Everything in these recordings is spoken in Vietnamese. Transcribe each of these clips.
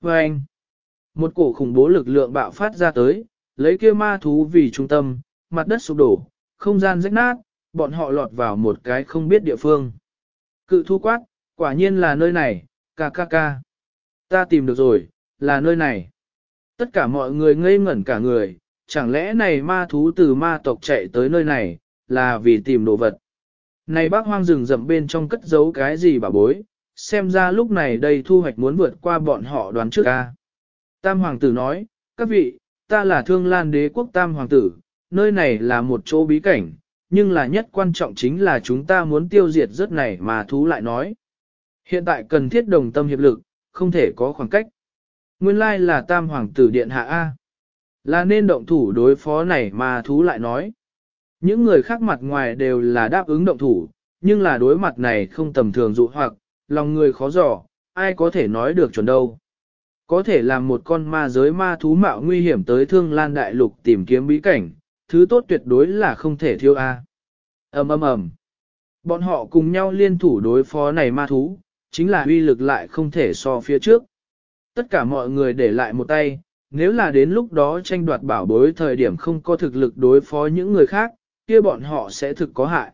Và anh, một cổ khủng bố lực lượng bạo phát ra tới, lấy kia ma thú vì trung tâm, mặt đất sụp đổ, không gian rách nát, bọn họ lọt vào một cái không biết địa phương. Cự thu quát, quả nhiên là nơi này, ca ca ca. Ta tìm được rồi, là nơi này. Tất cả mọi người ngây ngẩn cả người, chẳng lẽ này ma thú từ ma tộc chạy tới nơi này, là vì tìm đồ vật. Này bác hoang rừng rậm bên trong cất giấu cái gì bà bối, xem ra lúc này đây thu hoạch muốn vượt qua bọn họ đoán trước ca. Tam hoàng tử nói, các vị, ta là thương lan đế quốc tam hoàng tử, nơi này là một chỗ bí cảnh, nhưng là nhất quan trọng chính là chúng ta muốn tiêu diệt rớt này mà thú lại nói. Hiện tại cần thiết đồng tâm hiệp lực, không thể có khoảng cách. Nguyên lai là tam hoàng tử điện hạ A. Là nên động thủ đối phó này mà thú lại nói. Những người khác mặt ngoài đều là đáp ứng động thủ, nhưng là đối mặt này không tầm thường dụ hoặc, lòng người khó dò, ai có thể nói được chuẩn đâu. Có thể làm một con ma giới ma thú mạo nguy hiểm tới thương lan đại lục tìm kiếm bí cảnh, thứ tốt tuyệt đối là không thể thiếu a. ầm ầm ầm. Bọn họ cùng nhau liên thủ đối phó này ma thú, chính là uy lực lại không thể so phía trước. Tất cả mọi người để lại một tay, nếu là đến lúc đó tranh đoạt bảo bối thời điểm không có thực lực đối phó những người khác, kia bọn họ sẽ thực có hại.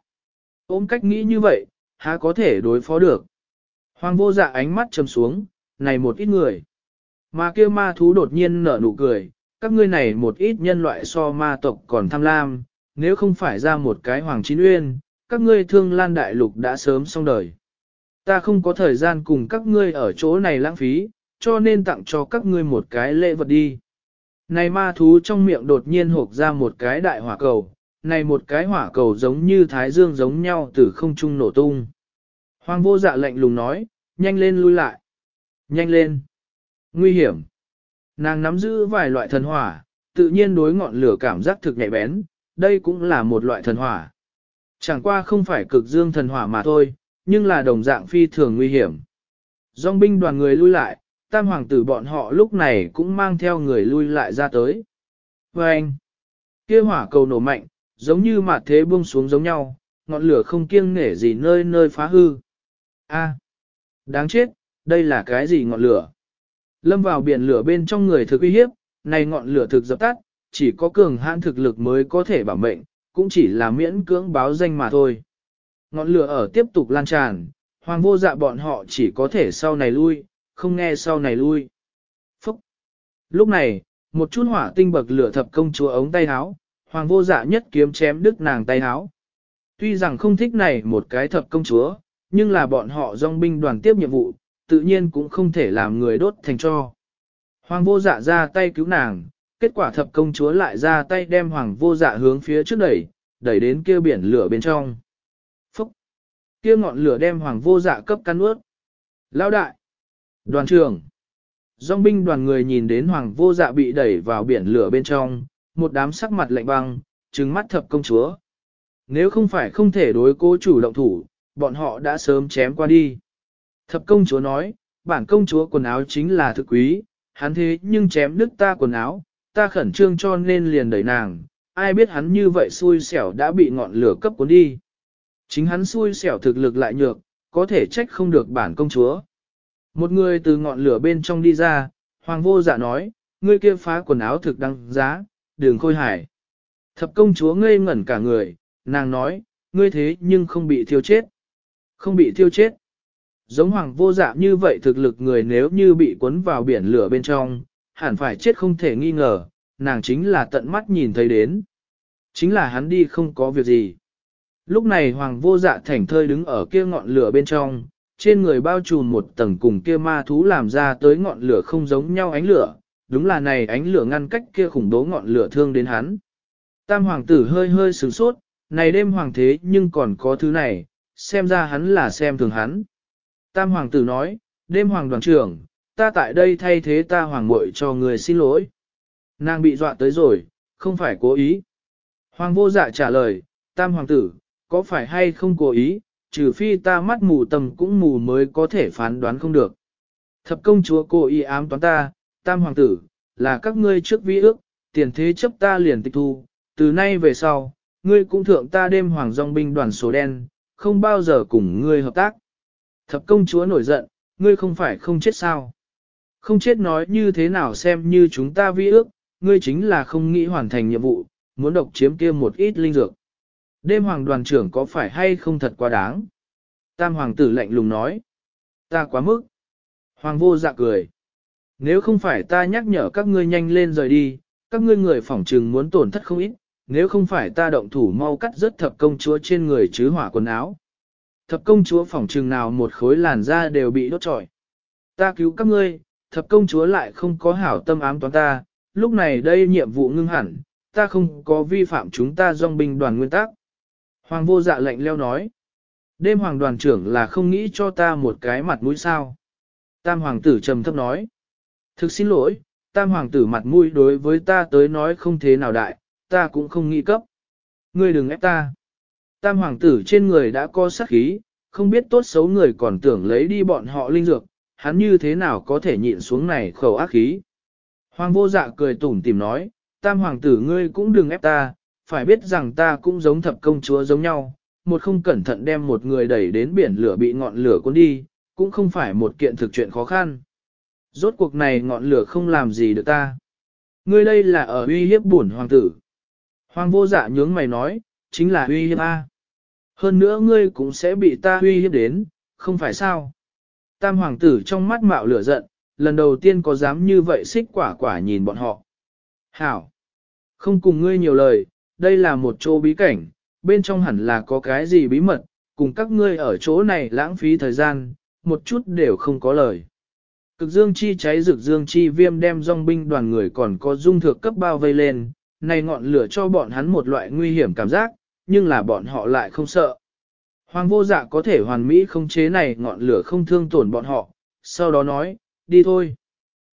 Ôm cách nghĩ như vậy, há có thể đối phó được. Hoàng vô dạ ánh mắt trầm xuống, này một ít người. Mà kia ma thú đột nhiên nở nụ cười, các ngươi này một ít nhân loại so ma tộc còn tham lam, nếu không phải ra một cái hoàng chín uyên, các ngươi thương lan đại lục đã sớm xong đời. Ta không có thời gian cùng các ngươi ở chỗ này lãng phí, cho nên tặng cho các ngươi một cái lễ vật đi. Này ma thú trong miệng đột nhiên hộp ra một cái đại hỏa cầu, này một cái hỏa cầu giống như thái dương giống nhau từ không trung nổ tung. Hoàng vô dạ lệnh lùng nói, nhanh lên lui lại. Nhanh lên. Nguy hiểm. Nàng nắm giữ vài loại thần hỏa, tự nhiên đối ngọn lửa cảm giác thực nhạy bén, đây cũng là một loại thần hỏa. Chẳng qua không phải cực dương thần hỏa mà thôi, nhưng là đồng dạng phi thường nguy hiểm. Dòng binh đoàn người lui lại, tam hoàng tử bọn họ lúc này cũng mang theo người lui lại ra tới. Và anh, kia hỏa cầu nổ mạnh, giống như mặt thế buông xuống giống nhau, ngọn lửa không kiêng nể gì nơi nơi phá hư. A, đáng chết, đây là cái gì ngọn lửa? Lâm vào biển lửa bên trong người thực uy hiếp, này ngọn lửa thực dập tắt, chỉ có cường hãn thực lực mới có thể bảo mệnh, cũng chỉ là miễn cưỡng báo danh mà thôi. Ngọn lửa ở tiếp tục lan tràn, hoàng vô dạ bọn họ chỉ có thể sau này lui, không nghe sau này lui. Phúc! Lúc này, một chút hỏa tinh bậc lửa thập công chúa ống tay áo, hoàng vô dạ nhất kiếm chém đứt nàng tay áo. Tuy rằng không thích này một cái thập công chúa, nhưng là bọn họ dòng binh đoàn tiếp nhiệm vụ, tự nhiên cũng không thể làm người đốt thành cho. Hoàng vô dạ ra tay cứu nàng, kết quả thập công chúa lại ra tay đem hoàng vô dạ hướng phía trước đẩy, đẩy đến kia biển lửa bên trong. Phúc! Kia ngọn lửa đem hoàng vô dạ cấp căn ướt. Lao đại! Đoàn trưởng! Dòng binh đoàn người nhìn đến hoàng vô dạ bị đẩy vào biển lửa bên trong, một đám sắc mặt lạnh băng, trừng mắt thập công chúa. Nếu không phải không thể đối cố chủ động thủ, bọn họ đã sớm chém qua đi. Thập công chúa nói, bản công chúa quần áo chính là thực quý, hắn thế nhưng chém đứt ta quần áo, ta khẩn trương cho nên liền đẩy nàng, ai biết hắn như vậy xui xẻo đã bị ngọn lửa cấp cuốn đi. Chính hắn xui xẻo thực lực lại nhược, có thể trách không được bản công chúa. Một người từ ngọn lửa bên trong đi ra, hoàng vô dạ nói, ngươi kia phá quần áo thực đăng giá, đường khôi hải. Thập công chúa ngây ngẩn cả người, nàng nói, ngươi thế nhưng không bị thiêu chết. Không bị thiêu chết. Giống hoàng vô dạ như vậy thực lực người nếu như bị cuốn vào biển lửa bên trong, hẳn phải chết không thể nghi ngờ, nàng chính là tận mắt nhìn thấy đến. Chính là hắn đi không có việc gì. Lúc này hoàng vô dạ thảnh thơi đứng ở kia ngọn lửa bên trong, trên người bao trùm một tầng cùng kia ma thú làm ra tới ngọn lửa không giống nhau ánh lửa, đúng là này ánh lửa ngăn cách kia khủng bố ngọn lửa thương đến hắn. Tam hoàng tử hơi hơi sửng sốt, này đêm hoàng thế nhưng còn có thứ này, xem ra hắn là xem thường hắn. Tam hoàng tử nói, đêm hoàng đoàn trưởng, ta tại đây thay thế ta hoàng muội cho người xin lỗi. Nàng bị dọa tới rồi, không phải cố ý. Hoàng vô dạ trả lời, tam hoàng tử, có phải hay không cố ý, trừ phi ta mắt mù tầm cũng mù mới có thể phán đoán không được. Thập công chúa cố ý ám toán ta, tam hoàng tử, là các ngươi trước vi ước, tiền thế chấp ta liền tịch thu, từ nay về sau, ngươi cũng thượng ta đêm hoàng dòng binh đoàn số đen, không bao giờ cùng ngươi hợp tác. Thập công chúa nổi giận, ngươi không phải không chết sao. Không chết nói như thế nào xem như chúng ta vi ước, ngươi chính là không nghĩ hoàn thành nhiệm vụ, muốn độc chiếm kia một ít linh dược. Đêm hoàng đoàn trưởng có phải hay không thật quá đáng? Tam hoàng tử lạnh lùng nói. Ta quá mức. Hoàng vô dạ cười. Nếu không phải ta nhắc nhở các ngươi nhanh lên rời đi, các ngươi người phỏng trừng muốn tổn thất không ít, nếu không phải ta động thủ mau cắt rớt thập công chúa trên người chứ hỏa quần áo. Thập công chúa phỏng trừng nào một khối làn da đều bị đốt trọi. Ta cứu các ngươi, thập công chúa lại không có hảo tâm ám toán ta, lúc này đây nhiệm vụ ngưng hẳn, ta không có vi phạm chúng ta dòng binh đoàn nguyên tắc. Hoàng vô dạ lệnh leo nói. Đêm hoàng đoàn trưởng là không nghĩ cho ta một cái mặt mũi sao. Tam hoàng tử trầm thấp nói. Thực xin lỗi, tam hoàng tử mặt mũi đối với ta tới nói không thế nào đại, ta cũng không nghĩ cấp. Ngươi đừng ép ta. Tam hoàng tử trên người đã có sát khí, không biết tốt xấu người còn tưởng lấy đi bọn họ linh dược, hắn như thế nào có thể nhịn xuống này khẩu ác khí. Hoàng vô dạ cười tủm tìm nói, tam hoàng tử ngươi cũng đừng ép ta, phải biết rằng ta cũng giống thập công chúa giống nhau, một không cẩn thận đem một người đẩy đến biển lửa bị ngọn lửa cuốn đi, cũng không phải một kiện thực chuyện khó khăn. Rốt cuộc này ngọn lửa không làm gì được ta. Ngươi đây là ở uy hiếp bổn hoàng tử. Hoàng vô dạ nhướng mày nói, chính là uy hiếp A. Hơn nữa ngươi cũng sẽ bị ta uy hiếp đến, không phải sao. Tam hoàng tử trong mắt mạo lửa giận, lần đầu tiên có dám như vậy xích quả quả nhìn bọn họ. Hảo! Không cùng ngươi nhiều lời, đây là một chỗ bí cảnh, bên trong hẳn là có cái gì bí mật, cùng các ngươi ở chỗ này lãng phí thời gian, một chút đều không có lời. Cực dương chi cháy rực dương chi viêm đem dòng binh đoàn người còn có dung thược cấp bao vây lên, này ngọn lửa cho bọn hắn một loại nguy hiểm cảm giác, nhưng là bọn họ lại không sợ. Hoàng vô dạ có thể hoàn mỹ không chế này ngọn lửa không thương tổn bọn họ, sau đó nói, đi thôi.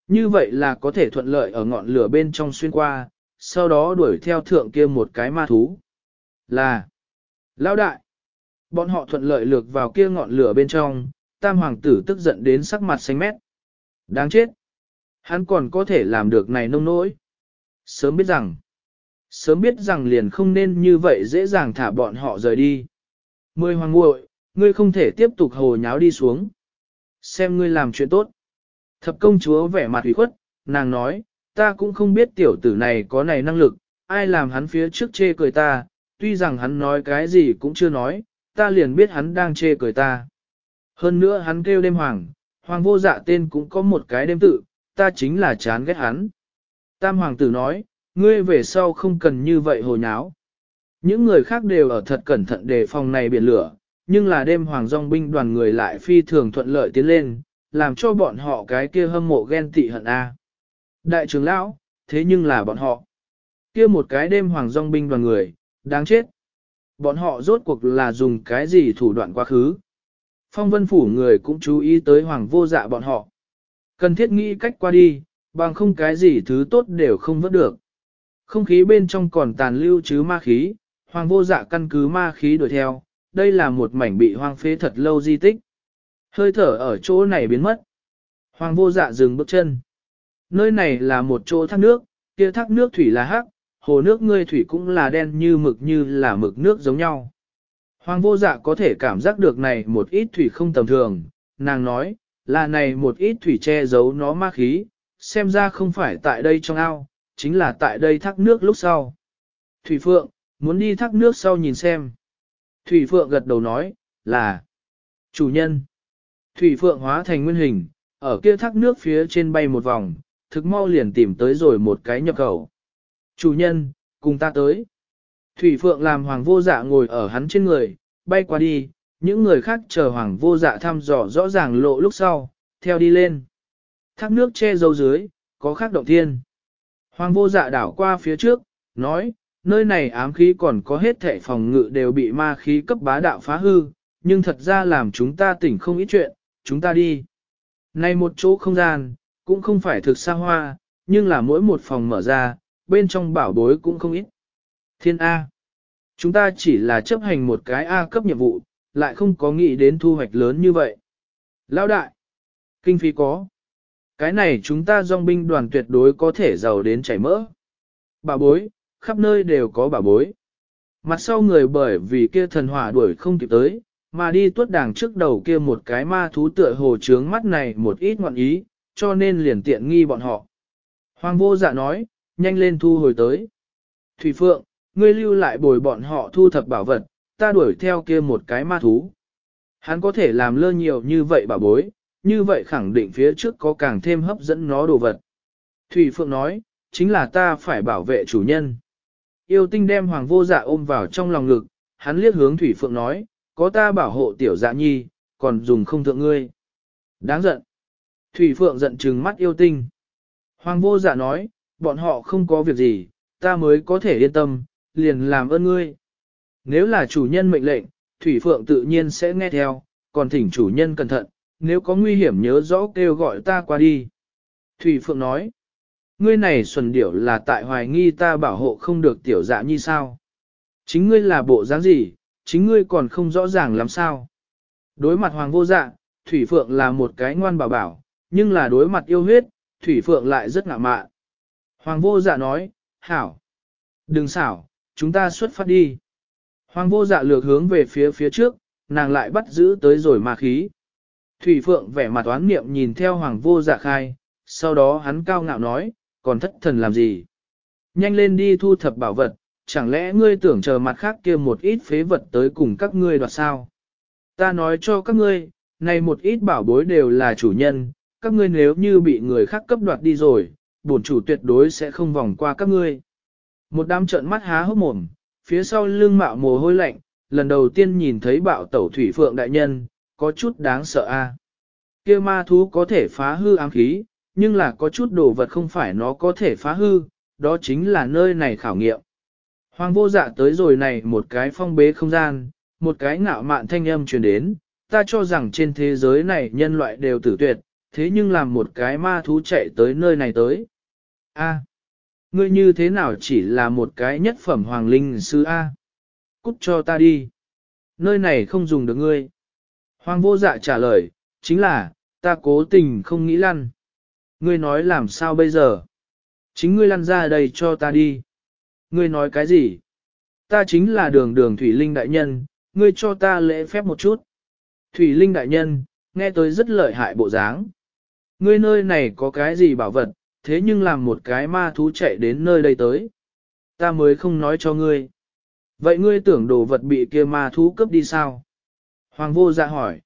Như vậy là có thể thuận lợi ở ngọn lửa bên trong xuyên qua, sau đó đuổi theo thượng kia một cái ma thú. Là, lão đại, bọn họ thuận lợi lược vào kia ngọn lửa bên trong, tam hoàng tử tức giận đến sắc mặt xanh mét. Đáng chết, hắn còn có thể làm được này nông nỗi. Sớm biết rằng, sớm biết rằng liền không nên như vậy dễ dàng thả bọn họ rời đi. Mười hoàng muội, ngươi không thể tiếp tục hồ nháo đi xuống. Xem ngươi làm chuyện tốt. Thập công chúa vẻ mặt ủy khuất, nàng nói, ta cũng không biết tiểu tử này có này năng lực, ai làm hắn phía trước chê cười ta, tuy rằng hắn nói cái gì cũng chưa nói, ta liền biết hắn đang chê cười ta. Hơn nữa hắn kêu đêm hoàng, hoàng vô dạ tên cũng có một cái đêm tự, ta chính là chán ghét hắn. Tam hoàng tử nói, ngươi về sau không cần như vậy hồi nháo. Những người khác đều ở thật cẩn thận đề phòng này biển lửa, nhưng là đêm hoàng dòng binh đoàn người lại phi thường thuận lợi tiến lên, làm cho bọn họ cái kia hâm mộ ghen tị hận A. Đại trưởng lão, thế nhưng là bọn họ. Kia một cái đêm hoàng dòng binh đoàn người, đáng chết. Bọn họ rốt cuộc là dùng cái gì thủ đoạn quá khứ. Phong vân phủ người cũng chú ý tới hoàng vô dạ bọn họ. Cần thiết nghĩ cách qua đi, bằng không cái gì thứ tốt đều không vớt được. Không khí bên trong còn tàn lưu chứ ma khí, hoàng vô dạ căn cứ ma khí đuổi theo, đây là một mảnh bị hoang phế thật lâu di tích. Hơi thở ở chỗ này biến mất. Hoàng vô dạ dừng bước chân. Nơi này là một chỗ thác nước, kia thác nước thủy là hắc, hồ nước ngươi thủy cũng là đen như mực như là mực nước giống nhau. Hoàng vô dạ có thể cảm giác được này một ít thủy không tầm thường, nàng nói, là này một ít thủy che giấu nó ma khí, xem ra không phải tại đây trong ao, chính là tại đây thác nước lúc sau. Thủy Phượng, muốn đi thác nước sau nhìn xem. Thủy Phượng gật đầu nói, là chủ nhân. Thủy Phượng hóa thành nguyên hình, ở kia thác nước phía trên bay một vòng, thực mau liền tìm tới rồi một cái nhập khẩu. Chủ nhân, cùng ta tới. Thủy Phượng làm hoàng vô dạ ngồi ở hắn trên người, bay qua đi, những người khác chờ hoàng vô dạ thăm dò rõ ràng lộ lúc sau, theo đi lên. Thác nước che dâu dưới, có khác động thiên. Hoàng vô dạ đảo qua phía trước, nói, nơi này ám khí còn có hết thể phòng ngự đều bị ma khí cấp bá đạo phá hư, nhưng thật ra làm chúng ta tỉnh không ít chuyện, chúng ta đi. Này một chỗ không gian, cũng không phải thực xa hoa, nhưng là mỗi một phòng mở ra, bên trong bảo bối cũng không ít. Thiên A. Chúng ta chỉ là chấp hành một cái A cấp nhiệm vụ, lại không có nghĩ đến thu hoạch lớn như vậy. Lão đại. Kinh phí có. Cái này chúng ta dòng binh đoàn tuyệt đối có thể giàu đến chảy mỡ. bà bối, khắp nơi đều có bà bối. Mặt sau người bởi vì kia thần hỏa đuổi không kịp tới, mà đi tuốt đàng trước đầu kia một cái ma thú tựa hồ trướng mắt này một ít ngọn ý, cho nên liền tiện nghi bọn họ. Hoàng vô dạ nói, nhanh lên thu hồi tới. Thủy Phượng, ngươi lưu lại bồi bọn họ thu thập bảo vật, ta đuổi theo kia một cái ma thú. Hắn có thể làm lơ nhiều như vậy bảo bối, như vậy khẳng định phía trước có càng thêm hấp dẫn nó đồ vật. Thủy Phượng nói, chính là ta phải bảo vệ chủ nhân. Yêu tinh đem hoàng vô dạ ôm vào trong lòng ngực, hắn liếc hướng Thủy Phượng nói, có ta bảo hộ tiểu dạ nhi, còn dùng không thượng ngươi. Đáng giận. Thủy Phượng giận trừng mắt yêu tinh. Hoàng vô dạ nói, bọn họ không có việc gì, ta mới có thể yên tâm, liền làm ơn ngươi. Nếu là chủ nhân mệnh lệnh, Thủy Phượng tự nhiên sẽ nghe theo, còn thỉnh chủ nhân cẩn thận, nếu có nguy hiểm nhớ rõ kêu gọi ta qua đi. Thủy Phượng nói, ngươi này xuân điểu là tại hoài nghi ta bảo hộ không được tiểu dạ như sao. Chính ngươi là bộ dáng gì, chính ngươi còn không rõ ràng làm sao. Đối mặt hoàng vô dạ, Thủy Phượng là một cái ngoan bảo bảo, nhưng là đối mặt yêu huyết, Thủy Phượng lại rất ngạ mạ. Hoàng vô dạ nói, hảo, đừng xảo, chúng ta xuất phát đi. Hoàng vô dạ lược hướng về phía phía trước, nàng lại bắt giữ tới rồi ma khí. Thủy Phượng vẻ mặt oán niệm nhìn theo hoàng vô dạ khai, sau đó hắn cao ngạo nói, còn thất thần làm gì? Nhanh lên đi thu thập bảo vật, chẳng lẽ ngươi tưởng chờ mặt khác kia một ít phế vật tới cùng các ngươi đoạt sao? Ta nói cho các ngươi, này một ít bảo bối đều là chủ nhân, các ngươi nếu như bị người khác cấp đoạt đi rồi, bổn chủ tuyệt đối sẽ không vòng qua các ngươi. Một đám trợn mắt há hốc mồm, phía sau lưng mạo mồ hôi lạnh, lần đầu tiên nhìn thấy bạo tẩu thủy phượng đại nhân, có chút đáng sợ a. Kia ma thú có thể phá hư ám khí, nhưng là có chút đồ vật không phải nó có thể phá hư, đó chính là nơi này khảo nghiệm. Hoàng vô dạ tới rồi này một cái phong bế không gian, một cái ngạo mạn thanh âm truyền đến, ta cho rằng trên thế giới này nhân loại đều tử tuyệt, thế nhưng làm một cái ma thú chạy tới nơi này tới. A, ngươi như thế nào chỉ là một cái nhất phẩm hoàng linh sư A? Cút cho ta đi. Nơi này không dùng được ngươi. Hoàng vô dạ trả lời, chính là, ta cố tình không nghĩ lăn. Ngươi nói làm sao bây giờ? Chính ngươi lăn ra đây cho ta đi. Ngươi nói cái gì? Ta chính là đường đường Thủy Linh Đại Nhân, ngươi cho ta lễ phép một chút. Thủy Linh Đại Nhân, nghe tới rất lợi hại bộ dáng. Ngươi nơi này có cái gì bảo vật, thế nhưng làm một cái ma thú chạy đến nơi đây tới. Ta mới không nói cho ngươi. Vậy ngươi tưởng đồ vật bị kia ma thú cướp đi sao? Hoàng vô dạ hỏi.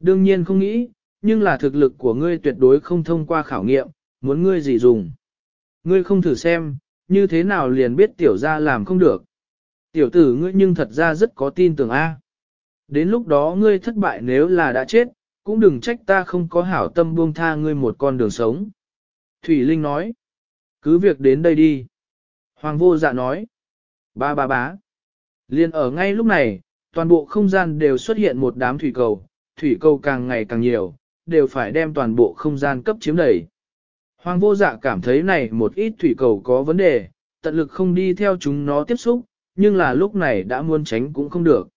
Đương nhiên không nghĩ, nhưng là thực lực của ngươi tuyệt đối không thông qua khảo nghiệm, muốn ngươi gì dùng. Ngươi không thử xem, như thế nào liền biết tiểu ra làm không được. Tiểu tử ngươi nhưng thật ra rất có tin tưởng A. Đến lúc đó ngươi thất bại nếu là đã chết, cũng đừng trách ta không có hảo tâm buông tha ngươi một con đường sống. Thủy Linh nói, cứ việc đến đây đi. Hoàng vô dạ nói, ba ba bá. Liên ở ngay lúc này, toàn bộ không gian đều xuất hiện một đám thủy cầu, thủy cầu càng ngày càng nhiều, đều phải đem toàn bộ không gian cấp chiếm đầy. Hoàng vô dạ cảm thấy này một ít thủy cầu có vấn đề, tận lực không đi theo chúng nó tiếp xúc, nhưng là lúc này đã muốn tránh cũng không được.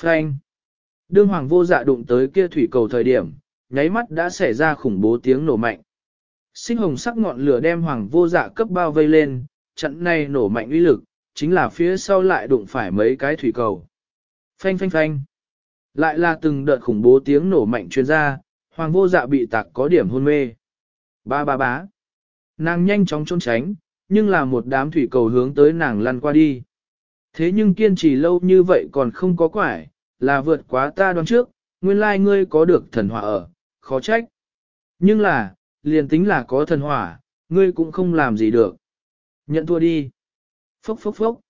Frank! Đương hoàng vô dạ đụng tới kia thủy cầu thời điểm, nháy mắt đã xảy ra khủng bố tiếng nổ mạnh. Sinh hồng sắc ngọn lửa đem hoàng vô dạ cấp bao vây lên, trận này nổ mạnh uy lực, chính là phía sau lại đụng phải mấy cái thủy cầu. Phanh phanh phanh. Lại là từng đợt khủng bố tiếng nổ mạnh truyền ra, hoàng vô dạ bị tạc có điểm hôn mê. Ba ba bá. Nàng nhanh chóng trốn tránh, nhưng là một đám thủy cầu hướng tới nàng lăn qua đi. Thế nhưng kiên trì lâu như vậy còn không có quải, là vượt quá ta đoán trước, nguyên lai ngươi có được thần hỏa ở, khó trách. Nhưng là, liền tính là có thần hỏa, ngươi cũng không làm gì được. Nhận thua đi. Phốc phốc phốc.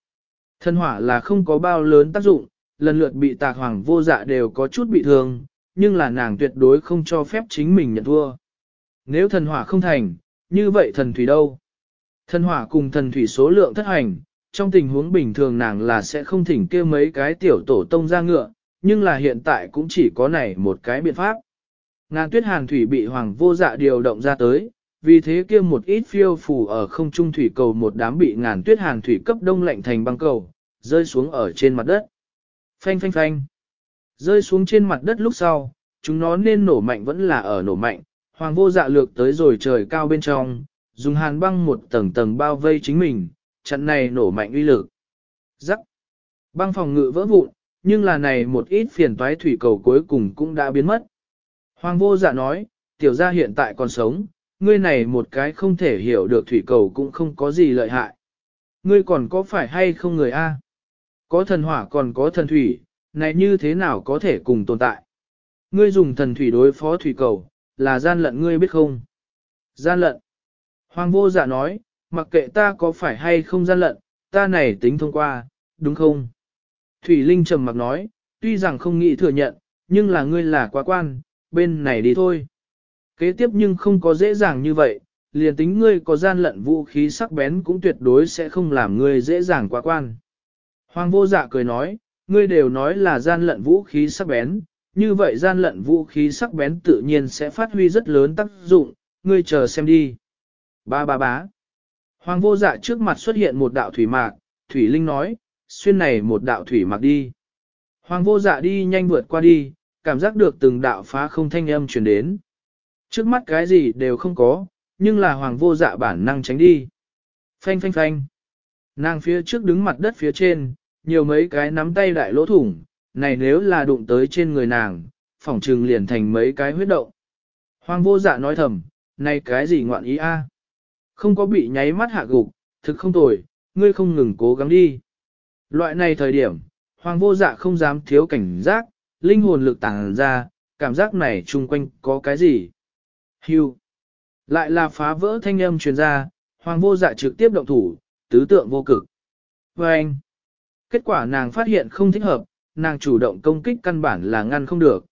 Thần hỏa là không có bao lớn tác dụng, lần lượt bị tạc hoàng vô dạ đều có chút bị thương, nhưng là nàng tuyệt đối không cho phép chính mình nhận thua. Nếu thần hỏa không thành, như vậy thần thủy đâu? Thần hỏa cùng thần thủy số lượng thất hành, trong tình huống bình thường nàng là sẽ không thỉnh kêu mấy cái tiểu tổ tông ra ngựa, nhưng là hiện tại cũng chỉ có này một cái biện pháp. Ngàn tuyết hàn thủy bị hoàng vô dạ điều động ra tới, vì thế kia một ít phiêu phù ở không trung thủy cầu một đám bị ngàn tuyết hàn thủy cấp đông lạnh thành băng cầu, rơi xuống ở trên mặt đất. Phanh phanh phanh. Rơi xuống trên mặt đất lúc sau, chúng nó nên nổ mạnh vẫn là ở nổ mạnh, hoàng vô dạ lược tới rồi trời cao bên trong, dùng hàn băng một tầng tầng bao vây chính mình, chặn này nổ mạnh uy lực. Rắc. Băng phòng ngự vỡ vụn, nhưng là này một ít phiền toái thủy cầu cuối cùng cũng đã biến mất. Hoàng vô dạ nói, tiểu gia hiện tại còn sống, ngươi này một cái không thể hiểu được thủy cầu cũng không có gì lợi hại. Ngươi còn có phải hay không người A? Có thần hỏa còn có thần thủy, này như thế nào có thể cùng tồn tại? Ngươi dùng thần thủy đối phó thủy cầu, là gian lận ngươi biết không? Gian lận. Hoàng vô dạ nói, mặc kệ ta có phải hay không gian lận, ta này tính thông qua, đúng không? Thủy Linh trầm mặc nói, tuy rằng không nghĩ thừa nhận, nhưng là ngươi là quá quan, bên này đi thôi. Kế tiếp nhưng không có dễ dàng như vậy, liền tính ngươi có gian lận vũ khí sắc bén cũng tuyệt đối sẽ không làm ngươi dễ dàng quá quan. Hoàng vô dạ cười nói, ngươi đều nói là gian lận vũ khí sắc bén, như vậy gian lận vũ khí sắc bén tự nhiên sẽ phát huy rất lớn tác dụng, ngươi chờ xem đi. Ba ba bá. Hoàng vô dạ trước mặt xuất hiện một đạo thủy mạc, Thủy Linh nói, xuyên này một đạo thủy mạc đi. Hoàng vô dạ đi nhanh vượt qua đi, cảm giác được từng đạo phá không thanh âm truyền đến. Trước mắt cái gì đều không có, nhưng là hoàng vô dạ bản năng tránh đi. Phanh phanh phanh. Nàng phía trước đứng mặt đất phía trên, nhiều mấy cái nắm tay đại lỗ thủng, này nếu là đụng tới trên người nàng, phỏng trừng liền thành mấy cái huyết động. Hoàng vô dạ nói thầm, này cái gì ngoạn ý a? Không có bị nháy mắt hạ gục, thực không tồi, ngươi không ngừng cố gắng đi. Loại này thời điểm, hoàng vô dạ không dám thiếu cảnh giác, linh hồn lực tàng ra, cảm giác này chung quanh có cái gì. Hưu. Lại là phá vỡ thanh âm truyền ra, hoàng vô dạ trực tiếp động thủ, tứ tượng vô cực. Và anh. Kết quả nàng phát hiện không thích hợp, nàng chủ động công kích căn bản là ngăn không được.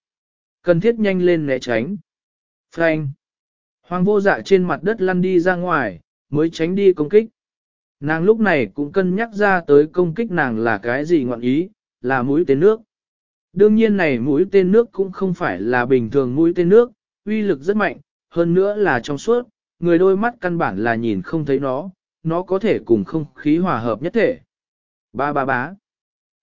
Cần thiết nhanh lên né tránh. Frank. Hoàng vô dạ trên mặt đất lăn đi ra ngoài, mới tránh đi công kích. Nàng lúc này cũng cân nhắc ra tới công kích nàng là cái gì ngọn ý, là mũi tên nước. Đương nhiên này mũi tên nước cũng không phải là bình thường mũi tên nước, uy lực rất mạnh, hơn nữa là trong suốt, người đôi mắt căn bản là nhìn không thấy nó, nó có thể cùng không khí hòa hợp nhất thể. Ba ba bá.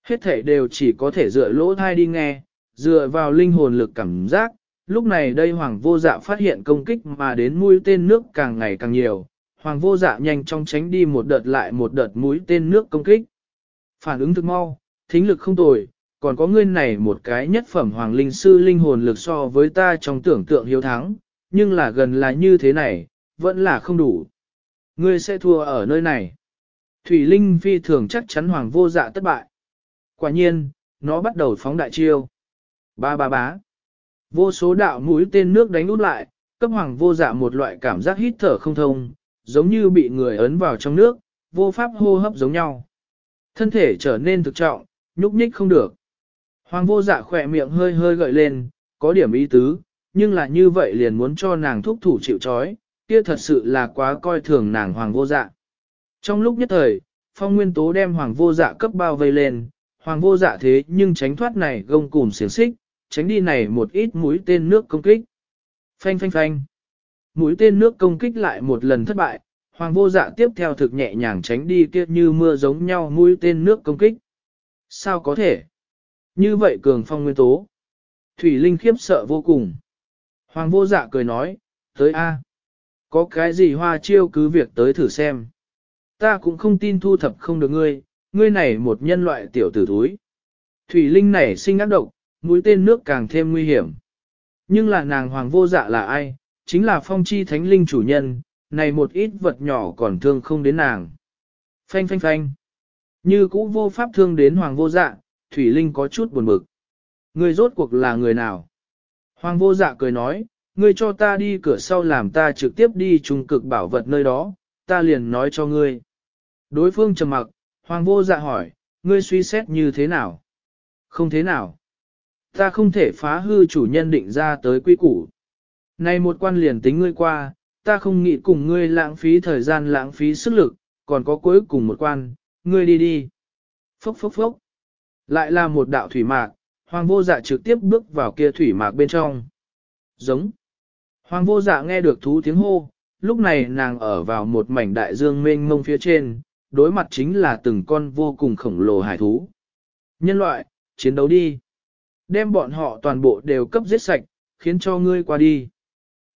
Hết thể đều chỉ có thể dựa lỗ thai đi nghe, dựa vào linh hồn lực cảm giác. Lúc này đây hoàng vô dạ phát hiện công kích mà đến mũi tên nước càng ngày càng nhiều. Hoàng vô dạ nhanh chóng tránh đi một đợt lại một đợt mũi tên nước công kích. Phản ứng thực mau, thính lực không tồi, còn có ngươi này một cái nhất phẩm hoàng linh sư linh hồn lực so với ta trong tưởng tượng hiếu thắng, nhưng là gần là như thế này, vẫn là không đủ. Ngươi sẽ thua ở nơi này. Thủy Linh phi thường chắc chắn hoàng vô dạ thất bại. Quả nhiên, nó bắt đầu phóng đại chiêu. Ba ba bá. Vô số đạo mũi tên nước đánh út lại, cấp hoàng vô dạ một loại cảm giác hít thở không thông, giống như bị người ấn vào trong nước, vô pháp hô hấp giống nhau. Thân thể trở nên thực trọng, nhúc nhích không được. Hoàng vô dạ khỏe miệng hơi hơi gợi lên, có điểm ý tứ, nhưng là như vậy liền muốn cho nàng thúc thủ chịu trói, kia thật sự là quá coi thường nàng hoàng vô dạ. Trong lúc nhất thời, phong nguyên tố đem hoàng vô dạ cấp bao vây lên, hoàng vô dạ thế nhưng tránh thoát này gông cùm xiềng xích, tránh đi này một ít mũi tên nước công kích. Phanh phanh phanh. Mũi tên nước công kích lại một lần thất bại, hoàng vô dạ tiếp theo thực nhẹ nhàng tránh đi kia như mưa giống nhau mũi tên nước công kích. Sao có thể? Như vậy cường phong nguyên tố. Thủy Linh khiếp sợ vô cùng. Hoàng vô dạ cười nói, tới A. Có cái gì hoa chiêu cứ việc tới thử xem. Ta cũng không tin thu thập không được ngươi, ngươi này một nhân loại tiểu tử thúi. Thủy Linh này sinh ác độc, mũi tên nước càng thêm nguy hiểm. Nhưng là nàng hoàng vô dạ là ai, chính là phong chi thánh linh chủ nhân, này một ít vật nhỏ còn thương không đến nàng. Phanh phanh phanh. Như cũ vô pháp thương đến hoàng vô dạ, Thủy Linh có chút buồn bực. Ngươi rốt cuộc là người nào? Hoàng vô dạ cười nói, ngươi cho ta đi cửa sau làm ta trực tiếp đi trung cực bảo vật nơi đó, ta liền nói cho ngươi. Đối phương trầm mặc, hoàng vô dạ hỏi, ngươi suy xét như thế nào? Không thế nào. Ta không thể phá hư chủ nhân định ra tới quy củ. Này một quan liền tính ngươi qua, ta không nghĩ cùng ngươi lãng phí thời gian lãng phí sức lực, còn có cuối cùng một quan, ngươi đi đi. Phốc phốc phốc. Lại là một đạo thủy mạc, hoàng vô dạ trực tiếp bước vào kia thủy mạc bên trong. Giống. Hoàng vô dạ nghe được thú tiếng hô, lúc này nàng ở vào một mảnh đại dương mênh mông phía trên, đối mặt chính là từng con vô cùng khổng lồ hải thú. Nhân loại, chiến đấu đi. Đem bọn họ toàn bộ đều cấp giết sạch, khiến cho ngươi qua đi.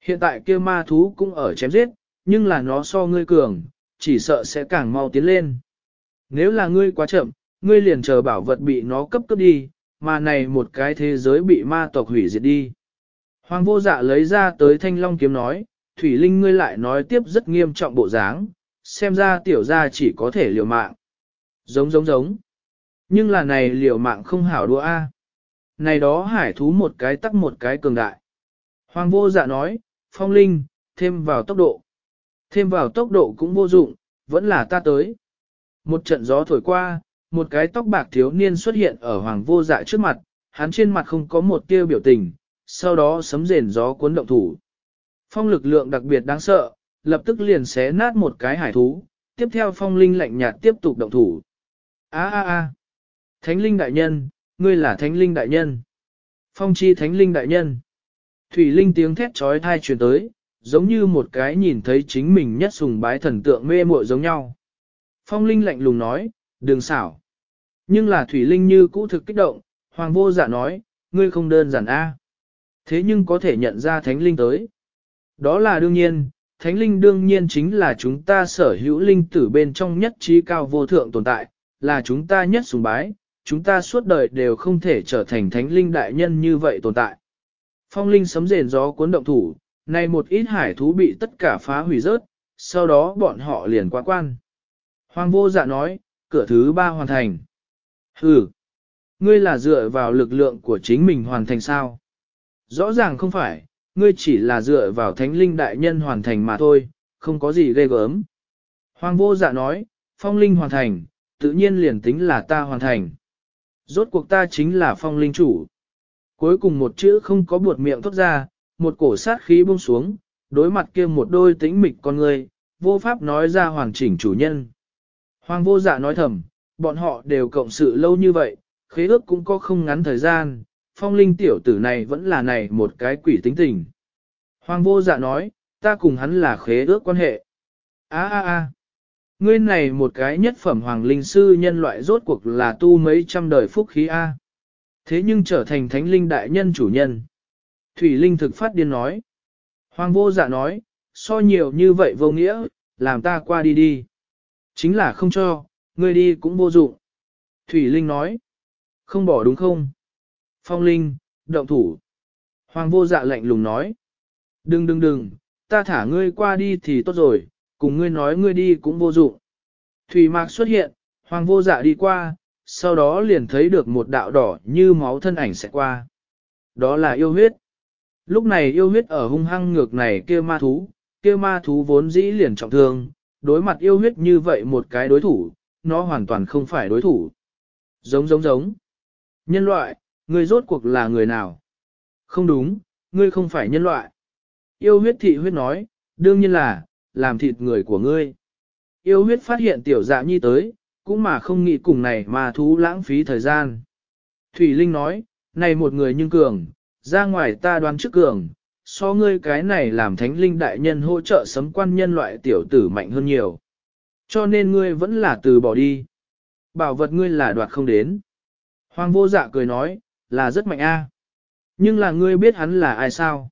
Hiện tại kia ma thú cũng ở chém giết, nhưng là nó so ngươi cường, chỉ sợ sẽ càng mau tiến lên. Nếu là ngươi quá chậm, ngươi liền chờ bảo vật bị nó cấp cấp đi, mà này một cái thế giới bị ma tộc hủy diệt đi. Hoàng vô dạ lấy ra tới thanh long kiếm nói, Thủy Linh ngươi lại nói tiếp rất nghiêm trọng bộ dáng, xem ra tiểu gia chỉ có thể liều mạng. Giống giống giống. Nhưng là này liều mạng không hảo đua a. Này đó hải thú một cái tắc một cái cường đại. Hoàng vô dạ nói, phong linh, thêm vào tốc độ. Thêm vào tốc độ cũng vô dụng, vẫn là ta tới. Một trận gió thổi qua, một cái tóc bạc thiếu niên xuất hiện ở hoàng vô dạ trước mặt, hắn trên mặt không có một tia biểu tình, sau đó sấm rền gió cuốn động thủ. Phong lực lượng đặc biệt đáng sợ, lập tức liền xé nát một cái hải thú, tiếp theo phong linh lạnh nhạt tiếp tục động thủ. A a a, thánh linh đại nhân, ngươi là thánh linh đại nhân. Phong chi thánh linh đại nhân. Thủy linh tiếng thét trói thai truyền tới, giống như một cái nhìn thấy chính mình nhất sùng bái thần tượng mê muội giống nhau. Phong linh lạnh lùng nói, đừng xảo. Nhưng là thủy linh như cũ thực kích động, hoàng vô dạ nói, ngươi không đơn giản a. Thế nhưng có thể nhận ra thánh linh tới. Đó là đương nhiên, thánh linh đương nhiên chính là chúng ta sở hữu linh tử bên trong nhất trí cao vô thượng tồn tại, là chúng ta nhất sùng bái, chúng ta suốt đời đều không thể trở thành thánh linh đại nhân như vậy tồn tại. Phong linh sấm rền gió cuốn động thủ, nay một ít hải thú bị tất cả phá hủy rớt, sau đó bọn họ liền quá quan. Hoàng vô dạ nói, cửa thứ ba hoàn thành. Ừ, ngươi là dựa vào lực lượng của chính mình hoàn thành sao? Rõ ràng không phải, ngươi chỉ là dựa vào thánh linh đại nhân hoàn thành mà thôi, không có gì ghê gớm. Hoàng vô dạ nói, phong linh hoàn thành, tự nhiên liền tính là ta hoàn thành. Rốt cuộc ta chính là phong linh chủ. Cuối cùng một chữ không có buột miệng thốt ra, một cổ sát khí buông xuống, đối mặt kia một đôi tĩnh mịch con người, vô pháp nói ra hoàn chỉnh chủ nhân. Hoàng vô dạ nói thầm, bọn họ đều cộng sự lâu như vậy, khế ước cũng có không ngắn thời gian, phong linh tiểu tử này vẫn là này một cái quỷ tính tình. Hoàng vô dạ nói, ta cùng hắn là khế ước quan hệ. a a a ngươi này một cái nhất phẩm hoàng linh sư nhân loại rốt cuộc là tu mấy trăm đời phúc khí a. Thế nhưng trở thành thánh linh đại nhân chủ nhân. Thủy linh thực phát điên nói. Hoàng vô dạ nói, so nhiều như vậy vô nghĩa, làm ta qua đi đi. Chính là không cho, ngươi đi cũng vô dụng. Thủy linh nói, không bỏ đúng không? Phong Linh, động thủ. Hoàng vô dạ lạnh lùng nói. Đừng đừng đừng, ta thả ngươi qua đi thì tốt rồi, cùng ngươi nói ngươi đi cũng vô dụng. Thủy mạc xuất hiện, hoàng vô dạ đi qua, sau đó liền thấy được một đạo đỏ như máu thân ảnh sẽ qua. Đó là yêu huyết. Lúc này yêu huyết ở hung hăng ngược này kia ma thú, kia ma thú vốn dĩ liền trọng thương, đối mặt yêu huyết như vậy một cái đối thủ, nó hoàn toàn không phải đối thủ. Giống giống giống. Nhân loại, ngươi rốt cuộc là người nào? Không đúng, ngươi không phải nhân loại. Yêu huyết thị huyết nói, đương nhiên là, làm thịt người của ngươi. Yêu huyết phát hiện tiểu dạ nhi tới, cũng mà không nghĩ cùng này mà thú lãng phí thời gian. Thủy Linh nói, này một người nhưng cường, ra ngoài ta đoán trước cường, so ngươi cái này làm thánh linh đại nhân hỗ trợ sấm quan nhân loại tiểu tử mạnh hơn nhiều. Cho nên ngươi vẫn là từ bỏ đi. Bảo vật ngươi là đoạt không đến. Hoàng vô dạ cười nói, là rất mạnh a. Nhưng là ngươi biết hắn là ai sao?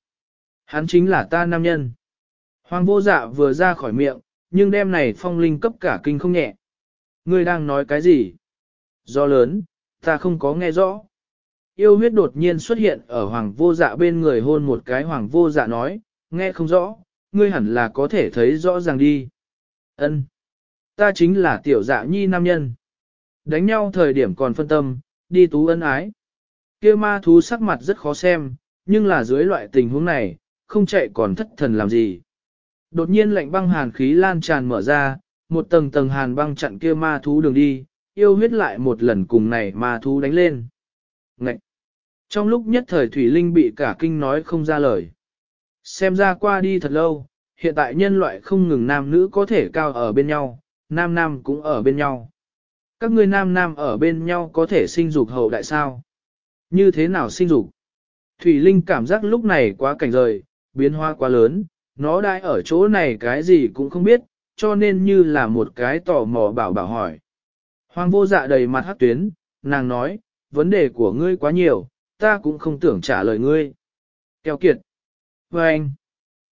Hắn chính là ta nam nhân. Hoàng vô dạ vừa ra khỏi miệng, nhưng đêm này phong linh cấp cả kinh không nhẹ. Ngươi đang nói cái gì? Do lớn, ta không có nghe rõ. Yêu huyết đột nhiên xuất hiện ở hoàng vô dạ bên người hôn một cái hoàng vô dạ nói, nghe không rõ, ngươi hẳn là có thể thấy rõ ràng đi. Ân, Ta chính là tiểu dạ nhi nam nhân. Đánh nhau thời điểm còn phân tâm, đi tú ân ái. Kia ma thú sắc mặt rất khó xem, nhưng là dưới loại tình huống này, không chạy còn thất thần làm gì. Đột nhiên lạnh băng hàn khí lan tràn mở ra, một tầng tầng hàn băng chặn kia ma thú đường đi, yêu huyết lại một lần cùng này ma thú đánh lên. Ngậy! Trong lúc nhất thời Thủy Linh bị cả kinh nói không ra lời. Xem ra qua đi thật lâu, hiện tại nhân loại không ngừng nam nữ có thể cao ở bên nhau, nam nam cũng ở bên nhau. Các ngươi nam nam ở bên nhau có thể sinh dục hậu đại sao? Như thế nào sinh dục? Thủy Linh cảm giác lúc này quá cảnh rời, biến hóa quá lớn, nó đại ở chỗ này cái gì cũng không biết, cho nên như là một cái tò mò bảo bảo hỏi. Hoàng vô dạ đầy mặt hát tuyến, nàng nói, vấn đề của ngươi quá nhiều, ta cũng không tưởng trả lời ngươi. Kéo kiệt. Và anh.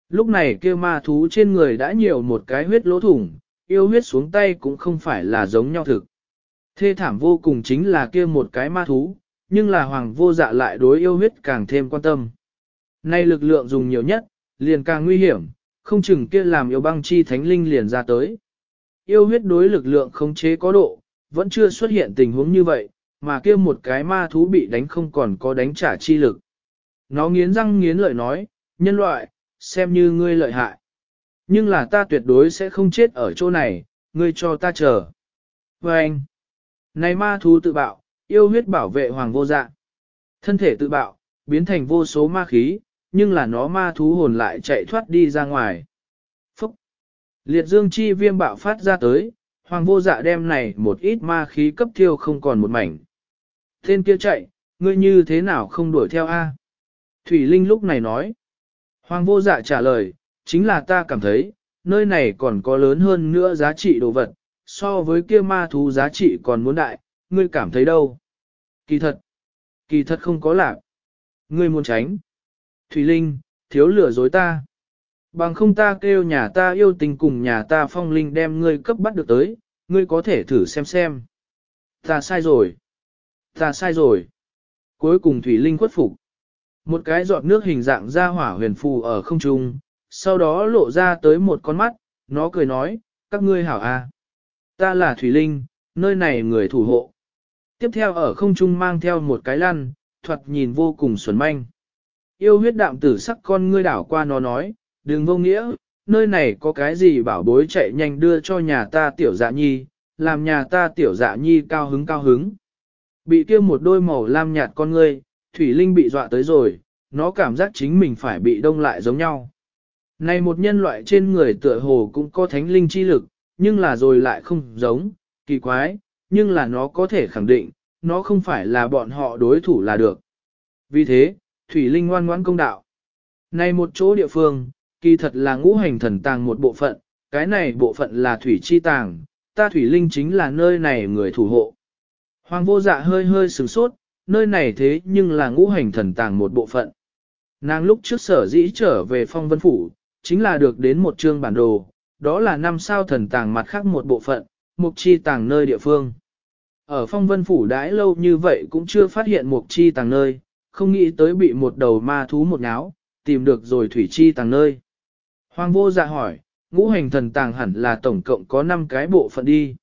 Lúc này kia ma thú trên người đã nhiều một cái huyết lỗ thủng, yêu huyết xuống tay cũng không phải là giống nhau thực. Thê thảm vô cùng chính là kia một cái ma thú, nhưng là hoàng vô dạ lại đối yêu huyết càng thêm quan tâm. Nay lực lượng dùng nhiều nhất, liền càng nguy hiểm, không chừng kia làm yêu băng chi thánh linh liền ra tới. Yêu huyết đối lực lượng khống chế có độ, vẫn chưa xuất hiện tình huống như vậy, mà kia một cái ma thú bị đánh không còn có đánh trả chi lực. Nó nghiến răng nghiến lợi nói, nhân loại, xem như ngươi lợi hại. Nhưng là ta tuyệt đối sẽ không chết ở chỗ này, ngươi cho ta chờ. Và anh, này ma thú tự bạo, yêu huyết bảo vệ hoàng vô dạ. Thân thể tự bạo, biến thành vô số ma khí, nhưng là nó ma thú hồn lại chạy thoát đi ra ngoài. Phúc! Liệt dương chi viêm bạo phát ra tới, hoàng vô dạ đem này một ít ma khí cấp thiêu không còn một mảnh. Tên kia chạy, ngươi như thế nào không đuổi theo A? Thủy Linh lúc này nói. Hoàng vô dạ trả lời, chính là ta cảm thấy, nơi này còn có lớn hơn nữa giá trị đồ vật, so với kia ma thú giá trị còn muốn đại, ngươi cảm thấy đâu? Kỳ thật, kỳ thật không có lạc. Ngươi muốn tránh. Thủy Linh, thiếu lửa dối ta. Bằng không ta kêu nhà ta yêu tình cùng nhà ta phong linh đem ngươi cấp bắt được tới, ngươi có thể thử xem xem. Ta sai rồi. Ta sai rồi. Cuối cùng Thủy Linh khuất phục. Một cái giọt nước hình dạng ra hỏa huyền phù ở không trung, sau đó lộ ra tới một con mắt, nó cười nói, các ngươi hảo a, Ta là Thủy Linh, nơi này người thủ hộ. Tiếp theo ở không trung mang theo một cái lăn, thuật nhìn vô cùng xuẩn manh. Yêu huyết đạm tử sắc con ngươi đảo qua nó nói, đừng vô nghĩa, nơi này có cái gì bảo bối chạy nhanh đưa cho nhà ta tiểu dạ nhi, làm nhà ta tiểu dạ nhi cao hứng cao hứng. Bị kia một đôi màu lam nhạt con ngươi, Thủy Linh bị dọa tới rồi, nó cảm giác chính mình phải bị đông lại giống nhau. Này một nhân loại trên người tựa hồ cũng có thánh linh chi lực, nhưng là rồi lại không giống, kỳ quái, nhưng là nó có thể khẳng định, nó không phải là bọn họ đối thủ là được. Vì thế, Thủy Linh ngoan ngoãn công đạo. Này một chỗ địa phương, kỳ thật là ngũ hành thần tàng một bộ phận, cái này bộ phận là Thủy Chi Tàng, ta Thủy Linh chính là nơi này người thủ hộ. Hoàng vô dạ hơi hơi sửng sốt, nơi này thế nhưng là ngũ hành thần tàng một bộ phận. Nàng lúc trước sở dĩ trở về phong vân phủ, chính là được đến một chương bản đồ, đó là năm sao thần tàng mặt khác một bộ phận, mục chi tàng nơi địa phương. Ở phong vân phủ đãi lâu như vậy cũng chưa phát hiện một chi tàng nơi, không nghĩ tới bị một đầu ma thú một náo, tìm được rồi thủy chi tàng nơi. Hoàng vô dạ hỏi, ngũ hành thần tàng hẳn là tổng cộng có 5 cái bộ phận đi.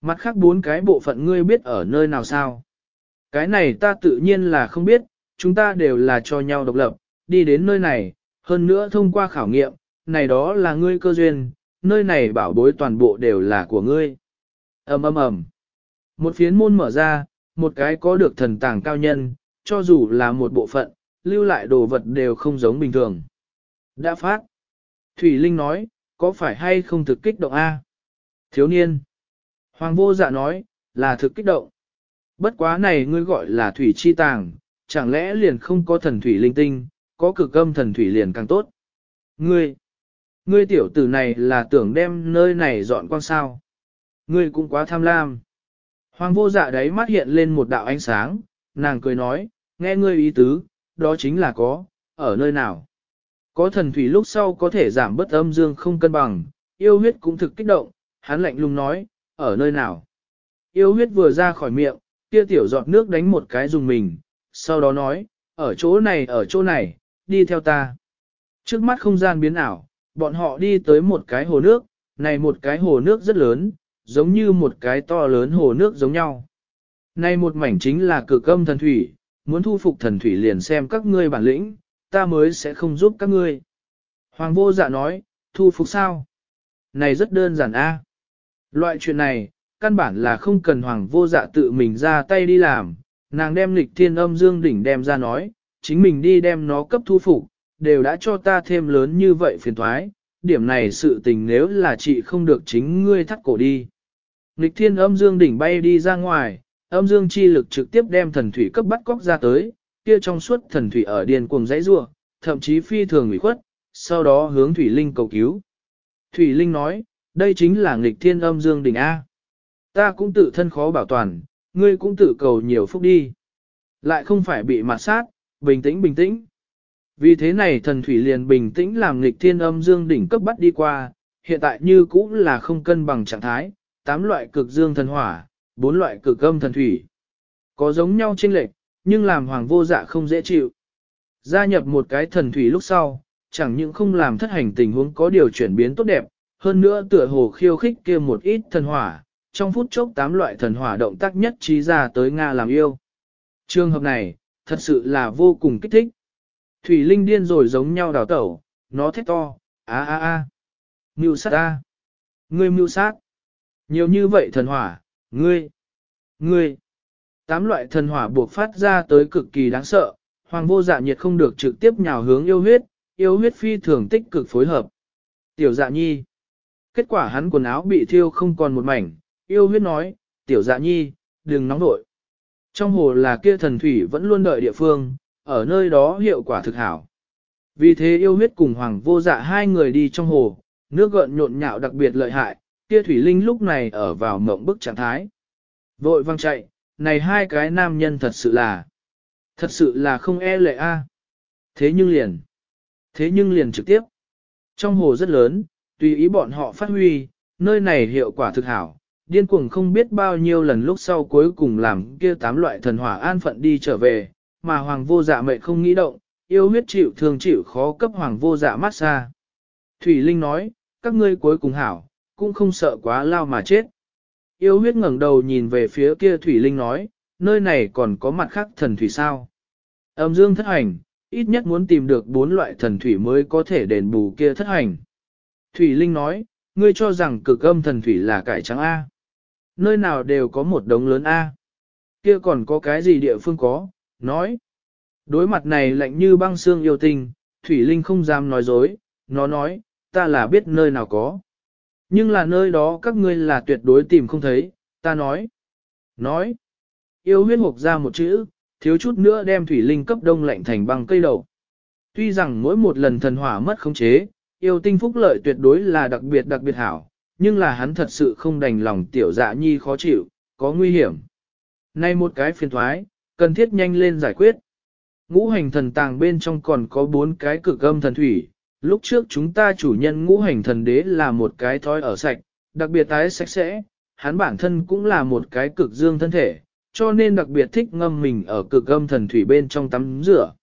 Mặt khác bốn cái bộ phận ngươi biết ở nơi nào sao? Cái này ta tự nhiên là không biết, chúng ta đều là cho nhau độc lập, đi đến nơi này, hơn nữa thông qua khảo nghiệm, này đó là ngươi cơ duyên, nơi này bảo bối toàn bộ đều là của ngươi. ầm ầm ầm. Một phiến môn mở ra, một cái có được thần tàng cao nhân, cho dù là một bộ phận, lưu lại đồ vật đều không giống bình thường. Đã phát. Thủy Linh nói, có phải hay không thực kích động A? Thiếu niên. Hoàng vô dạ nói, là thực kích động. Bất quá này ngươi gọi là thủy chi tàng, chẳng lẽ liền không có thần thủy linh tinh, có cực âm thần thủy liền càng tốt. Ngươi, ngươi tiểu tử này là tưởng đem nơi này dọn quan sao. Ngươi cũng quá tham lam. Hoàng vô dạ đấy mắt hiện lên một đạo ánh sáng, nàng cười nói, nghe ngươi ý tứ, đó chính là có, ở nơi nào. Có thần thủy lúc sau có thể giảm bất âm dương không cân bằng, yêu huyết cũng thực kích động, hắn lạnh lùng nói, ở nơi nào. Yêu huyết vừa ra khỏi miệng, kia tiểu giọt nước đánh một cái dùng mình, sau đó nói, ở chỗ này ở chỗ này, đi theo ta. Trước mắt không gian biến ảo, bọn họ đi tới một cái hồ nước, này một cái hồ nước rất lớn, giống như một cái to lớn hồ nước giống nhau. Này một mảnh chính là cực âm thần thủy, muốn thu phục thần thủy liền xem các ngươi bản lĩnh, ta mới sẽ không giúp các ngươi. Hoàng vô dạ nói, thu phục sao? Này rất đơn giản a. Loại chuyện này, căn bản là không cần hoàng vô dạ tự mình ra tay đi làm, nàng đem lịch thiên âm dương đỉnh đem ra nói, chính mình đi đem nó cấp thu phục, đều đã cho ta thêm lớn như vậy phiền thoái, điểm này sự tình nếu là chị không được chính ngươi thắt cổ đi. Lịch thiên âm dương đỉnh bay đi ra ngoài, âm dương chi lực trực tiếp đem thần thủy cấp bắt cóc ra tới, kia trong suốt thần thủy ở điền cuồng dãy rua, thậm chí phi thường ủy khuất, sau đó hướng thủy linh cầu cứu. Thủy linh nói, đây chính là nghịch thiên âm dương đỉnh A. Ta cũng tự thân khó bảo toàn, ngươi cũng tự cầu nhiều phúc đi. Lại không phải bị mạt sát, bình tĩnh bình tĩnh. Vì thế này thần thủy liền bình tĩnh làm nghịch thiên âm dương đỉnh cấp bắt đi qua, hiện tại như cũng là không cân bằng trạng thái, tám loại cực dương thần hỏa, bốn loại cực âm thần thủy. Có giống nhau chênh lệch, nhưng làm hoàng vô dạ không dễ chịu. Gia nhập một cái thần thủy lúc sau, chẳng những không làm thất hành tình huống có điều chuyển biến tốt đẹp, hơn nữa tựa hồ khiêu khích kia một ít thần hỏa, trong phút chốc tám loại thần hỏa động tác nhất trí ra tới Nga làm yêu. Trường hợp này, thật sự là vô cùng kích thích. Thủy Linh điên rồi giống nhau đào tẩu, nó thét to, a a a, mưu sát a, ngươi mưu sát, nhiều như vậy thần hỏa, ngươi, ngươi, tám loại thần hỏa buộc phát ra tới cực kỳ đáng sợ, hoàng vô dạ nhiệt không được trực tiếp nhào hướng yêu huyết, yêu huyết phi thường tích cực phối hợp. Tiểu dạ nhi, kết quả hắn quần áo bị thiêu không còn một mảnh, yêu huyết nói, tiểu dạ nhi, đừng nóng nội. Trong hồ là kia thần thủy vẫn luôn đợi địa phương, ở nơi đó hiệu quả thực hảo. Vì thế yêu huyết cùng hoàng vô dạ hai người đi trong hồ, nước gợn nhộn nhạo đặc biệt lợi hại, kia thủy linh lúc này ở vào mộng bức trạng thái. Vội văng chạy, này hai cái nam nhân thật sự là, thật sự là không e lệ a. Thế nhưng liền, thế nhưng liền trực tiếp. Trong hồ rất lớn, tùy ý bọn họ phát huy, nơi này hiệu quả thực hảo, điên cuồng không biết bao nhiêu lần lúc sau cuối cùng làm kia tám loại thần hỏa an phận đi trở về, mà hoàng vô dạ mệnh không nghĩ động, yêu huyết chịu thường chịu khó cấp hoàng vô dạ mát xa. Thủy Linh nói, các ngươi cuối cùng hảo, cũng không sợ quá lao mà chết. Yêu huyết ngẩng đầu nhìn về phía kia Thủy Linh nói, nơi này còn có mặt khác thần thủy sao. Âm dương thất hành, ít nhất muốn tìm được bốn loại thần thủy mới có thể đền bù kia thất hành. Thủy Linh nói, ngươi cho rằng cực âm thần thủy là cải trắng A. Nơi nào đều có một đống lớn A. Kia còn có cái gì địa phương có, nói. Đối mặt này lạnh như băng xương yêu tình, Thủy Linh không dám nói dối, nó nói, ta là biết nơi nào có. Nhưng là nơi đó các ngươi là tuyệt đối tìm không thấy, ta nói. Nói. Yêu huyết hộp ra một chữ, thiếu chút nữa đem Thủy Linh cấp đông lạnh thành băng cây đầu. Tuy rằng mỗi một lần thần hỏa mất khống chế, yêu tinh phúc lợi tuyệt đối là đặc biệt đặc biệt hảo, nhưng là hắn thật sự không đành lòng tiểu dạ nhi khó chịu, có nguy hiểm. Nay một cái phiền thoái, cần thiết nhanh lên giải quyết. Ngũ hành thần tàng bên trong còn có bốn cái cực âm thần thủy, lúc trước chúng ta chủ nhân ngũ hành thần đế là một cái thói ở sạch, đặc biệt tái sạch sẽ, hắn bản thân cũng là một cái cực dương thân thể, cho nên đặc biệt thích ngâm mình ở cực âm thần thủy bên trong tắm rửa.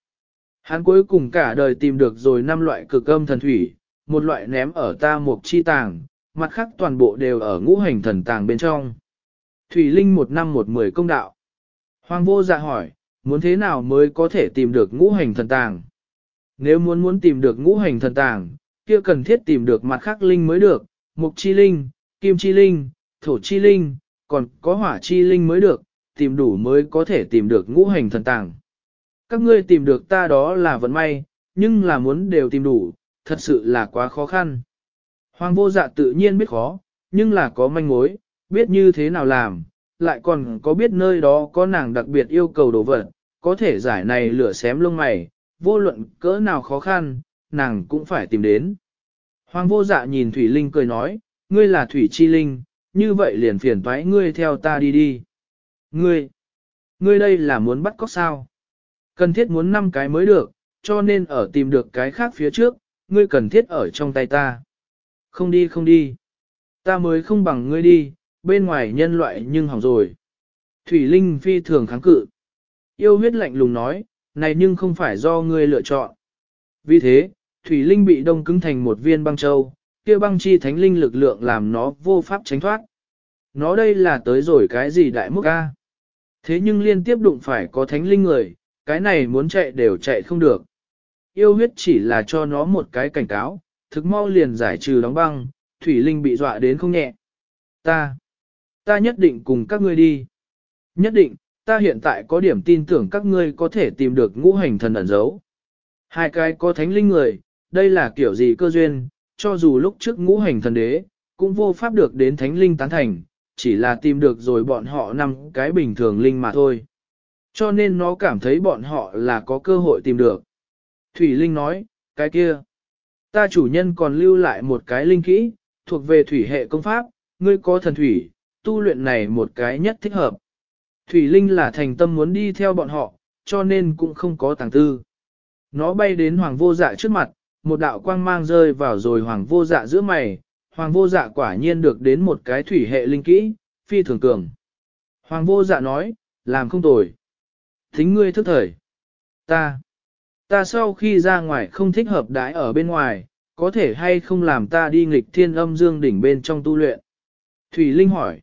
Hắn cuối cùng cả đời tìm được rồi năm loại cực âm thần thủy, một loại ném ở ta một chi tàng, mặt khác toàn bộ đều ở ngũ hành thần tàng bên trong. Thủy Linh một năm một mười công đạo. Hoàng vô dạ hỏi, muốn thế nào mới có thể tìm được ngũ hành thần tàng? Nếu muốn muốn tìm được ngũ hành thần tàng, kia cần thiết tìm được mặt khác linh mới được, mục chi linh, kim chi linh, thổ chi linh, còn có hỏa chi linh mới được, tìm đủ mới có thể tìm được ngũ hành thần tàng. Các ngươi tìm được ta đó là vận may, nhưng là muốn đều tìm đủ, thật sự là quá khó khăn. Hoàng vô dạ tự nhiên biết khó, nhưng là có manh mối, biết như thế nào làm, lại còn có biết nơi đó có nàng đặc biệt yêu cầu đồ vật, có thể giải này lửa xém lông mày, vô luận cỡ nào khó khăn, nàng cũng phải tìm đến. Hoàng vô dạ nhìn Thủy Linh cười nói, ngươi là Thủy Chi Linh, như vậy liền phiền toái ngươi theo ta đi đi. Ngươi, ngươi đây là muốn bắt cóc sao? Cần thiết muốn năm cái mới được, cho nên ở tìm được cái khác phía trước, ngươi cần thiết ở trong tay ta. Không đi không đi. Ta mới không bằng ngươi đi, bên ngoài nhân loại nhưng hỏng rồi. Thủy Linh phi thường kháng cự. Yêu huyết lạnh lùng nói, này nhưng không phải do ngươi lựa chọn. Vì thế, Thủy Linh bị đông cứng thành một viên băng châu, kia băng chi thánh linh lực lượng làm nó vô pháp tránh thoát. Nó đây là tới rồi cái gì đại mức a? Thế nhưng liên tiếp đụng phải có thánh linh người, cái này muốn chạy đều chạy không được. Yêu huyết chỉ là cho nó một cái cảnh cáo, thực mau liền giải trừ đóng băng, Thủy Linh bị dọa đến không nhẹ. Ta, ta nhất định cùng các ngươi đi. Nhất định, ta hiện tại có điểm tin tưởng các ngươi có thể tìm được ngũ hành thần ẩn dấu. Hai cái có thánh linh người, đây là kiểu gì cơ duyên, cho dù lúc trước ngũ hành thần đế, cũng vô pháp được đến thánh linh tán thành, chỉ là tìm được rồi bọn họ năm cái bình thường linh mà thôi. Cho nên nó cảm thấy bọn họ là có cơ hội tìm được. Thủy Linh nói, cái kia. Ta chủ nhân còn lưu lại một cái linh kỹ, thuộc về thủy hệ công pháp, ngươi có thần thủy, tu luyện này một cái nhất thích hợp. Thủy Linh là thành tâm muốn đi theo bọn họ, cho nên cũng không có tàng tư. Nó bay đến hoàng vô dạ trước mặt, một đạo quang mang rơi vào rồi hoàng vô dạ giữa mày, hoàng vô dạ quả nhiên được đến một cái thủy hệ linh kỹ, phi thường cường. Hoàng vô dạ nói, làm không tồi. Thính ngươi thức thời. Ta, Ta sau khi ra ngoài không thích hợp đãi ở bên ngoài, có thể hay không làm ta đi nghịch thiên âm dương đỉnh bên trong tu luyện? Thủy Linh hỏi.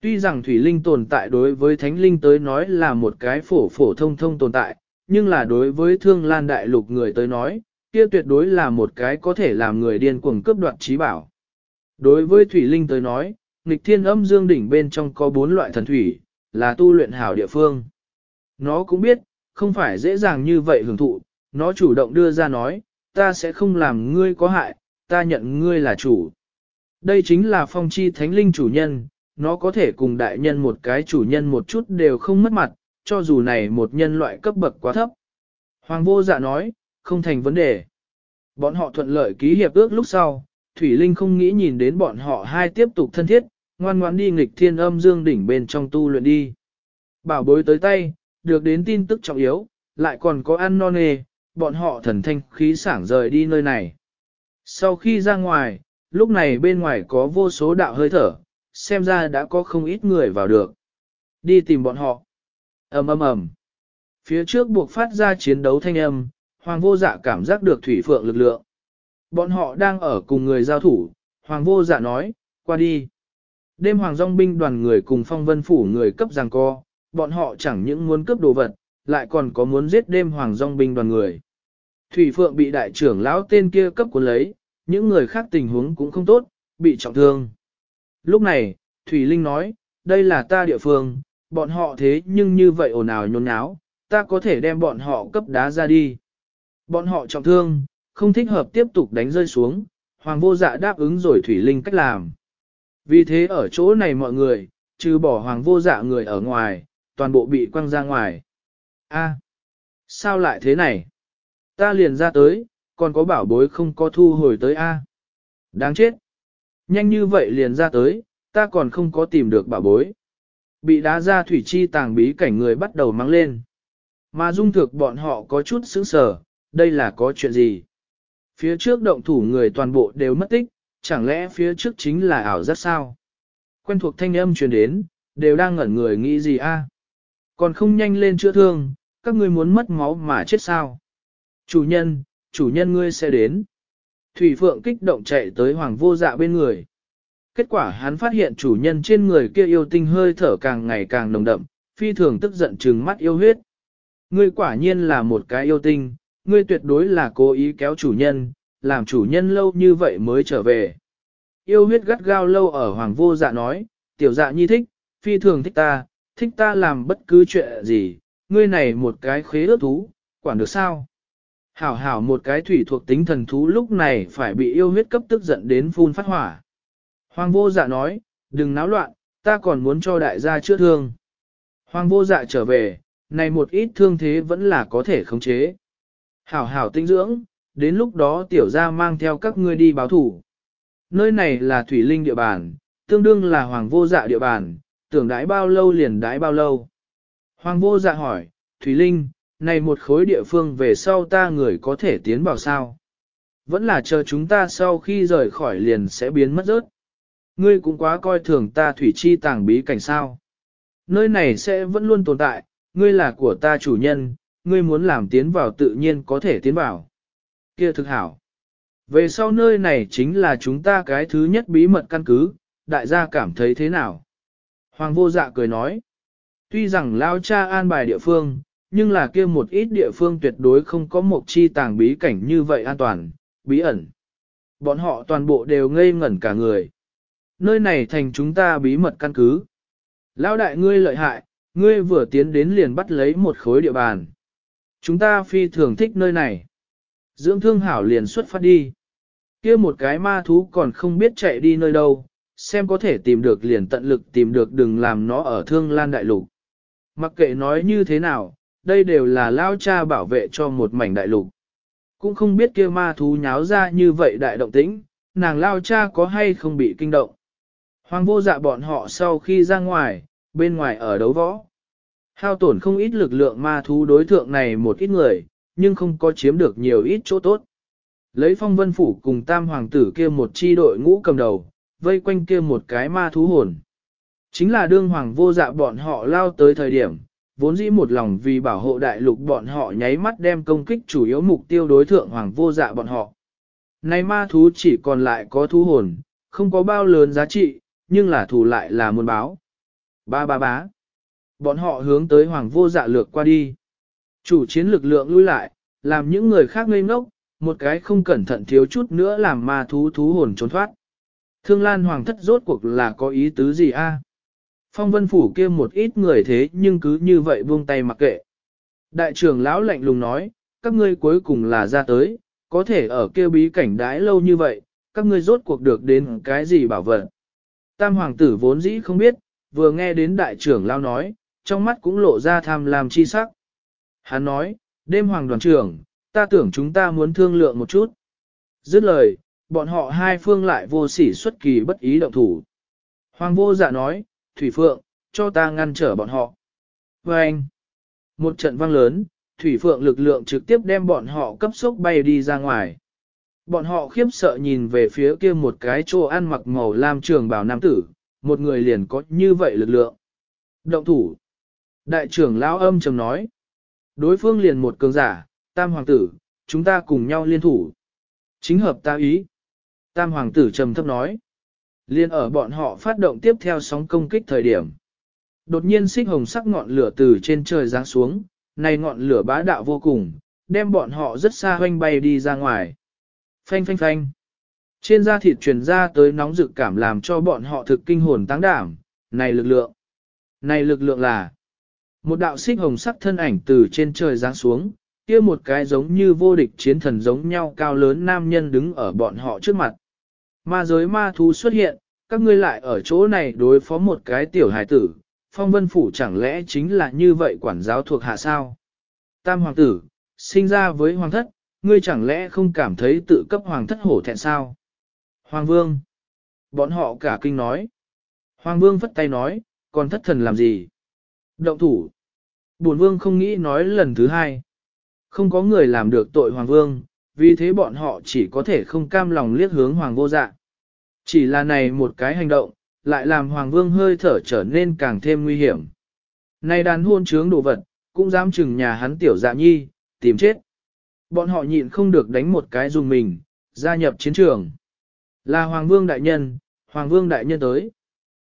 Tuy rằng Thủy Linh tồn tại đối với Thánh Linh tới nói là một cái phổ phổ thông thông tồn tại, nhưng là đối với Thương Lan Đại Lục người tới nói, kia tuyệt đối là một cái có thể làm người điên cuồng cướp đoạt trí bảo. Đối với Thủy Linh tới nói, nghịch thiên âm dương đỉnh bên trong có bốn loại thần thủy, là tu luyện hảo địa phương. Nó cũng biết, không phải dễ dàng như vậy hưởng thụ, nó chủ động đưa ra nói, ta sẽ không làm ngươi có hại, ta nhận ngươi là chủ. Đây chính là phong chi thánh linh chủ nhân, nó có thể cùng đại nhân một cái chủ nhân một chút đều không mất mặt, cho dù này một nhân loại cấp bậc quá thấp. Hoàng vô dạ nói, không thành vấn đề. Bọn họ thuận lợi ký hiệp ước lúc sau, Thủy Linh không nghĩ nhìn đến bọn họ hai tiếp tục thân thiết, ngoan ngoãn đi nghịch thiên âm dương đỉnh bên trong tu luyện đi. Bảo bối tới tay, được đến tin tức trọng yếu, lại còn có ăn non nê, bọn họ thần thanh khí sảng rời đi nơi này. Sau khi ra ngoài, lúc này bên ngoài có vô số đạo hơi thở, xem ra đã có không ít người vào được. Đi tìm bọn họ. ầm ầm ầm. Phía trước buộc phát ra chiến đấu thanh âm, hoàng vô dạ cảm giác được thủy phượng lực lượng. Bọn họ đang ở cùng người giao thủ, hoàng vô dạ nói, qua đi. Đêm hoàng dòng binh đoàn người cùng phong vân phủ người cấp giằng co, bọn họ chẳng những muốn cướp đồ vật, lại còn có muốn giết đêm hoàng dòng binh đoàn người. Thủy Phượng bị đại trưởng lão tên kia cấp cuốn lấy, những người khác tình huống cũng không tốt, bị trọng thương. Lúc này, Thủy Linh nói, đây là ta địa phương, bọn họ thế nhưng như vậy ồn ào nhốn nháo, ta có thể đem bọn họ cấp đá ra đi. Bọn họ trọng thương, không thích hợp tiếp tục đánh rơi xuống, Hoàng vô dạ đáp ứng rồi Thủy Linh cách làm. Vì thế ở chỗ này mọi người, trừ bỏ Hoàng vô dạ người ở ngoài, toàn bộ bị quăng ra ngoài. A, sao lại thế này? Ta liền ra tới, còn có bảo bối không có thu hồi tới A. Đáng chết. Nhanh như vậy liền ra tới, ta còn không có tìm được bảo bối. Bị đá ra thủy chi tàng bí cảnh người bắt đầu mang lên. Mà dung thực bọn họ có chút sững sờ, đây là có chuyện gì? Phía trước động thủ người toàn bộ đều mất tích, chẳng lẽ phía trước chính là ảo giác sao? Quen thuộc thanh âm truyền đến, đều đang ngẩn người nghĩ gì a? Còn không nhanh lên chữa thương, các ngươi muốn mất máu mà chết sao? Chủ nhân, chủ nhân ngươi sẽ đến. Thủy Phượng kích động chạy tới hoàng vô dạ bên người. Kết quả hắn phát hiện chủ nhân trên người kia yêu tinh hơi thở càng ngày càng nồng đậm, phi thường tức giận trừng mắt yêu huyết. Ngươi quả nhiên là một cái yêu tinh, ngươi tuyệt đối là cố ý kéo chủ nhân, làm chủ nhân lâu như vậy mới trở về. Yêu huyết gắt gao lâu ở hoàng vô dạ nói, tiểu dạ nhi thích, phi thường thích ta, thích ta làm bất cứ chuyện gì, ngươi này một cái khế ước thú, quản được sao? Hảo hảo một cái thủy thuộc tính thần thú lúc này phải bị yêu huyết cấp tức giận đến phun phát hỏa. Hoàng vô dạ nói, đừng náo loạn, ta còn muốn cho đại gia chữa thương. Hoàng vô dạ trở về, này một ít thương thế vẫn là có thể khống chế. Hảo hảo tinh dưỡng, đến lúc đó tiểu gia mang theo các ngươi đi báo thủ. Nơi này là thủy linh địa bàn, tương đương là hoàng vô dạ địa bàn, tưởng đãi bao lâu liền đãi bao lâu. Hoàng vô dạ hỏi, Thủy Linh, này một khối địa phương về sau ta người có thể tiến vào sao? Vẫn là chờ chúng ta sau khi rời khỏi liền sẽ biến mất rớt. Ngươi cũng quá coi thường ta thủy chi tàng bí cảnh sao. Nơi này sẽ vẫn luôn tồn tại, ngươi là của ta chủ nhân, ngươi muốn làm tiến vào tự nhiên có thể tiến vào. Kia thực hảo. Về sau nơi này chính là chúng ta cái thứ nhất bí mật căn cứ, đại gia cảm thấy thế nào? Hoàng vô dạ cười nói. Tuy rằng lao cha an bài địa phương, nhưng là kia một ít địa phương tuyệt đối không có một chi tàng bí cảnh như vậy an toàn, bí ẩn. Bọn họ toàn bộ đều ngây ngẩn cả người. Nơi này thành chúng ta bí mật căn cứ. Lão đại ngươi lợi hại, ngươi vừa tiến đến liền bắt lấy một khối địa bàn. Chúng ta phi thường thích nơi này. Dưỡng thương hảo liền xuất phát đi. kia một cái ma thú còn không biết chạy đi nơi đâu, xem có thể tìm được liền tận lực tìm được đừng làm nó ở thương lan đại lục. Mặc kệ nói như thế nào, đây đều là lao cha bảo vệ cho một mảnh đại lục. Cũng không biết kia ma thú nháo ra như vậy đại động tĩnh, nàng lao cha có hay không bị kinh động. Hoàng vô dạ bọn họ sau khi ra ngoài, bên ngoài ở đấu võ. Hao tổn không ít lực lượng ma thú đối thượng này một ít người, nhưng không có chiếm được nhiều ít chỗ tốt. Lấy phong vân phủ cùng tam hoàng tử kia một chi đội ngũ cầm đầu, vây quanh kia một cái ma thú hồn. Chính là đương hoàng vô dạ bọn họ lao tới thời điểm, vốn dĩ một lòng vì bảo hộ đại lục bọn họ nháy mắt đem công kích chủ yếu mục tiêu đối thượng hoàng vô dạ bọn họ. Này ma thú chỉ còn lại có thú hồn, không có bao lớn giá trị, nhưng là thù lại là muôn báo. Ba ba bá. Bọn họ hướng tới hoàng vô dạ lược qua đi. Chủ chiến lực lượng lui lại, làm những người khác ngây ngốc, một cái không cẩn thận thiếu chút nữa làm ma thú thú hồn trốn thoát. Thương Lan Hoàng thất rốt cuộc là có ý tứ gì a? Phong vân phủ kia một ít người thế nhưng cứ như vậy buông tay mặc kệ. Đại trưởng lão lạnh lùng nói, các ngươi cuối cùng là ra tới, có thể ở kia bí cảnh đãi lâu như vậy, các ngươi rốt cuộc được đến cái gì bảo vật. Tam hoàng tử vốn dĩ không biết, vừa nghe đến đại trưởng lão nói, trong mắt cũng lộ ra tham lam chi sắc. Hắn nói, đêm hoàng đoàn trưởng, ta tưởng chúng ta muốn thương lượng một chút. Dứt lời, bọn họ hai phương lại vô sỉ xuất kỳ bất ý động thủ. Hoàng vô dạ nói, Thủy Phượng, cho ta ngăn trở bọn họ. Và anh, một trận vang lớn, Thủy Phượng lực lượng trực tiếp đem bọn họ cấp sốc bay đi ra ngoài. Bọn họ khiếp sợ nhìn về phía kia một cái chỗ ăn mặc màu lam trường bảo nam tử, một người liền có như vậy lực lượng. Động thủ. Đại trưởng lão âm trầm nói. Đối phương liền một cường giả, tam hoàng tử, chúng ta cùng nhau liên thủ. Chính hợp ta ý. Tam hoàng tử trầm thấp nói. Liên ở bọn họ phát động tiếp theo sóng công kích thời điểm. Đột nhiên xích hồng sắc ngọn lửa từ trên trời giáng xuống, này ngọn lửa bá đạo vô cùng, đem bọn họ rất xa hoanh bay đi ra ngoài. Phanh phanh phanh. Trên da thịt truyền ra tới nóng rực cảm làm cho bọn họ thực kinh hồn táng đảm, này lực lượng. Này lực lượng là một đạo xích hồng sắc thân ảnh từ trên trời giáng xuống, kia một cái giống như vô địch chiến thần giống nhau cao lớn nam nhân đứng ở bọn họ trước mặt. Ma giới ma thú xuất hiện, các ngươi lại ở chỗ này đối phó một cái tiểu hài tử, phong vân phủ chẳng lẽ chính là như vậy quản giáo thuộc hạ sao? Tam hoàng tử, sinh ra với hoàng thất, ngươi chẳng lẽ không cảm thấy tự cấp hoàng thất hổ thẹn sao? Hoàng vương, bọn họ cả kinh nói. Hoàng vương vất tay nói, còn thất thần làm gì? Động thủ. Bổn vương không nghĩ nói lần thứ hai. Không có người làm được tội hoàng vương, vì thế bọn họ chỉ có thể không cam lòng liếc hướng hoàng vô dạ. Chỉ là này một cái hành động, lại làm Hoàng Vương hơi thở trở nên càng thêm nguy hiểm. Này đàn hôn trướng đồ vật, cũng dám chừng nhà hắn tiểu dạ nhi, tìm chết. Bọn họ nhịn không được đánh một cái dùng mình, gia nhập chiến trường. Là Hoàng Vương Đại Nhân, Hoàng Vương Đại Nhân tới.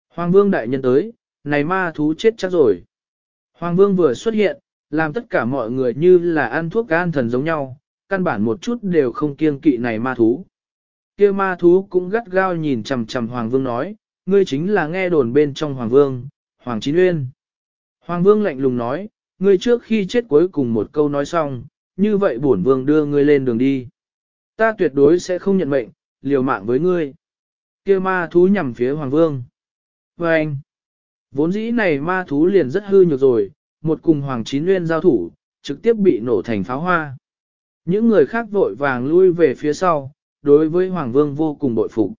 Hoàng Vương Đại Nhân tới, này ma thú chết chắc rồi. Hoàng Vương vừa xuất hiện, làm tất cả mọi người như là ăn thuốc gan thần giống nhau, căn bản một chút đều không kiêng kỵ này ma thú kia ma thú cũng gắt gao nhìn chằm chằm Hoàng Vương nói, ngươi chính là nghe đồn bên trong Hoàng Vương, Hoàng Chín Uyên. Hoàng Vương lạnh lùng nói, ngươi trước khi chết cuối cùng một câu nói xong, như vậy bổn Vương đưa ngươi lên đường đi. Ta tuyệt đối sẽ không nhận mệnh, liều mạng với ngươi. Kia ma thú nhằm phía Hoàng Vương. Và anh, vốn dĩ này ma thú liền rất hư nhược rồi, một cùng Hoàng Chín uyên giao thủ, trực tiếp bị nổ thành pháo hoa. Những người khác vội vàng lui về phía sau, đối với Hoàng Vương vô cùng bội phục.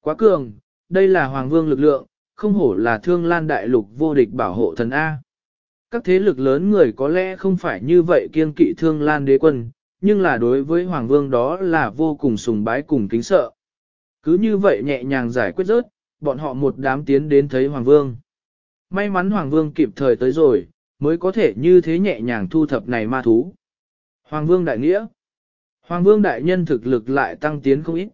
Quá cường, đây là Hoàng Vương lực lượng, không hổ là thương lan đại lục vô địch bảo hộ thần A. Các thế lực lớn người có lẽ không phải như vậy kiên kỵ thương lan đế quân, nhưng là đối với Hoàng Vương đó là vô cùng sùng bái cùng kính sợ. Cứ như vậy nhẹ nhàng giải quyết rớt, bọn họ một đám tiến đến thấy Hoàng Vương. May mắn Hoàng Vương kịp thời tới rồi, mới có thể như thế nhẹ nhàng thu thập này ma thú. Hoàng Vương đại nghĩa. Hoàng vương đại nhân thực lực lại tăng tiến không ít.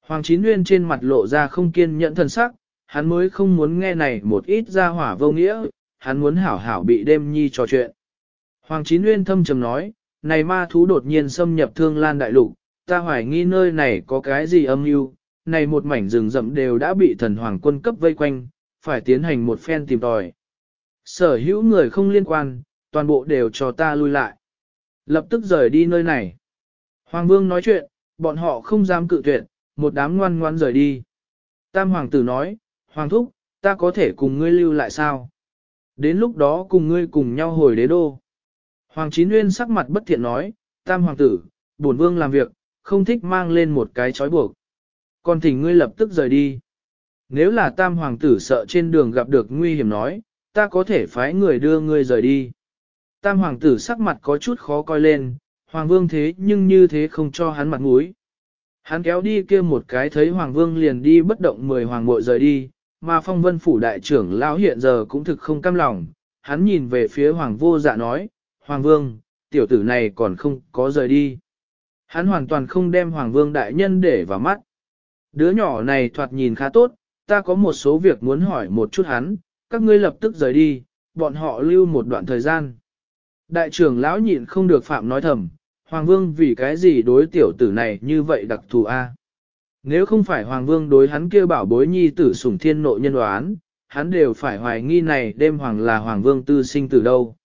Hoàng chín nguyên trên mặt lộ ra không kiên nhẫn thần sắc, hắn mới không muốn nghe này một ít ra hỏa vô nghĩa, hắn muốn hảo hảo bị đêm nhi trò chuyện. Hoàng chín nguyên thâm trầm nói, này ma thú đột nhiên xâm nhập thương lan đại lục, ta hoài nghi nơi này có cái gì âm mưu, này một mảnh rừng rậm đều đã bị thần hoàng quân cấp vây quanh, phải tiến hành một phen tìm tòi. Sở hữu người không liên quan, toàn bộ đều cho ta lui lại. Lập tức rời đi nơi này. Hoàng vương nói chuyện, bọn họ không dám cự tuyệt, một đám ngoan ngoan rời đi. Tam hoàng tử nói, Hoàng thúc, ta có thể cùng ngươi lưu lại sao? Đến lúc đó cùng ngươi cùng nhau hồi đế đô. Hoàng Chín Nguyên sắc mặt bất thiện nói, Tam hoàng tử, bổn vương làm việc, không thích mang lên một cái trói buộc. Còn thỉnh ngươi lập tức rời đi. Nếu là Tam hoàng tử sợ trên đường gặp được nguy hiểm nói, ta có thể phái người đưa ngươi rời đi. Tam hoàng tử sắc mặt có chút khó coi lên, Hoàng vương thế nhưng như thế không cho hắn mặt mũi. Hắn kéo đi kia một cái thấy Hoàng vương liền đi bất động mười hoàng muội rời đi, mà phong vân phủ đại trưởng lão hiện giờ cũng thực không cam lòng, hắn nhìn về phía hoàng vô dạ nói, Hoàng vương, tiểu tử này còn không có rời đi. Hắn hoàn toàn không đem Hoàng vương đại nhân để vào mắt. Đứa nhỏ này thoạt nhìn khá tốt, ta có một số việc muốn hỏi một chút hắn, các ngươi lập tức rời đi, bọn họ lưu một đoạn thời gian. Đại trưởng lão nhịn không được phạm nói thầm, Hoàng vương vì cái gì đối tiểu tử này như vậy đặc thù a? Nếu không phải Hoàng vương đối hắn kia bảo bối nhi tử sủng thiên nội nhân đoán, hắn đều phải hoài nghi này đêm Hoàng là Hoàng vương tư sinh từ đâu.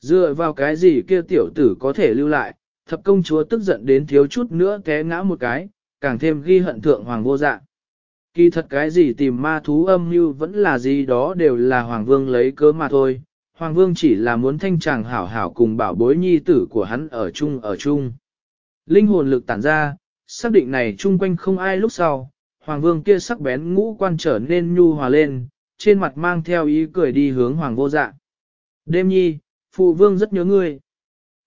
Dựa vào cái gì kia tiểu tử có thể lưu lại, thập công chúa tức giận đến thiếu chút nữa té ngã một cái, càng thêm ghi hận thượng Hoàng vô dạng. Kỳ thật cái gì tìm ma thú âm như vẫn là gì đó đều là Hoàng vương lấy cớ mà thôi, Hoàng vương chỉ là muốn thanh chàng hảo hảo cùng bảo bối nhi tử của hắn ở chung ở chung. Linh hồn lực tản ra, xác định này chung quanh không ai lúc sau, Hoàng vương kia sắc bén ngũ quan trở nên nhu hòa lên, trên mặt mang theo ý cười đi hướng Hoàng vô dạ. Đêm nhi, phụ vương rất nhớ ngươi.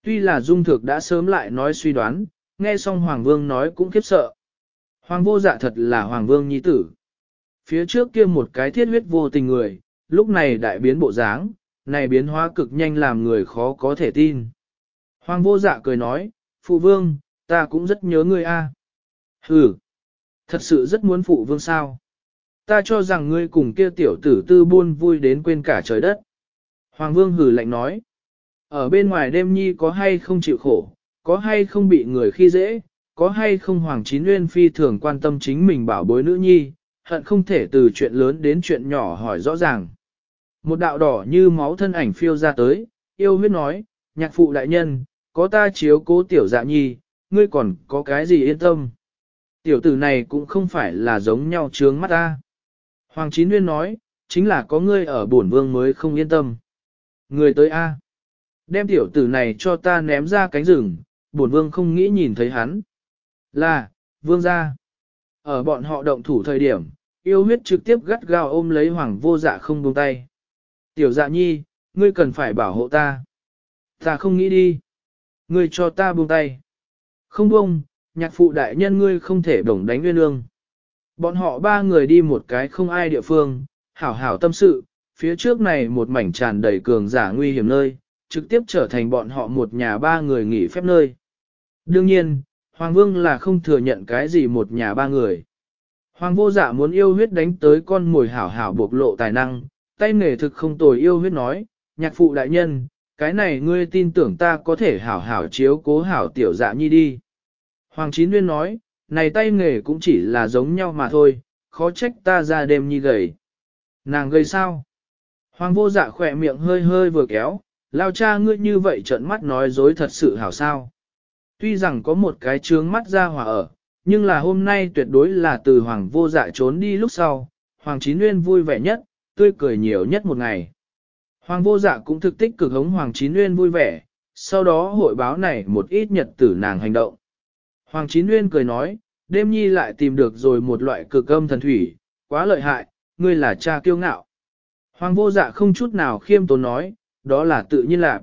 Tuy là dung thực đã sớm lại nói suy đoán, nghe xong Hoàng vương nói cũng khiếp sợ. Hoàng vô dạ thật là Hoàng vương nhi tử. Phía trước kia một cái thiết huyết vô tình người, lúc này đại biến bộ dáng, này biến hóa cực nhanh làm người khó có thể tin. Hoàng vô dạ cười nói, phụ vương, ta cũng rất nhớ ngươi a. À. Hừ, thật sự rất muốn phụ vương sao. Ta cho rằng ngươi cùng kia tiểu tử tư buôn vui đến quên cả trời đất. Hoàng vương hử lạnh nói, ở bên ngoài đêm nhi có hay không chịu khổ, có hay không bị người khi dễ, có hay không Hoàng Chín Nguyên Phi thường quan tâm chính mình bảo bối nữ nhi, hận không thể từ chuyện lớn đến chuyện nhỏ hỏi rõ ràng. Một đạo đỏ như máu thân ảnh phiêu ra tới, yêu huyết nói, nhạc phụ đại nhân, có ta chiếu cố tiểu dạ nhi, ngươi còn có cái gì yên tâm. Tiểu tử này cũng không phải là giống nhau trướng mắt ta. Hoàng Chín Nguyên nói, chính là có ngươi ở bổn vương mới không yên tâm. Người tới A. Đem tiểu tử này cho ta ném ra cánh rừng, bổn vương không nghĩ nhìn thấy hắn. Là, vương ra. Ở bọn họ động thủ thời điểm, yêu huyết trực tiếp gắt gao ôm lấy hoàng vô dạ không buông tay. Tiểu dạ nhi, ngươi cần phải bảo hộ ta. Ta không nghĩ đi. Ngươi cho ta buông tay. Không buông, nhạc phụ đại nhân ngươi không thể đồng đánh nguyên ương. Bọn họ ba người đi một cái không ai địa phương, hảo hảo tâm sự, phía trước này một mảnh tràn đầy cường giả nguy hiểm nơi, trực tiếp trở thành bọn họ một nhà ba người nghỉ phép nơi. Đương nhiên, Hoàng Vương là không thừa nhận cái gì một nhà ba người. Hoàng vô dạ muốn yêu huyết đánh tới con mồi hảo hảo bộc lộ tài năng, tay nghề thực không tồi yêu huyết nói, nhạc phụ đại nhân, cái này ngươi tin tưởng ta có thể hảo hảo chiếu cố hảo tiểu dạ nhi đi. Hoàng Chín Nguyên nói, này tay nghề cũng chỉ là giống nhau mà thôi, khó trách ta ra đêm nhi gầy. Nàng gầy sao? Hoàng vô dạ khỏe miệng hơi hơi vừa kéo, lao cha ngươi như vậy trợn mắt nói dối thật sự hảo sao. Tuy rằng có một cái trướng mắt ra hòa ở, nhưng là hôm nay tuyệt đối là từ hoàng vô dạ trốn đi lúc sau, hoàng chín nguyên vui vẻ nhất, tươi cười nhiều nhất một ngày. Hoàng vô dạ cũng thực tích cực hống hoàng chín nguyên vui vẻ, sau đó hội báo này một ít nhật tử nàng hành động. Hoàng chín nguyên cười nói, đêm nhi lại tìm được rồi một loại cực âm thần thủy, quá lợi hại, ngươi là cha kiêu ngạo. Hoàng vô dạ không chút nào khiêm tốn nói, đó là tự nhiên lạc.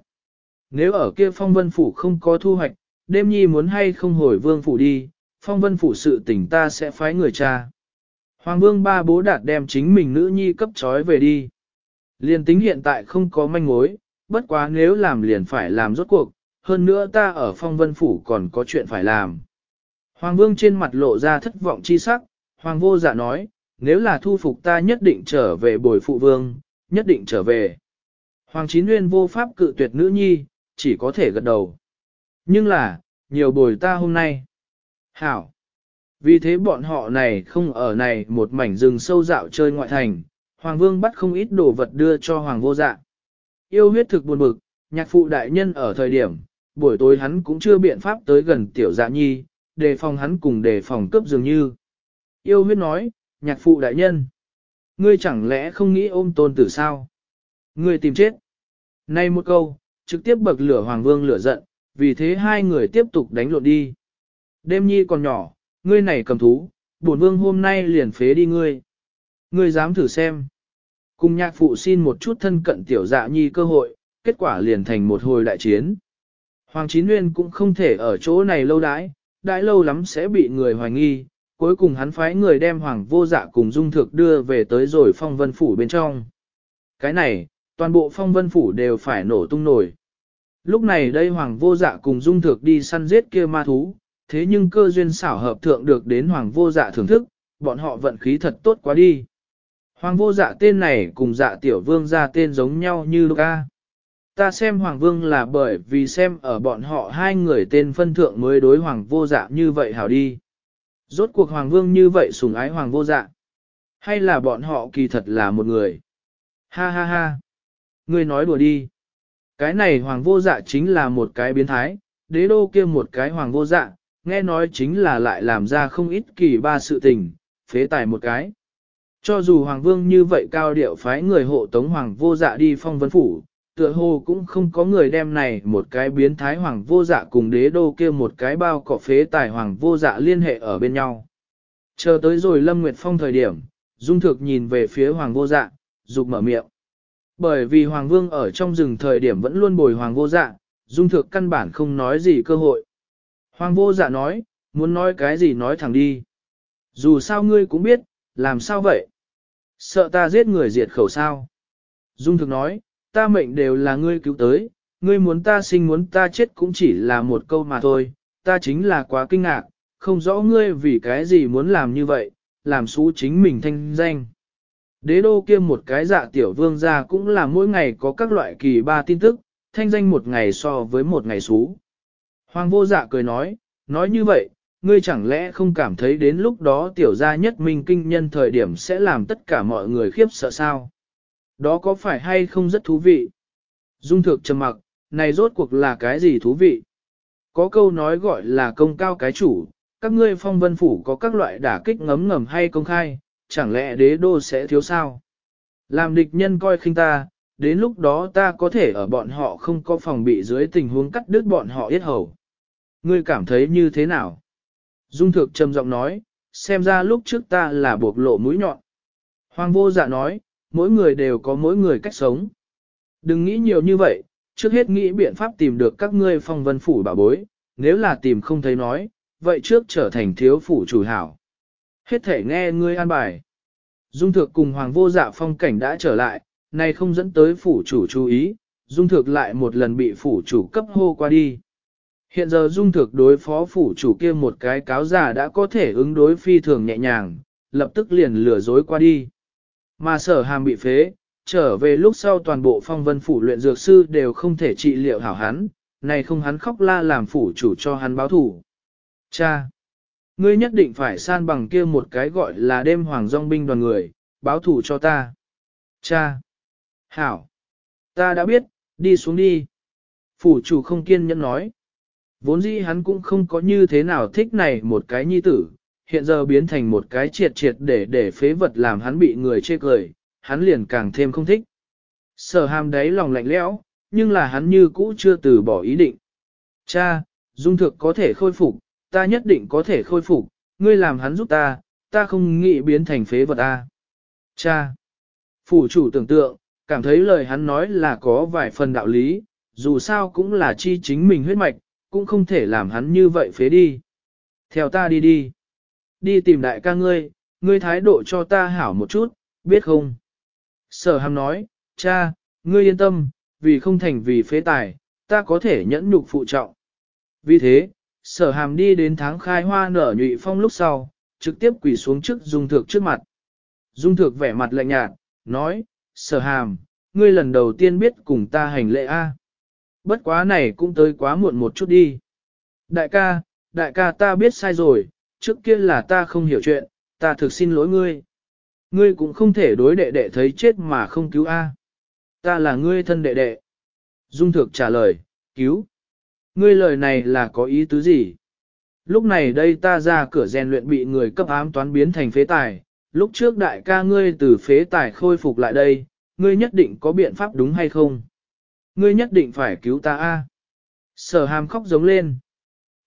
Nếu ở kia phong vân phủ không có thu hoạch, đêm nhi muốn hay không hồi vương phủ đi, phong vân phủ sự tỉnh ta sẽ phái người cha. Hoàng vương ba bố đạt đem chính mình nữ nhi cấp trói về đi. Liền tính hiện tại không có manh mối, bất quá nếu làm liền phải làm rốt cuộc, hơn nữa ta ở phong vân phủ còn có chuyện phải làm. Hoàng vương trên mặt lộ ra thất vọng chi sắc, hoàng vô dạ nói, nếu là thu phục ta nhất định trở về bồi phụ vương, nhất định trở về. Hoàng chín nguyên vô pháp cự tuyệt nữ nhi, chỉ có thể gật đầu. Nhưng là, nhiều bồi ta hôm nay. Hảo. Vì thế bọn họ này không ở này một mảnh rừng sâu dạo chơi ngoại thành, Hoàng Vương bắt không ít đồ vật đưa cho Hoàng vô dạ. Yêu huyết thực buồn bực, nhạc phụ đại nhân ở thời điểm, buổi tối hắn cũng chưa biện pháp tới gần tiểu dạ nhi, đề phòng hắn cùng đề phòng cướp dường như. Yêu huyết nói, nhạc phụ đại nhân, ngươi chẳng lẽ không nghĩ ôm tôn tử sao? Ngươi tìm chết. Nay một câu, trực tiếp bậc lửa Hoàng Vương lửa giận, vì thế hai người tiếp tục đánh lộn đi. Đêm nhi còn nhỏ, ngươi này cầm thú, bổn vương hôm nay liền phế đi ngươi. Ngươi dám thử xem. Cùng nhạc phụ xin một chút thân cận tiểu dạ nhi cơ hội, kết quả liền thành một hồi đại chiến. Hoàng Chín Nguyên cũng không thể ở chỗ này lâu đãi, đãi lâu lắm sẽ bị người hoài nghi, cuối cùng hắn phái người đem Hoàng vô dạ cùng dung thực đưa về tới rồi phong vân phủ bên trong. Cái này, Toàn bộ phong vân phủ đều phải nổ tung nổi. Lúc này đây hoàng vô dạ cùng dung thực đi săn giết kia ma thú, thế nhưng cơ duyên xảo hợp thượng được đến hoàng vô dạ thưởng thức, bọn họ vận khí thật tốt quá đi. Hoàng vô dạ tên này cùng dạ tiểu vương ra tên giống nhau như Luca. Ta xem Hoàng Vương là bởi vì xem ở bọn họ hai người tên phân thượng mới đối Hoàng vô dạ như vậy hảo đi. Rốt cuộc Hoàng Vương như vậy sủng ái Hoàng vô dạ. Hay là bọn họ kỳ thật là một người. Ha ha ha. Ngươi nói đùa đi. Cái này Hoàng vô dạ chính là một cái biến thái, đế đô kia một cái Hoàng vô dạ, nghe nói chính là lại làm ra không ít kỳ ba sự tình, phế tài một cái. Cho dù Hoàng Vương như vậy cao điệu phái người hộ tống Hoàng vô dạ đi phong vấn phủ, tựa hồ cũng không có người đem này một cái biến thái Hoàng vô dạ cùng đế đô kia một cái bao cỏ phế tài Hoàng vô dạ liên hệ ở bên nhau. Chờ tới rồi Lâm Nguyệt Phong thời điểm, Dung Thực nhìn về phía Hoàng vô dạ, dục mở miệng. Bởi vì Hoàng Vương ở trong rừng thời điểm vẫn luôn bồi Hoàng vô dạ, Dung Thực căn bản không nói gì cơ hội. Hoàng vô dạ nói, muốn nói cái gì nói thẳng đi. Dù sao ngươi cũng biết, làm sao vậy? Sợ ta giết người diệt khẩu sao? Dung thực nói, ta mệnh đều là ngươi cứu tới, ngươi muốn ta sinh muốn ta chết cũng chỉ là một câu mà thôi, ta chính là quá kinh ngạc, không rõ ngươi vì cái gì muốn làm như vậy, làm xú chính mình thanh danh. Đế đô kia một cái dạ tiểu vương gia cũng là mỗi ngày có các loại kỳ ba tin tức, thanh danh một ngày so với một ngày xú. Hoàng vô dạ cười nói, nói như vậy, ngươi chẳng lẽ không cảm thấy đến lúc đó tiểu gia nhất minh kinh nhân thời điểm sẽ làm tất cả mọi người khiếp sợ sao? Đó có phải hay không rất thú vị? Dung thực trầm mặc, này rốt cuộc là cái gì thú vị? Có câu nói gọi là công cao cái chủ, các ngươi phong vân phủ có các loại đả kích ngấm ngầm hay công khai, chẳng lẽ đế đô sẽ thiếu sao? Làm địch nhân coi khinh ta, đến lúc đó ta có thể ở bọn họ không có phòng bị dưới tình huống cắt đứt bọn họ yết hầu. Ngươi cảm thấy như thế nào? Dung thực trầm giọng nói, xem ra lúc trước ta là buộc lộ mũi nhọn. Hoàng vô dạ nói, mỗi người đều có mỗi người cách sống. Đừng nghĩ nhiều như vậy, trước hết nghĩ biện pháp tìm được các ngươi phong vân phủ bảo bối, nếu là tìm không thấy nói, vậy trước trở thành thiếu phủ chủ hảo. Hết thể nghe ngươi an bài. Dung thực cùng hoàng vô dạ phong cảnh đã trở lại, này không dẫn tới phủ chủ chú ý, dung thực lại một lần bị phủ chủ cấp hô qua đi. Hiện giờ dung thực đối phó phủ chủ kia một cái cáo giả đã có thể ứng đối phi thường nhẹ nhàng, lập tức liền lừa dối qua đi. Mà sở hàm bị phế, trở về lúc sau toàn bộ phong vân phủ luyện dược sư đều không thể trị liệu hảo hắn, này không hắn khóc la làm phủ chủ cho hắn báo thủ. Cha! Ngươi nhất định phải san bằng kia một cái gọi là đêm hoàng dòng binh đoàn người, báo thủ cho ta. Cha! Hảo! Ta đã biết, đi xuống đi. Phủ chủ không kiên nhẫn nói. Vốn dĩ hắn cũng không có như thế nào thích này một cái nhi tử, hiện giờ biến thành một cái triệt triệt để để phế vật làm hắn bị người chê cười, hắn liền càng thêm không thích. Sở hàm đáy lòng lạnh lẽo, nhưng là hắn như cũ chưa từ bỏ ý định. Cha, dung thực có thể khôi phục, ta nhất định có thể khôi phục, ngươi làm hắn giúp ta, ta không nghĩ biến thành phế vật a. Cha, phủ chủ tưởng tượng, cảm thấy lời hắn nói là có vài phần đạo lý, dù sao cũng là chi chính mình huyết mạch, cũng không thể làm hắn như vậy phế đi. Theo ta đi đi. Đi tìm đại ca ngươi, ngươi thái độ cho ta hảo một chút, biết không? Sở hàm nói, cha, ngươi yên tâm, vì không thành vì phế tài, ta có thể nhẫn nhục phụ trọng. Vì thế, sở hàm đi đến tháng khai hoa nở nhụy phong lúc sau, trực tiếp quỳ xuống trước dung thược trước mặt. Dung thược vẻ mặt lạnh nhạt, nói, sở hàm, ngươi lần đầu tiên biết cùng ta hành lễ A. Bất quá này cũng tới quá muộn một chút đi. Đại ca, đại ca ta biết sai rồi, trước kia là ta không hiểu chuyện, ta thực xin lỗi ngươi. Ngươi cũng không thể đối đệ đệ thấy chết mà không cứu A. Ta là ngươi thân đệ đệ. Dung thực trả lời, cứu. Ngươi lời này là có ý tứ gì? Lúc này đây ta ra cửa rèn luyện bị người cấp ám toán biến thành phế tài, lúc trước đại ca ngươi từ phế tài khôi phục lại đây, ngươi nhất định có biện pháp đúng hay không? Ngươi nhất định phải cứu ta a. Sở hàm khóc giống lên.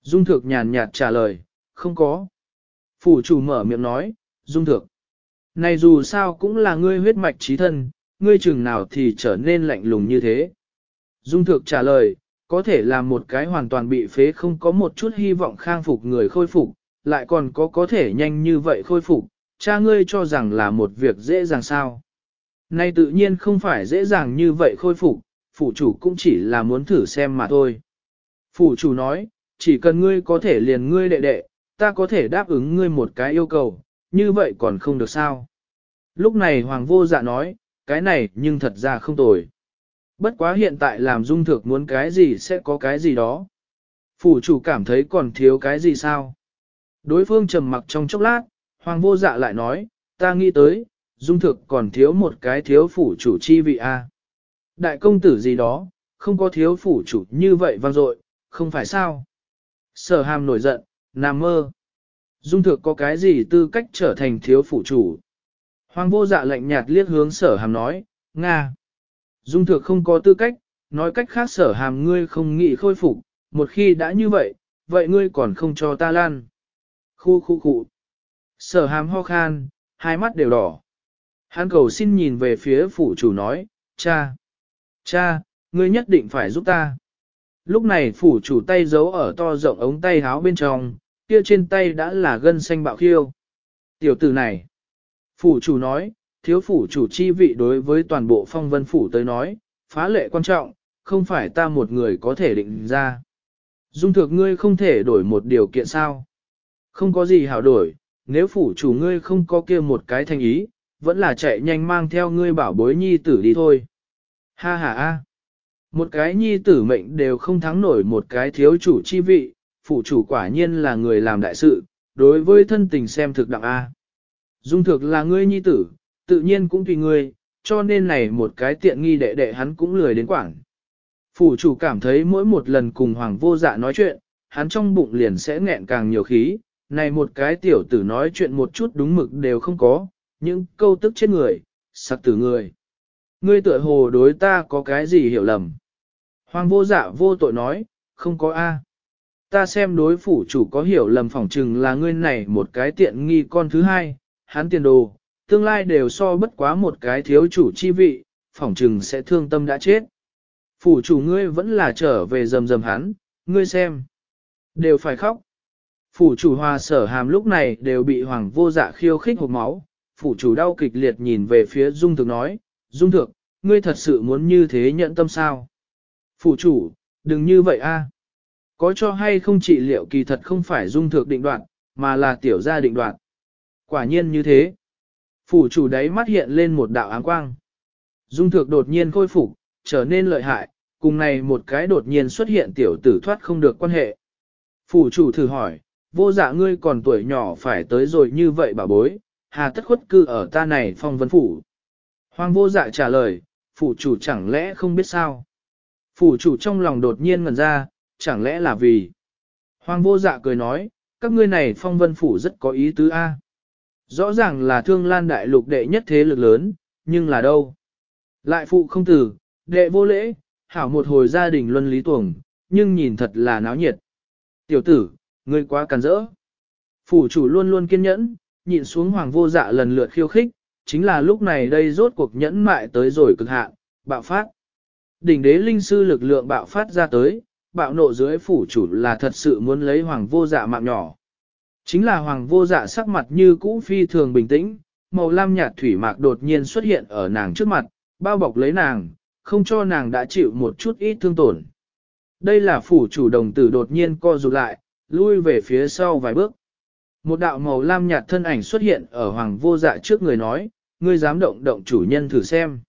Dung thực nhàn nhạt trả lời, không có. Phủ chủ mở miệng nói, dung thực. Này dù sao cũng là ngươi huyết mạch trí thân, ngươi chừng nào thì trở nên lạnh lùng như thế. Dung thực trả lời, có thể là một cái hoàn toàn bị phế không có một chút hy vọng khang phục người khôi phục, lại còn có có thể nhanh như vậy khôi phục, cha ngươi cho rằng là một việc dễ dàng sao. Nay tự nhiên không phải dễ dàng như vậy khôi phục, phủ chủ cũng chỉ là muốn thử xem mà thôi. Phủ chủ nói, chỉ cần ngươi có thể liền ngươi đệ đệ, ta có thể đáp ứng ngươi một cái yêu cầu, như vậy còn không được sao. Lúc này Hoàng vô dạ nói, cái này nhưng thật ra không tồi. Bất quá hiện tại làm dung thực muốn cái gì sẽ có cái gì đó. Phủ chủ cảm thấy còn thiếu cái gì sao? Đối phương trầm mặc trong chốc lát, Hoàng vô dạ lại nói, ta nghĩ tới, dung thực còn thiếu một cái thiếu phủ chủ chi vị a. Đại công tử gì đó, không có thiếu phủ chủ như vậy vang dội, không phải sao? Sở hàm nổi giận, nằm mơ. Dung thực có cái gì tư cách trở thành thiếu phủ chủ? Hoàng vô dạ lạnh nhạt liếc hướng sở hàm nói, Nga. Dung thực không có tư cách, nói cách khác sở hàm ngươi không nghĩ khôi phục, một khi đã như vậy, vậy ngươi còn không cho ta lan. Khu khu khu. Sở hàm ho khan, hai mắt đều đỏ. Hắn cầu xin nhìn về phía phủ chủ nói, cha, cha, ngươi nhất định phải giúp ta. Lúc này phủ chủ tay giấu ở to rộng ống tay háo bên trong, kia trên tay đã là gân xanh bạo khiêu. Tiểu tử này, phủ chủ nói, thiếu phủ chủ chi vị đối với toàn bộ phong vân phủ tới nói, phá lệ quan trọng, không phải ta một người có thể định ra. Dung thực ngươi không thể đổi một điều kiện sao. Không có gì hảo đổi, nếu phủ chủ ngươi không có kia một cái thành ý, vẫn là chạy nhanh mang theo ngươi bảo bối nhi tử đi thôi. Ha ha a, Một cái nhi tử mệnh đều không thắng nổi một cái thiếu chủ chi vị, phụ chủ quả nhiên là người làm đại sự, đối với thân tình xem thực đặng A. Dung thực là ngươi nhi tử, tự nhiên cũng tùy ngươi, cho nên này một cái tiện nghi đệ đệ hắn cũng lười đến quảng. Phủ chủ cảm thấy mỗi một lần cùng hoàng vô dạ nói chuyện, hắn trong bụng liền sẽ nghẹn càng nhiều khí, này một cái tiểu tử nói chuyện một chút đúng mực đều không có, những câu tức chết người, sặc tử người. Ngươi tựa hồ đối ta có cái gì hiểu lầm. Hoàng vô dạ vô tội nói, không có A. Ta xem đối phủ chủ có hiểu lầm phỏng chừng là ngươi này một cái tiện nghi con thứ hai, hắn tiền đồ, tương lai đều so bất quá một cái thiếu chủ chi vị, phỏng chừng sẽ thương tâm đã chết. Phủ chủ ngươi vẫn là trở về rầm rầm hắn, ngươi xem. Đều phải khóc. Phủ chủ hòa sở hàm lúc này đều bị hoàng vô dạ khiêu khích hộp máu. Phủ chủ đau kịch liệt nhìn về phía Dung Thực nói, Dung Thực, ngươi thật sự muốn như thế nhận tâm sao? Phủ chủ, đừng như vậy a. À. Có cho hay không trị liệu kỳ thật không phải Dung Thực định đoạn, mà là tiểu gia định đoạn. Quả nhiên như thế. Phủ chủ đấy mắt hiện lên một đạo áng quang. Dung Thực đột nhiên khôi phục, trở nên lợi hại, cùng này một cái đột nhiên xuất hiện tiểu tử thoát không được quan hệ. Phủ chủ thử hỏi, vô dạ ngươi còn tuổi nhỏ phải tới rồi như vậy bà bối, hà tất khuất cư ở ta này phong vấn phủ. Hoàng vô dạ trả lời, phủ chủ chẳng lẽ không biết sao. Phủ chủ trong lòng đột nhiên ngẩn ra, chẳng lẽ là vì. Hoàng vô dạ cười nói, các ngươi này phong vân phủ rất có ý tứ A. Rõ ràng là thương lan đại lục đệ nhất thế lực lớn, nhưng là đâu? Lại phụ không tử, đệ vô lễ, hảo một hồi gia đình luân lý tuồng, nhưng nhìn thật là náo nhiệt. Tiểu tử, ngươi quá càn rỡ. Phủ chủ luôn luôn kiên nhẫn, nhịn xuống hoàng vô dạ lần lượt khiêu khích, chính là lúc này đây rốt cuộc nhẫn mại tới rồi cực hạn, bạo phát. Đỉnh đế linh sư lực lượng bạo phát ra tới, bạo nộ dưới phủ chủ là thật sự muốn lấy hoàng vô dạ mạng nhỏ. Chính là hoàng vô dạ sắc mặt như cũ phi thường bình tĩnh, màu lam nhạt thủy mạc đột nhiên xuất hiện ở nàng trước mặt, bao bọc lấy nàng, không cho nàng đã chịu một chút ít thương tổn. Đây là phủ chủ đồng tử đột nhiên co rụt lại, lui về phía sau vài bước. Một đạo màu lam nhạt thân ảnh xuất hiện ở hoàng vô dạ trước người nói, ngươi dám động động chủ nhân thử xem.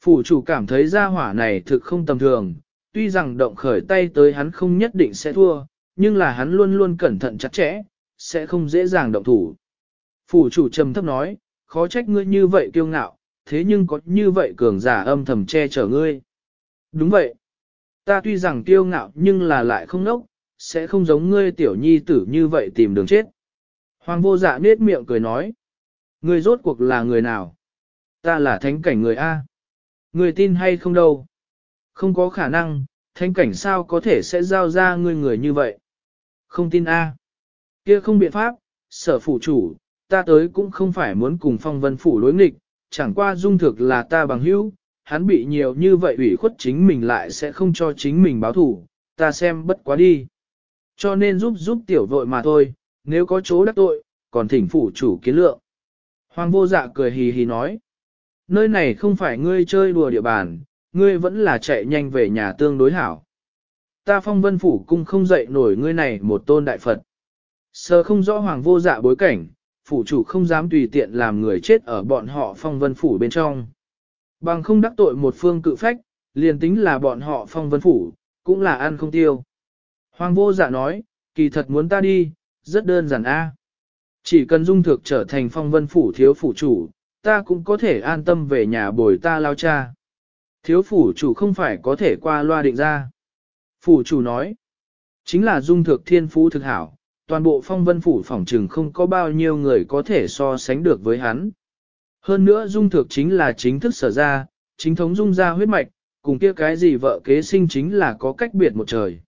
Phủ chủ cảm thấy gia hỏa này thực không tầm thường, tuy rằng động khởi tay tới hắn không nhất định sẽ thua, nhưng là hắn luôn luôn cẩn thận chặt chẽ, sẽ không dễ dàng động thủ. Phủ chủ trầm thấp nói, khó trách ngươi như vậy kiêu ngạo, thế nhưng có như vậy cường giả âm thầm che chở ngươi. Đúng vậy. Ta tuy rằng kiêu ngạo nhưng là lại không nốc, sẽ không giống ngươi tiểu nhi tử như vậy tìm đường chết. Hoàng vô dạ nết miệng cười nói. Ngươi rốt cuộc là người nào? Ta là thánh cảnh người A. Ngươi tin hay không đâu? Không có khả năng, thánh cảnh sao có thể sẽ giao ra ngươi người như vậy? Không tin A. Kia không biện pháp, sở phủ chủ, ta tới cũng không phải muốn cùng phong vân phủ đối nghịch, chẳng qua dung thực là ta bằng hữu, hắn bị nhiều như vậy ủy khuất chính mình lại sẽ không cho chính mình báo thủ, ta xem bất quá đi. Cho nên giúp giúp tiểu vội mà thôi, nếu có chỗ đắc tội, còn thỉnh phủ chủ kiến lượng. Hoàng vô dạ cười hì hì nói. nơi này không phải ngươi chơi đùa địa bàn, ngươi vẫn là chạy nhanh về nhà tương đối hảo. Ta phong vân phủ cung không dậy nổi ngươi này một tôn đại Phật. Sơ không rõ hoàng vô dạ bối cảnh, phủ chủ không dám tùy tiện làm người chết ở bọn họ phong vân phủ bên trong. Bằng không đắc tội một phương cự phách, liền tính là bọn họ phong vân phủ, cũng là ăn không tiêu. Hoàng vô dạ nói, kỳ thật muốn ta đi, rất đơn giản a. Chỉ cần dung thực trở thành phong vân phủ thiếu phủ chủ, ta cũng có thể an tâm về nhà bồi ta lao cha. Thiếu phủ chủ không phải có thể qua loa định ra. Phủ chủ nói, chính là dung thực thiên phú thực hảo, toàn bộ phong vân phủ phỏng trừng không có bao nhiêu người có thể so sánh được với hắn. Hơn nữa dung thực chính là chính thức sở ra, chính thống dung ra huyết mạch, cùng kia cái gì vợ kế sinh chính là có cách biệt một trời.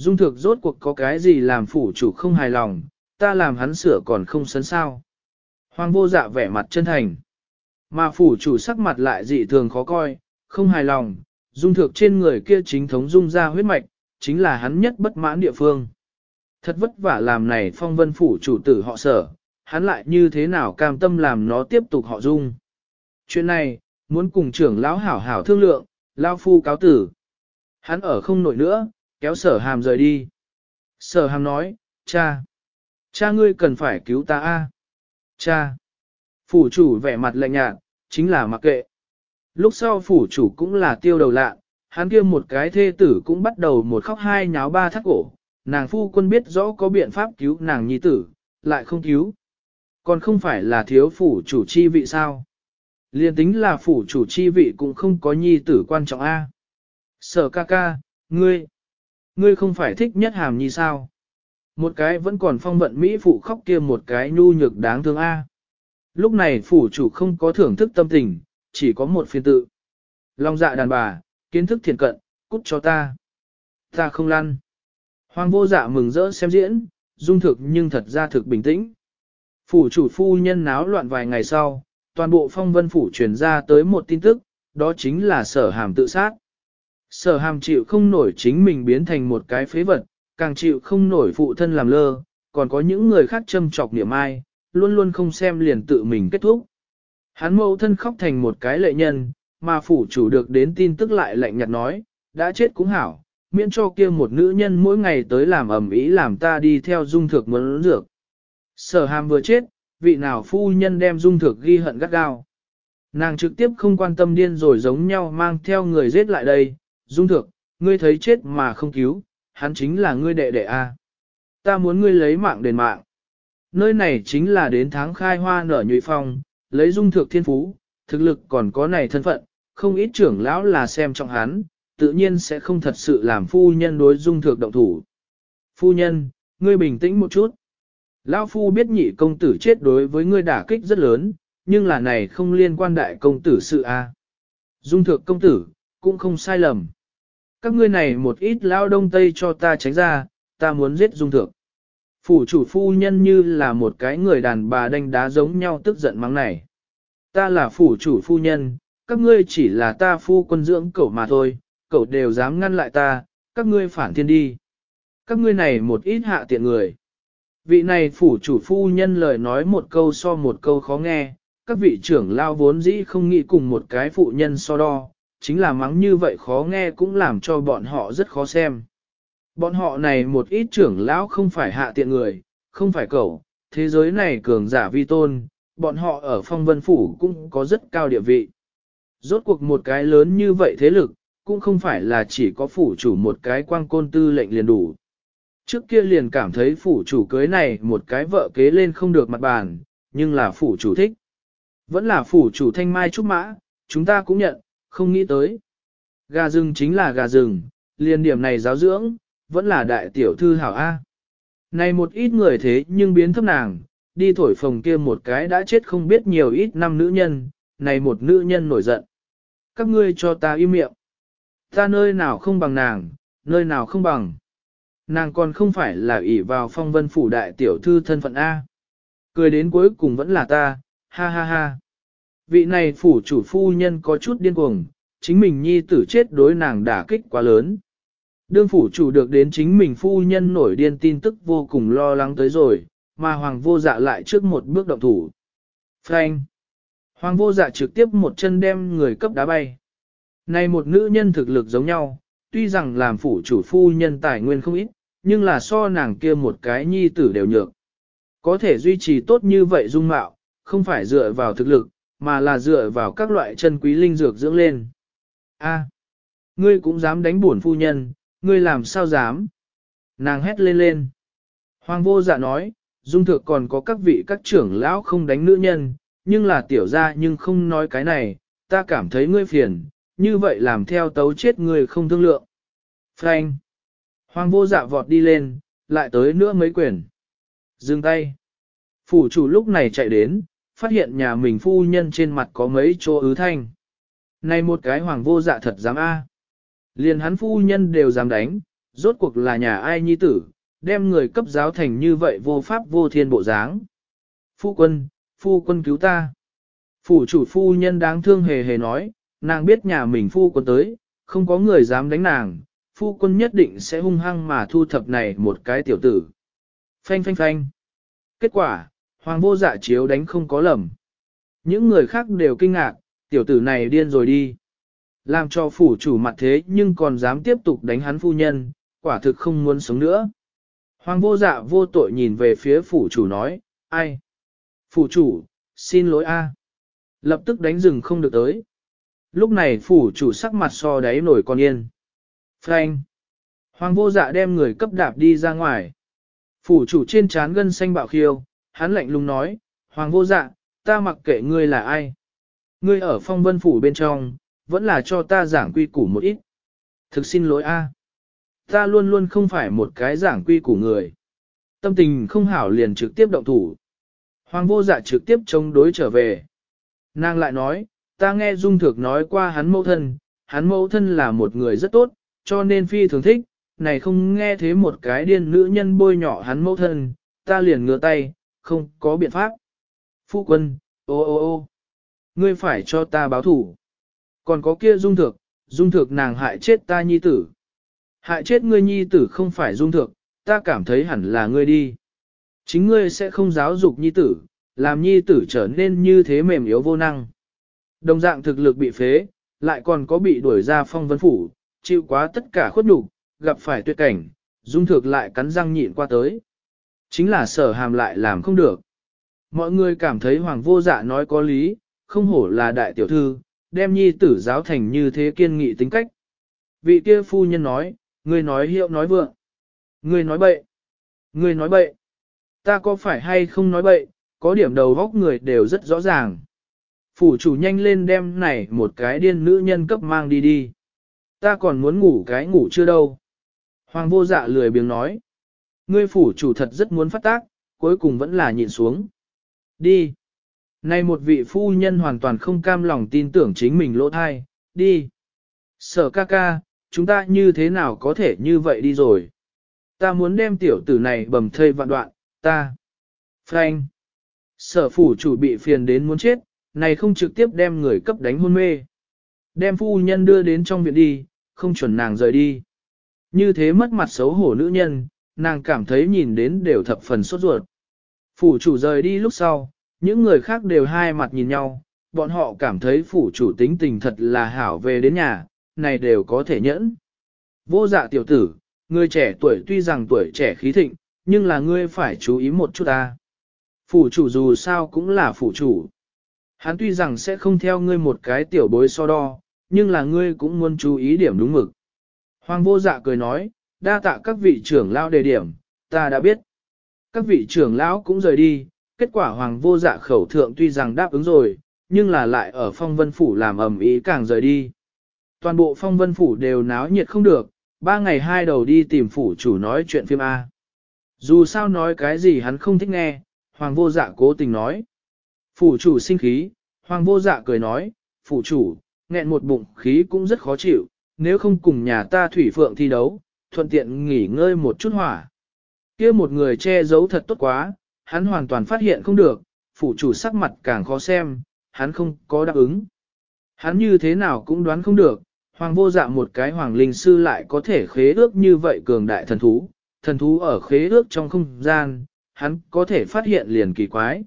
Dung thực rốt cuộc có cái gì làm phủ chủ không hài lòng, ta làm hắn sửa còn không sấn sao. Hoàng vô dạ vẻ mặt chân thành. Mà phủ chủ sắc mặt lại dị thường khó coi, không hài lòng, dung thực trên người kia chính thống dung ra huyết mạch, chính là hắn nhất bất mãn địa phương. Thật vất vả làm này phong vân phủ chủ tử họ sở, hắn lại như thế nào cam tâm làm nó tiếp tục họ dung. Chuyện này, muốn cùng trưởng lão hảo hảo thương lượng, lao phu cáo tử. Hắn ở không nổi nữa, kéo sở hàm rời đi. Sở hàm nói, cha, cha ngươi cần phải cứu ta a, Cha. Phủ chủ vẻ mặt lạnh nhạt, chính là mặc kệ. Lúc sau phủ chủ cũng là tiêu đầu lạ, hắn kia một cái thê tử cũng bắt đầu một khóc hai nháo ba thắt cổ, nàng phu quân biết rõ có biện pháp cứu nàng nhi tử, lại không cứu. Còn không phải là thiếu phủ chủ chi vị sao? Liên tính là phủ chủ chi vị cũng không có nhi tử quan trọng A. Sở ca ca, ngươi, ngươi không phải thích nhất hàm nhi sao? Một cái vẫn còn phong vận Mỹ phụ khóc kia một cái nhu nhược đáng thương A. Lúc này phủ chủ không có thưởng thức tâm tình, chỉ có một phiên tự. Long dạ đàn bà, kiến thức thiền cận, cút cho ta. Ta không lăn. Hoàng vô dạ mừng rỡ xem diễn, dung thực nhưng thật ra thực bình tĩnh. Phủ chủ phu nhân náo loạn vài ngày sau, toàn bộ phong vân phủ truyền ra tới một tin tức, đó chính là sở hàm tự sát. Sở hàm chịu không nổi chính mình biến thành một cái phế vật, càng chịu không nổi phụ thân làm lơ, còn có những người khác châm chọc niệm ai, luôn luôn không xem liền tự mình kết thúc. Hắn mẫu thân khóc thành một cái lệ nhân, mà phủ chủ được đến tin tức lại lạnh nhạt nói, đã chết cũng hảo, miễn cho kia một nữ nhân mỗi ngày tới làm ẩm ý làm ta đi theo dung thực muốn dược. Sở hàm vừa chết, vị nào phu nhân đem dung thực ghi hận gắt gao. Nàng trực tiếp không quan tâm điên rồi giống nhau mang theo người giết lại đây, dung thực, ngươi thấy chết mà không cứu, hắn chính là ngươi đệ đệ A. Ta muốn ngươi lấy mạng đền mạng. Nơi này chính là đến tháng khai hoa nở nhụy phong, lấy dung thực thiên phú, thực lực còn có này thân phận, không ít trưởng lão là xem trọng hắn, tự nhiên sẽ không thật sự làm phu nhân đối dung thực động thủ. Phu nhân, ngươi bình tĩnh một chút. Lão phu biết nhị công tử chết đối với ngươi đả kích rất lớn, nhưng là này không liên quan đại công tử sự a. Dung thực công tử, cũng không sai lầm. Các ngươi này một ít lao đông tây cho ta tránh ra, ta muốn giết dung thượng. Phủ chủ phu nhân như là một cái người đàn bà đánh đá giống nhau tức giận mắng này. Ta là phủ chủ phu nhân, các ngươi chỉ là ta phu quân dưỡng cậu mà thôi, cậu đều dám ngăn lại ta, các ngươi phản thiên đi. Các ngươi này một ít hạ tiện người. Vị này phủ chủ phu nhân lời nói một câu so một câu khó nghe, các vị trưởng lao vốn dĩ không nghĩ cùng một cái phụ nhân so đo, chính là mắng như vậy khó nghe cũng làm cho bọn họ rất khó xem. Bọn họ này một ít trưởng lão không phải hạ tiện người, không phải cậu, thế giới này cường giả vi tôn, bọn họ ở phong vân phủ cũng có rất cao địa vị. Rốt cuộc một cái lớn như vậy thế lực, cũng không phải là chỉ có phủ chủ một cái quang côn tư lệnh liền đủ. Trước kia liền cảm thấy phủ chủ cưới này một cái vợ kế lên không được mặt bàn, nhưng là phủ chủ thích. Vẫn là phủ chủ thanh mai trúc mã, chúng ta cũng nhận, không nghĩ tới. Gà rừng chính là gà rừng, liền điểm này giáo dưỡng, vẫn là đại tiểu thư hảo A. Này một ít người thế nhưng biến thấp nàng, đi thổi phòng kia một cái đã chết không biết nhiều ít năm nữ nhân, này một nữ nhân nổi giận. Các ngươi cho ta im miệng. Ta nơi nào không bằng nàng, nơi nào không bằng. Nàng còn không phải là ỷ vào phong vân phủ đại tiểu thư thân phận A. Cười đến cuối cùng vẫn là ta, ha ha ha. Vị này phủ chủ phu nhân có chút điên cuồng, chính mình nhi tử chết đối nàng đả kích quá lớn. Đương phủ chủ được đến chính mình phu nhân nổi điên tin tức vô cùng lo lắng tới rồi, mà hoàng vô dạ lại trước một bước động thủ. Frank! Hoàng vô dạ trực tiếp một chân đem người cấp đá bay. Này một nữ nhân thực lực giống nhau, tuy rằng làm phủ chủ phu nhân tài nguyên không ít, nhưng là so nàng kia một cái nhi tử đều nhược. Có thể duy trì tốt như vậy dung mạo, không phải dựa vào thực lực, mà là dựa vào các loại chân quý linh dược dưỡng lên. A, ngươi cũng dám đánh bổn phu nhân, ngươi làm sao dám? Nàng hét lên lên. Hoàng vô dạ nói, dung thực còn có các vị các trưởng lão không đánh nữ nhân, nhưng là tiểu ra nhưng không nói cái này, ta cảm thấy ngươi phiền, như vậy làm theo tấu chết ngươi không thương lượng. Frank. Hoàng vô dạ vọt đi lên, lại tới nữa mấy quyển. Dừng tay. Phủ chủ lúc này chạy đến, phát hiện nhà mình phu nhân trên mặt có mấy chỗ ứ thanh. Này một cái hoàng vô dạ thật dám a. Liền hắn phu nhân đều dám đánh, rốt cuộc là nhà ai nhi tử, đem người cấp giáo thành như vậy vô pháp vô thiên bộ dáng. Phu quân, phu quân cứu ta. Phủ chủ phu nhân đáng thương hề hề nói, nàng biết nhà mình phu quân tới, không có người dám đánh nàng, phu quân nhất định sẽ hung hăng mà thu thập này một cái tiểu tử. Phanh phanh phanh. Kết quả, hoàng vô dạ chiếu đánh không có lầm. Những người khác đều kinh ngạc, tiểu tử này điên rồi đi. Làm cho phủ chủ mặt thế nhưng còn dám tiếp tục đánh hắn phu nhân, quả thực không muốn sống nữa. Hoàng vô dạ vô tội nhìn về phía phủ chủ nói, ai? Phủ chủ, xin lỗi a. Lập tức đánh rừng không được tới. Lúc này phủ chủ sắc mặt so đáy nổi con yên. Frank. Hoàng vô dạ đem người cấp đạp đi ra ngoài. Phủ chủ trên trán gân xanh bạo khiêu, hắn lạnh lùng nói, Hoàng vô dạ, ta mặc kệ ngươi là ai. Ngươi ở phong vân phủ bên trong, vẫn là cho ta giảng quy củ một ít. Thực xin lỗi a, Ta luôn luôn không phải một cái giảng quy củ người. Tâm tình không hảo liền trực tiếp động thủ. Hoàng vô dạ trực tiếp chống đối trở về. Nàng lại nói, ta nghe Dung Thược nói qua hắn mẫu thân, hắn mẫu thân là một người rất tốt, cho nên phi thường thích, này không nghe thế một cái điên nữ nhân bôi nhỏ hắn mẫu thân, ta liền ngửa tay, không có biện pháp. Phu quân, ô ô ô, ngươi phải cho ta báo thủ. Còn có kia Dung Thược, Dung Thược nàng hại chết ta nhi tử. Hại chết ngươi nhi tử không phải Dung Thược, ta cảm thấy hẳn là ngươi đi. Chính ngươi sẽ không giáo dục nhi tử, làm nhi tử trở nên như thế mềm yếu vô năng. Đồng dạng thực lực bị phế, lại còn có bị đuổi ra phong vấn phủ, chịu quá tất cả khuất nhục, gặp phải tuyệt cảnh, dung thực lại cắn răng nhịn qua tới. Chính là sở hàm lại làm không được. Mọi người cảm thấy hoàng vô dạ nói có lý, không hổ là đại tiểu thư, đem nhi tử giáo thành như thế kiên nghị tính cách. Vị kia phu nhân nói, người nói hiệu nói vượng. Người nói bậy. Người nói bậy. Ta có phải hay không nói bậy, có điểm đầu góc người đều rất rõ ràng. Phủ chủ nhanh lên đem này một cái điên nữ nhân cấp mang đi đi. Ta còn muốn ngủ cái ngủ chưa đâu. Hoàng vô dạ lười biếng nói. Ngươi phủ chủ thật rất muốn phát tác, cuối cùng vẫn là nhịn xuống. Đi. Này một vị phu nhân hoàn toàn không cam lòng tin tưởng chính mình lỗ thai, đi. Sở ca ca, chúng ta như thế nào có thể như vậy đi rồi. Ta muốn đem tiểu tử này bầm thây vạn đoạn, ta. Frank. Sở phủ chủ bị phiền đến muốn chết, này không trực tiếp đem người cấp đánh hôn mê. Đem phu nhân đưa đến trong viện đi, không chuẩn nàng rời đi. Như thế mất mặt xấu hổ nữ nhân, nàng cảm thấy nhìn đến đều thập phần sốt ruột. Phủ chủ rời đi lúc sau, những người khác đều hai mặt nhìn nhau, bọn họ cảm thấy phủ chủ tính tình thật là hảo về đến nhà, này đều có thể nhẫn. Vô dạ tiểu tử, người trẻ tuổi tuy rằng tuổi trẻ khí thịnh, nhưng là ngươi phải chú ý một chút ta. Phủ chủ dù sao cũng là phủ chủ. Hắn tuy rằng sẽ không theo ngươi một cái tiểu bối so đo, nhưng là ngươi cũng muốn chú ý điểm đúng mực. Hoàng vô dạ cười nói, đa tạ các vị trưởng lão đề điểm, ta đã biết. Các vị trưởng lão cũng rời đi, kết quả hoàng vô dạ khẩu thượng tuy rằng đáp ứng rồi, nhưng là lại ở phong vân phủ làm ẩm ý càng rời đi. Toàn bộ phong vân phủ đều náo nhiệt không được, ba ngày hai đầu đi tìm phủ chủ nói chuyện phim A. Dù sao nói cái gì hắn không thích nghe, hoàng vô dạ cố tình nói. Phủ chủ sinh khí, hoàng vô dạ cười nói, phủ chủ, nghẹn một bụng khí cũng rất khó chịu, nếu không cùng nhà ta thủy phượng thi đấu, thuận tiện nghỉ ngơi một chút hỏa. kia một người che giấu thật tốt quá, hắn hoàn toàn phát hiện không được, phủ chủ sắc mặt càng khó xem, hắn không có đáp ứng. Hắn như thế nào cũng đoán không được, hoàng vô dạ một cái hoàng linh sư lại có thể khế ước như vậy cường đại thần thú, thần thú ở khế ước trong không gian, hắn có thể phát hiện liền kỳ quái.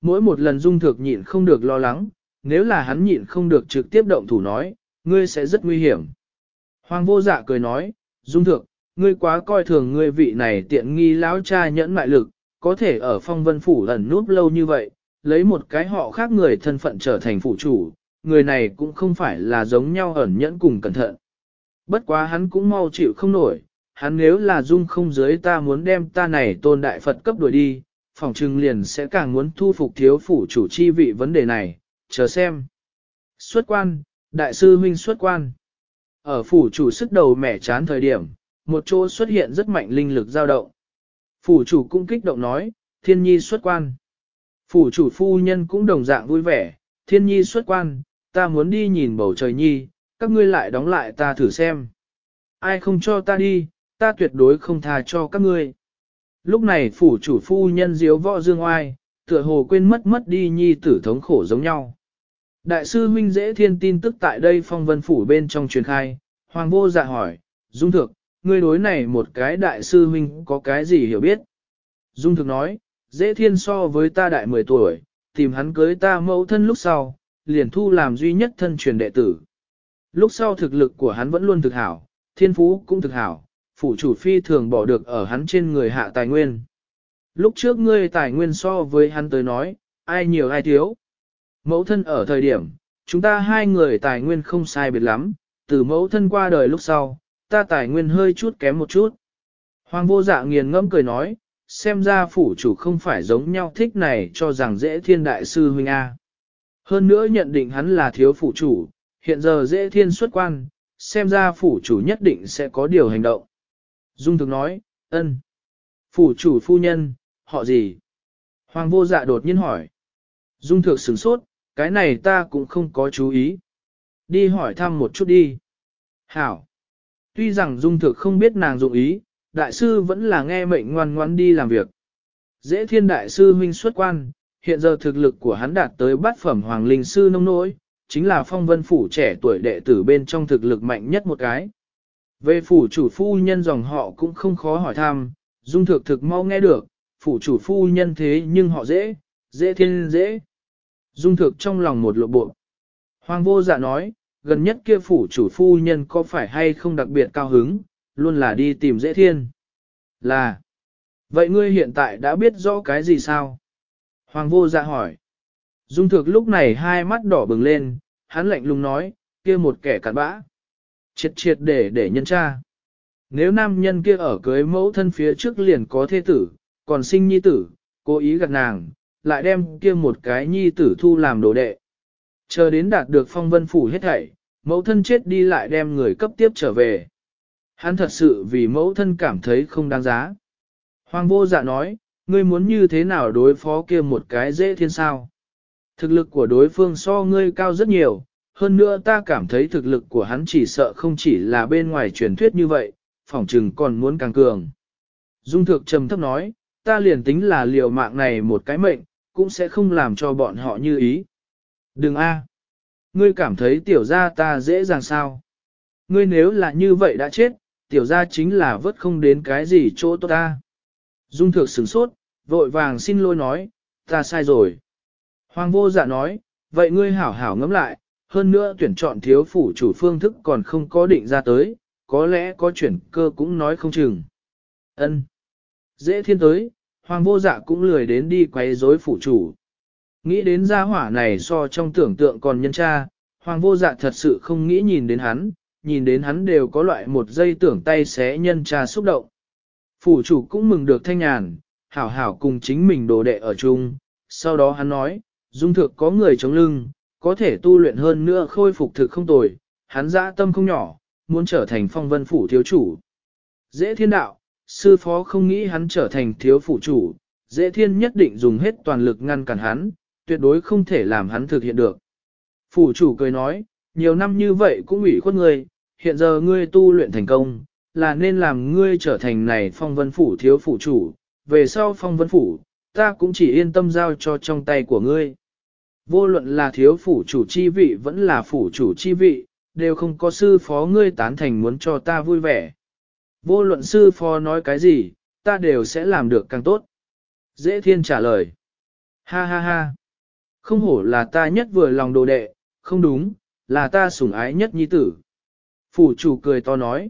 Mỗi một lần dung thực nhịn không được lo lắng, nếu là hắn nhịn không được trực tiếp động thủ nói, ngươi sẽ rất nguy hiểm. Hoàng vô dạ cười nói, dung thực, ngươi quá coi thường ngươi vị này tiện nghi lão cha nhẫn mại lực, có thể ở phong vân phủ ẩn núp lâu như vậy, lấy một cái họ khác người thân phận trở thành phụ chủ, người này cũng không phải là giống nhau ẩn nhẫn cùng cẩn thận. Bất quá hắn cũng mau chịu không nổi, hắn nếu là dung không giới ta muốn đem ta này tôn đại Phật cấp đuổi đi, phòng trừng liền sẽ càng muốn thu phục thiếu phủ chủ chi vị vấn đề này, chờ xem. Xuất quan, đại sư huynh xuất quan. Ở phủ chủ sức đầu mẻ chán thời điểm, một chỗ xuất hiện rất mạnh linh lực dao động. Phủ chủ cũng kích động nói, thiên nhi xuất quan. Phủ chủ phu nhân cũng đồng dạng vui vẻ, thiên nhi xuất quan, ta muốn đi nhìn bầu trời nhi, các ngươi lại đóng lại ta thử xem. Ai không cho ta đi, ta tuyệt đối không tha cho các ngươi. Lúc này phủ chủ phu nhân diếu võ dương oai, tựa hồ quên mất mất đi nhi tử thống khổ giống nhau. Đại sư Minh dễ thiên tin tức tại đây phong vân phủ bên trong truyền khai, hoàng vô dạ hỏi, Dung Thực, ngươi đối này một cái đại sư Minh có cái gì hiểu biết? Dung Thực nói, dễ thiên so với ta đại 10 tuổi, tìm hắn cưới ta mẫu thân lúc sau, liền thu làm duy nhất thân truyền đệ tử. Lúc sau thực lực của hắn vẫn luôn thực hảo, thiên phú cũng thực hảo, phủ chủ phi thường bỏ được ở hắn trên người hạ tài nguyên. Lúc trước ngươi tài nguyên so với hắn tới nói, ai nhiều ai thiếu. Mẫu thân ở thời điểm, chúng ta hai người tài nguyên không sai biệt lắm, từ mẫu thân qua đời lúc sau, ta tài nguyên hơi chút kém một chút. Hoàng vô dạ nghiền ngẫm cười nói, xem ra phủ chủ không phải giống nhau thích này cho rằng dễ thiên đại sư huynh A. Hơn nữa nhận định hắn là thiếu phủ chủ, hiện giờ dễ thiên xuất quan, xem ra phủ chủ nhất định sẽ có điều hành động. Dung thực nói, ân. Phủ chủ phu nhân, họ gì? Hoàng vô dạ đột nhiên hỏi. Dung thực sửng sốt, cái này ta cũng không có chú ý. Đi hỏi thăm một chút đi. Hảo. Tuy rằng dung thực không biết nàng dụng ý, đại sư vẫn là nghe mệnh ngoan ngoan đi làm việc. Dễ thiên đại sư huynh xuất quan, hiện giờ thực lực của hắn đạt tới bát phẩm hoàng linh sư nông nỗi, chính là phong vân phủ trẻ tuổi đệ tử bên trong thực lực mạnh nhất một cái. Về phủ chủ phu nhân dòng họ cũng không khó hỏi thăm, dung thực thực mau nghe được, phủ chủ phu nhân thế nhưng họ dễ, dễ thiên dễ. Dung thực trong lòng một lộ bộ. Hoàng vô dạ nói, gần nhất kia phủ chủ phu nhân có phải hay không đặc biệt cao hứng, luôn là đi tìm dễ thiên. Là. Vậy ngươi hiện tại đã biết rõ cái gì sao? Hoàng vô dạ hỏi. Dung thực lúc này hai mắt đỏ bừng lên, hắn lạnh lùng nói, kia một kẻ cặn bã. Triệt triệt để để nhân tra. Nếu nam nhân kia ở cưới mẫu thân phía trước liền có thế tử, còn sinh nhi tử, cố ý gạt nàng, lại đem kia một cái nhi tử thu làm đồ đệ. Chờ đến đạt được phong vân phủ hết thảy, mẫu thân chết đi lại đem người cấp tiếp trở về. Hắn thật sự vì mẫu thân cảm thấy không đáng giá. Hoàng vô dạ nói, ngươi muốn như thế nào đối phó kia một cái dễ thiên sao. Thực lực của đối phương so ngươi cao rất nhiều, hơn nữa ta cảm thấy thực lực của hắn chỉ sợ không chỉ là bên ngoài truyền thuyết như vậy, phỏng chừng còn muốn càng cường. Dung thực trầm thấp nói, ta liền tính là liều mạng này một cái mệnh, cũng sẽ không làm cho bọn họ như ý. Đừng a, Ngươi cảm thấy tiểu gia ta dễ dàng sao? Ngươi nếu là như vậy đã chết, tiểu gia chính là vớt không đến cái gì chỗ tốt ta. Dung thực sửng sốt, vội vàng xin lỗi nói, ta sai rồi. Hoàng vô dạ nói, vậy ngươi hảo hảo ngẫm lại, hơn nữa tuyển chọn thiếu phủ chủ phương thức còn không có định ra tới, có lẽ có chuyển cơ cũng nói không chừng. Ân, Dễ thiên tới, hoàng vô dạ cũng lười đến đi quấy rối phủ chủ. Nghĩ đến gia hỏa này so trong tưởng tượng còn nhân tra, hoàng vô dạ thật sự không nghĩ nhìn đến hắn, nhìn đến hắn đều có loại một giây tưởng tay xé nhân tra xúc động. Phủ chủ cũng mừng được thanh nhàn, hảo hảo cùng chính mình đồ đệ ở chung, sau đó hắn nói, dung thực có người chống lưng, có thể tu luyện hơn nữa khôi phục thực không tồi, hắn dã tâm không nhỏ, muốn trở thành phong vân phủ thiếu chủ. Dễ thiên đạo, sư phó không nghĩ hắn trở thành thiếu phụ chủ, dễ thiên nhất định dùng hết toàn lực ngăn cản hắn, tuyệt đối không thể làm hắn thực hiện được. Phủ chủ cười nói, nhiều năm như vậy cũng ủy khuất ngươi, hiện giờ ngươi tu luyện thành công, là nên làm ngươi trở thành này phong vân phủ thiếu phủ chủ, về sau phong vân phủ, ta cũng chỉ yên tâm giao cho trong tay của ngươi. Vô luận là thiếu phủ chủ chi vị vẫn là phủ chủ chi vị, đều không có sư phó ngươi tán thành muốn cho ta vui vẻ. Vô luận sư phó nói cái gì, ta đều sẽ làm được càng tốt. Dễ thiên trả lời. Ha ha ha. Không hổ là ta nhất vừa lòng đồ đệ, không đúng, là ta sủng ái nhất nhi tử. Phủ chủ cười to nói.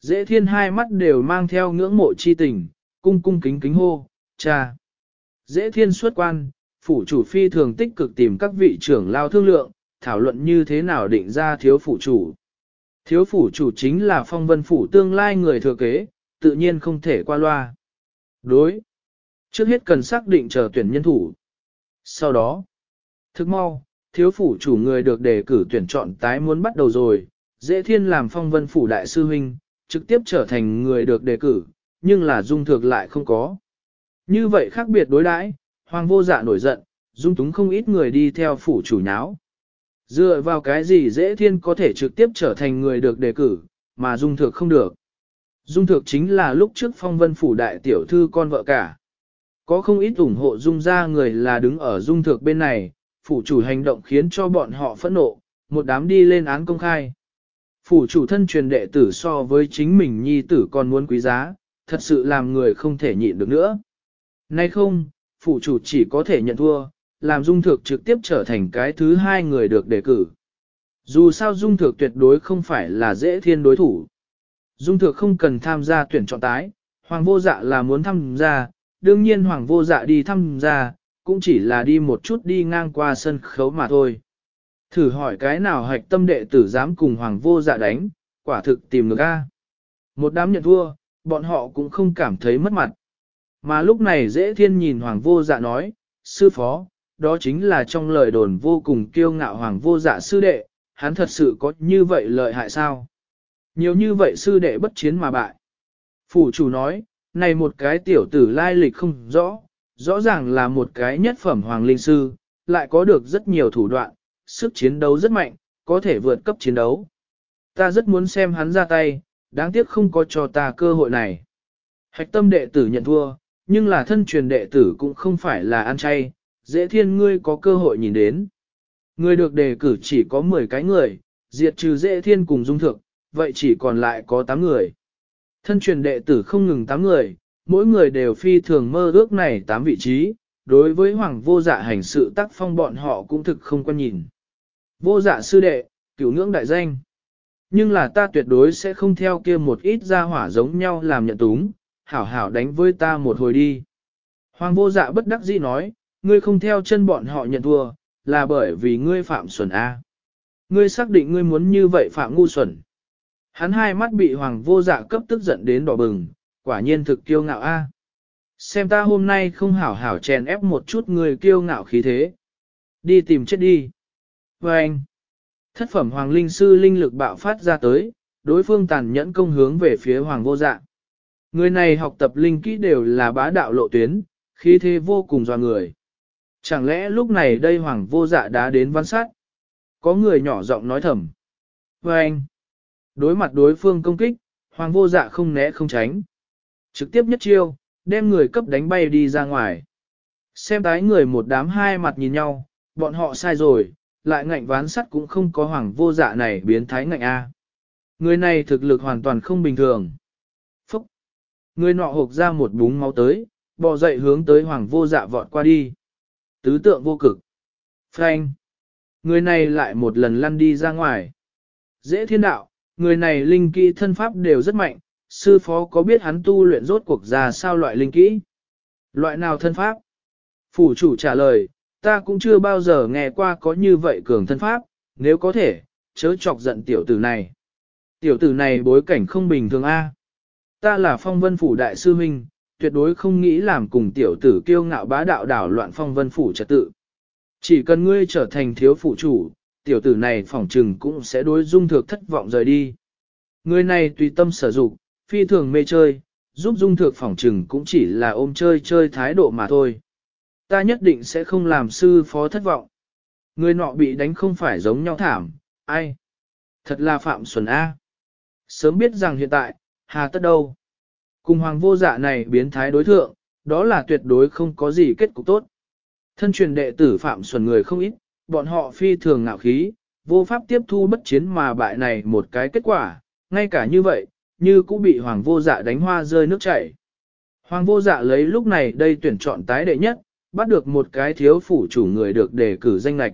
Dễ thiên hai mắt đều mang theo ngưỡng mộ chi tình, cung cung kính kính hô, cha. Dễ thiên xuất quan, phủ chủ phi thường tích cực tìm các vị trưởng lao thương lượng, thảo luận như thế nào định ra thiếu phủ chủ. Thiếu phủ chủ chính là phong vân phủ tương lai người thừa kế, tự nhiên không thể qua loa. Đối. Trước hết cần xác định chờ tuyển nhân thủ. Sau đó, thức mau, thiếu phủ chủ người được đề cử tuyển chọn tái muốn bắt đầu rồi, dễ thiên làm phong vân phủ đại sư huynh, trực tiếp trở thành người được đề cử, nhưng là dung thực lại không có. Như vậy khác biệt đối đãi, hoàng vô dạ nổi giận, dung túng không ít người đi theo phủ chủ nháo. Dựa vào cái gì dễ thiên có thể trực tiếp trở thành người được đề cử, mà dung thực không được. Dung thực chính là lúc trước phong vân phủ đại tiểu thư con vợ cả. Có không ít ủng hộ dung ra người là đứng ở dung thực bên này, phủ chủ hành động khiến cho bọn họ phẫn nộ, một đám đi lên án công khai. Phủ chủ thân truyền đệ tử so với chính mình nhi tử còn muốn quý giá, thật sự làm người không thể nhịn được nữa. Nay không, phủ chủ chỉ có thể nhận thua, làm dung Thược trực tiếp trở thành cái thứ hai người được đề cử. Dù sao dung Thược tuyệt đối không phải là dễ thiên đối thủ. Dung Thược không cần tham gia tuyển chọn tái, hoàng vô dạ là muốn tham gia, đương nhiên hoàng vô dạ đi tham gia, cũng chỉ là đi một chút đi ngang qua sân khấu mà thôi. Thử hỏi cái nào hạch tâm đệ tử dám cùng hoàng vô dạ đánh, quả thực tìm được a. Một đám nhận thua, bọn họ cũng không cảm thấy mất mặt. Mà lúc này dễ thiên nhìn hoàng vô dạ nói, sư phó, đó chính là trong lời đồn vô cùng kiêu ngạo hoàng vô dạ sư đệ, hắn thật sự có như vậy lợi hại sao? Nhiều như vậy sư đệ bất chiến mà bại. Phủ chủ nói, này một cái tiểu tử lai lịch không rõ, rõ ràng là một cái nhất phẩm hoàng linh sư, lại có được rất nhiều thủ đoạn, sức chiến đấu rất mạnh, có thể vượt cấp chiến đấu. Ta rất muốn xem hắn ra tay, đáng tiếc không có cho ta cơ hội này. Hạch tâm đệ tử nhận thua, nhưng là thân truyền đệ tử cũng không phải là ăn chay, dễ thiên ngươi có cơ hội nhìn đến. ngươi được đề cử chỉ có 10 cái người, diệt trừ dễ thiên cùng dung thực, vậy chỉ còn lại có 8 người. Thân truyền đệ tử không ngừng 8 người, mỗi người đều phi thường mơ ước này 8 vị trí, đối với hoàng vô dạ hành sự tác phong bọn họ cũng thực không quan nhìn. Vô dạ sư đệ, cửu ngưỡng đại danh. Nhưng là ta tuyệt đối sẽ không theo kia một ít gia hỏa giống nhau làm nhận túng, hảo hảo đánh với ta một hồi đi. Hoàng vô dạ bất đắc dĩ nói, ngươi không theo chân bọn họ nhận thua, là bởi vì ngươi phạm xuẩn A. Ngươi xác định ngươi muốn như vậy phạm ngu xuẩn. Hắn hai mắt bị hoàng vô dạ cấp tức giận đến đỏ bừng, quả nhiên thực kiêu ngạo A. Xem ta hôm nay không hảo hảo chèn ép một chút người kiêu ngạo khí thế. Đi tìm chết đi. Và anh, thất phẩm hoàng linh sư linh lực bạo phát ra tới, đối phương tàn nhẫn công hướng về phía hoàng vô dạ. Người này học tập linh kỹ đều là bá đạo lộ tuyến, khí thế vô cùng doa người. Chẳng lẽ lúc này đây hoàng vô dạ đã đến văn sát? Có người nhỏ giọng nói thầm. Và anh, đối mặt đối phương công kích, hoàng vô dạ không né không tránh. Trực tiếp nhất chiêu, đem người cấp đánh bay đi ra ngoài. Xem tái người một đám hai mặt nhìn nhau, bọn họ sai rồi, lại ngạnh ván sắt cũng không có hoàng vô dạ này biến thái ngạnh A. Người này thực lực hoàn toàn không bình thường. Phúc! Người nọ hộp ra một búng máu tới, bò dậy hướng tới hoàng vô dạ vọt qua đi. Tứ tượng vô cực. Frank! Người này lại một lần lăn đi ra ngoài. Dễ thiên đạo, người này linh kỹ thân pháp đều rất mạnh, sư phó có biết hắn tu luyện rốt cuộc ra sao loại linh kỹ? Loại nào thân pháp? Phủ chủ trả lời, ta cũng chưa bao giờ nghe qua có như vậy cường thân pháp, nếu có thể, chớ chọc giận tiểu tử này. Tiểu tử này bối cảnh không bình thường a. Ta là phong vân phủ đại sư huynh, tuyệt đối không nghĩ làm cùng tiểu tử kiêu ngạo bá đạo đảo loạn phong vân phủ trật tự. Chỉ cần ngươi trở thành thiếu phụ chủ, tiểu tử này phỏng trừng cũng sẽ đối dung thược thất vọng rời đi. Người này tùy tâm sở dụng, phi thường mê chơi, giúp dung thược phỏng trừng cũng chỉ là ôm chơi chơi thái độ mà thôi. Ta nhất định sẽ không làm sư phó thất vọng. Người nọ bị đánh không phải giống nhau thảm, ai? Thật là Phạm Xuân A. Sớm biết rằng hiện tại, hà tất đâu. Cùng hoàng vô dạ này biến thái đối thượng, đó là tuyệt đối không có gì kết cục tốt. Thân truyền đệ tử Phạm Xuân người không ít, bọn họ phi thường ngạo khí, vô pháp tiếp thu bất chiến mà bại này một cái kết quả, ngay cả như vậy, như cũng bị hoàng vô dạ đánh hoa rơi nước chảy. Hoàng vô dạ lấy lúc này đây tuyển chọn tái đệ nhất, bắt được một cái thiếu phủ chủ người được đề cử danh lạch.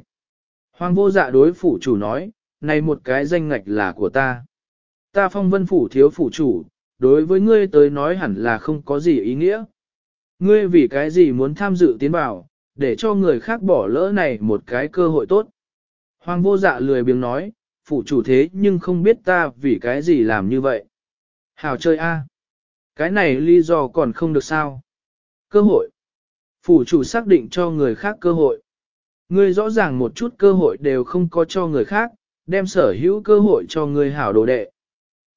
Hoàng vô dạ đối phủ chủ nói, này một cái danh ngạch là của ta. Ta phong vân phủ thiếu phủ chủ, đối với ngươi tới nói hẳn là không có gì ý nghĩa. Ngươi vì cái gì muốn tham dự tiến vào, để cho người khác bỏ lỡ này một cái cơ hội tốt. Hoàng vô dạ lười biếng nói, phủ chủ thế nhưng không biết ta vì cái gì làm như vậy. Hảo chơi a, Cái này lý do còn không được sao. Cơ hội. Phủ chủ xác định cho người khác cơ hội. Ngươi rõ ràng một chút cơ hội đều không có cho người khác, đem sở hữu cơ hội cho người hảo đồ đệ.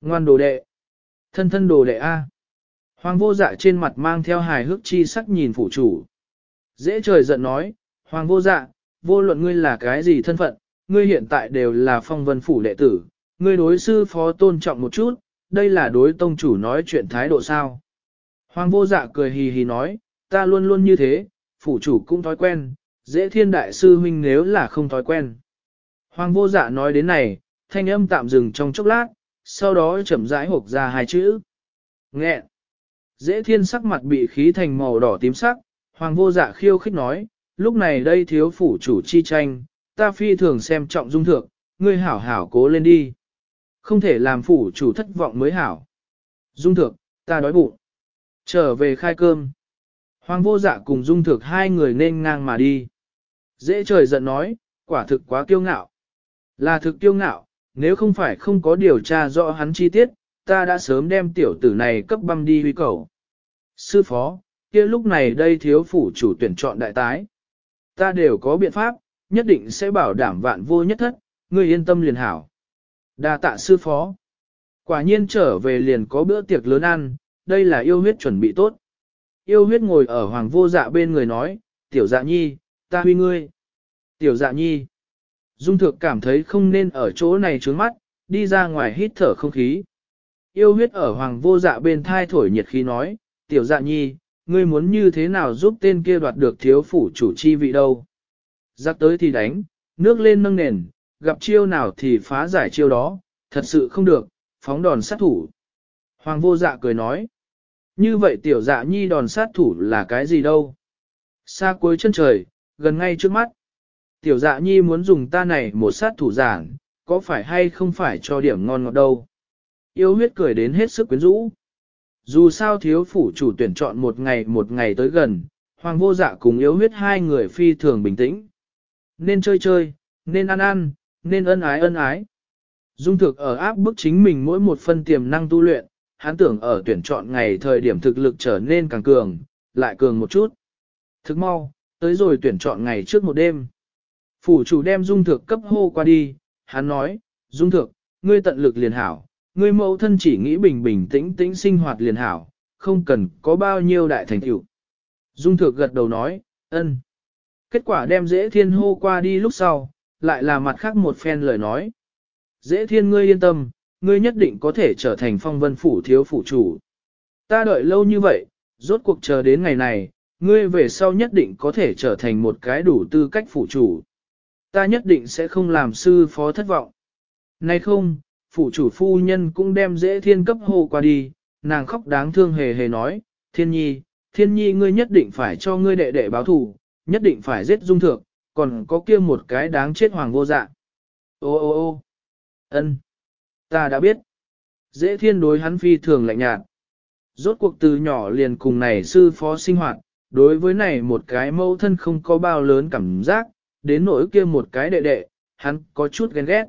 Ngoan đồ đệ. Thân thân đồ đệ A. Hoàng vô dạ trên mặt mang theo hài hước chi sắc nhìn phủ chủ. Dễ trời giận nói, Hoàng vô dạ, vô luận ngươi là cái gì thân phận, ngươi hiện tại đều là phong vân phủ đệ tử, ngươi đối sư phó tôn trọng một chút, đây là đối tông chủ nói chuyện thái độ sao. Hoàng vô dạ cười hì hì nói, ta luôn luôn như thế, phủ chủ cũng thói quen, dễ thiên đại sư huynh nếu là không thói quen. Hoàng vô dạ nói đến này, thanh âm tạm dừng trong chốc lát, sau đó chậm rãi hộp ra hai chữ. Nghẹn. Dễ thiên sắc mặt bị khí thành màu đỏ tím sắc, hoàng vô dạ khiêu khích nói, lúc này đây thiếu phủ chủ chi tranh, ta phi thường xem trọng dung thượng, ngươi hảo hảo cố lên đi. Không thể làm phủ chủ thất vọng mới hảo. Dung thượng, ta đói bụng. Trở về khai cơm. Hoàng vô dạ cùng dung thượng hai người nên ngang mà đi. Dễ trời giận nói, quả thực quá kiêu ngạo. Là thực kiêu ngạo, nếu không phải không có điều tra rõ hắn chi tiết, ta đã sớm đem tiểu tử này cấp băm đi huy cầu. Sư phó, kia lúc này đây thiếu phủ chủ tuyển chọn đại tái. Ta đều có biện pháp, nhất định sẽ bảo đảm vạn vô nhất thất, ngươi yên tâm liền hảo. đa tạ sư phó. Quả nhiên trở về liền có bữa tiệc lớn ăn, đây là yêu huyết chuẩn bị tốt. Yêu huyết ngồi ở hoàng vô dạ bên người nói, tiểu dạ nhi, ta huy ngươi. Tiểu dạ nhi. Dung thược cảm thấy không nên ở chỗ này trướng mắt, đi ra ngoài hít thở không khí. Yêu huyết ở hoàng vô dạ bên thai thổi nhiệt khí nói, tiểu dạ nhi, ngươi muốn như thế nào giúp tên kia đoạt được thiếu phủ chủ chi vị đâu. Giặc tới thì đánh, nước lên nâng nền, gặp chiêu nào thì phá giải chiêu đó, thật sự không được, phóng đòn sát thủ. Hoàng vô dạ cười nói, như vậy tiểu dạ nhi đòn sát thủ là cái gì đâu? Xa cuối chân trời, gần ngay trước mắt. Tiểu dạ nhi muốn dùng ta này một sát thủ giảng, có phải hay không phải cho điểm ngon ngọt đâu. Yêu huyết cười đến hết sức quyến rũ. Dù sao thiếu phủ chủ tuyển chọn một ngày một ngày tới gần, hoàng vô dạ cùng yêu huyết hai người phi thường bình tĩnh. Nên chơi chơi, nên ăn ăn, nên ân ái ân ái. Dung thực ở áp bức chính mình mỗi một phân tiềm năng tu luyện, hắn tưởng ở tuyển chọn ngày thời điểm thực lực trở nên càng cường, lại cường một chút. Thức mau, tới rồi tuyển chọn ngày trước một đêm. Phủ chủ đem dung thực cấp hô qua đi, hắn nói, dung thực, ngươi tận lực liền hảo, ngươi mẫu thân chỉ nghĩ bình bình tĩnh tĩnh sinh hoạt liền hảo, không cần có bao nhiêu đại thành tựu. Dung thực gật đầu nói, ân. Kết quả đem dễ thiên hô qua đi lúc sau, lại là mặt khác một phen lời nói. Dễ thiên ngươi yên tâm, ngươi nhất định có thể trở thành phong vân phủ thiếu phủ chủ. Ta đợi lâu như vậy, rốt cuộc chờ đến ngày này, ngươi về sau nhất định có thể trở thành một cái đủ tư cách phủ chủ ta nhất định sẽ không làm sư phó thất vọng. Nay không, phủ chủ phu nhân cũng đem dễ thiên cấp hồ qua đi, nàng khóc đáng thương hề hề nói, thiên nhi, thiên nhi ngươi nhất định phải cho ngươi đệ đệ báo thù, nhất định phải giết dung thượng, còn có kia một cái đáng chết hoàng vô dạ. Ô ô ô ân, ta đã biết. Dễ thiên đối hắn phi thường lạnh nhạt. Rốt cuộc từ nhỏ liền cùng này sư phó sinh hoạt, đối với này một cái mâu thân không có bao lớn cảm giác, đến nỗi kia một cái đệ đệ, hắn có chút ghen ghét.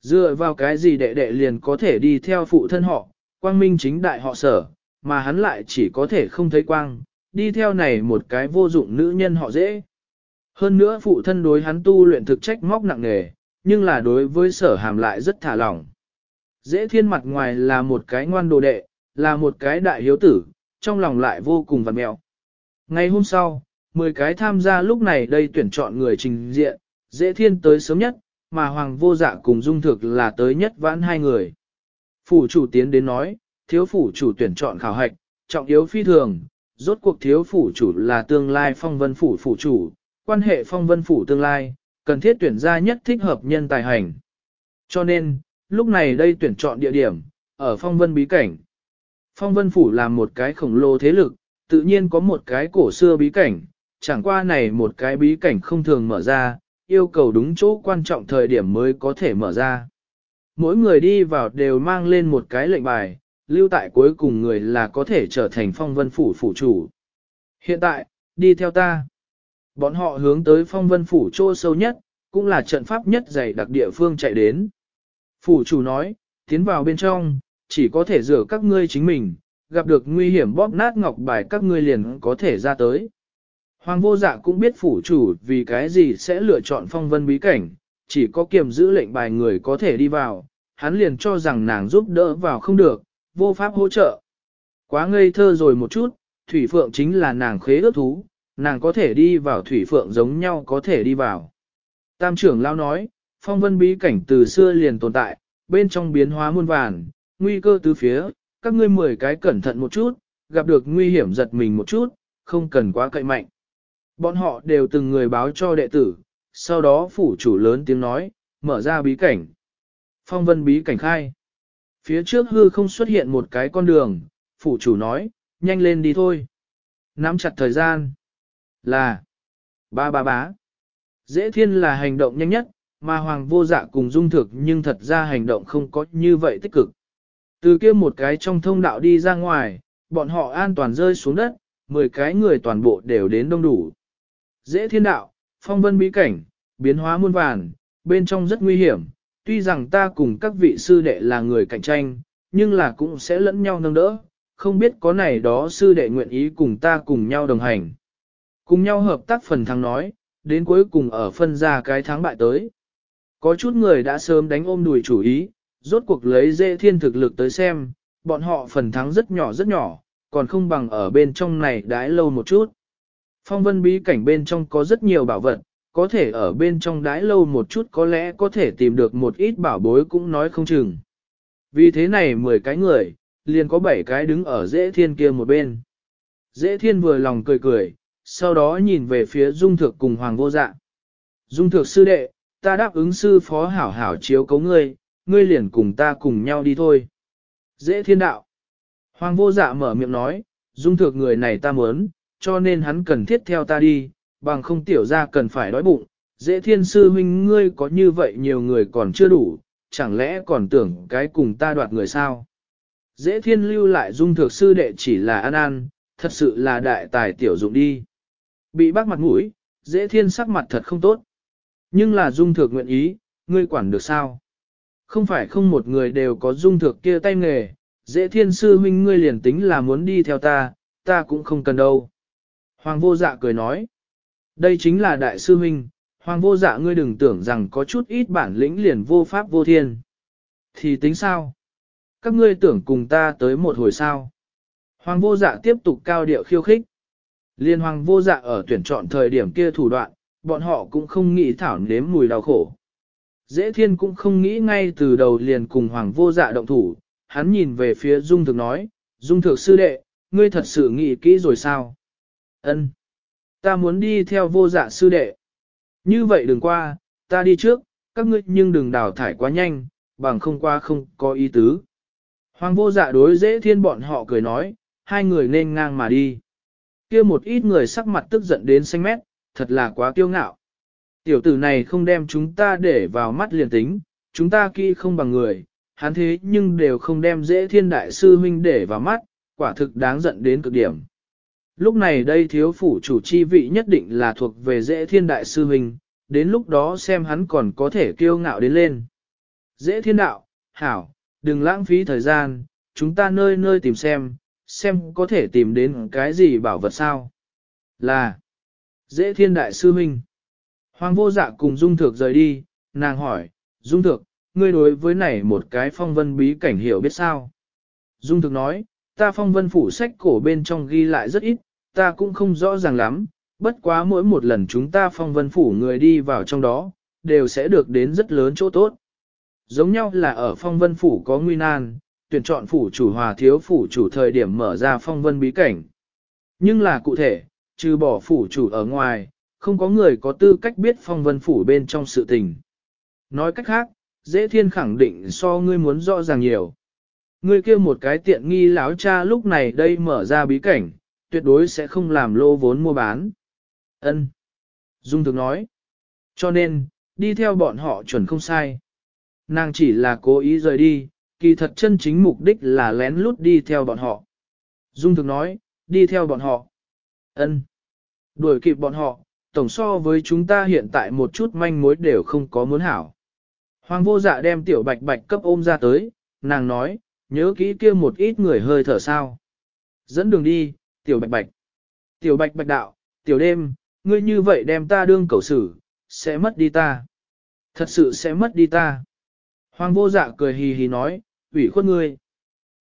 Dựa vào cái gì đệ đệ liền có thể đi theo phụ thân họ, quang minh chính đại họ sở, mà hắn lại chỉ có thể không thấy quang, đi theo này một cái vô dụng nữ nhân họ dễ. Hơn nữa phụ thân đối hắn tu luyện thực trách móc nặng nề, nhưng là đối với sở hàm lại rất thả lỏng. Dễ thiên mặt ngoài là một cái ngoan đồ đệ, là một cái đại hiếu tử, trong lòng lại vô cùng vằn mẹo. Ngày hôm sau, 10 cái tham gia lúc này đây tuyển chọn người trình diện, dễ thiên tới sớm nhất, mà Hoàng vô dạ cùng dung thực là tới nhất vãn hai người. Phủ chủ tiến đến nói, thiếu phủ chủ tuyển chọn khảo hạch, trọng yếu phi thường, rốt cuộc thiếu phủ chủ là tương lai phong vân phủ phủ chủ, quan hệ phong vân phủ tương lai, cần thiết tuyển ra nhất thích hợp nhân tài hành. Cho nên, lúc này đây tuyển chọn địa điểm, ở phong vân bí cảnh. Phong vân phủ là một cái khổng lồ thế lực, tự nhiên có một cái cổ xưa bí cảnh, chẳng qua này một cái bí cảnh không thường mở ra, yêu cầu đúng chỗ quan trọng thời điểm mới có thể mở ra. Mỗi người đi vào đều mang lên một cái lệnh bài, lưu tại cuối cùng người là có thể trở thành phong vân phủ phủ chủ. Hiện tại, đi theo ta. Bọn họ hướng tới phong vân phủ chỗ sâu nhất, cũng là trận pháp nhất dày đặc địa phương chạy đến. Phủ chủ nói, tiến vào bên trong, chỉ có thể rửa các ngươi chính mình, gặp được nguy hiểm bóp nát ngọc bài các ngươi liền có thể ra tới. Hoàng vô dạ cũng biết phủ chủ vì cái gì sẽ lựa chọn phong vân bí cảnh, chỉ có kiềm giữ lệnh bài người có thể đi vào, hắn liền cho rằng nàng giúp đỡ vào không được, vô pháp hỗ trợ. Quá ngây thơ rồi một chút, thủy phượng chính là nàng khế ước thú, nàng có thể đi vào thủy phượng giống nhau có thể đi vào. Tam trưởng lao nói, phong vân bí cảnh từ xưa liền tồn tại, bên trong biến hóa muôn vàn, nguy cơ từ phía, các ngươi mười cái cẩn thận một chút, gặp được nguy hiểm giật mình một chút, không cần quá cậy mạnh. Bọn họ đều từng người báo cho đệ tử, sau đó phủ chủ lớn tiếng nói, mở ra bí cảnh. Phong vân bí cảnh khai. Phía trước hư không xuất hiện một cái con đường, phủ chủ nói, nhanh lên đi thôi. Nắm chặt thời gian. Là. Ba ba bá. Dễ thiên là hành động nhanh nhất, mà hoàng vô dạ cùng dung thực nhưng thật ra hành động không có như vậy tích cực. Từ kia một cái trong thông đạo đi ra ngoài, bọn họ an toàn rơi xuống đất, 10 cái người toàn bộ đều đến đông đủ. Dễ thiên đạo, phong vân bí cảnh, biến hóa muôn vàn, bên trong rất nguy hiểm, tuy rằng ta cùng các vị sư đệ là người cạnh tranh, nhưng là cũng sẽ lẫn nhau nâng đỡ, không biết có này đó sư đệ nguyện ý cùng ta cùng nhau đồng hành. Cùng nhau hợp tác phần thắng nói, đến cuối cùng ở phân ra cái thắng bại tới. Có chút người đã sớm đánh ôm đùi chủ ý, rốt cuộc lấy dễ thiên thực lực tới xem, bọn họ phần thắng rất nhỏ rất nhỏ, còn không bằng ở bên trong này đãi lâu một chút. Phong vân bí cảnh bên trong có rất nhiều bảo vật, có thể ở bên trong đái lâu một chút có lẽ có thể tìm được một ít bảo bối cũng nói không chừng. Vì thế này 10 cái người, liền có 7 cái đứng ở dễ thiên kia một bên. Dễ thiên vừa lòng cười cười, sau đó nhìn về phía dung thược cùng hoàng vô dạ. Dung thược sư đệ, ta đáp ứng sư phó hảo hảo chiếu cấu ngươi, ngươi liền cùng ta cùng nhau đi thôi. Dễ thiên đạo. Hoàng vô dạ mở miệng nói, dung thược người này ta muốn, cho nên hắn cần thiết theo ta đi, bằng không tiểu ra cần phải đói bụng, dễ thiên sư huynh ngươi có như vậy nhiều người còn chưa đủ, chẳng lẽ còn tưởng cái cùng ta đoạt người sao? Dễ thiên lưu lại dung thược sư đệ chỉ là ăn ăn, thật sự là đại tài tiểu dụng đi. Bị bác mặt mũi, dễ thiên sắc mặt thật không tốt. Nhưng là dung thược nguyện ý, ngươi quản được sao? Không phải không một người đều có dung thược kia tay nghề, dễ thiên sư huynh ngươi liền tính là muốn đi theo ta, ta cũng không cần đâu. Hoàng vô dạ cười nói. Đây chính là đại sư huynh, hoàng vô dạ ngươi đừng tưởng rằng có chút ít bản lĩnh liền vô pháp vô thiên. Thì tính sao? Các ngươi tưởng cùng ta tới một hồi sao? Hoàng vô dạ tiếp tục cao điệu khiêu khích. Liên hoàng vô dạ ở tuyển chọn thời điểm kia thủ đoạn, bọn họ cũng không nghĩ thảo nếm mùi đau khổ. Dễ thiên cũng không nghĩ ngay từ đầu liền cùng hoàng vô dạ động thủ, hắn nhìn về phía dung thực nói, dung thực sư đệ, ngươi thật sự nghĩ kỹ rồi sao? Ân. Ta muốn đi theo vô dạ sư đệ. Như vậy đừng qua, ta đi trước, các ngươi nhưng đừng đào thải quá nhanh, bằng không qua không có ý tứ. Hoàng vô dạ đối dễ thiên bọn họ cười nói, hai người nên ngang mà đi. kia một ít người sắc mặt tức giận đến xanh mét, thật là quá kiêu ngạo. Tiểu tử này không đem chúng ta để vào mắt liền tính, chúng ta kỳ không bằng người, hắn thế nhưng đều không đem dễ thiên đại sư huynh để vào mắt, quả thực đáng giận đến cực điểm. Lúc này đây thiếu phủ chủ chi vị nhất định là thuộc về dễ thiên đại sư huynh, đến lúc đó xem hắn còn có thể kiêu ngạo đến lên. Dễ thiên đạo, hảo, đừng lãng phí thời gian, chúng ta nơi nơi tìm xem, xem có thể tìm đến cái gì bảo vật sao. Là, dễ thiên đại sư huynh. Hoàng vô dạ cùng Dung Thược rời đi, nàng hỏi, Dung Thược, ngươi đối với này một cái phong vân bí cảnh hiểu biết sao? Dung Thược nói, ta phong vân phủ sách cổ bên trong ghi lại rất ít, ta cũng không rõ ràng lắm, bất quá mỗi một lần chúng ta phong vân phủ người đi vào trong đó, đều sẽ được đến rất lớn chỗ tốt. Giống nhau là ở phong vân phủ có nguy nan, tuyển chọn phủ chủ hòa thiếu phủ chủ thời điểm mở ra phong vân bí cảnh. Nhưng là cụ thể, trừ bỏ phủ chủ ở ngoài, không có người có tư cách biết phong vân phủ bên trong sự tình. Nói cách khác, dễ thiên khẳng định so ngươi muốn rõ ràng nhiều. Ngươi kia một cái tiện nghi lão cha lúc này đây mở ra bí cảnh, tuyệt đối sẽ không làm lô vốn mua bán. Ân. Dung thực nói. Cho nên, đi theo bọn họ chuẩn không sai. Nàng chỉ là cố ý rời đi, kỳ thật chân chính mục đích là lén lút đi theo bọn họ. Dung thực nói, đi theo bọn họ. Ân. Đuổi kịp bọn họ, tổng so với chúng ta hiện tại một chút manh mối đều không có muốn hảo. Hoàng vô dạ đem tiểu bạch bạch cấp ôm ra tới, nàng nói, nhớ kỹ kia một ít người hơi thở sao. Dẫn đường đi, tiểu bạch bạch. Tiểu bạch bạch đạo, tiểu đêm, ngươi như vậy đem ta đương cầu xử, sẽ mất đi ta. Thật sự sẽ mất đi ta. Hoàng vô dạ cười hì hì nói, ủy khuất ngươi.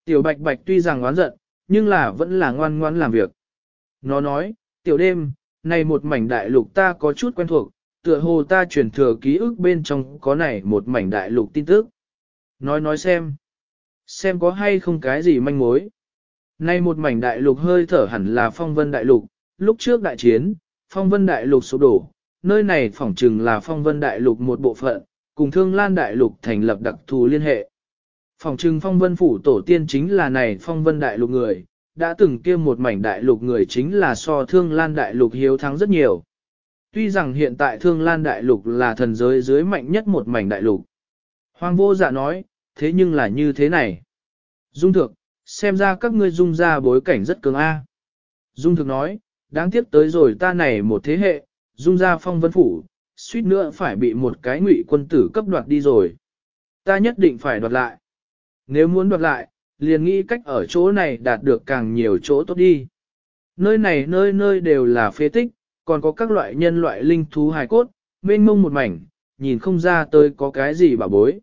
Tiểu bạch bạch tuy rằng oán giận, nhưng là vẫn là ngoan ngoan làm việc. Nó nói, tiểu đêm, này một mảnh đại lục ta có chút quen thuộc, tựa hồ ta truyền thừa ký ức bên trong có này một mảnh đại lục tin tức. Nói nói xem, xem có hay không cái gì manh mối. Nay một mảnh đại lục hơi thở hẳn là phong vân đại lục, lúc trước đại chiến, phong vân đại lục sụp đổ, nơi này phỏng chừng là phong vân đại lục một bộ phận, cùng thương lan đại lục thành lập đặc thù liên hệ. Phỏng chừng phong vân phủ tổ tiên chính là này phong vân đại lục người, đã từng kia một mảnh đại lục người chính là so thương lan đại lục hiếu thắng rất nhiều. Tuy rằng hiện tại thương lan đại lục là thần giới dưới mạnh nhất một mảnh đại lục. Hoàng vô dạ nói, thế nhưng là như thế này. Dung thượng xem ra các ngươi dung ra bối cảnh rất cường A. Dung thực nói, đáng tiếc tới rồi ta này một thế hệ, dung ra phong vân phủ, suýt nữa phải bị một cái ngụy quân tử cấp đoạt đi rồi. Ta nhất định phải đoạt lại. Nếu muốn đoạt lại, liền nghĩ cách ở chỗ này đạt được càng nhiều chỗ tốt đi. Nơi này nơi nơi đều là phế tích, còn có các loại nhân loại linh thú hài cốt, mênh mông một mảnh, nhìn không ra tới có cái gì bảo bối.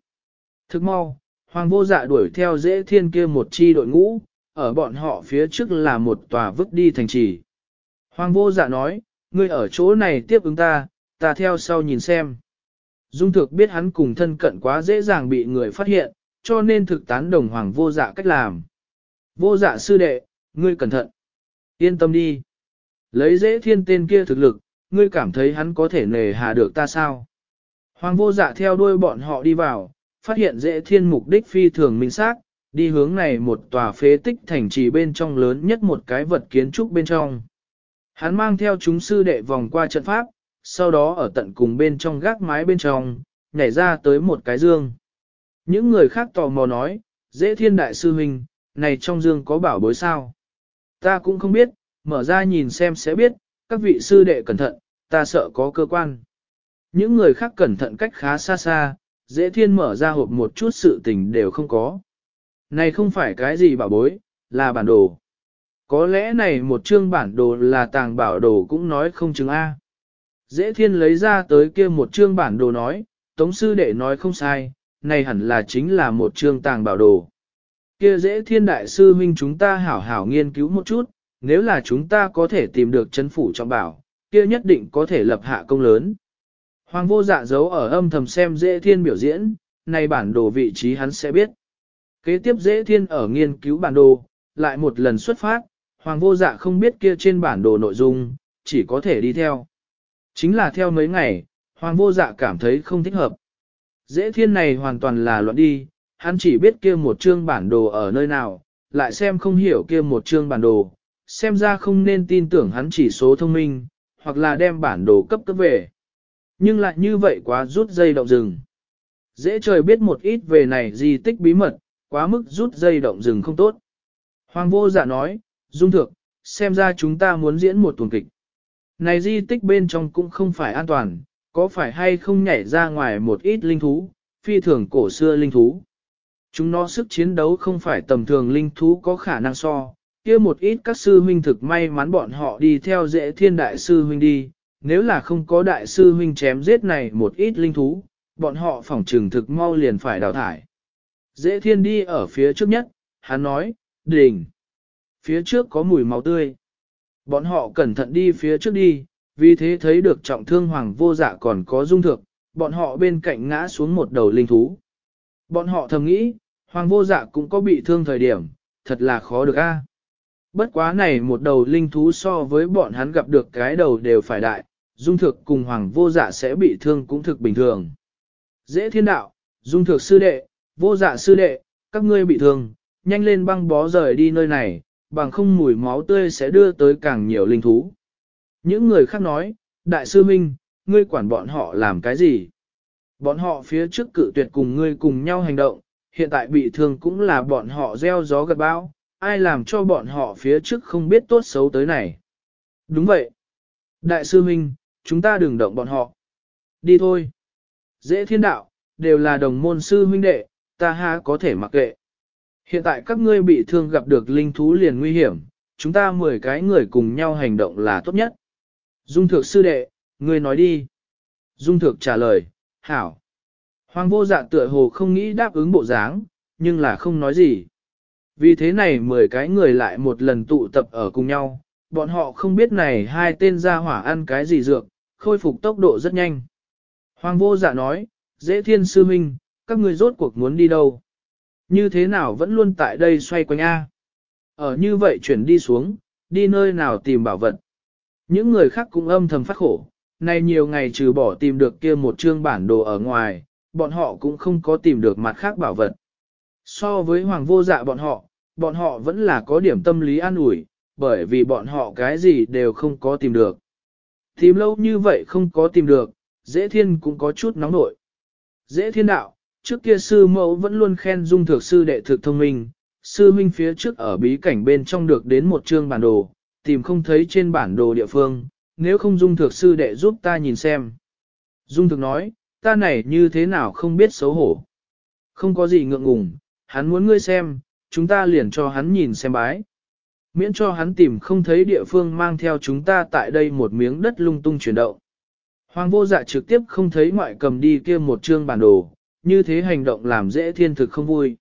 Thức mau, hoàng vô dạ đuổi theo dễ thiên kia một chi đội ngũ, ở bọn họ phía trước là một tòa vứt đi thành trì. Hoàng vô dạ nói, ngươi ở chỗ này tiếp ứng ta, ta theo sau nhìn xem. Dung thực biết hắn cùng thân cận quá dễ dàng bị người phát hiện, cho nên thực tán đồng hoàng vô dạ cách làm. Vô dạ sư đệ, ngươi cẩn thận. Yên tâm đi. Lấy dễ thiên tên kia thực lực, ngươi cảm thấy hắn có thể nề hà được ta sao? Hoàng vô dạ theo đuôi bọn họ đi vào, phát hiện dễ thiên mục đích phi thường minh xác, đi hướng này một tòa phế tích thành trì bên trong lớn nhất một cái vật kiến trúc bên trong. Hắn mang theo chúng sư đệ vòng qua trận pháp, sau đó ở tận cùng bên trong gác mái bên trong, nhảy ra tới một cái dương. Những người khác tò mò nói, dễ thiên đại sư huynh, này trong dương có bảo bối sao? Ta cũng không biết, mở ra nhìn xem sẽ biết, các vị sư đệ cẩn thận, ta sợ có cơ quan. Những người khác cẩn thận cách khá xa xa, dễ thiên mở ra hộp một chút sự tình đều không có. Này không phải cái gì bảo bối, là bản đồ. Có lẽ này một chương bản đồ là tàng bảo đồ cũng nói không chứng A. Dễ thiên lấy ra tới kia một chương bản đồ nói, tống sư đệ nói không sai, này hẳn là chính là một chương tàng bảo đồ. Kia dễ thiên đại sư huynh chúng ta hảo hảo nghiên cứu một chút, nếu là chúng ta có thể tìm được chân phủ trọng bảo, kia nhất định có thể lập hạ công lớn. Hoàng vô dạ giấu ở âm thầm xem dễ thiên biểu diễn, này bản đồ vị trí hắn sẽ biết. Kế tiếp dễ thiên ở nghiên cứu bản đồ, lại một lần xuất phát, hoàng vô dạ không biết kia trên bản đồ nội dung, chỉ có thể đi theo. Chính là theo mấy ngày, hoàng vô dạ cảm thấy không thích hợp. Dễ thiên này hoàn toàn là loạn đi, hắn chỉ biết kia một chương bản đồ ở nơi nào, lại xem không hiểu kia một chương bản đồ, xem ra không nên tin tưởng hắn chỉ số thông minh, hoặc là đem bản đồ cấp cấp về. Nhưng lại như vậy quá rút dây động rừng. Dễ trời biết một ít về này di tích bí mật, quá mức rút dây động rừng không tốt. Hoàng vô dạ nói, dung thượng, xem ra chúng ta muốn diễn một tuần kịch. Này di tích bên trong cũng không phải an toàn, có phải hay không nhảy ra ngoài một ít linh thú, phi thường cổ xưa linh thú. Chúng nó sức chiến đấu không phải tầm thường linh thú có khả năng so, kia một ít các sư huynh thực may mắn bọn họ đi theo dễ thiên đại sư huynh đi, nếu là không có đại sư huynh chém giết này một ít linh thú, bọn họ phỏng trừng thực mau liền phải đào thải. Dễ thiên đi ở phía trước nhất, hắn nói, đỉnh. Phía trước có mùi máu tươi. Bọn họ cẩn thận đi phía trước đi, vì thế thấy được trọng thương hoàng vô dạ còn có dung thực, bọn họ bên cạnh ngã xuống một đầu linh thú. Bọn họ thầm nghĩ, hoàng vô dạ cũng có bị thương thời điểm, thật là khó được a. Bất quá này một đầu linh thú so với bọn hắn gặp được cái đầu đều phải đại, dung thực cùng hoàng vô dạ sẽ bị thương cũng thực bình thường. Dễ thiên đạo, dung thực sư đệ, vô dạ sư đệ, các ngươi bị thương, nhanh lên băng bó rời đi nơi này, bằng không mùi máu tươi sẽ đưa tới càng nhiều linh thú. Những người khác nói, đại sư Minh, ngươi quản bọn họ làm cái gì? Bọn họ phía trước cự tuyệt cùng ngươi cùng nhau hành động, hiện tại bị thương cũng là bọn họ gieo gió gật bão, ai làm cho bọn họ phía trước không biết tốt xấu tới này. Đúng vậy. Đại sư Minh, chúng ta đừng động bọn họ. Đi thôi. Dễ thiên đạo, đều là đồng môn sư huynh đệ, ta ha có thể mặc kệ. Hiện tại các ngươi bị thương gặp được linh thú liền nguy hiểm, chúng ta 10 cái người cùng nhau hành động là tốt nhất. Dung thược sư đệ, ngươi nói đi. Dung thược trả lời, hảo. Hoàng vô dạ tựa hồ không nghĩ đáp ứng bộ dáng, nhưng là không nói gì. Vì thế này 10 cái người lại một lần tụ tập ở cùng nhau, bọn họ không biết này hai tên gia hỏa ăn cái gì dược, khôi phục tốc độ rất nhanh. Hoàng vô dạ nói, dễ thiên sư minh, các người rốt cuộc muốn đi đâu? Như thế nào vẫn luôn tại đây xoay quanh A? Ở như vậy chuyển đi xuống, đi nơi nào tìm bảo vật? Những người khác cũng âm thầm phát khổ, nay nhiều ngày trừ bỏ tìm được kia một chương bản đồ ở ngoài, bọn họ cũng không có tìm được mặt khác bảo vật. So với hoàng vô dạ bọn họ, bọn họ vẫn là có điểm tâm lý an ủi, bởi vì bọn họ cái gì đều không có tìm được. Tìm lâu như vậy không có tìm được, dễ thiên cũng có chút nóng nổi. Dễ thiên đạo, trước kia sư mẫu vẫn luôn khen dung thược sư đệ thực thông minh, sư minh phía trước ở bí cảnh bên trong được đến một chương bản đồ, tìm không thấy trên bản đồ địa phương, nếu không dung thược sư đệ giúp ta nhìn xem. Dung thực nói, ta này như thế nào không biết xấu hổ. Không có gì ngượng ngùng, hắn muốn ngươi xem, chúng ta liền cho hắn nhìn xem bái. Miễn cho hắn tìm không thấy địa phương mang theo chúng ta tại đây một miếng đất lung tung chuyển động. Hoàng vô dạ trực tiếp không thấy ngoại cầm đi kia một chương bản đồ, như thế hành động làm dễ thiên thực không vui.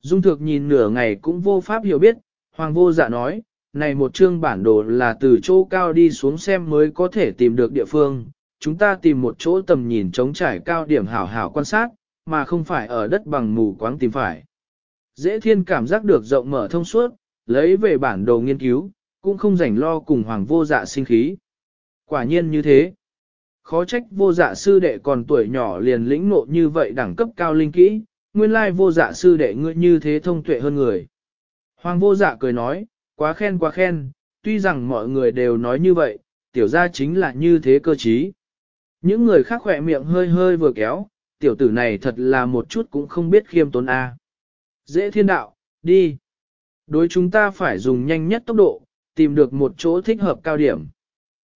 Dung thực nhìn nửa ngày cũng vô pháp hiểu biết, Hoàng vô dạ nói, này một chương bản đồ là từ chỗ cao đi xuống xem mới có thể tìm được địa phương, chúng ta tìm một chỗ tầm nhìn trống trải cao điểm hảo hảo quan sát, mà không phải ở đất bằng mù quáng tìm phải. Dễ thiên cảm giác được rộng mở thông suốt, lấy về bản đồ nghiên cứu, cũng không rảnh lo cùng hoàng vô dạ sinh khí. Quả nhiên như thế. Khó trách vô dạ sư đệ còn tuổi nhỏ liền lĩnh nộ như vậy đẳng cấp cao linh kỹ, nguyên lai vô dạ sư đệ ngươi như thế thông tuệ hơn người. Hoàng vô dạ cười nói, quá khen quá khen, tuy rằng mọi người đều nói như vậy, tiểu gia chính là như thế cơ trí. Những người khác khỏe miệng hơi hơi vừa kéo, tiểu tử này thật là một chút cũng không biết khiêm tốn A. Dễ thiên đạo, đi. Đối chúng ta phải dùng nhanh nhất tốc độ, tìm được một chỗ thích hợp cao điểm.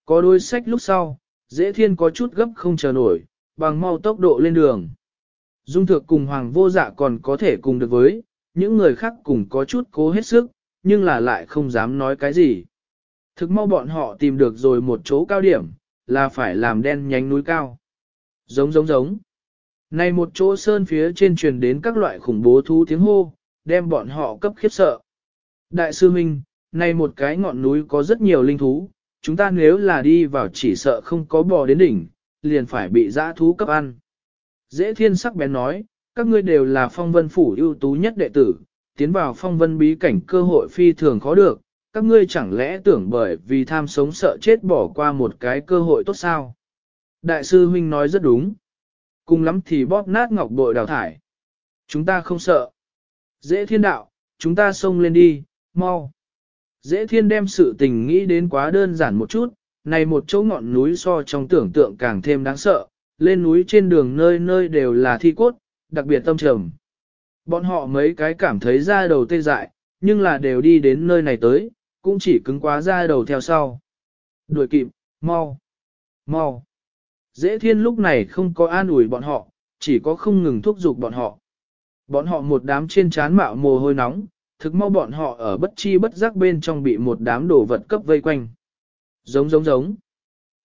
Có đôi sách lúc sau, dễ thiên có chút gấp không chờ nổi, bằng mau tốc độ lên đường. Dung thược cùng hoàng vô dạ còn có thể cùng được với, những người khác cùng có chút cố hết sức, nhưng là lại không dám nói cái gì. Thực mau bọn họ tìm được rồi một chỗ cao điểm, là phải làm đen nhánh núi cao. Giống giống giống. Này một chỗ sơn phía trên truyền đến các loại khủng bố thú tiếng hô, đem bọn họ cấp khiếp sợ. Đại sư Minh, nay một cái ngọn núi có rất nhiều linh thú, chúng ta nếu là đi vào chỉ sợ không có bò đến đỉnh, liền phải bị dã thú cấp ăn. Dễ thiên sắc bén nói, các ngươi đều là phong vân phủ ưu tú nhất đệ tử, tiến vào phong vân bí cảnh cơ hội phi thường khó được, các ngươi chẳng lẽ tưởng bởi vì tham sống sợ chết bỏ qua một cái cơ hội tốt sao? Đại sư huynh nói rất đúng. Cùng lắm thì bóp nát ngọc bội đào thải. Chúng ta không sợ. Dễ thiên đạo, chúng ta xông lên đi, mau. Dễ thiên đem sự tình nghĩ đến quá đơn giản một chút, này một chỗ ngọn núi so trong tưởng tượng càng thêm đáng sợ, lên núi trên đường nơi nơi đều là thi cốt, đặc biệt tâm trầm. Bọn họ mấy cái cảm thấy ra đầu tê dại, nhưng là đều đi đến nơi này tới, cũng chỉ cứng quá ra đầu theo sau. Đuổi kịp, mau, mau. Dễ thiên lúc này không có an ủi bọn họ, chỉ có không ngừng thúc giục bọn họ. Bọn họ một đám trên chán mạo mồ hôi nóng, thực mau bọn họ ở bất chi bất giác bên trong bị một đám đồ vật cấp vây quanh. Giống giống giống.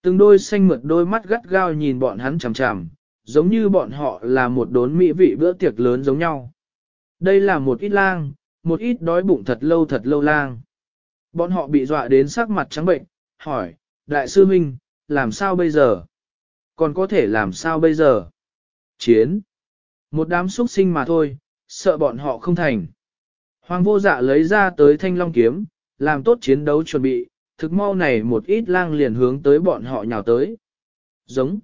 Từng đôi xanh mượt đôi mắt gắt gao nhìn bọn hắn chằm chằm, giống như bọn họ là một đốn mỹ vị bữa tiệc lớn giống nhau. Đây là một ít lang, một ít đói bụng thật lâu thật lâu lang. Bọn họ bị dọa đến sắc mặt trắng bệnh, hỏi, Đại sư Minh, làm sao bây giờ? Còn có thể làm sao bây giờ? Chiến. Một đám xuất sinh mà thôi, sợ bọn họ không thành. Hoàng vô dạ lấy ra tới thanh long kiếm, làm tốt chiến đấu chuẩn bị, thực mau này một ít lang liền hướng tới bọn họ nhào tới. Giống.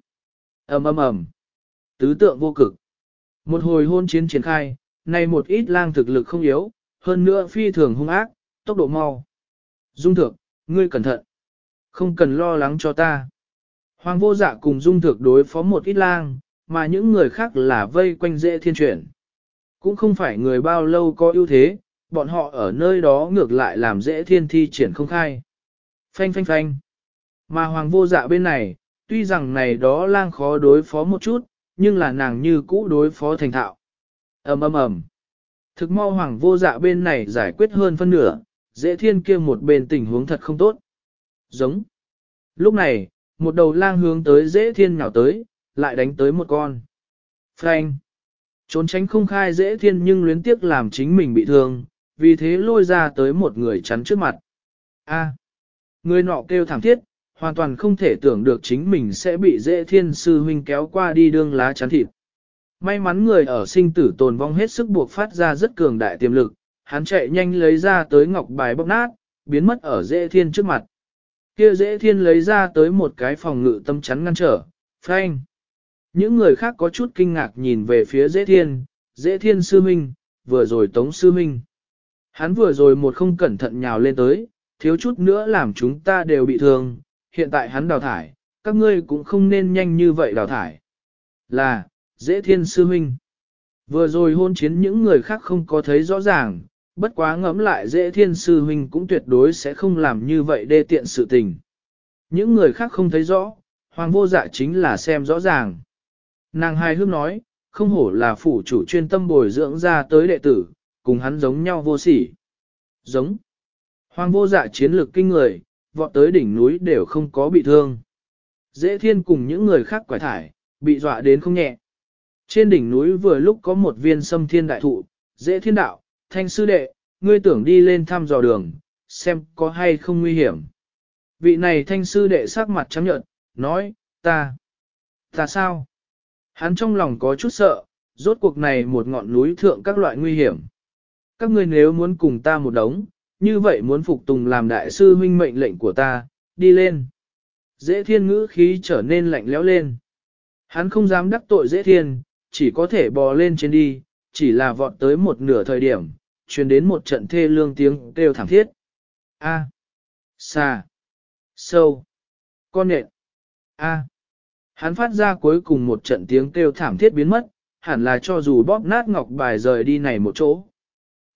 ầm ầm ầm. Tứ tượng vô cực. Một hồi hôn chiến triển khai, này một ít lang thực lực không yếu, hơn nữa phi thường hung ác, tốc độ mau. Dung thượng, ngươi cẩn thận. Không cần lo lắng cho ta. Hoàng vô dạ cùng dung thực đối phó một ít lang, mà những người khác là vây quanh dễ thiên chuyển. Cũng không phải người bao lâu có ưu thế, bọn họ ở nơi đó ngược lại làm dễ thiên thi triển không khai. Phanh phanh phanh. Mà hoàng vô dạ bên này, tuy rằng này đó lang khó đối phó một chút, nhưng là nàng như cũ đối phó thành thạo. ầm ầm ầm. Thực mau hoàng vô dạ bên này giải quyết hơn phân nửa, dễ thiên kia một bên tình huống thật không tốt. Giống. Lúc này, một đầu lang hướng tới dễ thiên nhào tới, lại đánh tới một con. Phanh. Trốn tránh không khai dễ thiên nhưng luyến tiếc làm chính mình bị thương, vì thế lôi ra tới một người chắn trước mặt. A. Người nọ kêu thảm thiết, hoàn toàn không thể tưởng được chính mình sẽ bị dễ thiên sư huynh kéo qua đi đương lá chắn thịt. May mắn người ở sinh tử tồn vong hết sức buộc phát ra rất cường đại tiềm lực, hắn chạy nhanh lấy ra tới ngọc bài bóc nát, biến mất ở dễ thiên trước mặt. Kia dễ thiên lấy ra tới một cái phòng ngự tâm chắn ngăn trở, phanh. Những người khác có chút kinh ngạc nhìn về phía dễ thiên, dễ thiên sư minh, vừa rồi tống sư minh. Hắn vừa rồi một không cẩn thận nhào lên tới, thiếu chút nữa làm chúng ta đều bị thương, hiện tại hắn đào thải, các ngươi cũng không nên nhanh như vậy đào thải. Là, dễ thiên sư huynh. Vừa rồi hôn chiến những người khác không có thấy rõ ràng, bất quá ngẫm lại dễ thiên sư huynh cũng tuyệt đối sẽ không làm như vậy đê tiện sự tình. Những người khác không thấy rõ, hoàng vô dạ chính là xem rõ ràng. Nàng hai hước nói, không hổ là phủ chủ chuyên tâm bồi dưỡng ra tới đệ tử, cùng hắn giống nhau vô sỉ. Giống. Hoàng vô dạ chiến lược kinh người, vọt tới đỉnh núi đều không có bị thương. Dễ thiên cùng những người khác quải thải, bị dọa đến không nhẹ. Trên đỉnh núi vừa lúc có một viên sâm thiên đại thụ, dễ thiên đạo, thanh sư đệ, ngươi tưởng đi lên thăm dò đường, xem có hay không nguy hiểm. Vị này thanh sư đệ sắc mặt trắng nhợt, nói, ta, ta sao? Hắn trong lòng có chút sợ, rốt cuộc này một ngọn núi thượng các loại nguy hiểm. Các ngươi nếu muốn cùng ta một đống, như vậy muốn phục tùng làm đại sư huynh mệnh lệnh của ta, đi lên. Dễ thiên ngữ khí trở nên lạnh lẽo lên. Hắn không dám đắc tội dễ thiên, chỉ có thể bò lên trên đi, chỉ là vọt tới một nửa thời điểm, truyền đến một trận thê lương tiếng kêu thảm thiết. A. Xa. Sâu. Con nện. A. Hắn phát ra cuối cùng một trận tiếng kêu thảm thiết biến mất, hẳn là cho dù bóp nát ngọc bài rời đi này một chỗ.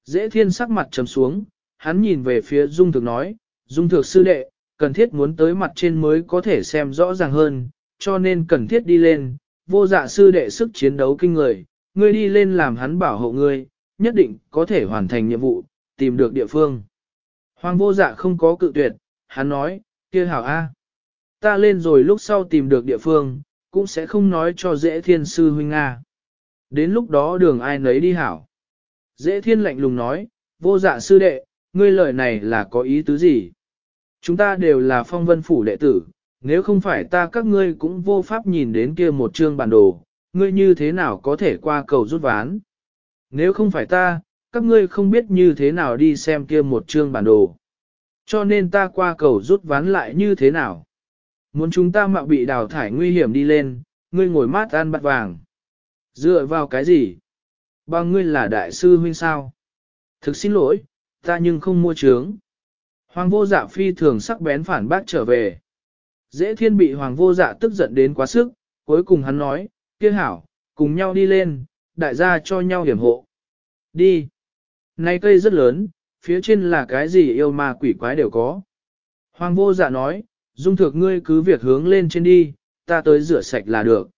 Dễ thiên sắc mặt trầm xuống, hắn nhìn về phía Dung Thược nói, Dung Thược sư đệ, cần thiết muốn tới mặt trên mới có thể xem rõ ràng hơn, cho nên cần thiết đi lên, vô dạ sư đệ sức chiến đấu kinh người, ngươi đi lên làm hắn bảo hộ ngươi, nhất định có thể hoàn thành nhiệm vụ, tìm được địa phương. Hoàng vô dạ không có cự tuyệt, hắn nói, kia hảo A. Ta lên rồi lúc sau tìm được địa phương, cũng sẽ không nói cho dễ thiên sư huynh A. Đến lúc đó đường ai nấy đi hảo. Dễ thiên lạnh lùng nói, vô dạ sư đệ, ngươi lời này là có ý tứ gì? Chúng ta đều là phong vân phủ đệ tử, nếu không phải ta các ngươi cũng vô pháp nhìn đến kia một chương bản đồ, ngươi như thế nào có thể qua cầu rút ván? Nếu không phải ta, các ngươi không biết như thế nào đi xem kia một chương bản đồ. Cho nên ta qua cầu rút ván lại như thế nào? Muốn chúng ta mạo bị đào thải nguy hiểm đi lên, ngươi ngồi mát ăn bát vàng. Dựa vào cái gì? Bao ngươi là đại sư huynh sao? Thực xin lỗi, ta nhưng không mua trướng. Hoàng vô dạ phi thường sắc bén phản bác trở về. Dễ thiên bị hoàng vô dạ tức giận đến quá sức, cuối cùng hắn nói, kia hảo, cùng nhau đi lên, đại gia cho nhau hiểm hộ. Đi. Này cây rất lớn, phía trên là cái gì yêu ma quỷ quái đều có. Hoàng vô dạ nói, dung thực ngươi cứ việc hướng lên trên đi, ta tới rửa sạch là được.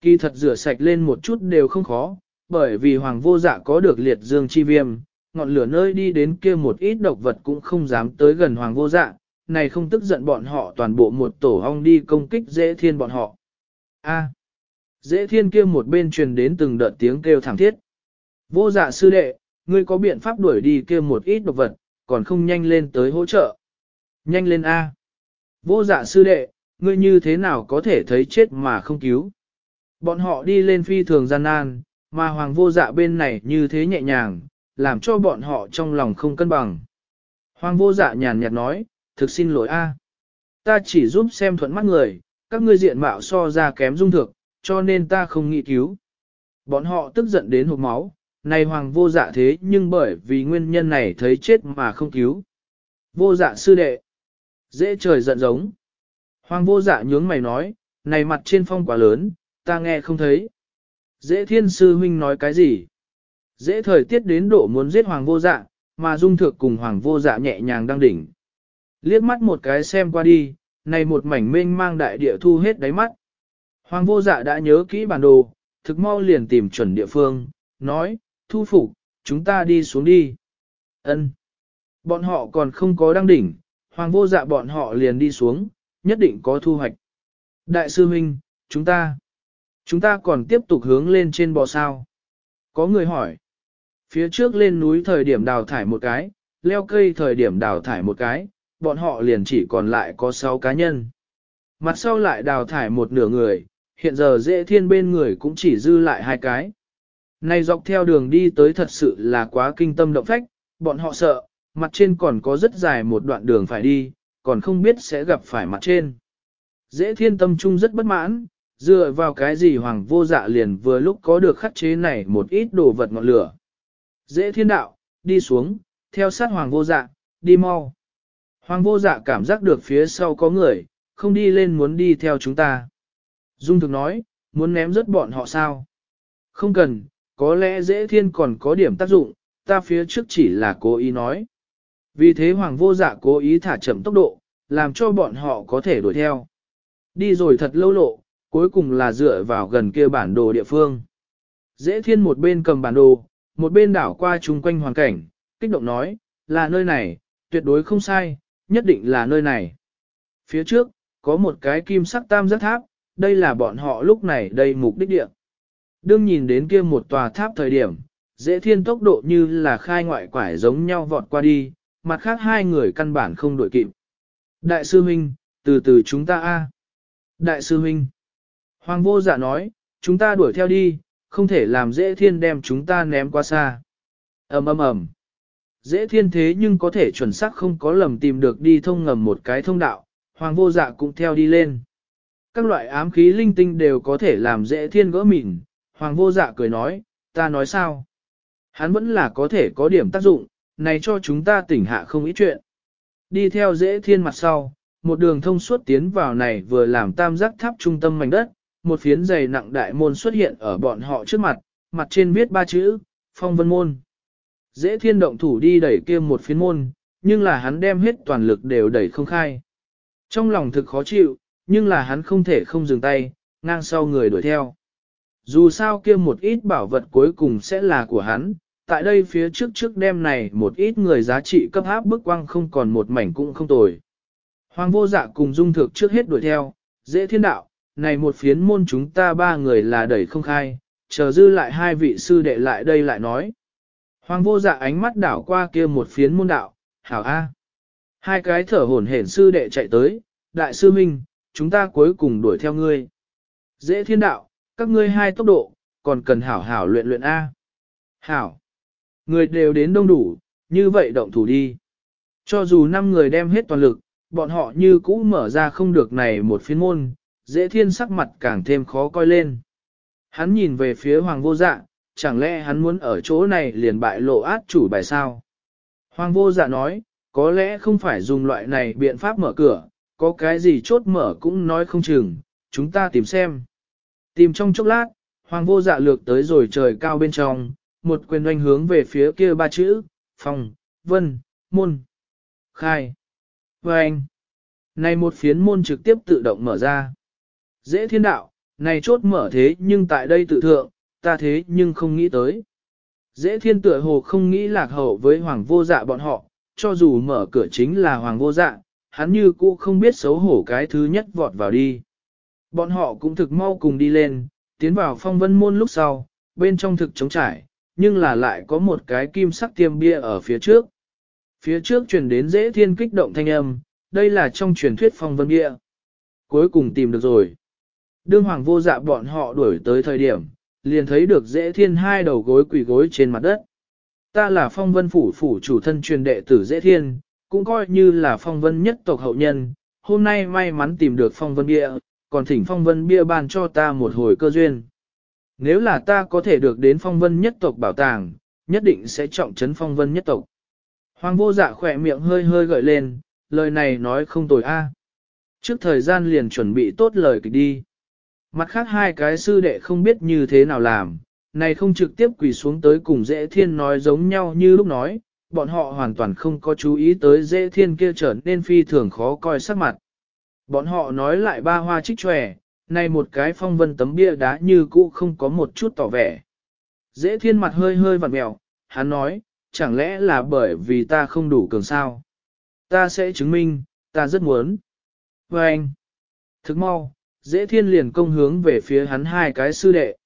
Kỳ thật rửa sạch lên một chút đều không khó, bởi vì hoàng vô dạ có được liệt dương chi viêm, ngọn lửa nơi đi đến kia một ít độc vật cũng không dám tới gần hoàng vô dạ, này không tức giận bọn họ toàn bộ một tổ hong đi công kích dễ thiên bọn họ. A. À, dễ thiên kia một bên truyền đến từng đợt tiếng kêu thảm thiết. Vô dạ sư đệ, ngươi có biện pháp đuổi đi kia một ít độc vật, còn không nhanh lên tới hỗ trợ. Nhanh lên A. Vô dạ sư đệ, ngươi như thế nào có thể thấy chết mà không cứu. Bọn họ đi lên phi thường gian nan, mà hoàng vô dạ bên này như thế nhẹ nhàng, làm cho bọn họ trong lòng không cân bằng. Hoàng vô dạ nhàn nhạt nói, thực xin lỗi a, Ta chỉ giúp xem thuận mắt người, các ngươi diện mạo so ra kém dung thực, cho nên ta không nghĩ cứu. Bọn họ tức giận đến hộp máu, này hoàng vô dạ thế nhưng bởi vì nguyên nhân này thấy chết mà không cứu. Vô dạ sư đệ. Dễ trời giận giống. Hoàng vô dạ nhướng mày nói, này mặt trên phong quá lớn, ta nghe không thấy. Dễ thiên sư huynh nói cái gì? Dễ thời tiết đến độ muốn giết hoàng vô dạ, mà dung thực cùng hoàng vô dạ nhẹ nhàng đang đỉnh. Liếc mắt một cái xem qua đi, này một mảnh mênh mang đại địa thu hết đáy mắt. Hoàng vô dạ đã nhớ kỹ bản đồ, thực mau liền tìm chuẩn địa phương, nói, thu phục, chúng ta đi xuống đi. Ân. Bọn họ còn không có đăng đỉnh, hoàng vô dạ bọn họ liền đi xuống, nhất định có thu hoạch. Đại sư huynh, chúng ta, chúng ta còn tiếp tục hướng lên trên bò sao. Có người hỏi, phía trước lên núi thời điểm đào thải một cái, leo cây thời điểm đào thải một cái, bọn họ liền chỉ còn lại có 6 cá nhân. Mặt sau lại đào thải một nửa người, hiện giờ dễ thiên bên người cũng chỉ dư lại hai cái. Này dọc theo đường đi tới thật sự là quá kinh tâm động phách, bọn họ sợ, mặt trên còn có rất dài một đoạn đường phải đi, còn không biết sẽ gặp phải mặt trên. Dễ thiên tâm trung rất bất mãn, dựa vào cái gì hoàng vô dạ liền vừa lúc có được khắc chế này một ít đồ vật ngọn lửa. Dễ thiên đạo, đi xuống, theo sát hoàng vô dạ, đi mau. Hoàng vô dạ cảm giác được phía sau có người, không đi lên muốn đi theo chúng ta. Dung thực nói, muốn ném rớt bọn họ sao? Không cần, có lẽ dễ thiên còn có điểm tác dụng, ta phía trước chỉ là cố ý nói. Vì thế hoàng vô dạ cố ý thả chậm tốc độ, làm cho bọn họ có thể đuổi theo. Đi rồi thật lâu lộ, cuối cùng là dựa vào gần kia bản đồ địa phương. Dễ thiên một bên cầm bản đồ, một bên đảo qua chung quanh hoàn cảnh, kích động nói, là nơi này, tuyệt đối không sai, nhất định là nơi này. Phía trước, có một cái kim sắc tam giác tháp, đây là bọn họ lúc này đây mục đích địa. Đương nhìn đến kia một tòa tháp thời điểm, dễ thiên tốc độ như là khai ngoại quải giống nhau vọt qua đi, mặt khác hai người căn bản không đổi kịp. Đại sư huynh, từ từ chúng ta a. Đại sư huynh. Hoàng vô dạ nói, chúng ta đuổi theo đi, không thể làm dễ thiên đem chúng ta ném qua xa. ầm ầm ầm. Dễ thiên thế nhưng có thể chuẩn xác không có lầm tìm được đi thông ngầm một cái thông đạo, hoàng vô dạ cũng theo đi lên. Các loại ám khí linh tinh đều có thể làm dễ thiên gỡ mịn, hoàng vô dạ cười nói, ta nói sao? Hắn vẫn là có thể có điểm tác dụng, này cho chúng ta tỉnh hạ không ít chuyện. Đi theo dễ thiên mặt sau, một đường thông suốt tiến vào này vừa làm tam giác tháp trung tâm mảnh đất, một phiến dày nặng đại môn xuất hiện ở bọn họ trước mặt, mặt trên viết ba chữ, phong vân môn. Dễ thiên động thủ đi đẩy kia một phiến môn, nhưng là hắn đem hết toàn lực đều đẩy không khai. Trong lòng thực khó chịu, nhưng là hắn không thể không dừng tay, ngang sau người đuổi theo. Dù sao kia một ít bảo vật cuối cùng sẽ là của hắn, tại đây phía trước trước đêm này một ít người giá trị cấp áp bức quang không còn một mảnh cũng không tồi. Hoàng vô dạ cùng dung thực trước hết đuổi theo, dễ thiên đạo, này một phiến môn chúng ta ba người là đẩy không khai, chờ dư lại hai vị sư đệ lại đây lại nói. Hoàng vô dạ ánh mắt đảo qua kia một phiến môn đạo, hảo A. Hai cái thở hổn hển sư đệ chạy tới, đại sư minh, chúng ta cuối cùng đuổi theo ngươi. Dễ thiên đạo, các ngươi hai tốc độ, còn cần hảo hảo luyện luyện A. Hảo. Người đều đến đông đủ, như vậy động thủ đi. Cho dù năm người đem hết toàn lực, bọn họ như cũ mở ra không được này một phiên môn, dễ thiên sắc mặt càng thêm khó coi lên. Hắn nhìn về phía hoàng vô dạ, chẳng lẽ hắn muốn ở chỗ này liền bại lộ át chủ bài sao? Hoàng vô dạ nói, có lẽ không phải dùng loại này biện pháp mở cửa, có cái gì chốt mở cũng nói không chừng, chúng ta tìm xem. Tìm trong chốc lát, hoàng vô dạ lược tới rồi trời cao bên trong, một quyền oanh hướng về phía kia ba chữ, phòng, vân, môn, khai. Và anh, này một phiến môn trực tiếp tự động mở ra. Dễ thiên đạo, này chốt mở thế nhưng tại đây tự thượng, ta thế nhưng không nghĩ tới. Dễ thiên tựa hồ không nghĩ lạc hậu với hoàng vô dạ bọn họ, cho dù mở cửa chính là hoàng vô dạ, hắn như cũ không biết xấu hổ cái thứ nhất vọt vào đi. Bọn họ cũng thực mau cùng đi lên, tiến vào phong vân môn lúc sau, bên trong thực trống trải, nhưng là lại có một cái kim sắc tiêm bia ở phía trước. Phía trước truyền đến dễ thiên kích động thanh âm, đây là trong truyền thuyết phong vân bia. Cuối cùng tìm được rồi. Đương hoàng vô dạ bọn họ đuổi tới thời điểm, liền thấy được dễ thiên hai đầu gối quỳ gối trên mặt đất. Ta là phong vân phủ phủ chủ thân truyền đệ tử dễ thiên, cũng coi như là phong vân nhất tộc hậu nhân, hôm nay may mắn tìm được phong vân bia, còn thỉnh phong vân bia ban cho ta một hồi cơ duyên. Nếu là ta có thể được đến phong vân nhất tộc bảo tàng, nhất định sẽ trọng trấn phong vân nhất tộc. Hoàng vô dạ khỏe miệng hơi hơi gợi lên, lời này nói không tồi a. Trước thời gian liền chuẩn bị tốt lời kịch đi. Mặt khác hai cái sư đệ không biết như thế nào làm, này không trực tiếp quỳ xuống tới cùng dễ thiên nói giống nhau như lúc nói, bọn họ hoàn toàn không có chú ý tới dễ thiên kia trở nên phi thường khó coi sắc mặt. Bọn họ nói lại ba hoa trích tròe, này một cái phong vân tấm bia đá như cũ không có một chút tỏ vẻ. Dễ thiên mặt hơi hơi vặn mèo, hắn nói, chẳng lẽ là bởi vì ta không đủ cường sao? Ta sẽ chứng minh, ta rất muốn. Và anh, thức mau, dễ thiên liền công hướng về phía hắn hai cái sư đệ.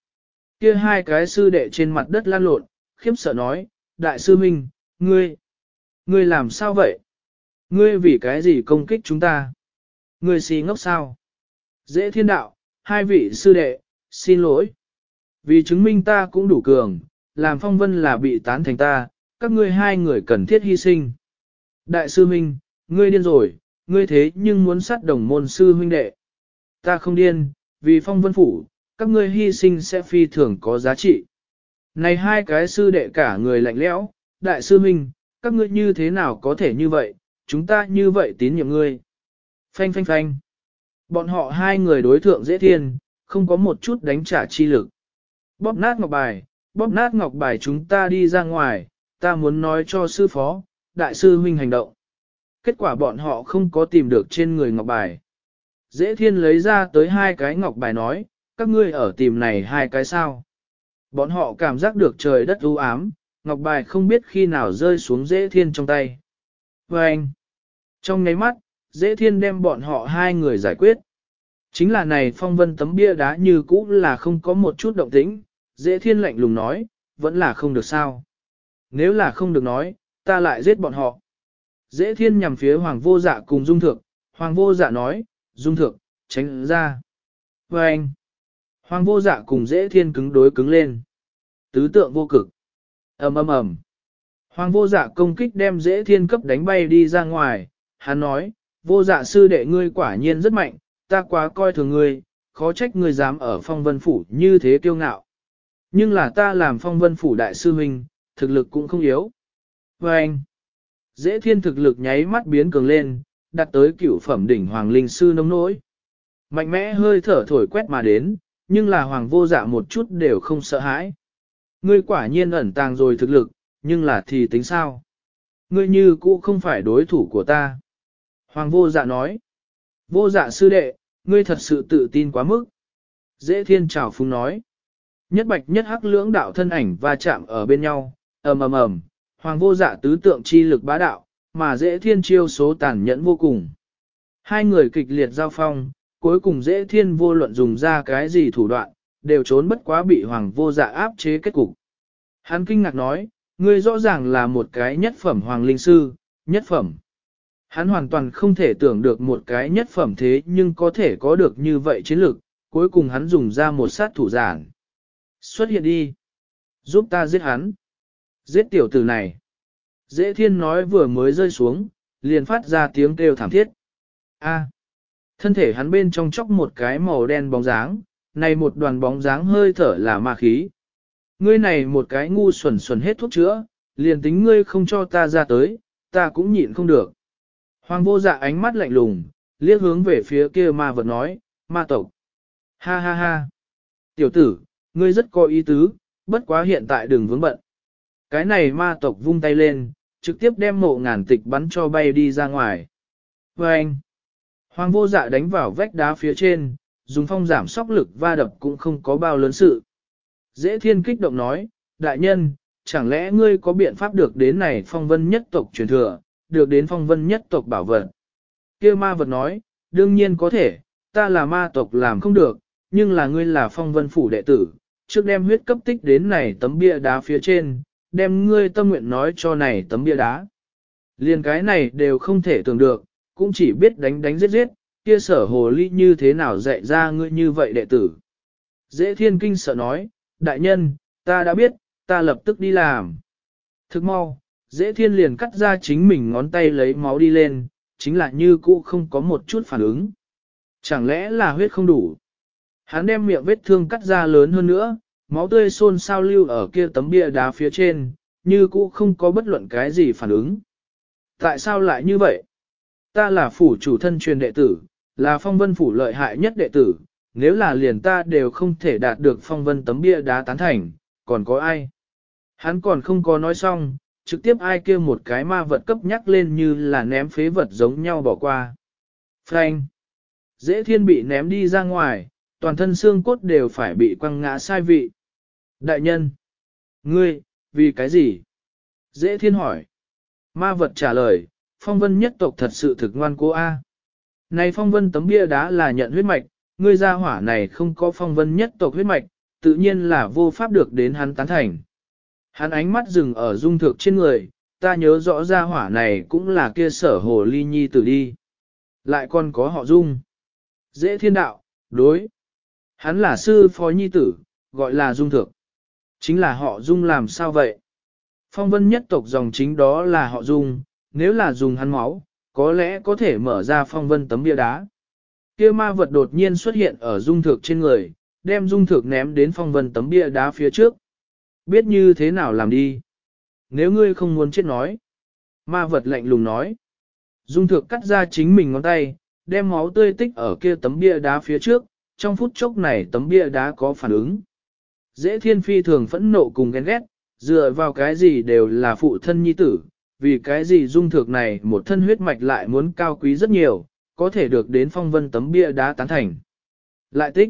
Kia hai cái sư đệ trên mặt đất lan lộn, khiếp sợ nói, đại sư minh, ngươi, ngươi làm sao vậy? Ngươi vì cái gì công kích chúng ta? Ngươi xì ngốc sao? Dễ thiên đạo, hai vị sư đệ, xin lỗi. Vì chứng minh ta cũng đủ cường, làm phong vân là bị tán thành ta, các ngươi hai người cần thiết hy sinh. Đại sư Minh, ngươi điên rồi, ngươi thế nhưng muốn sát đồng môn sư huynh đệ. Ta không điên, vì phong vân phủ, các ngươi hy sinh sẽ phi thường có giá trị. Này hai cái sư đệ cả người lạnh lẽo, đại sư Minh, các ngươi như thế nào có thể như vậy, chúng ta như vậy tín nhiệm ngươi. Phanh phanh phanh. Bọn họ hai người đối thượng dễ thiên, không có một chút đánh trả chi lực. Bóp nát ngọc bài, bóp nát ngọc bài chúng ta đi ra ngoài, ta muốn nói cho sư phó, đại sư huynh hành động. Kết quả bọn họ không có tìm được trên người ngọc bài. Dễ thiên lấy ra tới hai cái ngọc bài nói, các ngươi ở tìm này hai cái sao. Bọn họ cảm giác được trời đất u ám, ngọc bài không biết khi nào rơi xuống dễ thiên trong tay. Và anh, trong nháy mắt, dễ thiên đem bọn họ hai người giải quyết. Chính là này phong vân tấm bia đá như cũ là không có một chút động tĩnh, dễ thiên lạnh lùng nói, vẫn là không được sao. Nếu là không được nói, ta lại giết bọn họ. Dễ thiên nhằm phía hoàng vô dạ cùng dung thượng, hoàng vô dạ nói, dung thượng, tránh ra. Và anh, hoàng vô dạ cùng dễ thiên cứng đối cứng lên. Tứ tượng vô cực. ầm ầm ầm. Hoàng vô dạ công kích đem dễ thiên cấp đánh bay đi ra ngoài, hắn nói, vô dạ sư đệ ngươi quả nhiên rất mạnh, ta quá coi thường ngươi, khó trách ngươi dám ở phong vân phủ như thế kiêu ngạo. Nhưng là ta làm phong vân phủ đại sư huynh, thực lực cũng không yếu. Và anh, dễ thiên thực lực nháy mắt biến cường lên, đặt tới cửu phẩm đỉnh hoàng linh sư nông nỗi. Mạnh mẽ hơi thở thổi quét mà đến, nhưng là hoàng vô dạ một chút đều không sợ hãi. Ngươi quả nhiên ẩn tàng rồi thực lực, nhưng là thì tính sao? Ngươi như cũ không phải đối thủ của ta. Hoàng vô dạ nói. Vô dạ sư đệ, ngươi thật sự tự tin quá mức. Dễ thiên trào phúng nói. Nhất bạch nhất hắc lưỡng đạo thân ảnh và chạm ở bên nhau, ầm ầm ầm, hoàng vô dạ tứ tượng chi lực bá đạo, mà dễ thiên chiêu số tàn nhẫn vô cùng. Hai người kịch liệt giao phong, cuối cùng dễ thiên vô luận dùng ra cái gì thủ đoạn, đều trốn bất quá bị hoàng vô dạ áp chế kết cục. Hắn kinh ngạc nói, ngươi rõ ràng là một cái nhất phẩm hoàng linh sư, nhất phẩm. Hắn hoàn toàn không thể tưởng được một cái nhất phẩm thế nhưng có thể có được như vậy chiến lược, cuối cùng hắn dùng ra một sát thủ giản. Xuất hiện đi. Giúp ta giết hắn. Giết tiểu tử này. Dễ thiên nói vừa mới rơi xuống, liền phát ra tiếng kêu thảm thiết. A. Thân thể hắn bên trong chóc một cái màu đen bóng dáng, này một đoàn bóng dáng hơi thở là ma khí. Ngươi này một cái ngu xuẩn xuẩn hết thuốc chữa, liền tính ngươi không cho ta ra tới, ta cũng nhịn không được. Hoàng vô dạ ánh mắt lạnh lùng, liếc hướng về phía kia ma vật nói, ma tộc. Ha ha ha. Tiểu tử, ngươi rất có ý tứ, bất quá hiện tại đừng vướng bận. Cái này ma tộc vung tay lên, trực tiếp đem mộ ngàn tịch bắn cho bay đi ra ngoài. Và anh, hoàng vô dạ đánh vào vách đá phía trên, dùng phong giảm sóc lực va đập cũng không có bao lớn sự. Dễ thiên kích động nói, đại nhân, chẳng lẽ ngươi có biện pháp được đến này phong vân nhất tộc truyền thừa, được đến phong vân nhất tộc bảo vật. kia ma vật nói, đương nhiên có thể, ta là ma tộc làm không được, nhưng là ngươi là phong vân phủ đệ tử, trước đem huyết cấp tích đến này tấm bia đá phía trên, đem ngươi tâm nguyện nói cho này tấm bia đá. liền cái này đều không thể tưởng được, cũng chỉ biết đánh đánh giết giết, kia sở hồ ly như thế nào dạy ra ngươi như vậy đệ tử. Dễ thiên kinh sợ nói, đại nhân, ta đã biết, ta lập tức đi làm. Thức mau, dễ thiên liền cắt ra chính mình ngón tay lấy máu đi lên, chính là như cũ không có một chút phản ứng. Chẳng lẽ là huyết không đủ? Hắn đem miệng vết thương cắt ra lớn hơn nữa, máu tươi xôn sao lưu ở kia tấm bia đá phía trên, như cũ không có bất luận cái gì phản ứng. Tại sao lại như vậy? Ta là phủ chủ thân truyền đệ tử, Là phong vân phủ lợi hại nhất đệ tử, nếu là liền ta đều không thể đạt được phong vân tấm bia đá tán thành, còn có ai? Hắn còn không có nói xong, trực tiếp ai kêu một cái ma vật cấp nhắc lên như là ném phế vật giống nhau bỏ qua. Frank! Dễ thiên bị ném đi ra ngoài, toàn thân xương cốt đều phải bị quăng ngã sai vị. Đại nhân! Ngươi, vì cái gì? Dễ thiên hỏi. Ma vật trả lời, phong vân nhất tộc thật sự thực ngoan cố A. Này phong vân tấm bia đá là nhận huyết mạch, ngươi gia hỏa này không có phong vân nhất tộc huyết mạch, tự nhiên là vô pháp được đến hắn tán thành. Hắn ánh mắt dừng ở dung thực trên người, ta nhớ rõ gia hỏa này cũng là kia sở hồ ly nhi tử đi. Lại còn có họ dung. Dễ thiên đạo, đối. Hắn là sư phó nhi tử, gọi là dung thực. Chính là họ dung làm sao vậy? Phong vân nhất tộc dòng chính đó là họ dung, nếu là dùng hắn máu, có lẽ có thể mở ra phong vân tấm bia đá. Kia ma vật đột nhiên xuất hiện ở dung thực trên người, đem dung thực ném đến phong vân tấm bia đá phía trước. Biết như thế nào làm đi. Nếu ngươi không muốn chết nói. Ma vật lạnh lùng nói. Dung thực cắt ra chính mình ngón tay, đem máu tươi tích ở kia tấm bia đá phía trước, trong phút chốc này tấm bia đá có phản ứng. Dễ thiên phi thường phẫn nộ cùng ghen ghét, dựa vào cái gì đều là phụ thân nhi tử, vì cái gì dung thực này một thân huyết mạch lại muốn cao quý rất nhiều, có thể được đến phong vân tấm bia đá tán thành. Lại tích.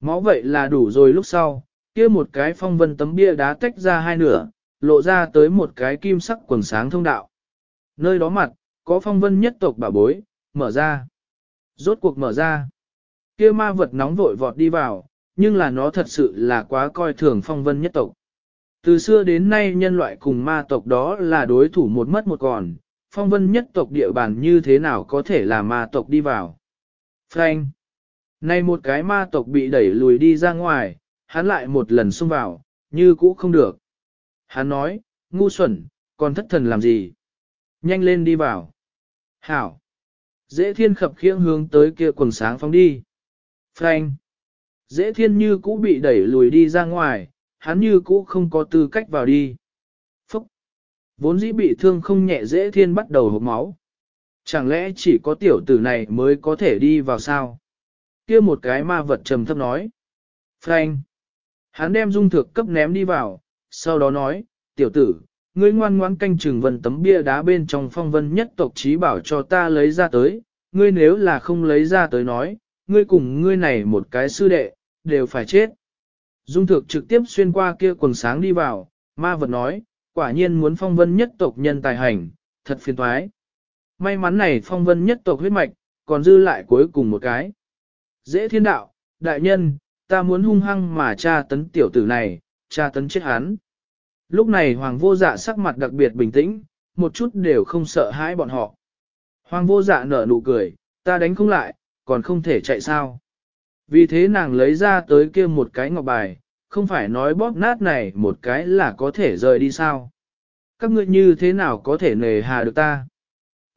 Máu vậy là đủ rồi lúc sau, kia một cái phong vân tấm bia đá tách ra hai nửa, lộ ra tới một cái kim sắc quần sáng thông đạo. Nơi đó mặt, có phong vân nhất tộc bà bối, mở ra. Rốt cuộc mở ra. Kia ma vật nóng vội vọt đi vào, nhưng là nó thật sự là quá coi thường phong vân nhất tộc. Từ xưa đến nay nhân loại cùng ma tộc đó là đối thủ một mất một còn, phong vân nhất tộc địa bàn như thế nào có thể là ma tộc đi vào. Frank! Nay một cái ma tộc bị đẩy lùi đi ra ngoài, hắn lại một lần xông vào, như cũ không được. Hắn nói, ngu xuẩn, còn thất thần làm gì? Nhanh lên đi vào. Hảo! Dễ thiên khập khiễng hướng tới kia quần sáng phóng đi. Frank! Dễ thiên như cũ bị đẩy lùi đi ra ngoài, hắn như cũ không có tư cách vào đi. Phúc! Vốn dĩ bị thương không nhẹ dễ thiên bắt đầu hộp máu. Chẳng lẽ chỉ có tiểu tử này mới có thể đi vào sao? kia một cái ma vật trầm thấp nói. Frank! Hắn đem dung thực cấp ném đi vào, sau đó nói, tiểu tử, ngươi ngoan ngoãn canh chừng vần tấm bia đá bên trong phong vân nhất tộc trí bảo cho ta lấy ra tới, ngươi nếu là không lấy ra tới nói, ngươi cùng ngươi này một cái sư đệ, đều phải chết. Dung thực trực tiếp xuyên qua kia quần sáng đi vào, ma vật nói, quả nhiên muốn phong vân nhất tộc nhân tài hành, thật phiền toái. May mắn này phong vân nhất tộc huyết mạch, còn dư lại cuối cùng một cái. Dễ thiên đạo, đại nhân, ta muốn hung hăng mà tra tấn tiểu tử này, tra tấn chết hắn. Lúc này hoàng vô dạ sắc mặt đặc biệt bình tĩnh, một chút đều không sợ hãi bọn họ. Hoàng vô dạ nở nụ cười, ta đánh không lại, còn không thể chạy sao. Vì thế nàng lấy ra tới kia một cái ngọc bài, không phải nói bóp nát này một cái là có thể rời đi sao. Các ngươi như thế nào có thể nề hà được ta?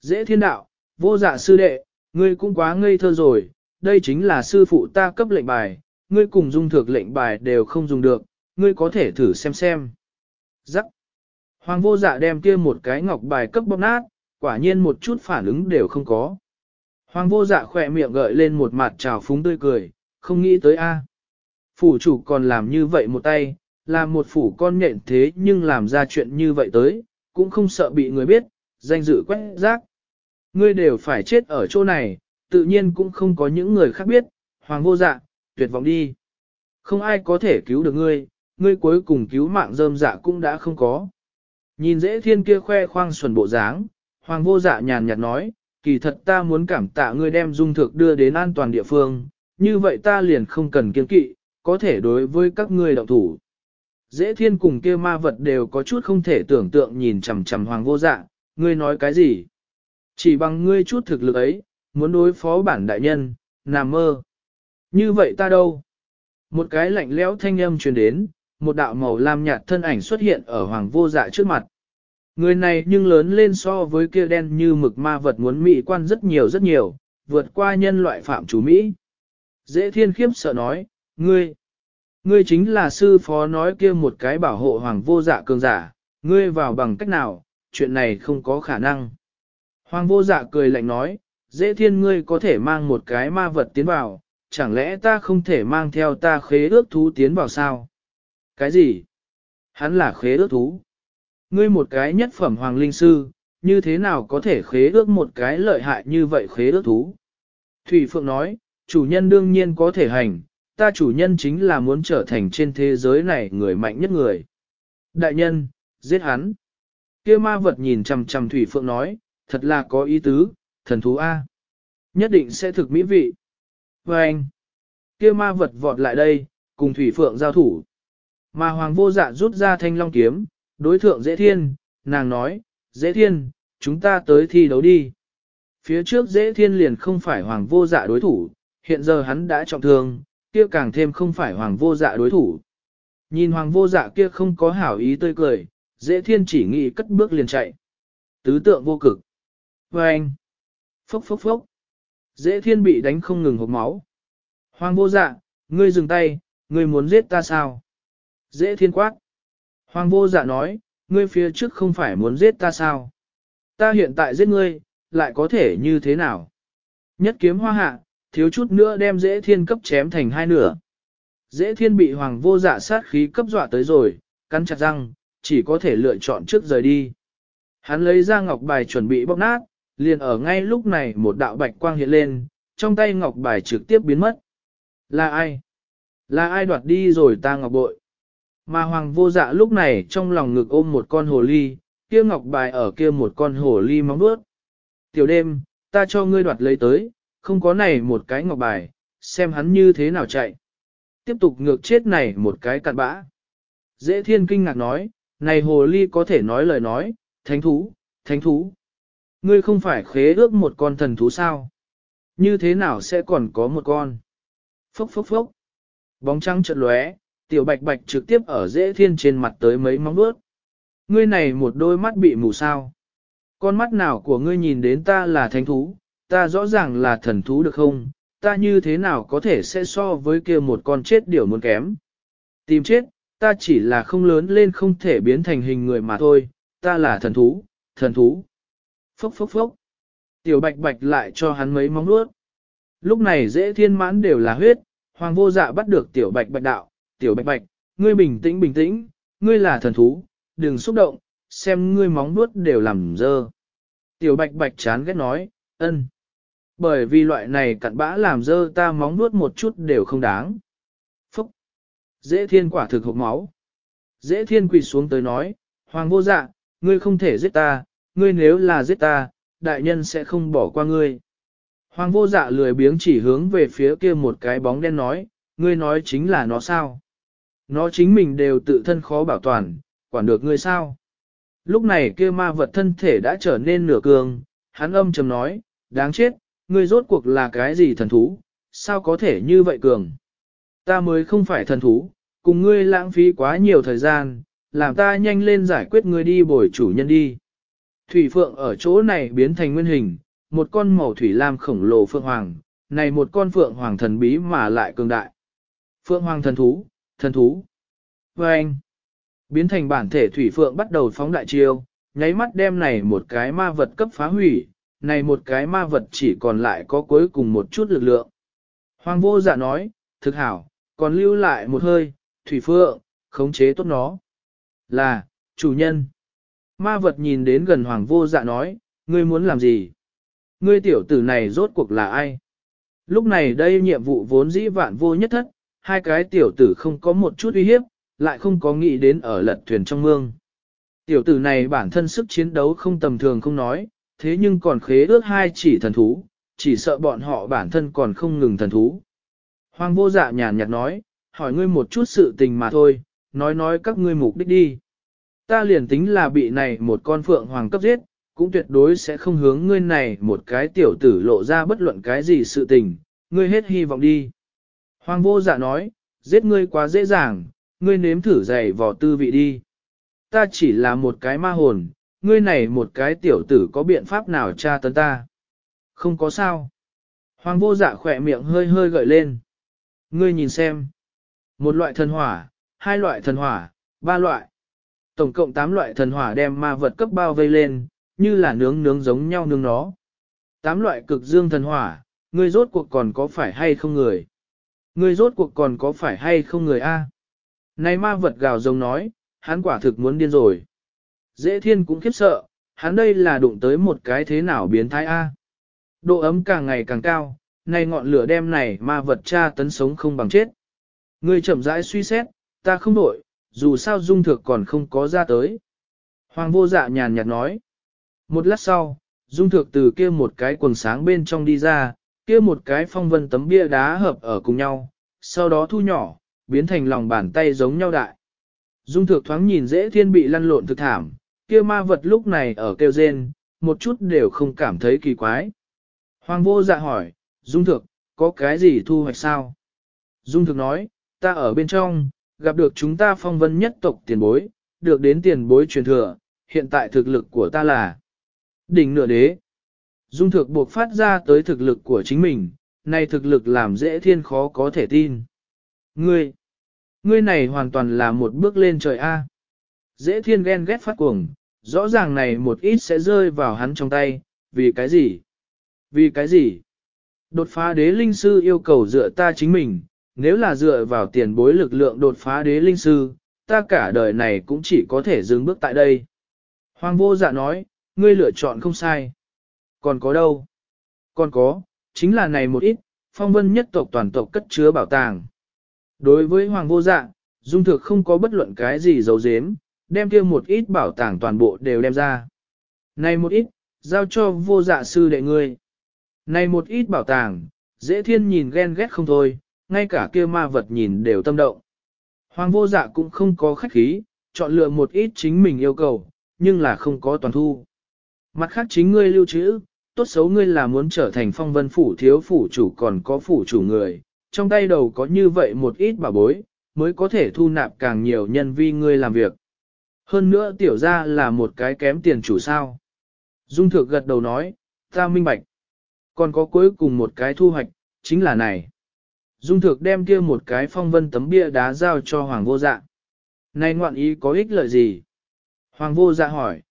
Dễ thiên đạo, vô dạ sư đệ, ngươi cũng quá ngây thơ rồi, đây chính là sư phụ ta cấp lệnh bài, ngươi cùng dung thực lệnh bài đều không dùng được, ngươi có thể thử xem xem. Giắc! Hoàng vô dạ đem kia một cái ngọc bài cấp bóp nát, quả nhiên một chút phản ứng đều không có. Hoàng vô dạ khỏe miệng gợi lên một mặt trào phúng tươi cười, không nghĩ tới a. À. Phủ chủ còn làm như vậy một tay, làm một phủ con nhện thế nhưng làm ra chuyện như vậy tới, cũng không sợ bị người biết, danh dự quét rác. Ngươi đều phải chết ở chỗ này, tự nhiên cũng không có những người khác biết, hoàng vô dạ, tuyệt vọng đi. Không ai có thể cứu được ngươi, ngươi cuối cùng cứu mạng rơm dạ cũng đã không có. Nhìn dễ thiên kia khoe khoang xuẩn bộ dáng, hoàng vô dạ nhàn nhạt nói, kỳ thật ta muốn cảm tạ ngươi đem dung thực đưa đến an toàn địa phương, như vậy ta liền không cần kiên kỵ, có thể đối với các ngươi động thủ. Dễ thiên cùng kia ma vật đều có chút không thể tưởng tượng nhìn chằm chằm hoàng vô dạ, ngươi nói cái gì? Chỉ bằng ngươi chút thực lực ấy, muốn đối phó bản đại nhân, nằm mơ. Như vậy ta đâu? Một cái lạnh lẽo thanh âm truyền đến, một đạo màu lam nhạt thân ảnh xuất hiện ở hoàng vô dạ trước mặt. Người này nhưng lớn lên so với kia đen như mực ma vật muốn mỹ quan rất nhiều rất nhiều, vượt qua nhân loại phạm chủ Mỹ. Dễ thiên khiếp sợ nói, ngươi, ngươi chính là sư phó nói kia một cái bảo hộ hoàng vô dạ cường giả, ngươi vào bằng cách nào, chuyện này không có khả năng. Hoàng vô dạ cười lạnh nói, dễ thiên ngươi có thể mang một cái ma vật tiến vào, chẳng lẽ ta không thể mang theo ta khế ước thú tiến vào sao? Cái gì? Hắn là khế ước thú. Ngươi một cái nhất phẩm hoàng linh sư, như thế nào có thể khế ước một cái lợi hại như vậy khế ước thú? Thủy Phượng nói, chủ nhân đương nhiên có thể hành, ta chủ nhân chính là muốn trở thành trên thế giới này người mạnh nhất người. Đại nhân, giết hắn. Kia ma vật nhìn chằm chằm Thủy Phượng nói, thật là có ý tứ, thần thú A. Nhất định sẽ thực mỹ vị. Và anh, kia ma vật vọt lại đây, cùng Thủy Phượng giao thủ. Mà Hoàng vô dạ rút ra thanh long kiếm, đối thượng dễ thiên, nàng nói, dễ thiên, chúng ta tới thi đấu đi. Phía trước dễ thiên liền không phải Hoàng vô dạ đối thủ, hiện giờ hắn đã trọng thương, kia càng thêm không phải Hoàng vô dạ đối thủ. Nhìn Hoàng vô dạ kia không có hảo ý tươi cười, dễ thiên chỉ nghĩ cất bước liền chạy. Tứ tượng vô cực. Và anh, phốc phốc phốc. Dễ thiên bị đánh không ngừng hộp máu. Hoàng vô dạ, ngươi dừng tay, ngươi muốn giết ta sao? Dễ thiên quát. Hoàng vô dạ nói, ngươi phía trước không phải muốn giết ta sao? Ta hiện tại giết ngươi, lại có thể như thế nào? Nhất kiếm hoa hạ, thiếu chút nữa đem dễ thiên cấp chém thành hai nửa. Dễ thiên bị hoàng vô dạ sát khí cấp dọa tới rồi, cắn chặt răng, chỉ có thể lựa chọn trước rời đi. Hắn lấy ra ngọc bài chuẩn bị bóc nát, liền ở ngay lúc này một đạo bạch quang hiện lên, trong tay ngọc bài trực tiếp biến mất. Là ai? Là ai đoạt đi rồi ta ngọc bội? Mà hoàng vô dạ lúc này trong lòng ngực ôm một con hồ ly, kia ngọc bài ở kia một con hồ ly móng bước. Tiểu đêm, ta cho ngươi đoạt lấy tới, không có này một cái ngọc bài, xem hắn như thế nào chạy. Tiếp tục ngược chết này một cái cặn bã. Dễ thiên kinh ngạc nói, này hồ ly có thể nói lời nói, thánh thú, thánh thú. Ngươi không phải khế ước một con thần thú sao? Như thế nào sẽ còn có một con? Phốc phốc phốc. Bóng trăng chợt lóe, tiểu bạch bạch trực tiếp ở dễ thiên trên mặt tới mấy móng bước. Ngươi này một đôi mắt bị mù sao? Con mắt nào của ngươi nhìn đến ta là thánh thú, ta rõ ràng là thần thú được không? Ta như thế nào có thể sẽ so với kia một con chết điểu muốn kém? Tìm chết, ta chỉ là không lớn lên không thể biến thành hình người mà thôi, ta là thần thú, thần thú. Phốc phốc phốc. Tiểu bạch bạch lại cho hắn mấy móng nuốt. Lúc này dễ thiên mãn đều là huyết, hoàng vô dạ bắt được tiểu bạch bạch đạo, tiểu bạch bạch, ngươi bình tĩnh bình tĩnh, ngươi là thần thú, đừng xúc động, xem ngươi móng nuốt đều làm dơ. Tiểu bạch bạch chán ghét nói, ân. Bởi vì loại này cặn bã làm dơ ta móng nuốt một chút đều không đáng. Phúc. Dễ thiên quả thực hộp máu. Dễ thiên quỳ xuống tới nói, hoàng vô dạ, ngươi không thể giết ta, ngươi nếu là giết ta, đại nhân sẽ không bỏ qua ngươi. Hoàng vô dạ lười biếng chỉ hướng về phía kia một cái bóng đen nói, ngươi nói chính là nó sao? Nó chính mình đều tự thân khó bảo toàn, quản được ngươi sao? Lúc này kia ma vật thân thể đã trở nên nửa cường, hắn âm trầm nói, đáng chết, ngươi rốt cuộc là cái gì thần thú, sao có thể như vậy cường? Ta mới không phải thần thú, cùng ngươi lãng phí quá nhiều thời gian, làm ta nhanh lên giải quyết ngươi đi bồi chủ nhân đi. Thủy phượng ở chỗ này biến thành nguyên hình, một con màu thủy lam khổng lồ phượng hoàng, này một con phượng hoàng thần bí mà lại cường đại. Phượng hoàng thần thú, thần thú. Và anh, biến thành bản thể thủy phượng bắt đầu phóng đại chiêu, nháy mắt đem này một cái ma vật cấp phá hủy, này một cái ma vật chỉ còn lại có cuối cùng một chút lực lượng. Hoàng vô dạ nói, thực hảo, còn lưu lại một hơi, thủy phượng, khống chế tốt nó. Là, chủ nhân. Ma vật nhìn đến gần hoàng vô dạ nói, ngươi muốn làm gì? Ngươi tiểu tử này rốt cuộc là ai? Lúc này đây nhiệm vụ vốn dĩ vạn vô nhất thất, hai cái tiểu tử không có một chút uy hiếp, lại không có nghĩ đến ở lật thuyền trong mương. Tiểu tử này bản thân sức chiến đấu không tầm thường không nói, thế nhưng còn khế ước hai chỉ thần thú, chỉ sợ bọn họ bản thân còn không ngừng thần thú. Hoàng vô dạ nhàn nhạt nói, hỏi ngươi một chút sự tình mà thôi, nói nói các ngươi mục đích đi. Ta liền tính là bị này một con phượng hoàng cấp giết, cũng tuyệt đối sẽ không hướng ngươi này một cái tiểu tử lộ ra bất luận cái gì sự tình, ngươi hết hy vọng đi. Hoàng vô dạ nói, giết ngươi quá dễ dàng, ngươi nếm thử dày vò tư vị đi. Ta chỉ là một cái ma hồn, ngươi này một cái tiểu tử có biện pháp nào tra tấn ta? Không có sao. Hoàng vô dạ khỏe miệng hơi hơi gợi lên. Ngươi nhìn xem. Một loại thần hỏa, hai loại thần hỏa, ba loại. Tổng cộng tám loại thần hỏa đem ma vật cấp bao vây lên, như là nướng nướng giống nhau nướng nó. Tám loại cực dương thần hỏa, ngươi rốt cuộc còn có phải hay không người? Ngươi rốt cuộc còn có phải hay không người a? Này ma vật gào giống nói, hắn quả thực muốn điên rồi. Dễ thiên cũng khiếp sợ, hắn đây là đụng tới một cái thế nào biến thái a? Độ ấm càng ngày càng cao, này ngọn lửa đem này ma vật cha tấn sống không bằng chết. Ngươi chậm rãi suy xét, ta không đổi, dù sao dung thực còn không có ra tới. Hoàng vô dạ nhàn nhạt nói. Một lát sau, dung thực từ kia một cái quần sáng bên trong đi ra, kia một cái phong vân tấm bia đá hợp ở cùng nhau, sau đó thu nhỏ, biến thành lòng bàn tay giống nhau đại. Dung thược thoáng nhìn dễ thiên bị lăn lộn thực thảm, kia ma vật lúc này ở kêu rên, một chút đều không cảm thấy kỳ quái. Hoàng vô dạ hỏi, Dung thược, có cái gì thu hoạch sao? Dung thực nói, ta ở bên trong, gặp được chúng ta phong vân nhất tộc tiền bối, được đến tiền bối truyền thừa, hiện tại thực lực của ta là đỉnh nửa đế. Dung thực buộc phát ra tới thực lực của chính mình, này thực lực làm dễ thiên khó có thể tin. Ngươi, ngươi này hoàn toàn là một bước lên trời A. Dễ thiên ghen ghét phát cuồng, rõ ràng này một ít sẽ rơi vào hắn trong tay, vì cái gì? Vì cái gì? Đột phá đế linh sư yêu cầu dựa ta chính mình, nếu là dựa vào tiền bối lực lượng đột phá đế linh sư, ta cả đời này cũng chỉ có thể dừng bước tại đây. Hoàng vô dạ nói, ngươi lựa chọn không sai. Còn có đâu? Còn có, chính là này một ít, phong vân nhất tộc toàn tộc cất chứa bảo tàng. Đối với hoàng vô dạ, dung thực không có bất luận cái gì giấu giếm, đem kia một ít bảo tàng toàn bộ đều đem ra. Này một ít, giao cho vô dạ sư đệ ngươi. Này một ít bảo tàng, dễ thiên nhìn ghen ghét không thôi, ngay cả kia ma vật nhìn đều tâm động. Hoàng vô dạ cũng không có khách khí, chọn lựa một ít chính mình yêu cầu, nhưng là không có toàn thu. Mặt khác chính ngươi lưu trữ, tốt xấu ngươi là muốn trở thành phong vân phủ thiếu phủ chủ còn có phủ chủ người, trong tay đầu có như vậy một ít bảo bối, mới có thể thu nạp càng nhiều nhân vi ngươi làm việc. Hơn nữa tiểu ra là một cái kém tiền chủ sao. Dung thược gật đầu nói, ta minh bạch. Còn có cuối cùng một cái thu hoạch, chính là này. Dung thực đem kia một cái phong vân tấm bia đá giao cho Hoàng vô dạ. Này ngoạn ý có ích lợi gì? Hoàng vô dạ hỏi.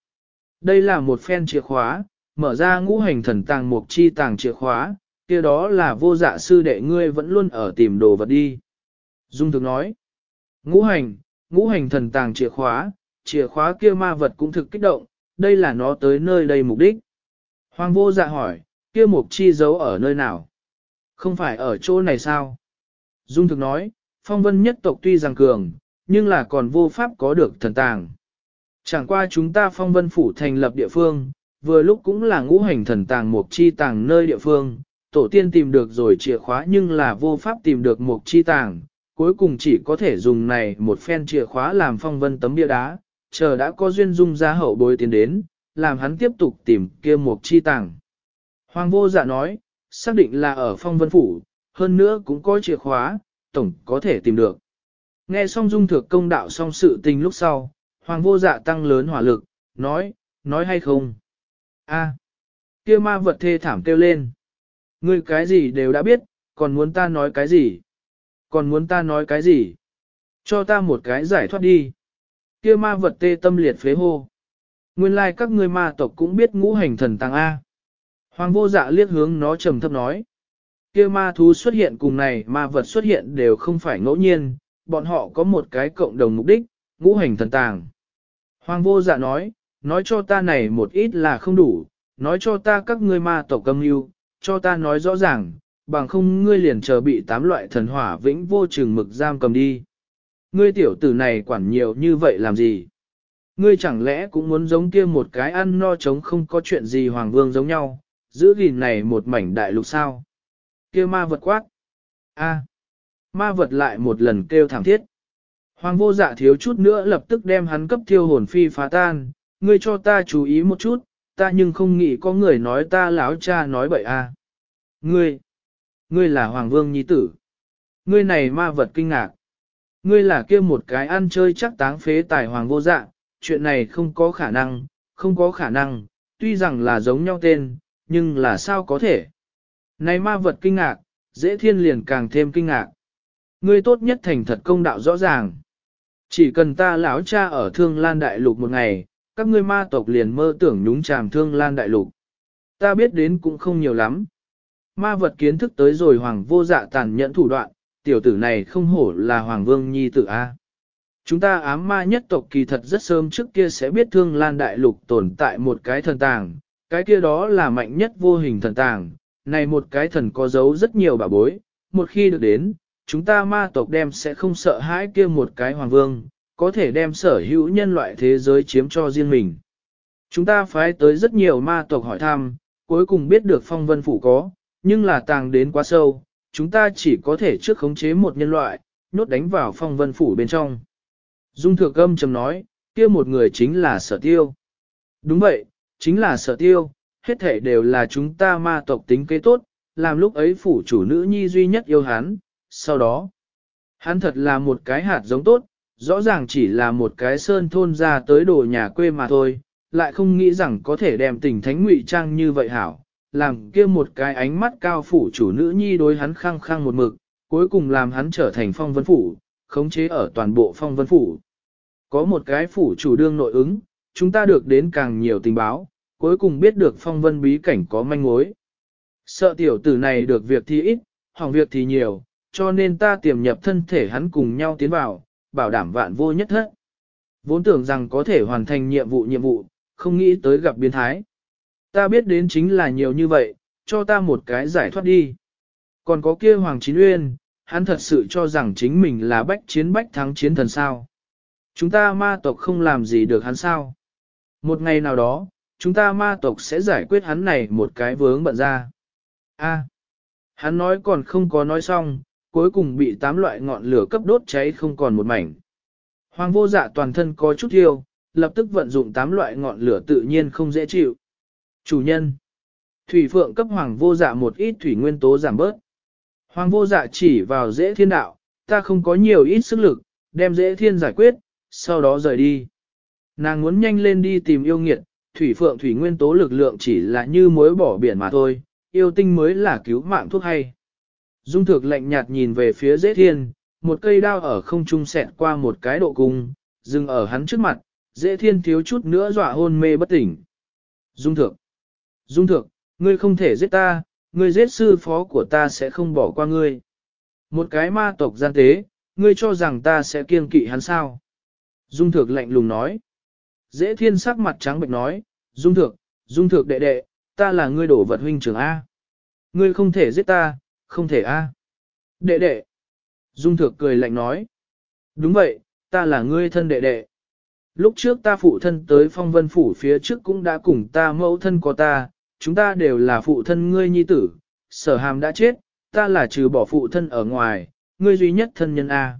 Đây là một phen chìa khóa, mở ra ngũ hành thần tàng mục chi tàng chìa khóa, kia đó là vô dạ sư đệ ngươi vẫn luôn ở tìm đồ vật đi. Dung thực nói. Ngũ hành, ngũ hành thần tàng chìa khóa, chìa khóa kia ma vật cũng thực kích động, đây là nó tới nơi đây mục đích. Hoàng vô dạ hỏi, kia mục chi giấu ở nơi nào? Không phải ở chỗ này sao? Dung thực nói, phong vân nhất tộc tuy rằng cường, nhưng là còn vô pháp có được thần tàng. Chẳng qua chúng ta phong vân phủ thành lập địa phương, vừa lúc cũng là ngũ hành thần tàng mục chi tàng nơi địa phương, tổ tiên tìm được rồi chìa khóa nhưng là vô pháp tìm được mục chi tàng, cuối cùng chỉ có thể dùng này một phen chìa khóa làm phong vân tấm bia đá, chờ đã có duyên dung ra hậu bối tiến đến, làm hắn tiếp tục tìm kia mục chi tàng. Hoàng vô dạ nói, xác định là ở phong vân phủ, hơn nữa cũng có chìa khóa, tổng có thể tìm được. Nghe xong dung thực công đạo xong sự tình lúc sau, hoàng vô dạ tăng lớn hỏa lực, nói, nói hay không? A, kia ma vật thê thảm kêu lên. Ngươi cái gì đều đã biết, còn muốn ta nói cái gì? Còn muốn ta nói cái gì? Cho ta một cái giải thoát đi. Kia ma vật tê tâm liệt phế hô. Nguyên lai like các ngươi ma tộc cũng biết ngũ hành thần tăng A. Hoàng vô dạ liếc hướng nó trầm thấp nói. kia ma thú xuất hiện cùng này ma vật xuất hiện đều không phải ngẫu nhiên, bọn họ có một cái cộng đồng mục đích, ngũ hành thần tàng. Hoàng vô dạ nói, nói cho ta này một ít là không đủ, nói cho ta các ngươi ma tộc cầm yêu, cho ta nói rõ ràng, bằng không ngươi liền chờ bị tám loại thần hỏa vĩnh vô trường mực giam cầm đi. Ngươi tiểu tử này quản nhiều như vậy làm gì? Ngươi chẳng lẽ cũng muốn giống kia một cái ăn no trống không có chuyện gì hoàng vương giống nhau, giữ gìn này một mảnh đại lục sao. Kêu ma vật quát. a ma vật lại một lần kêu thảm thiết. Hoàng vô dạ thiếu chút nữa lập tức đem hắn cấp thiêu hồn phi phá tan, ngươi cho ta chú ý một chút, ta nhưng không nghĩ có người nói ta láo cha nói bậy a. Ngươi, ngươi là Hoàng vương nhi tử. Ngươi này ma vật kinh ngạc. Ngươi là kia một cái ăn chơi chắc táng phế tài Hoàng vô dạ, chuyện này không có khả năng, không có khả năng, tuy rằng là giống nhau tên, nhưng là sao có thể? Này ma vật kinh ngạc, dễ thiên liền càng thêm kinh ngạc. Ngươi tốt nhất thành thật công đạo rõ ràng. Chỉ cần ta lão cha ở thương lan đại lục một ngày, các ngươi ma tộc liền mơ tưởng nhúng chàm thương lan đại lục. Ta biết đến cũng không nhiều lắm. Ma vật kiến thức tới rồi hoàng vô dạ tàn nhẫn thủ đoạn, tiểu tử này không hổ là hoàng vương nhi tử A. Chúng ta ám ma nhất tộc kỳ thật rất sớm trước kia sẽ biết thương lan đại lục tồn tại một cái thần tàng, cái kia đó là mạnh nhất vô hình thần tàng, này một cái thần có dấu rất nhiều bà bối, một khi được đến, chúng ta ma tộc đem sẽ không sợ hãi kia một cái hoàng vương, có thể đem sở hữu nhân loại thế giới chiếm cho riêng mình. Chúng ta phái tới rất nhiều ma tộc hỏi thăm, cuối cùng biết được phong vân phủ có, nhưng là tàng đến quá sâu, chúng ta chỉ có thể trước khống chế một nhân loại, nốt đánh vào phong vân phủ bên trong. Dung thừa âm trầm nói, kia một người chính là sở tiêu. Đúng vậy, chính là sở tiêu, hết thể đều là chúng ta ma tộc tính kế tốt, làm lúc ấy phủ chủ nữ nhi duy nhất yêu hắn, sau đó. Hắn thật là một cái hạt giống tốt, rõ ràng chỉ là một cái sơn thôn ra tới đồ nhà quê mà thôi, lại không nghĩ rằng có thể đem tình thánh ngụy trang như vậy hảo, làm kia một cái ánh mắt cao phủ chủ nữ nhi đối hắn khăng khăng một mực, cuối cùng làm hắn trở thành phong vân phủ, khống chế ở toàn bộ phong vân phủ. Có một cái phủ chủ đương nội ứng, chúng ta được đến càng nhiều tình báo, cuối cùng biết được phong vân bí cảnh có manh mối. Sợ tiểu tử này được việc thì ít, hỏng việc thì nhiều, cho nên ta tiềm nhập thân thể hắn cùng nhau tiến vào, bảo đảm vạn vô nhất thất. Vốn tưởng rằng có thể hoàn thành nhiệm vụ nhiệm vụ, không nghĩ tới gặp biến thái. Ta biết đến chính là nhiều như vậy, cho ta một cái giải thoát đi. Còn có kia Hoàng Chín Uyên, hắn thật sự cho rằng chính mình là bách chiến bách thắng chiến thần sao. Chúng ta ma tộc không làm gì được hắn sao. Một ngày nào đó, chúng ta ma tộc sẽ giải quyết hắn này một cái vướng bận ra. A, hắn nói còn không có nói xong, cuối cùng bị tám loại ngọn lửa cấp đốt cháy không còn một mảnh. Hoàng vô dạ toàn thân có chút thiêu, lập tức vận dụng tám loại ngọn lửa tự nhiên không dễ chịu. Chủ nhân. Thủy phượng cấp hoàng vô dạ một ít thủy nguyên tố giảm bớt. Hoàng vô dạ chỉ vào dễ thiên đạo, ta không có nhiều ít sức lực, đem dễ thiên giải quyết, sau đó rời đi. Nàng muốn nhanh lên đi tìm yêu nghiệt, thủy phượng thủy nguyên tố lực lượng chỉ là như mối bỏ biển mà thôi, yêu tinh mới là cứu mạng thuốc hay. Dung thực lạnh nhạt nhìn về phía dễ thiên, một cây đao ở không trung xẹt qua một cái độ cung, dừng ở hắn trước mặt, dễ thiên thiếu chút nữa dọa hôn mê bất tỉnh. Dung thực, Dung thực, ngươi không thể giết ta, ngươi giết sư phó của ta sẽ không bỏ qua ngươi. Một cái ma tộc gian tế, ngươi cho rằng ta sẽ kiêng kỵ hắn sao? Dung thực lạnh lùng nói. Dễ thiên sắc mặt trắng bệnh nói, Dung thực, Dung thực đệ đệ, ta là ngươi đổ vật huynh trưởng A. Ngươi không thể giết ta, không thể A. Đệ đệ. Dung thược cười lạnh nói. Đúng vậy, ta là ngươi thân đệ đệ. Lúc trước ta phụ thân tới phong vân phủ phía trước cũng đã cùng ta mẫu thân có ta, chúng ta đều là phụ thân ngươi nhi tử, sở hàm đã chết, ta là trừ bỏ phụ thân ở ngoài, ngươi duy nhất thân nhân A.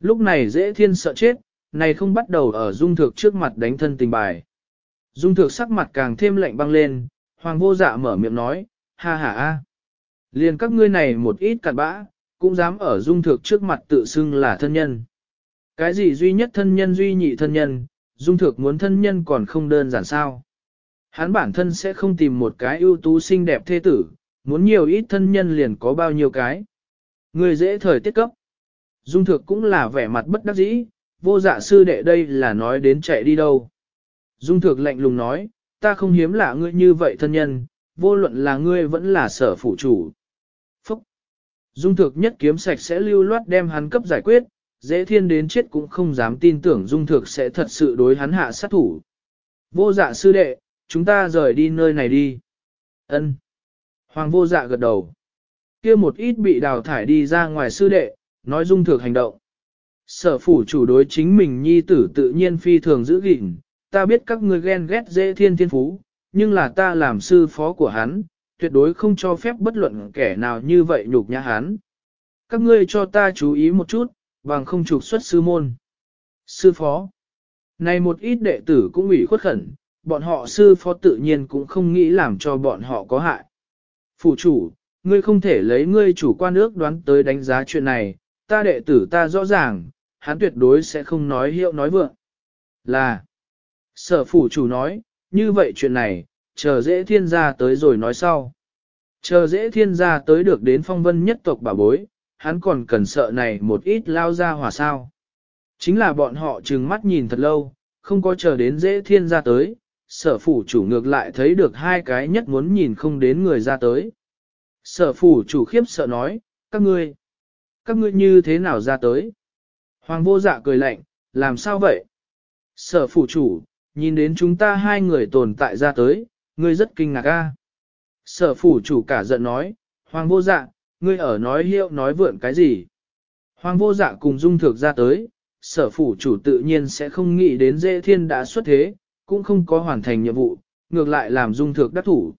Lúc này dễ thiên sợ chết, này không bắt đầu ở dung thược trước mặt đánh thân tình bài. Dung thược sắc mặt càng thêm lạnh băng lên, hoàng vô dạ mở miệng nói, ha ha a. Liền các ngươi này một ít cặn bã, cũng dám ở dung thực trước mặt tự xưng là thân nhân. Cái gì duy nhất thân nhân duy nhị thân nhân, dung thực muốn thân nhân còn không đơn giản sao. Hắn bản thân sẽ không tìm một cái ưu tú xinh đẹp thê tử, muốn nhiều ít thân nhân liền có bao nhiêu cái. Người dễ thời tiết cấp. Dung thực cũng là vẻ mặt bất đắc dĩ, vô dạ sư đệ đây là nói đến chạy đi đâu. Dung thực lạnh lùng nói, ta không hiếm lạ ngươi như vậy thân nhân, vô luận là ngươi vẫn là sở phụ chủ. Dung thực nhất kiếm sạch sẽ lưu loát đem hắn cấp giải quyết, dễ thiên đến chết cũng không dám tin tưởng dung thực sẽ thật sự đối hắn hạ sát thủ. Vô dạ sư đệ, chúng ta rời đi nơi này đi. Ân. Hoàng vô dạ gật đầu. kia một ít bị đào thải đi ra ngoài sư đệ, nói dung thực hành động. Sở phủ chủ đối chính mình nhi tử tự nhiên phi thường giữ gìn, ta biết các ngươi ghen ghét dễ thiên thiên phú, nhưng là ta làm sư phó của hắn, tuyệt đối không cho phép bất luận kẻ nào như vậy nhục nhã hắn. Các ngươi cho ta chú ý một chút, bằng không trục xuất sư môn. Sư phó. Này một ít đệ tử cũng ủy khuất khẩn, bọn họ sư phó tự nhiên cũng không nghĩ làm cho bọn họ có hại. Phủ chủ, ngươi không thể lấy ngươi chủ quan ước đoán tới đánh giá chuyện này, ta đệ tử ta rõ ràng, hắn tuyệt đối sẽ không nói hiệu nói vượng. Là, sở phủ chủ nói, như vậy chuyện này, chờ dễ thiên gia tới rồi nói sau. Chờ dễ thiên gia tới được đến phong vân nhất tộc bà bối, hắn còn cần sợ này một ít lao ra hòa sao. Chính là bọn họ trừng mắt nhìn thật lâu, không có chờ đến dễ thiên gia tới, sở phủ chủ ngược lại thấy được hai cái nhất muốn nhìn không đến người ra tới. Sở phủ chủ khiếp sợ nói, các ngươi, các ngươi như thế nào ra tới? Hoàng vô dạ cười lạnh, làm sao vậy? Sở phủ chủ, nhìn đến chúng ta hai người tồn tại ra tới, ngươi rất kinh ngạc a. Sở phủ chủ cả giận nói, Hoàng vô dạ, ngươi ở nói hiệu nói vượn cái gì? Hoàng vô dạ cùng dung thực ra tới, sở phủ chủ tự nhiên sẽ không nghĩ đến dễ thiên đã xuất thế, cũng không có hoàn thành nhiệm vụ, ngược lại làm dung thực đắc thủ.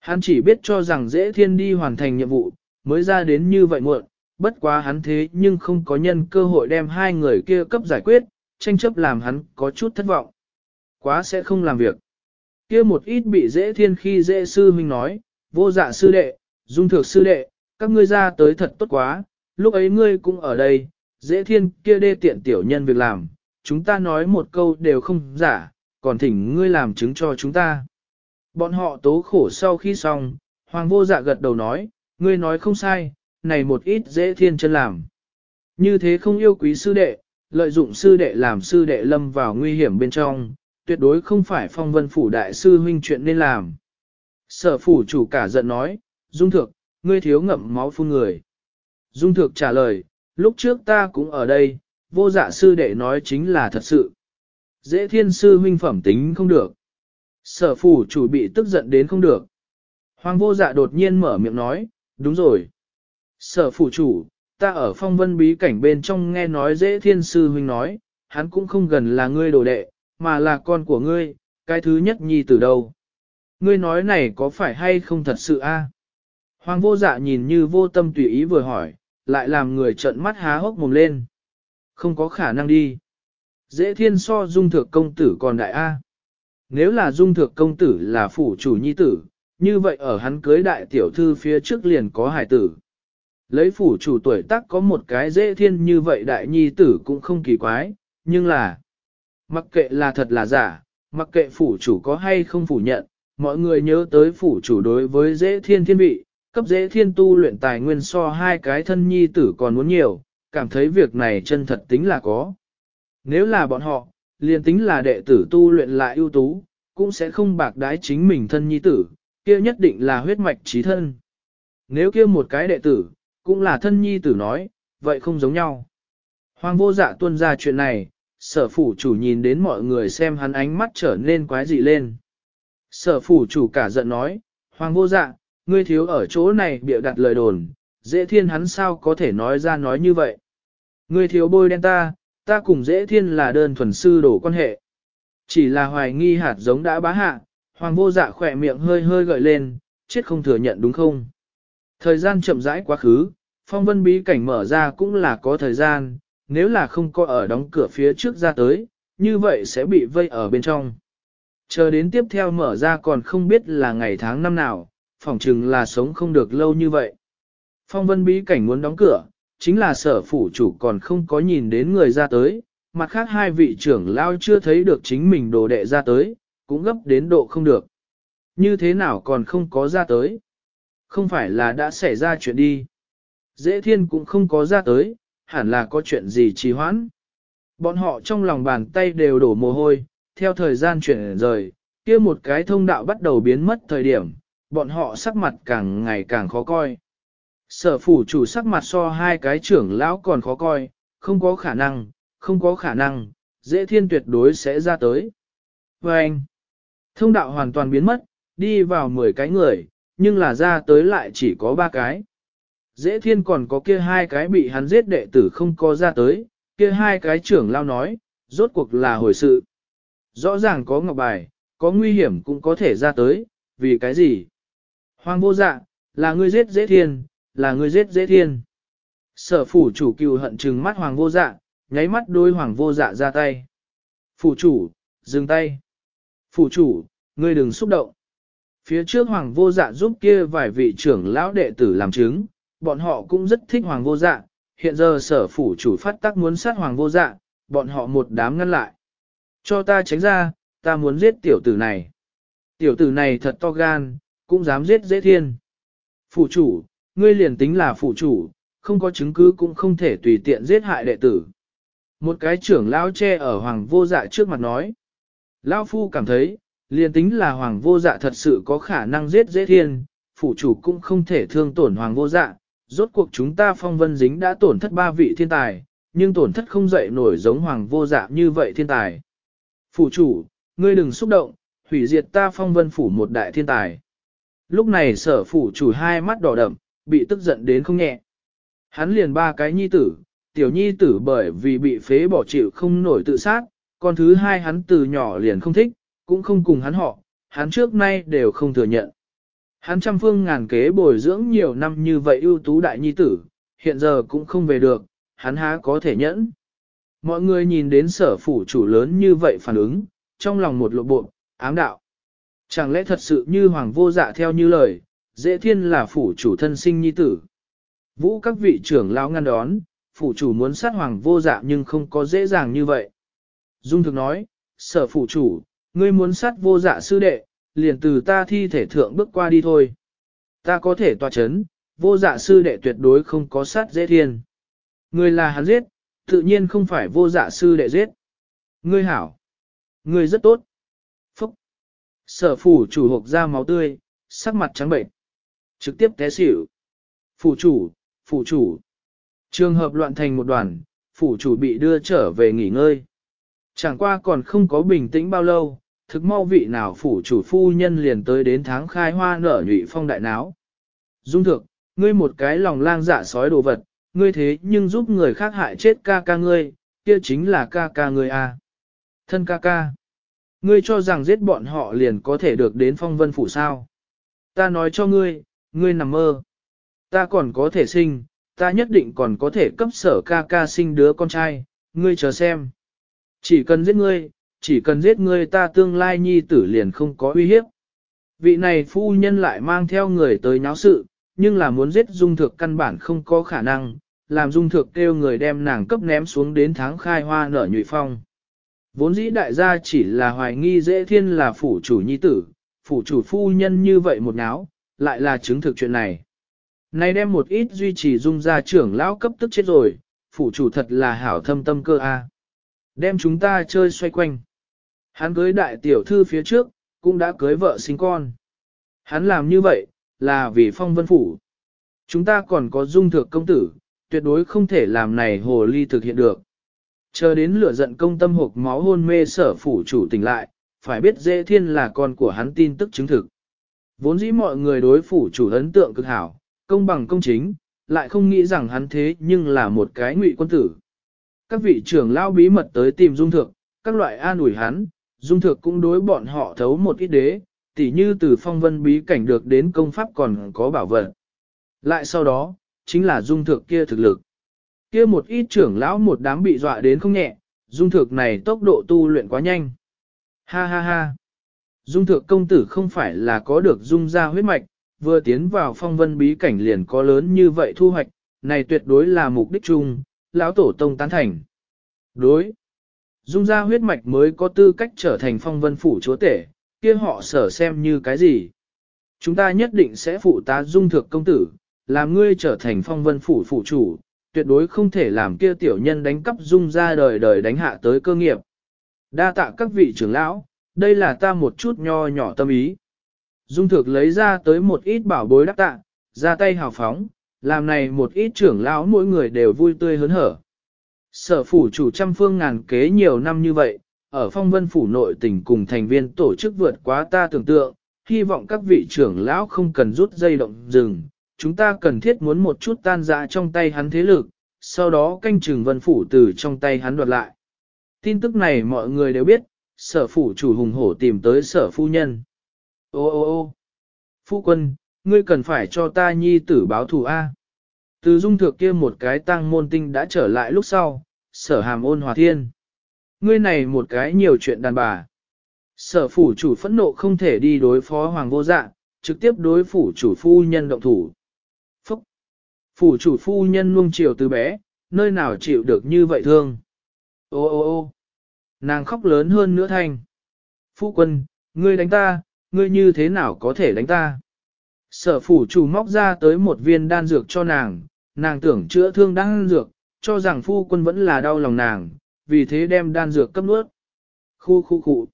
Hắn chỉ biết cho rằng dễ thiên đi hoàn thành nhiệm vụ, mới ra đến như vậy muộn, bất quá hắn thế nhưng không có nhân cơ hội đem hai người kia cấp giải quyết, tranh chấp làm hắn có chút thất vọng. Quá sẽ không làm việc. Kia một ít bị dễ thiên khi dễ sư huynh nói, vô dạ sư đệ, dung thược sư đệ, các ngươi ra tới thật tốt quá, lúc ấy ngươi cũng ở đây, dễ thiên kia đê tiện tiểu nhân việc làm, chúng ta nói một câu đều không giả, còn thỉnh ngươi làm chứng cho chúng ta. Bọn họ tố khổ sau khi xong, hoàng vô dạ gật đầu nói, ngươi nói không sai, này một ít dễ thiên chân làm. Như thế không yêu quý sư đệ, lợi dụng sư đệ làm sư đệ lâm vào nguy hiểm bên trong, tuyệt đối không phải phong vân phủ đại sư huynh chuyện nên làm. Sở phủ chủ cả giận nói, Dung Thược, ngươi thiếu ngậm máu phun người. Dung Thược trả lời, lúc trước ta cũng ở đây, vô dạ sư đệ nói chính là thật sự. Dễ thiên sư huynh phẩm tính không được. Sở phủ chủ bị tức giận đến không được. Hoàng vô dạ đột nhiên mở miệng nói, đúng rồi. Sở phủ chủ, ta ở phong vân bí cảnh bên trong nghe nói dễ thiên sư huynh nói, hắn cũng không gần là ngươi đồ đệ, mà là con của ngươi, cái thứ nhất nhi từ đâu. Ngươi nói này có phải hay không thật sự a? Hoàng vô dạ nhìn như vô tâm tùy ý vừa hỏi, lại làm người trợn mắt há hốc mồm lên. Không có khả năng đi. Dễ thiên so dung thượng công tử còn đại A. Nếu là dung thượng công tử là phủ chủ nhi tử, như vậy ở hắn cưới đại tiểu thư phía trước liền có hải tử. Lấy phủ chủ tuổi tác có một cái dễ thiên như vậy đại nhi tử cũng không kỳ quái, nhưng là mặc kệ là thật là giả, mặc kệ phủ chủ có hay không phủ nhận, mọi người nhớ tới phủ chủ đối với dễ thiên thiên vị, cấp dễ thiên tu luyện tài nguyên so hai cái thân nhi tử còn muốn nhiều, cảm thấy việc này chân thật tính là có. Nếu là bọn họ, liền tính là đệ tử tu luyện lại ưu tú, cũng sẽ không bạc đái chính mình thân nhi tử, kia nhất định là huyết mạch trí thân. Nếu kia một cái đệ tử, cũng là thân nhi tử nói, vậy không giống nhau. Hoàng vô dạ tuân ra chuyện này, sở phủ chủ nhìn đến mọi người xem hắn ánh mắt trở nên quái dị lên. Sở phủ chủ cả giận nói, Hoàng vô dạ, ngươi thiếu ở chỗ này bịa đặt lời đồn, dễ thiên hắn sao có thể nói ra nói như vậy. Ngươi thiếu bôi đen ta, ta cùng dễ thiên là đơn thuần sư đổ quan hệ. Chỉ là hoài nghi hạt giống đã bá hạ, hoàng vô dạ khỏe miệng hơi hơi gợi lên, chết không thừa nhận đúng không? Thời gian chậm rãi quá khứ, phong vân bí cảnh mở ra cũng là có thời gian, nếu là không có ở đóng cửa phía trước ra tới, như vậy sẽ bị vây ở bên trong. Chờ đến tiếp theo mở ra còn không biết là ngày tháng năm nào, phỏng chừng là sống không được lâu như vậy. Phong vân bí cảnh muốn đóng cửa, chính là sở phủ chủ còn không có nhìn đến người ra tới, mặt khác hai vị trưởng lao chưa thấy được chính mình đồ đệ ra tới, cũng gấp đến độ không được. Như thế nào còn không có ra tới? Không phải là đã xảy ra chuyện đi. Dễ thiên cũng không có ra tới, hẳn là có chuyện gì trì hoãn. Bọn họ trong lòng bàn tay đều đổ mồ hôi, theo thời gian chuyển rời, kia một cái thông đạo bắt đầu biến mất thời điểm, bọn họ sắc mặt càng ngày càng khó coi. Sở phủ chủ sắc mặt so hai cái trưởng lão còn khó coi, không có khả năng, không có khả năng, dễ thiên tuyệt đối sẽ ra tới. Và anh, thông đạo hoàn toàn biến mất, đi vào 10 cái người, nhưng là ra tới lại chỉ có 3 cái. Dễ thiên còn có kia hai cái bị hắn giết đệ tử không có ra tới, kia hai cái trưởng lao nói, rốt cuộc là hồi sự. Rõ ràng có ngọc bài, có nguy hiểm cũng có thể ra tới, vì cái gì? Hoàng vô dạ, là ngươi giết dễ thiên, là ngươi giết dễ thiên. Sở phủ chủ cừu hận trừng mắt hoàng vô dạ, nháy mắt đôi hoàng vô dạ ra tay. Phủ chủ, dừng tay. Phủ chủ, ngươi đừng xúc động. Phía trước hoàng vô dạ giúp kia vài vị trưởng lão đệ tử làm chứng, bọn họ cũng rất thích hoàng vô dạ. Hiện giờ sở phủ chủ phát tác muốn sát hoàng vô dạ, bọn họ một đám ngăn lại. Cho ta tránh ra, ta muốn giết tiểu tử này. Tiểu tử này thật to gan, cũng dám giết dễ thiên. Phủ chủ, ngươi liền tính là phủ chủ, không có chứng cứ cũng không thể tùy tiện giết hại đệ tử. Một cái trưởng lão che ở hoàng vô dạ trước mặt nói. Lão phu cảm thấy, liền tính là hoàng vô dạ thật sự có khả năng giết dễ thiên, phủ chủ cũng không thể thương tổn hoàng vô dạ, rốt cuộc chúng ta phong vân dính đã tổn thất ba vị thiên tài, nhưng tổn thất không dậy nổi giống hoàng vô dạ như vậy thiên tài. Phủ chủ, ngươi đừng xúc động, hủy diệt ta phong vân phủ một đại thiên tài. Lúc này sở phủ chủ hai mắt đỏ đậm, bị tức giận đến không nhẹ. Hắn liền ba cái nhi tử, tiểu nhi tử bởi vì bị phế bỏ chịu không nổi tự sát, còn thứ hai hắn từ nhỏ liền không thích, cũng không cùng hắn họ, hắn trước nay đều không thừa nhận. Hắn trăm phương ngàn kế bồi dưỡng nhiều năm như vậy ưu tú đại nhi tử, hiện giờ cũng không về được, hắn há có thể nhẫn. Mọi người nhìn đến sở phủ chủ lớn như vậy phản ứng, trong lòng một lộ bộ, ám đạo. Chẳng lẽ thật sự như hoàng vô dạ theo như lời, dễ thiên là phủ chủ thân sinh nhi tử. Vũ các vị trưởng lão ngăn đón, phủ chủ muốn sát hoàng vô dạ nhưng không có dễ dàng như vậy. Dung thực nói, sở phủ chủ, ngươi muốn sát vô dạ sư đệ, liền từ ta thi thể thượng bước qua đi thôi. Ta có thể tòa chấn, vô dạ sư đệ tuyệt đối không có sát dễ thiên. người là hắn giết, tự nhiên không phải vô dạ sư đệ giết. Ngươi hảo. Ngươi rất tốt. Phúc. Sở phủ chủ hộp ra máu tươi, sắc mặt trắng bệnh. Trực tiếp té xỉu. Phủ chủ, phủ chủ. Trường hợp loạn thành một đoàn, phủ chủ bị đưa trở về nghỉ ngơi. Chẳng qua còn không có bình tĩnh bao lâu, thực mau vị nào phủ chủ phu nhân liền tới đến tháng khai hoa nở nhụy phong đại náo. Dung thực, ngươi một cái lòng lang dạ sói đồ vật, ngươi thế nhưng giúp người khác hại chết ca ca ngươi, kia chính là ca ca ngươi à. Thân ca ca. Ngươi cho rằng giết bọn họ liền có thể được đến phong vân phủ sao. Ta nói cho ngươi, ngươi nằm mơ. Ta còn có thể sinh, ta nhất định còn có thể cấp sở ca ca sinh đứa con trai, ngươi chờ xem. Chỉ cần giết ngươi, chỉ cần giết ngươi ta tương lai nhi tử liền không có uy hiếp. Vị này phu nhân lại mang theo người tới nháo sự, nhưng là muốn giết dung thực căn bản không có khả năng, làm dung thực kêu người đem nàng cấp ném xuống đến tháng khai hoa nở nhụy phong. Vốn dĩ đại gia chỉ là hoài nghi dễ thiên là phủ chủ nhi tử, phủ chủ phu nhân như vậy một náo, lại là chứng thực chuyện này. Này đem một ít duy trì dung ra trưởng lão cấp tức chết rồi, phủ chủ thật là hảo thâm tâm cơ a. Đem chúng ta chơi xoay quanh. Hắn cưới đại tiểu thư phía trước, cũng đã cưới vợ sinh con. Hắn làm như vậy, là vì phong vân phủ. Chúng ta còn có dung thượng công tử, tuyệt đối không thể làm này hồ ly thực hiện được. Chờ đến lửa giận công tâm hộp máu hôn mê sở phủ chủ tỉnh lại, phải biết dễ thiên là con của hắn tin tức chứng thực. Vốn dĩ mọi người đối phủ chủ ấn tượng cực hảo, công bằng công chính, lại không nghĩ rằng hắn thế nhưng là một cái ngụy quân tử. Các vị trưởng lao bí mật tới tìm dung thượng, các loại an ủi hắn, dung thượng cũng đối bọn họ thấu một ít đế, tỉ như từ phong vân bí cảnh được đến công pháp còn có bảo vật. Lại sau đó, chính là dung thượng kia thực lực. Kia một ít trưởng lão một đám bị dọa đến không nhẹ, dung thượng này tốc độ tu luyện quá nhanh. Ha ha ha. Dung thượng công tử không phải là có được dung ra huyết mạch, vừa tiến vào phong vân bí cảnh liền có lớn như vậy thu hoạch, này tuyệt đối là mục đích chung, lão tổ tông tán thành. Đối. Dung ra huyết mạch mới có tư cách trở thành phong vân phủ chúa tể, kia họ sở xem như cái gì. Chúng ta nhất định sẽ phụ tá dung thượng công tử, làm ngươi trở thành phong vân phủ phủ chủ, tuyệt đối không thể làm kia tiểu nhân đánh cắp dung ra đời đời đánh hạ tới cơ nghiệp. Đa tạ các vị trưởng lão, đây là ta một chút nho nhỏ tâm ý. Dung thực lấy ra tới một ít bảo bối đắc tạ, ra tay hào phóng, làm này một ít trưởng lão mỗi người đều vui tươi hớn hở. Sở phủ chủ trăm phương ngàn kế nhiều năm như vậy, ở phong vân phủ nội tỉnh cùng thành viên tổ chức vượt quá ta tưởng tượng, hy vọng các vị trưởng lão không cần rút dây động rừng, chúng ta cần thiết muốn một chút tan dã trong tay hắn thế lực, sau đó canh chừng vân phủ từ trong tay hắn đoạt lại. Tin tức này mọi người đều biết, sở phủ chủ hùng hổ tìm tới sở phu nhân. Ô ô ô phu quân, ngươi cần phải cho ta nhi tử báo thù A. Từ dung thượng kia một cái tăng môn tinh đã trở lại lúc sau, sở hàm ôn hòa thiên. Ngươi này một cái nhiều chuyện đàn bà. Sở phủ chủ phẫn nộ không thể đi đối phó hoàng vô dạ, trực tiếp đối phủ chủ phu nhân động thủ. Phúc! Phủ chủ phu nhân nuông chiều từ bé, nơi nào chịu được như vậy thương. Ô ô ô! Nàng khóc lớn hơn nữa thanh. Phu quân, ngươi đánh ta, ngươi như thế nào có thể đánh ta? Sở phủ chủ móc ra tới một viên đan dược cho nàng, nàng tưởng chữa thương đan dược, cho rằng phu quân vẫn là đau lòng nàng, vì thế đem đan dược cấp nuốt. Khu khu khu.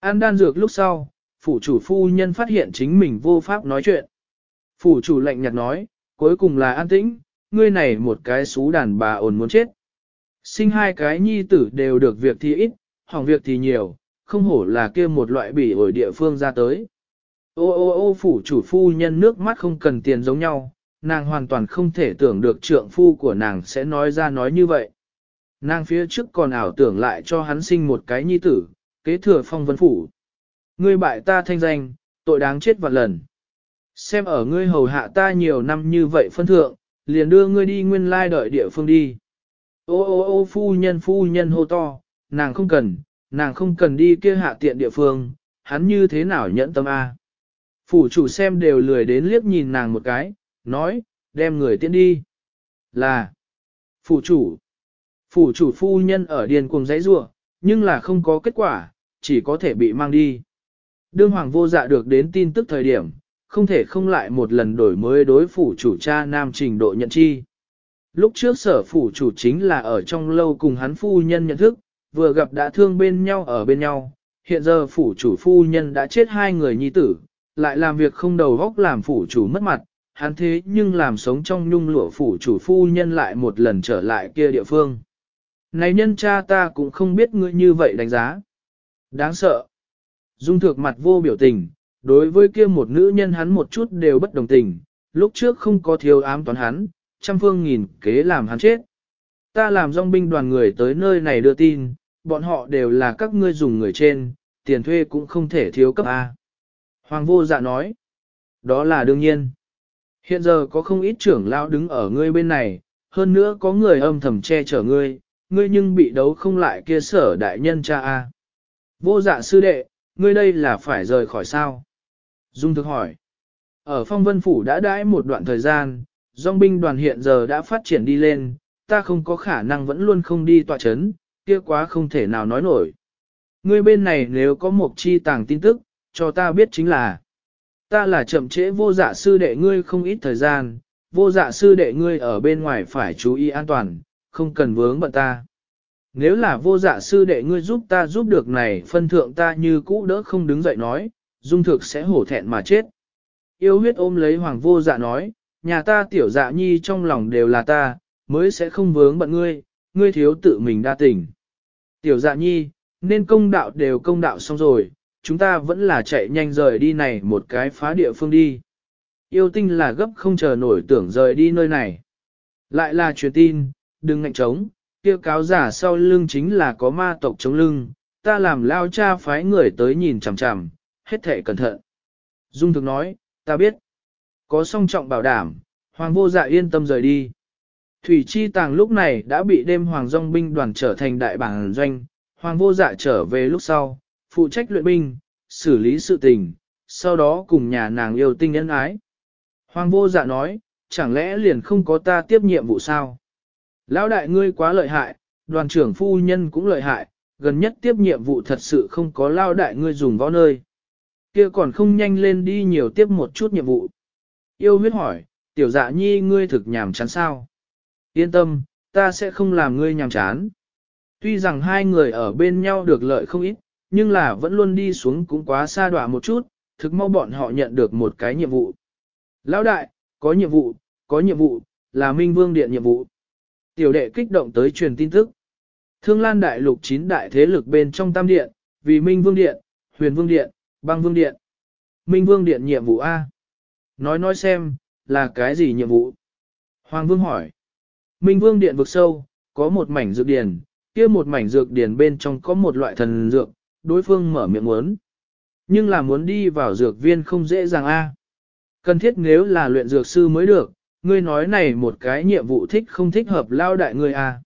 Ăn đan dược lúc sau, phủ chủ phu nhân phát hiện chính mình vô pháp nói chuyện. Phủ chủ lạnh nhạt nói, cuối cùng là an tĩnh, ngươi này một cái xú đàn bà ổn muốn chết. Sinh hai cái nhi tử đều được việc thì ít, hỏng việc thì nhiều, không hổ là kia một loại bỉ ổi địa phương ra tới. Ô ô ô phủ chủ phu nhân nước mắt không cần tiền giống nhau, nàng hoàn toàn không thể tưởng được trượng phu của nàng sẽ nói ra nói như vậy. Nàng phía trước còn ảo tưởng lại cho hắn sinh một cái nhi tử, kế thừa phong vân phủ. Ngươi bại ta thanh danh, tội đáng chết vạn lần. Xem ở ngươi hầu hạ ta nhiều năm như vậy phân thượng, liền đưa ngươi đi nguyên lai đợi địa phương đi. Ô ô ô phu nhân phu nhân hô to, nàng không cần, nàng không cần đi kia hạ tiện địa phương, hắn như thế nào nhẫn tâm A. Phủ chủ xem đều lười đến liếc nhìn nàng một cái, nói, đem người tiễn đi. Là, phủ chủ, phủ chủ phu nhân ở điền cùng giấy rua, nhưng là không có kết quả, chỉ có thể bị mang đi. Đương hoàng vô dạ được đến tin tức thời điểm, không thể không lại một lần đổi mới đối phủ chủ cha nam trình độ nhận chi. Lúc trước sở phủ chủ chính là ở trong lâu cùng hắn phu nhân nhận thức, vừa gặp đã thương bên nhau ở bên nhau, hiện giờ phủ chủ phu nhân đã chết hai người nhi tử, lại làm việc không đầu góc làm phủ chủ mất mặt, hắn thế nhưng làm sống trong nhung lụa phủ chủ phu nhân lại một lần trở lại kia địa phương. Này nhân cha ta cũng không biết ngươi như vậy đánh giá. Đáng sợ. Dung thược mặt vô biểu tình, đối với kia một nữ nhân hắn một chút đều bất đồng tình, lúc trước không có thiếu ám toán hắn, trăm phương nghìn kế làm hắn chết. Ta làm dòng binh đoàn người tới nơi này đưa tin, bọn họ đều là các ngươi dùng người trên, tiền thuê cũng không thể thiếu cấp A. Hoàng vô dạ nói, đó là đương nhiên. Hiện giờ có không ít trưởng lão đứng ở ngươi bên này, hơn nữa có người âm thầm che chở ngươi, ngươi nhưng bị đấu không lại kia sở đại nhân cha A. Vô dạ sư đệ, ngươi đây là phải rời khỏi sao? Dung thực hỏi. Ở phong vân phủ đã đãi một đoạn thời gian, dòng binh đoàn hiện giờ đã phát triển đi lên, ta không có khả năng vẫn luôn không đi tọa chấn, kia quá không thể nào nói nổi. Ngươi bên này nếu có một chi tàng tin tức, cho ta biết chính là, ta là chậm trễ vô dạ sư đệ ngươi không ít thời gian, vô dạ sư đệ ngươi ở bên ngoài phải chú ý an toàn, không cần vướng bận ta. Nếu là vô dạ sư đệ ngươi giúp ta giúp được này phân thượng ta như cũ đỡ không đứng dậy nói, dung thực sẽ hổ thẹn mà chết. Yêu huyết ôm lấy hoàng vô dạ nói, nhà ta tiểu dạ nhi trong lòng đều là ta, mới sẽ không vướng bận ngươi, ngươi thiếu tự mình đa tình. Tiểu dạ nhi, nên công đạo đều công đạo xong rồi, chúng ta vẫn là chạy nhanh rời đi này một cái phá địa phương đi. Yêu tinh là gấp không chờ nổi tưởng rời đi nơi này. Lại là truyền tin, đừng ngạnh trống, kia cáo giả sau lưng chính là có ma tộc chống lưng, ta làm lao cha phái người tới nhìn chằm chằm, hết thể cẩn thận. Dung thực nói, ta biết. Có song trọng bảo đảm, hoàng vô dạ yên tâm rời đi. Thủy Chi Tàng lúc này đã bị đêm hoàng dòng binh đoàn trở thành đại bản doanh, hoàng vô dạ trở về lúc sau, phụ trách luyện binh, xử lý sự tình, sau đó cùng nhà nàng yêu tinh nhân ái. Hoàng vô dạ nói, chẳng lẽ liền không có ta tiếp nhiệm vụ sao? Lão đại ngươi quá lợi hại, đoàn trưởng phu nhân cũng lợi hại, gần nhất tiếp nhiệm vụ thật sự không có lao đại ngươi dùng võ nơi. kia còn không nhanh lên đi nhiều tiếp một chút nhiệm vụ. Yêu huyết hỏi, tiểu dạ nhi ngươi thực nhàm chán sao? Yên tâm, ta sẽ không làm ngươi nhàm chán. Tuy rằng hai người ở bên nhau được lợi không ít, nhưng là vẫn luôn đi xuống cũng quá xa đọa một chút, thực mau bọn họ nhận được một cái nhiệm vụ. Lão đại, có nhiệm vụ, có nhiệm vụ, là Minh Vương Điện nhiệm vụ. Tiểu đệ kích động tới truyền tin tức. Thương Lan Đại Lục chín đại thế lực bên trong tam điện, vì Minh Vương Điện, Huyền Vương Điện, Băng Vương Điện. Minh Vương Điện nhiệm vụ A. Nói nói xem, là cái gì nhiệm vụ? Hoàng Vương hỏi. Minh Vương Điện vực sâu, có một mảnh dược điển, kia một mảnh dược điển bên trong có một loại thần dược, đối phương mở miệng muốn. Nhưng là muốn đi vào dược viên không dễ dàng a. Cần thiết nếu là luyện dược sư mới được, ngươi nói này một cái nhiệm vụ thích không thích hợp lao đại ngươi a.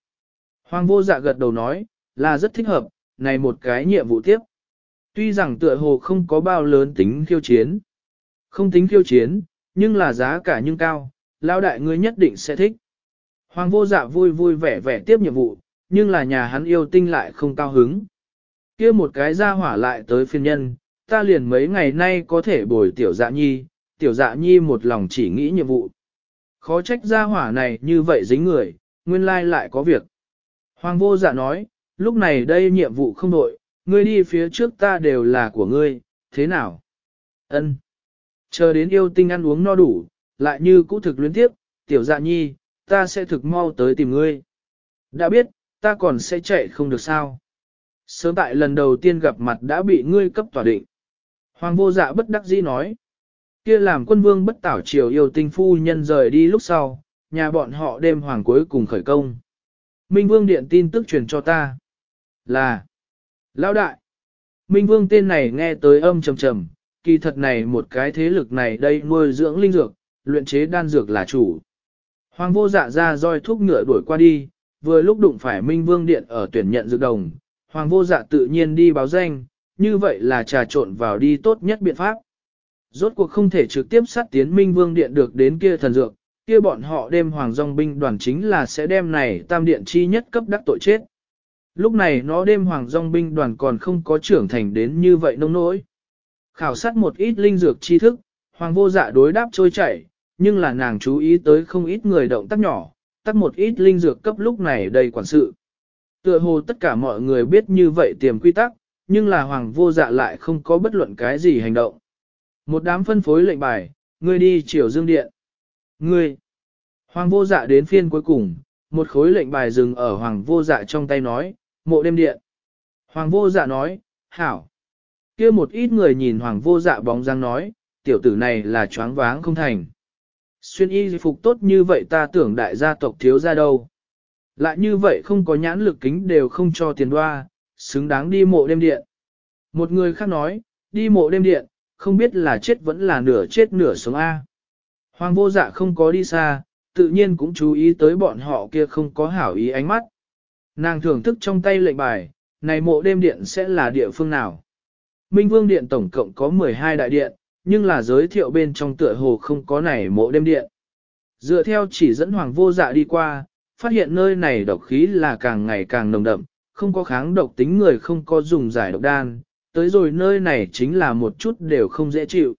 Hoàng vô dạ gật đầu nói, là rất thích hợp, này một cái nhiệm vụ tiếp. Tuy rằng tựa hồ không có bao lớn tính khiêu chiến. Không tính khiêu chiến, nhưng là giá cả nhưng cao, lao đại ngươi nhất định sẽ thích. Hoàng vô dạ vui vui vẻ vẻ tiếp nhiệm vụ, nhưng là nhà hắn yêu tinh lại không cao hứng kia một cái ra hỏa lại tới phiên nhân, ta liền mấy ngày nay có thể bồi tiểu dạ nhi, tiểu dạ nhi một lòng chỉ nghĩ nhiệm vụ. Khó trách ra hỏa này như vậy dính người, nguyên lai lại có việc. Hoàng vô dạ nói, lúc này đây nhiệm vụ không đội, ngươi đi phía trước ta đều là của ngươi, thế nào? Ân. Chờ đến yêu tinh ăn uống no đủ, lại như cũ thực luyến tiếp, tiểu dạ nhi, ta sẽ thực mau tới tìm ngươi. Đã biết, ta còn sẽ chạy không được sao. Sớm tại lần đầu tiên gặp mặt đã bị ngươi cấp tỏa định. Hoàng vô dạ bất đắc dĩ nói. Kia làm quân vương bất tảo triều yêu tinh phu nhân rời đi lúc sau, nhà bọn họ đêm hoàng cuối cùng khởi công. Minh vương điện tin tức truyền cho ta. Là. Lão đại. Minh vương tên này nghe tới âm trầm trầm, kỳ thật này một cái thế lực này đây nuôi dưỡng linh dược, luyện chế đan dược là chủ. Hoàng vô dạ ra roi thuốc ngựa đuổi qua đi, vừa lúc đụng phải Minh Vương Điện ở tuyển nhận dược đồng, Hoàng vô dạ tự nhiên đi báo danh, như vậy là trà trộn vào đi tốt nhất biện pháp. Rốt cuộc không thể trực tiếp sát tiến Minh Vương Điện được đến kia thần dược, kia bọn họ đem Hoàng Dòng binh đoàn chính là sẽ đem này tam điện chi nhất cấp đắc tội chết. Lúc này nó đêm Hoàng Dòng binh đoàn còn không có trưởng thành đến như vậy nông nỗi. Khảo sát một ít linh dược tri thức, Hoàng vô dạ đối đáp trôi chảy, nhưng là nàng chú ý tới không ít người động tác nhỏ, tắt một ít linh dược cấp lúc này đầy quản sự. Tựa hồ tất cả mọi người biết như vậy tiềm quy tắc, nhưng là hoàng vô dạ lại không có bất luận cái gì hành động. Một đám phân phối lệnh bài, ngươi đi chiều dương điện. Ngươi! Hoàng vô dạ đến phiên cuối cùng, một khối lệnh bài dừng ở hoàng vô dạ trong tay nói, mộ đêm điện. Hoàng vô dạ nói, hảo. kia một ít người nhìn hoàng vô dạ bóng dáng nói, tiểu tử này là choáng váng không thành. Xuyên y phục tốt như vậy ta tưởng đại gia tộc thiếu ra đâu. Lại như vậy không có nhãn lực kính đều không cho tiền đoa, xứng đáng đi mộ đêm điện. Một người khác nói, đi mộ đêm điện, không biết là chết vẫn là nửa chết nửa sống A. Hoàng vô dạ không có đi xa, tự nhiên cũng chú ý tới bọn họ kia không có hảo ý ánh mắt. Nàng thưởng thức trong tay lệnh bài, này mộ đêm điện sẽ là địa phương nào? Minh Vương Điện tổng cộng có 12 đại điện, nhưng là giới thiệu bên trong tựa hồ không có này mộ đêm điện. Dựa theo chỉ dẫn hoàng vô dạ đi qua, phát hiện nơi này độc khí là càng ngày càng nồng đậm, không có kháng độc tính người không có dùng giải độc đan, tới rồi nơi này chính là một chút đều không dễ chịu.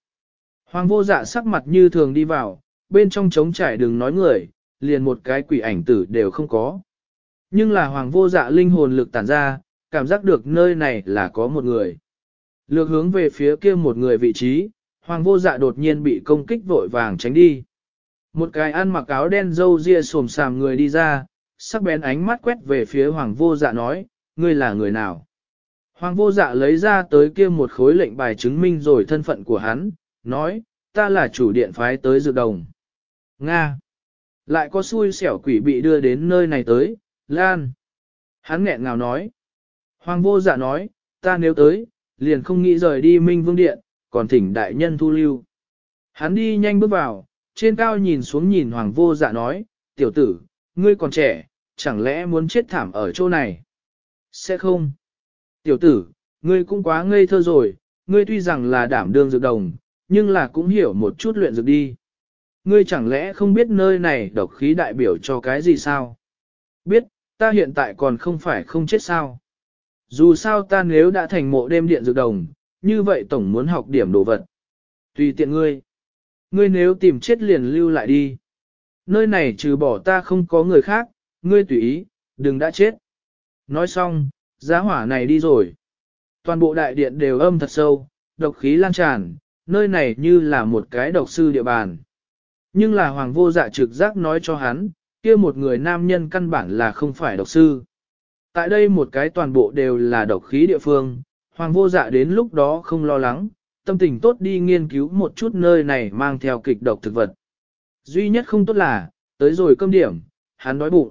Hoàng vô dạ sắc mặt như thường đi vào, bên trong trống trải đừng nói người, liền một cái quỷ ảnh tử đều không có. Nhưng là hoàng vô dạ linh hồn lực tản ra, cảm giác được nơi này là có một người. Lược hướng về phía kia một người vị trí, hoàng vô dạ đột nhiên bị công kích vội vàng tránh đi. Một cái ăn mặc áo đen dâu ria xồm xàm người đi ra, sắc bén ánh mắt quét về phía hoàng vô dạ nói, ngươi là người nào? Hoàng vô dạ lấy ra tới kia một khối lệnh bài chứng minh rồi thân phận của hắn, nói, ta là chủ điện phái tới dược đồng. Nga! Lại có xui xẻo quỷ bị đưa đến nơi này tới, Lan! Hắn nghẹn ngào nói. Hoàng vô dạ nói, ta nếu tới, liền không nghĩ rời đi Minh Vương Điện, còn thỉnh đại nhân thu lưu. Hắn đi nhanh bước vào, trên cao nhìn xuống nhìn hoàng vô dạ nói, tiểu tử, ngươi còn trẻ, chẳng lẽ muốn chết thảm ở chỗ này? Sẽ không. Tiểu tử, ngươi cũng quá ngây thơ rồi, ngươi tuy rằng là đảm đương dược đồng, nhưng là cũng hiểu một chút luyện dược đi. Ngươi chẳng lẽ không biết nơi này độc khí đại biểu cho cái gì sao? Biết, ta hiện tại còn không phải không chết sao? Dù sao ta nếu đã thành mộ đêm điện dược đồng, như vậy tổng muốn học điểm đồ vật. Tùy tiện ngươi. Ngươi nếu tìm chết liền lưu lại đi. Nơi này trừ bỏ ta không có người khác, ngươi tùy ý, đừng đã chết. Nói xong, giá hỏa này đi rồi. Toàn bộ đại điện đều âm thật sâu, độc khí lan tràn, nơi này như là một cái độc sư địa bàn. Nhưng là hoàng vô dạ trực giác nói cho hắn, kia một người nam nhân căn bản là không phải độc sư. Tại đây một cái toàn bộ đều là độc khí địa phương, hoàng vô dạ đến lúc đó không lo lắng, tâm tình tốt đi nghiên cứu một chút nơi này mang theo kịch độc thực vật. Duy nhất không tốt là, tới rồi cơm điểm, hắn đói bụng.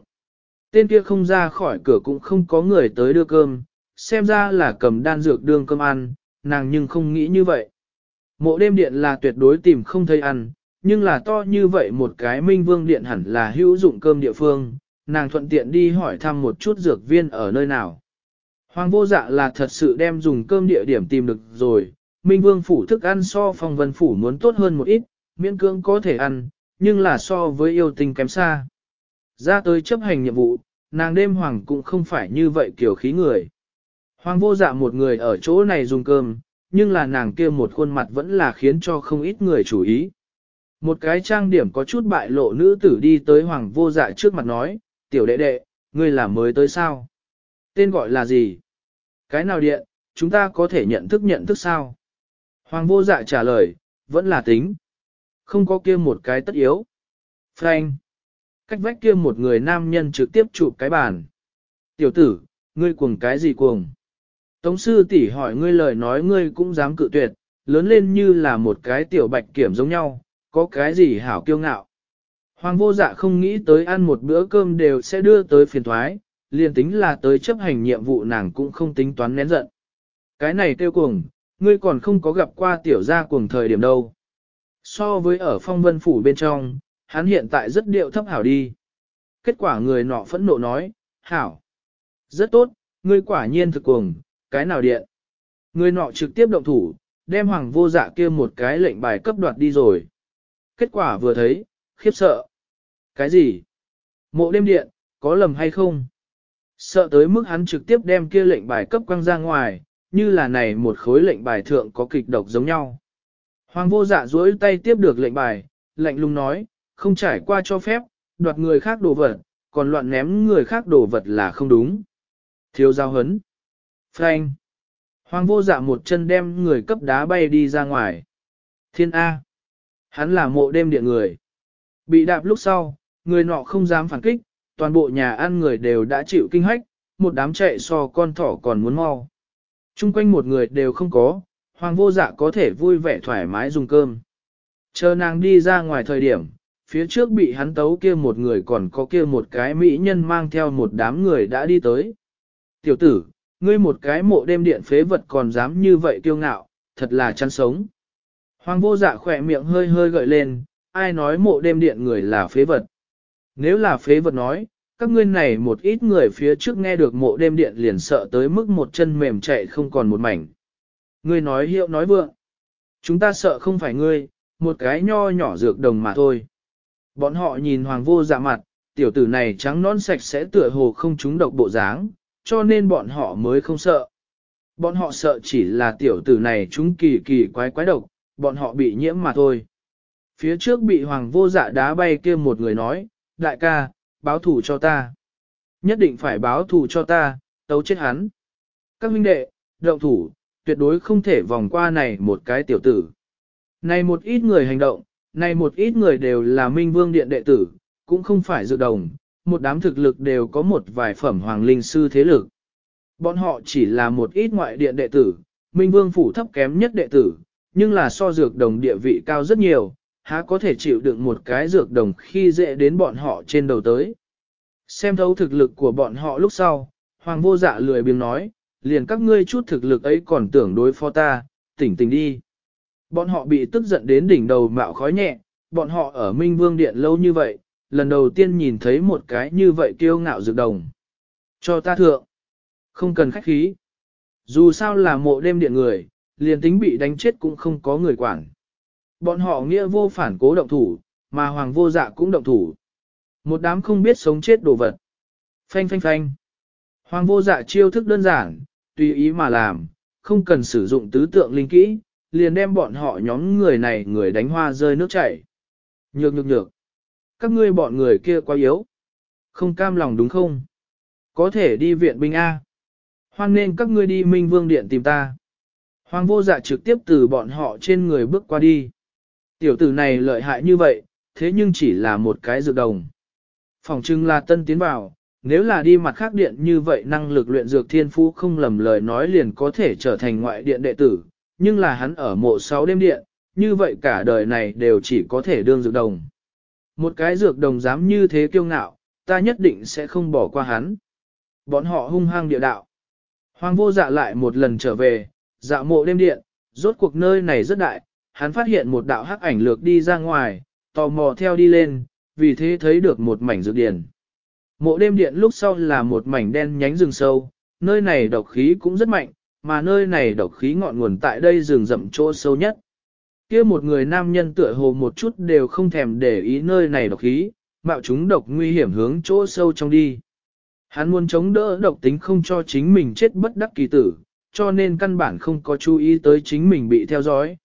Tên kia không ra khỏi cửa cũng không có người tới đưa cơm, xem ra là cầm đan dược đương cơm ăn, nàng nhưng không nghĩ như vậy. Mộ đêm điện là tuyệt đối tìm không thấy ăn, nhưng là to như vậy một cái minh vương điện hẳn là hữu dụng cơm địa phương, nàng thuận tiện đi hỏi thăm một chút dược viên ở nơi nào. Hoàng vô dạ là thật sự đem dùng cơm địa điểm tìm được rồi, Minh Vương phủ thức ăn so phong vân phủ muốn tốt hơn một ít, miễn cưỡng có thể ăn, nhưng là so với yêu tình kém xa. Ra tới chấp hành nhiệm vụ, nàng đêm hoàng cũng không phải như vậy kiểu khí người. Hoàng vô dạ một người ở chỗ này dùng cơm, nhưng là nàng kia một khuôn mặt vẫn là khiến cho không ít người chú ý. Một cái trang điểm có chút bại lộ nữ tử đi tới hoàng vô dạ trước mặt nói, tiểu đệ đệ, ngươi là mới tới sao? Tên gọi là gì? Cái nào điện, chúng ta có thể nhận thức nhận thức sao? Hoàng vô dạ trả lời, vẫn là tính. Không có kia một cái tất yếu. Frank. Cách vách kia một người nam nhân trực tiếp chụp cái bàn. Tiểu tử, ngươi cuồng cái gì cuồng? Tống sư tỷ hỏi ngươi lời nói ngươi cũng dám cự tuyệt, lớn lên như là một cái tiểu bạch kiểm giống nhau, có cái gì hảo kiêu ngạo. Hoàng vô dạ không nghĩ tới ăn một bữa cơm đều sẽ đưa tới phiền thoái, liền tính là tới chấp hành nhiệm vụ nàng cũng không tính toán nén giận. Cái này tiêu cuồng, ngươi còn không có gặp qua tiểu gia cuồng thời điểm đâu. So với ở phong vân phủ bên trong, hắn hiện tại rất điệu thấp hảo đi. Kết quả người nọ phẫn nộ nói, hảo. Rất tốt, ngươi quả nhiên thực cuồng, cái nào điện. Người nọ trực tiếp động thủ, đem hoàng vô dạ kia một cái lệnh bài cấp đoạt đi rồi. Kết quả vừa thấy, khiếp sợ. Cái gì? Mộ đêm điện, có lầm hay không? Sợ tới mức hắn trực tiếp đem kia lệnh bài cấp quăng ra ngoài, như là này một khối lệnh bài thượng có kịch độc giống nhau. Hoàng vô dạ duỗi tay tiếp được lệnh bài, lạnh lùng nói, không trải qua cho phép, đoạt người khác đồ vật, còn loạn ném người khác đồ vật là không đúng. Thiếu giao hấn. Frank. Hoàng vô dạ một chân đem người cấp đá bay đi ra ngoài. Thiên A. Hắn là mộ đêm địa người. Bị đạp lúc sau, người nọ không dám phản kích, toàn bộ nhà ăn người đều đã chịu kinh hách, một đám chạy so con thỏ còn muốn mau. Trung quanh một người đều không có, hoàng vô dạ có thể vui vẻ thoải mái dùng cơm. Chờ nàng đi ra ngoài thời điểm, phía trước bị hắn tấu kia một người còn có kia một cái mỹ nhân mang theo một đám người đã đi tới. Tiểu tử, ngươi một cái mộ đêm điện phế vật còn dám như vậy kiêu ngạo, thật là chăn sống. Hoàng vô dạ khỏe miệng hơi hơi gợi lên, ai nói mộ đêm điện người là phế vật. Nếu là phế vật nói, các ngươi này một ít người phía trước nghe được mộ đêm điện liền sợ tới mức một chân mềm chạy không còn một mảnh. Ngươi nói hiệu nói vượng. Chúng ta sợ không phải ngươi, một cái nho nhỏ dược đồng mà thôi. Bọn họ nhìn hoàng vô dạ mặt, tiểu tử này trắng non sạch sẽ tựa hồ không trúng độc bộ dáng, cho nên bọn họ mới không sợ. Bọn họ sợ chỉ là tiểu tử này chúng kỳ kỳ quái quái độc, bọn họ bị nhiễm mà thôi. Phía trước bị hoàng vô dạ đá bay kia một người nói, đại ca, báo thù cho ta. Nhất định phải báo thù cho ta, tấu chết hắn. Các huynh đệ, động thủ, tuyệt đối không thể vòng qua này một cái tiểu tử. Này một ít người hành động, này một ít người đều là minh vương điện đệ tử, cũng không phải dự đồng, một đám thực lực đều có một vài phẩm hoàng linh sư thế lực. Bọn họ chỉ là một ít ngoại điện đệ tử, minh vương phủ thấp kém nhất đệ tử, nhưng là so dược đồng địa vị cao rất nhiều, há có thể chịu đựng một cái dược đồng khi dễ đến bọn họ trên đầu tới. Xem thấu thực lực của bọn họ lúc sau, hoàng vô dạ lười biếng nói, liền các ngươi chút thực lực ấy còn tưởng đối phó ta, tỉnh tỉnh đi. Bọn họ bị tức giận đến đỉnh đầu mạo khói nhẹ, bọn họ ở Minh Vương Điện lâu như vậy, lần đầu tiên nhìn thấy một cái như vậy kiêu ngạo dược đồng. Cho ta thượng. Không cần khách khí. Dù sao là mộ đêm điện người, liền tính bị đánh chết cũng không có người quản. Bọn họ nghĩa vô phản cố động thủ, mà hoàng vô dạ cũng động thủ. Một đám không biết sống chết đồ vật. Phanh phanh phanh. Hoàng vô dạ chiêu thức đơn giản, tùy ý mà làm, không cần sử dụng tứ tượng linh kỹ, liền đem bọn họ nhóm người này người đánh hoa rơi nước chảy. Nhược nhược nhược. Các ngươi bọn người kia quá yếu. Không cam lòng đúng không? Có thể đi viện binh A. Hoan nên các ngươi đi Minh Vương Điện tìm ta. Hoàng vô dạ trực tiếp từ bọn họ trên người bước qua đi. Tiểu tử này lợi hại như vậy, thế nhưng chỉ là một cái dược đồng. Phòng trưng là tân tiến vào, nếu là đi mặt khác điện như vậy năng lực luyện dược thiên phú không lầm lời nói liền có thể trở thành ngoại điện đệ tử, nhưng là hắn ở mộ sáu đêm điện, như vậy cả đời này đều chỉ có thể đương dược đồng. Một cái dược đồng dám như thế kiêu ngạo, ta nhất định sẽ không bỏ qua hắn. Bọn họ hung hăng địa đạo. Hoàng vô dạ lại một lần trở về, dạ mộ đêm điện, rốt cuộc nơi này rất đại, hắn phát hiện một đạo hắc ảnh lược đi ra ngoài, tò mò theo đi lên, vì thế thấy được một mảnh dược điển. Mộ đêm điện lúc sau là một mảnh đen nhánh rừng sâu, nơi này độc khí cũng rất mạnh, mà nơi này độc khí ngọn nguồn tại đây rừng rậm chỗ sâu nhất. kia một người nam nhân tựa hồ một chút đều không thèm để ý nơi này độc khí, mạo chúng độc nguy hiểm hướng chỗ sâu trong đi. Hắn muốn chống đỡ độc tính không cho chính mình chết bất đắc kỳ tử, cho nên căn bản không có chú ý tới chính mình bị theo dõi.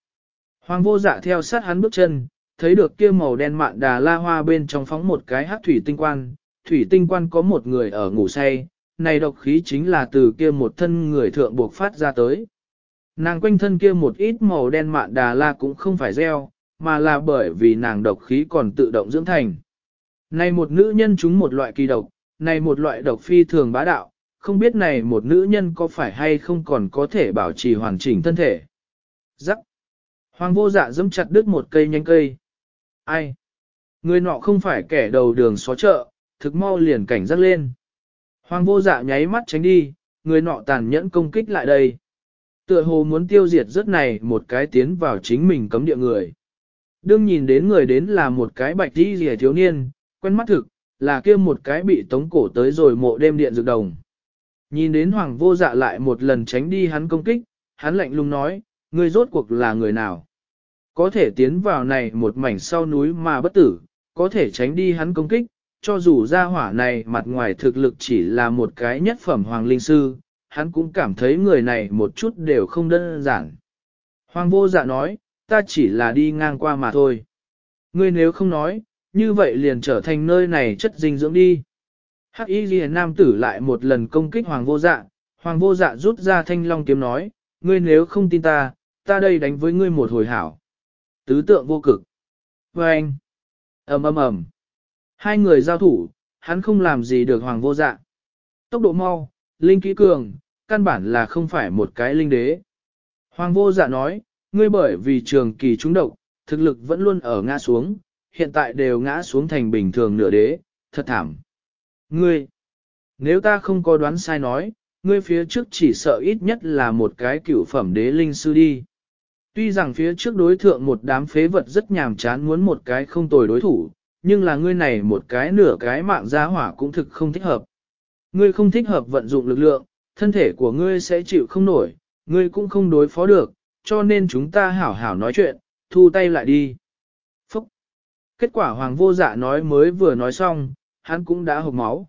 Hoàng vô dạ theo sát hắn bước chân, thấy được kia màu đen mạn đà la hoa bên trong phóng một cái hát thủy tinh quan, thủy tinh quan có một người ở ngủ say, này độc khí chính là từ kia một thân người thượng buộc phát ra tới. Nàng quanh thân kia một ít màu đen mạn đà la cũng không phải gieo, mà là bởi vì nàng độc khí còn tự động dưỡng thành. Này một nữ nhân chúng một loại kỳ độc, này một loại độc phi thường bá đạo, không biết này một nữ nhân có phải hay không còn có thể bảo trì hoàn chỉnh thân thể. Giắc! Hoàng vô dạ dẫm chặt đứt một cây nhánh cây. Ai? Người nọ không phải kẻ đầu đường xó chợ, thực mau liền cảnh giác lên. Hoàng vô dạ nháy mắt tránh đi, người nọ tàn nhẫn công kích lại đây. Tựa hồ muốn tiêu diệt rất này một cái tiến vào chính mình cấm địa người. Đương nhìn đến người đến là một cái bạch đi rìa thiếu niên, quen mắt thực, là kia một cái bị tống cổ tới rồi mộ đêm điện dược đồng. Nhìn đến hoàng vô dạ lại một lần tránh đi hắn công kích, hắn lạnh lùng nói, ngươi rốt cuộc là người nào? Có thể tiến vào này một mảnh sau núi mà bất tử, có thể tránh đi hắn công kích, cho dù ra hỏa này mặt ngoài thực lực chỉ là một cái nhất phẩm hoàng linh sư, hắn cũng cảm thấy người này một chút đều không đơn giản. Hoàng vô dạ nói, ta chỉ là đi ngang qua mà thôi. Ngươi nếu không nói, như vậy liền trở thành nơi này chất dinh dưỡng đi. Hắc y ghi nam tử lại một lần công kích hoàng vô dạ, hoàng vô dạ rút ra thanh long kiếm nói, ngươi nếu không tin ta, ta đây đánh với ngươi một hồi hảo. Tứ tượng vô cực. Và anh. ầm ầm ầm. Hai người giao thủ, hắn không làm gì được hoàng vô dạ. Tốc độ mau, linh kỹ cường, căn bản là không phải một cái linh đế. Hoàng vô dạ nói, ngươi bởi vì trường kỳ trúng độc, thực lực vẫn luôn ở ngã xuống, hiện tại đều ngã xuống thành bình thường nửa đế, thật thảm. Ngươi, nếu ta không có đoán sai nói, ngươi phía trước chỉ sợ ít nhất là một cái cựu phẩm đế linh sư đi. Tuy rằng phía trước đối thượng một đám phế vật rất nhàm chán muốn một cái không tồi đối thủ, nhưng là ngươi này một cái nửa cái mạng gia hỏa cũng thực không thích hợp. Ngươi không thích hợp vận dụng lực lượng, thân thể của ngươi sẽ chịu không nổi, ngươi cũng không đối phó được, cho nên chúng ta hảo hảo nói chuyện, thu tay lại đi. Phúc! Kết quả hoàng vô dạ nói mới vừa nói xong, hắn cũng đã hộp máu.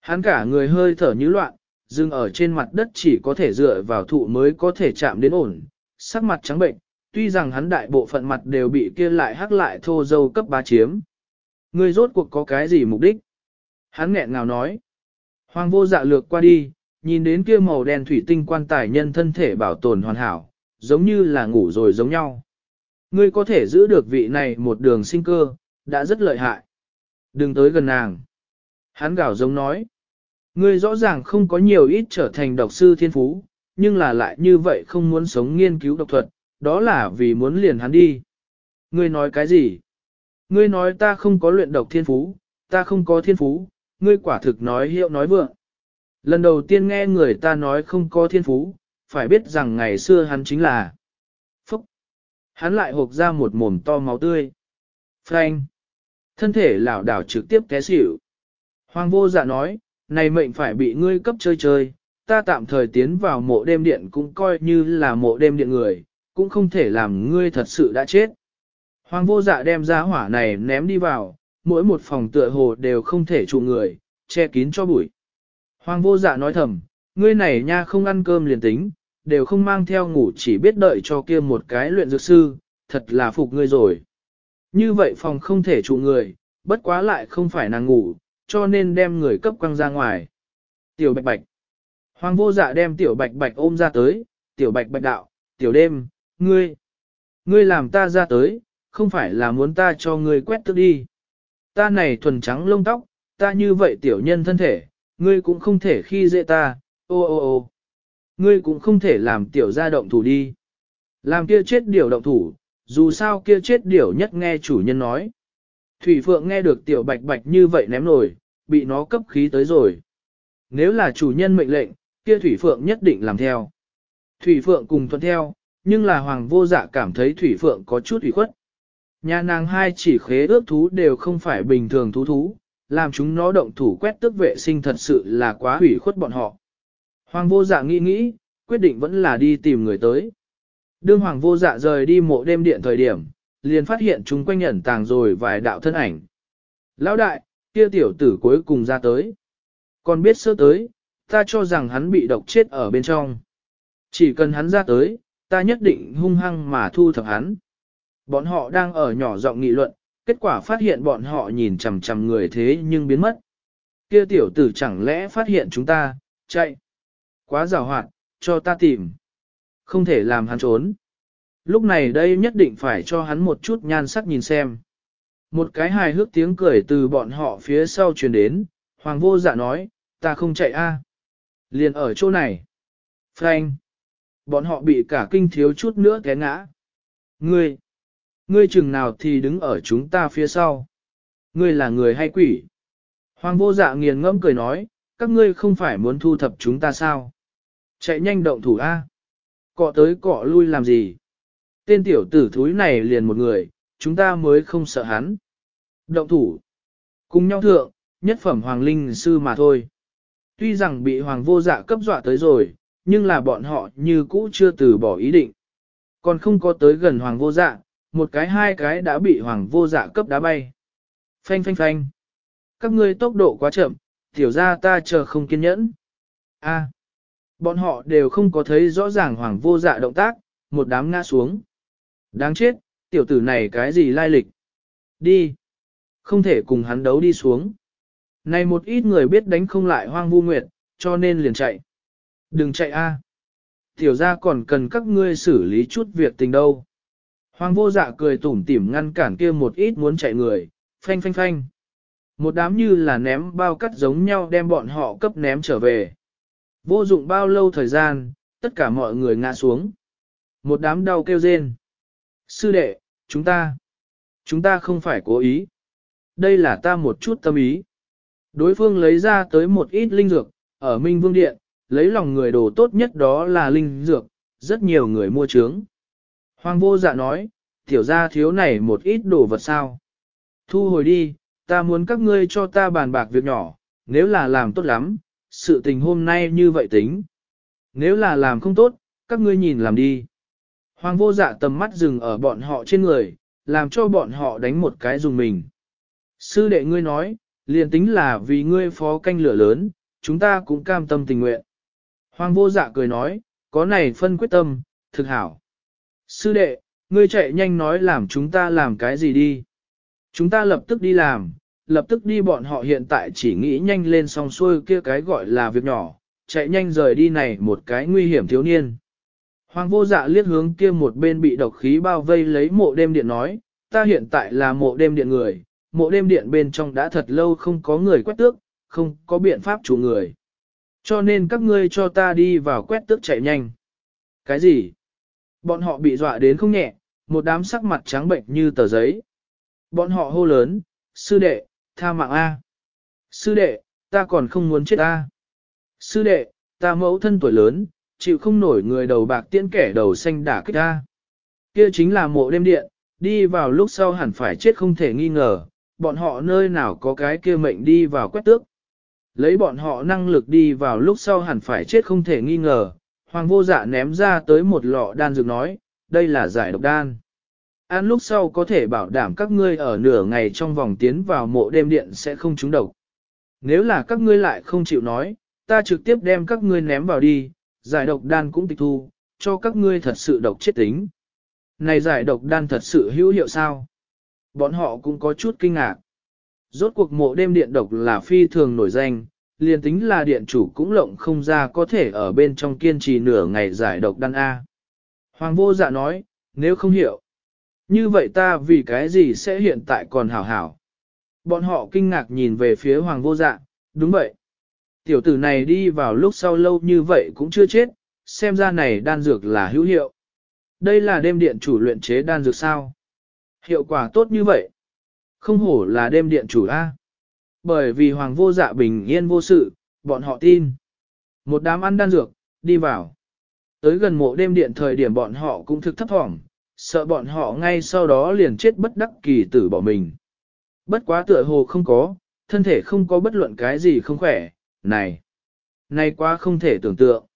Hắn cả người hơi thở như loạn, dừng ở trên mặt đất chỉ có thể dựa vào thụ mới có thể chạm đến ổn, sắc mặt trắng bệnh, tuy rằng hắn đại bộ phận mặt đều bị kia lại hắc lại thô dâu cấp bá chiếm. Ngươi rốt cuộc có cái gì mục đích? Hắn nghẹn ngào nói. Hoàng vô dạ lược qua đi, nhìn đến kia màu đen thủy tinh quan tài nhân thân thể bảo tồn hoàn hảo, giống như là ngủ rồi giống nhau. Ngươi có thể giữ được vị này một đường sinh cơ, đã rất lợi hại. Đừng tới gần nàng. Hắn gào giống nói. Ngươi rõ ràng không có nhiều ít trở thành độc sư thiên phú, nhưng là lại như vậy không muốn sống nghiên cứu độc thuật, đó là vì muốn liền hắn đi. Ngươi nói cái gì? Ngươi nói ta không có luyện độc thiên phú, ta không có thiên phú, ngươi quả thực nói hiệu nói vượng. Lần đầu tiên nghe người ta nói không có thiên phú, phải biết rằng ngày xưa hắn chính là Phúc. Hắn lại hộp ra một mồm to máu tươi. Frank. Thân thể lảo đảo trực tiếp té xỉu. Hoàng vô dạ nói, này mệnh phải bị ngươi cấp chơi chơi, ta tạm thời tiến vào mộ đêm điện cũng coi như là mộ đêm điện người, cũng không thể làm ngươi thật sự đã chết. Hoàng vô dạ đem ra hỏa này ném đi vào, mỗi một phòng tựa hồ đều không thể trụ người, che kín cho bụi. Hoàng vô dạ nói thầm, ngươi này nha không ăn cơm liền tính, đều không mang theo ngủ chỉ biết đợi cho kia một cái luyện dược sư, thật là phục ngươi rồi. Như vậy phòng không thể trụ người, bất quá lại không phải nàng ngủ, cho nên đem người cấp quăng ra ngoài. Tiểu bạch bạch. Hoàng vô dạ đem tiểu bạch bạch ôm ra tới, tiểu bạch bạch đạo, tiểu đêm, ngươi. Ngươi làm ta ra tới, không phải là muốn ta cho ngươi quét tức đi. Ta này thuần trắng lông tóc, ta như vậy tiểu nhân thân thể, ngươi cũng không thể khi dễ ta, ô ô ô. Ngươi cũng không thể làm tiểu gia động thủ đi. Làm kia chết điều động thủ, dù sao kia chết điều nhất nghe chủ nhân nói. Thủy Phượng nghe được tiểu bạch bạch như vậy ném nổi, bị nó cấp khí tới rồi. Nếu là chủ nhân mệnh lệnh, kia Thủy Phượng nhất định làm theo. Thủy Phượng cùng thuận theo, nhưng là Hoàng vô dạ cảm thấy Thủy Phượng có chút ủy khuất. Nhà nàng hai chỉ khế ước thú đều không phải bình thường thú thú, làm chúng nó động thủ quét tước vệ sinh thật sự là quá ủy khuất bọn họ. Hoàng vô dạ nghĩ nghĩ, quyết định vẫn là đi tìm người tới. Đương hoàng vô dạ rời đi mộ đêm điện thời điểm, liền phát hiện chúng quanh ẩn tàng rồi vài đạo thân ảnh. Lão đại, kia tiểu tử cuối cùng ra tới. Còn biết sơ tới, ta cho rằng hắn bị độc chết ở bên trong. Chỉ cần hắn ra tới, ta nhất định hung hăng mà thu thập hắn. Bọn họ đang ở nhỏ giọng nghị luận, kết quả phát hiện bọn họ nhìn chằm chằm người thế nhưng biến mất. kia tiểu tử chẳng lẽ phát hiện chúng ta, chạy. Quá rào hoạt, cho ta tìm. Không thể làm hắn trốn. Lúc này đây nhất định phải cho hắn một chút nhan sắc nhìn xem. Một cái hài hước tiếng cười từ bọn họ phía sau truyền đến, hoàng vô dạ nói, ta không chạy a, Liền ở chỗ này. Frank. Bọn họ bị cả kinh thiếu chút nữa té ngã. Ngươi. Ngươi chừng nào thì đứng ở chúng ta phía sau. Ngươi là người hay quỷ? Hoàng vô dạ nghiền ngẫm cười nói, các ngươi không phải muốn thu thập chúng ta sao? Chạy nhanh động thủ A. Cọ tới cọ lui làm gì? Tên tiểu tử thúi này liền một người, chúng ta mới không sợ hắn. Động thủ. Cùng nhau thượng, nhất phẩm hoàng linh sư mà thôi. Tuy rằng bị hoàng vô dạ cấp dọa tới rồi, nhưng là bọn họ như cũ chưa từ bỏ ý định. Còn không có tới gần hoàng vô dạ, một cái hai cái đã bị hoàng vô dạ cấp đá bay. Phanh phanh phanh. Các ngươi tốc độ quá chậm, tiểu ra ta chờ không kiên nhẫn. A. bọn họ đều không có thấy rõ ràng hoàng vô dạ động tác, một đám ngã xuống. Đáng chết, tiểu tử này cái gì lai lịch? Đi. Không thể cùng hắn đấu đi xuống. Này một ít người biết đánh không lại hoang vu nguyệt, cho nên liền chạy. Đừng chạy a. Tiểu ra còn cần các ngươi xử lý chút việc tình đâu. Hoàng vô dạ cười tủm tỉm ngăn cản kia một ít muốn chạy người, phanh phanh phanh. Một đám như là ném bao cắt giống nhau đem bọn họ cấp ném trở về. Vô dụng bao lâu thời gian, tất cả mọi người ngã xuống. Một đám đau kêu rên. Sư đệ, chúng ta, chúng ta không phải cố ý. Đây là ta một chút tâm ý. Đối phương lấy ra tới một ít linh dược, ở Minh Vương Điện, lấy lòng người đồ tốt nhất đó là linh dược, rất nhiều người mua trướng. Hoàng vô dạ nói, tiểu ra thiếu này một ít đồ vật sao. Thu hồi đi, ta muốn các ngươi cho ta bàn bạc việc nhỏ, nếu là làm tốt lắm, sự tình hôm nay như vậy tính. Nếu là làm không tốt, các ngươi nhìn làm đi. Hoàng vô dạ tầm mắt dừng ở bọn họ trên người, làm cho bọn họ đánh một cái dùng mình. Sư đệ ngươi nói, liền tính là vì ngươi phó canh lửa lớn, chúng ta cũng cam tâm tình nguyện. Hoàng vô dạ cười nói, có này phân quyết tâm, thực hảo. Sư đệ, ngươi chạy nhanh nói làm chúng ta làm cái gì đi. Chúng ta lập tức đi làm, lập tức đi bọn họ hiện tại chỉ nghĩ nhanh lên song xuôi kia cái gọi là việc nhỏ, chạy nhanh rời đi này một cái nguy hiểm thiếu niên. Hoàng vô dạ liếc hướng kia một bên bị độc khí bao vây lấy mộ đêm điện nói, ta hiện tại là mộ đêm điện người, mộ đêm điện bên trong đã thật lâu không có người quét tước, không có biện pháp chủ người. Cho nên các ngươi cho ta đi vào quét tước chạy nhanh. Cái gì? Bọn họ bị dọa đến không nhẹ, một đám sắc mặt trắng bệnh như tờ giấy. Bọn họ hô lớn, sư đệ, tha mạng A. Sư đệ, ta còn không muốn chết A. Sư đệ, ta mẫu thân tuổi lớn, chịu không nổi người đầu bạc tiễn kẻ đầu xanh đả kích A. Kia chính là mộ đêm điện, đi vào lúc sau hẳn phải chết không thể nghi ngờ, bọn họ nơi nào có cái kia mệnh đi vào quét tước. Lấy bọn họ năng lực đi vào lúc sau hẳn phải chết không thể nghi ngờ, hoàng vô dạ ném ra tới một lọ đan dược nói, đây là giải độc đan. Ăn lúc sau có thể bảo đảm các ngươi ở nửa ngày trong vòng tiến vào mộ đêm điện sẽ không trúng độc. Nếu là các ngươi lại không chịu nói, ta trực tiếp đem các ngươi ném vào đi, giải độc đan cũng tịch thu, cho các ngươi thật sự độc chết tính. Này giải độc đan thật sự hữu hiệu sao? Bọn họ cũng có chút kinh ngạc. Rốt cuộc mộ đêm điện độc là phi thường nổi danh, liền tính là điện chủ cũng lộng không ra có thể ở bên trong kiên trì nửa ngày giải độc đan A. Hoàng vô dạ nói, nếu không hiểu, như vậy ta vì cái gì sẽ hiện tại còn hảo hảo. Bọn họ kinh ngạc nhìn về phía hoàng vô dạ, đúng vậy. Tiểu tử này đi vào lúc sau lâu như vậy cũng chưa chết, xem ra này đan dược là hữu hiệu. Đây là đêm điện chủ luyện chế đan dược sao? Hiệu quả tốt như vậy. Không hổ là đêm điện chủ A. Bởi vì hoàng vô dạ bình yên vô sự, bọn họ tin. Một đám ăn đan dược, đi vào. Tới gần mộ đêm điện thời điểm bọn họ cũng thực thấp thỏm, sợ bọn họ ngay sau đó liền chết bất đắc kỳ tử bỏ mình. Bất quá tựa hồ không có, thân thể không có bất luận cái gì không khỏe, này, này quá không thể tưởng tượng.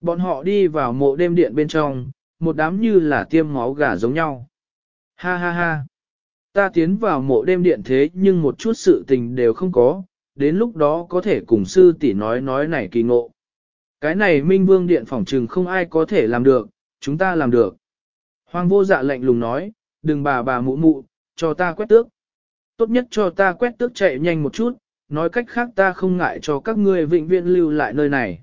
Bọn họ đi vào mộ đêm điện bên trong, một đám như là tiêm máu gà giống nhau. Ha ha ha. Ta tiến vào mộ đêm điện thế nhưng một chút sự tình đều không có, đến lúc đó có thể cùng sư tỷ nói nói này kỳ ngộ. Cái này minh vương điện phỏng trừng không ai có thể làm được, chúng ta làm được. Hoàng vô dạ lạnh lùng nói, đừng bà bà mụ mụ, cho ta quét tước. Tốt nhất cho ta quét tước chạy nhanh một chút, nói cách khác ta không ngại cho các ngươi vĩnh viễn lưu lại nơi này.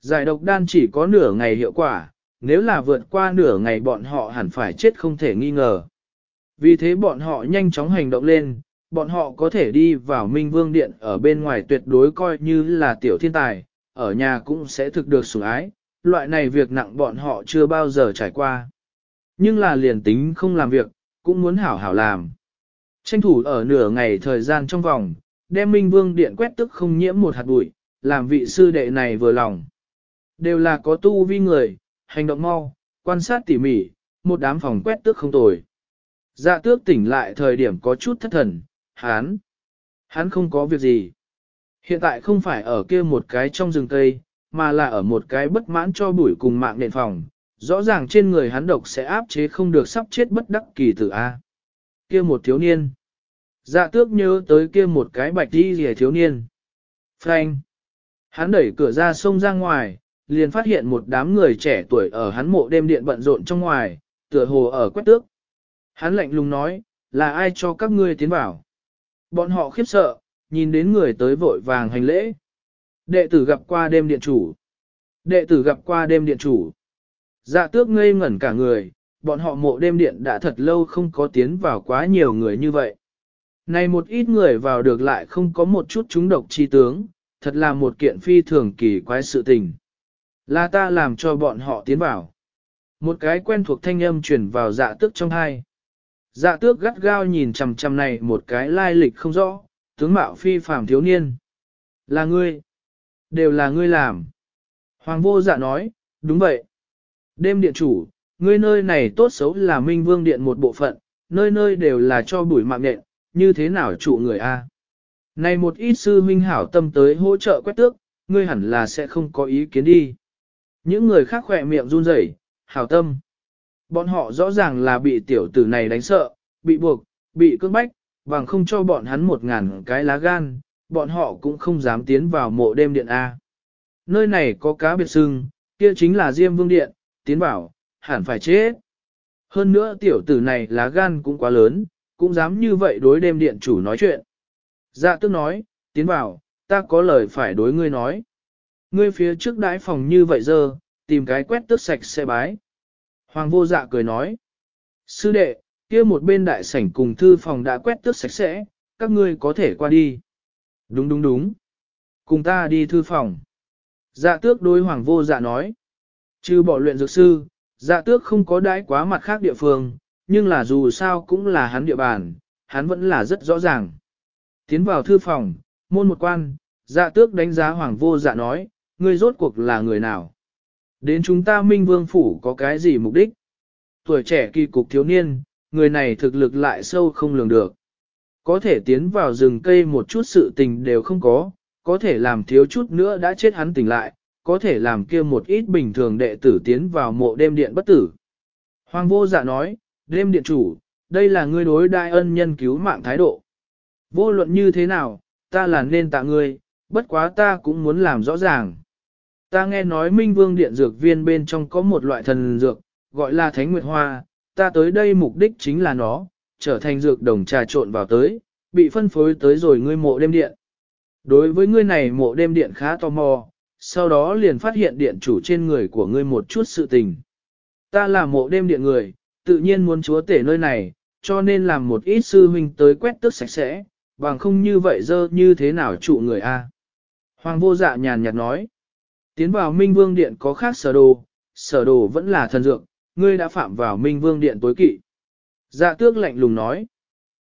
Giải độc đan chỉ có nửa ngày hiệu quả, nếu là vượt qua nửa ngày bọn họ hẳn phải chết không thể nghi ngờ. Vì thế bọn họ nhanh chóng hành động lên, bọn họ có thể đi vào Minh Vương Điện ở bên ngoài tuyệt đối coi như là tiểu thiên tài, ở nhà cũng sẽ thực được sủng ái, loại này việc nặng bọn họ chưa bao giờ trải qua. Nhưng là liền tính không làm việc, cũng muốn hảo hảo làm. Tranh thủ ở nửa ngày thời gian trong vòng, đem Minh Vương Điện quét tức không nhiễm một hạt bụi, làm vị sư đệ này vừa lòng. Đều là có tu vi người, hành động mau, quan sát tỉ mỉ, một đám phòng quét tước không tồi. Dạ tước tỉnh lại thời điểm có chút thất thần, hắn, Hắn không có việc gì. Hiện tại không phải ở kia một cái trong rừng cây, mà là ở một cái bất mãn cho bụi cùng mạng nền phòng. Rõ ràng trên người hắn độc sẽ áp chế không được sắp chết bất đắc kỳ tử A. Kia một thiếu niên. Dạ tước nhớ tới kia một cái bạch đi rìa thiếu niên. Frank. Hắn đẩy cửa ra sông ra ngoài, liền phát hiện một đám người trẻ tuổi ở hắn mộ đêm điện bận rộn trong ngoài, tựa hồ ở quét tước. Hắn lạnh lùng nói, là ai cho các ngươi tiến vào? Bọn họ khiếp sợ, nhìn đến người tới vội vàng hành lễ. Đệ tử gặp qua đêm điện chủ. Đệ tử gặp qua đêm điện chủ. Dạ tước ngây ngẩn cả người, bọn họ mộ đêm điện đã thật lâu không có tiến vào quá nhiều người như vậy. Này một ít người vào được lại không có một chút chúng độc chi tướng, thật là một kiện phi thường kỳ quái sự tình. Là ta làm cho bọn họ tiến vào. Một cái quen thuộc thanh âm truyền vào dạ tước trong hai. Dạ tước gắt gao nhìn chằm chằm này một cái lai lịch không rõ, tướng mạo phi phàm thiếu niên. Là ngươi. Đều là ngươi làm. Hoàng vô dạ nói, đúng vậy. Đêm điện chủ, ngươi nơi này tốt xấu là minh vương điện một bộ phận, nơi nơi đều là cho bụi mạng nện, như thế nào trụ người A. Này một ít sư minh hảo tâm tới hỗ trợ quét tước, ngươi hẳn là sẽ không có ý kiến đi. Những người khác khỏe miệng run rẩy, hảo tâm. Bọn họ rõ ràng là bị tiểu tử này đánh sợ, bị buộc, bị cưỡng bách, bằng không cho bọn hắn một ngàn cái lá gan, bọn họ cũng không dám tiến vào mộ đêm điện A. Nơi này có cá biệt sưng, kia chính là Diêm Vương Điện, tiến vào, hẳn phải chết. Hơn nữa tiểu tử này lá gan cũng quá lớn, cũng dám như vậy đối đêm điện chủ nói chuyện. Dạ tức nói, tiến vào, ta có lời phải đối ngươi nói. Ngươi phía trước đãi phòng như vậy giờ, tìm cái quét tước sạch xe bái. Hoàng vô dạ cười nói. Sư đệ, kia một bên đại sảnh cùng thư phòng đã quét tước sạch sẽ, các ngươi có thể qua đi. Đúng đúng đúng. Cùng ta đi thư phòng. Dạ tước đối hoàng vô dạ nói. Chứ bỏ luyện dược sư, dạ tước không có đãi quá mặt khác địa phương, nhưng là dù sao cũng là hắn địa bàn, hắn vẫn là rất rõ ràng. Tiến vào thư phòng, môn một quan, dạ tước đánh giá hoàng vô dạ nói, ngươi rốt cuộc là người nào? Đến chúng ta minh vương phủ có cái gì mục đích? Tuổi trẻ kỳ cục thiếu niên, người này thực lực lại sâu không lường được. Có thể tiến vào rừng cây một chút sự tình đều không có, có thể làm thiếu chút nữa đã chết hắn tỉnh lại, có thể làm kia một ít bình thường đệ tử tiến vào mộ đêm điện bất tử. Hoàng vô dạ nói, đêm điện chủ, đây là ngươi đối đại ân nhân cứu mạng thái độ. Vô luận như thế nào, ta là nên tạ ngươi, bất quá ta cũng muốn làm rõ ràng. Ta nghe nói Minh Vương Điện Dược Viên bên trong có một loại thần dược, gọi là Thánh Nguyệt Hoa, ta tới đây mục đích chính là nó, trở thành dược đồng trà trộn vào tới, bị phân phối tới rồi ngươi mộ đêm điện. Đối với ngươi này mộ đêm điện khá tò mò, sau đó liền phát hiện điện chủ trên người của ngươi một chút sự tình. Ta là mộ đêm điện người, tự nhiên muốn chúa tể nơi này, cho nên làm một ít sư huynh tới quét tước sạch sẽ, bằng không như vậy dơ như thế nào trụ người a? Hoàng vô dạ nhàn nhạt nói. Tiến vào Minh Vương Điện có khác sở đồ, sở đồ vẫn là thần dược, ngươi đã phạm vào Minh Vương Điện tối kỵ. Dạ tước lạnh lùng nói.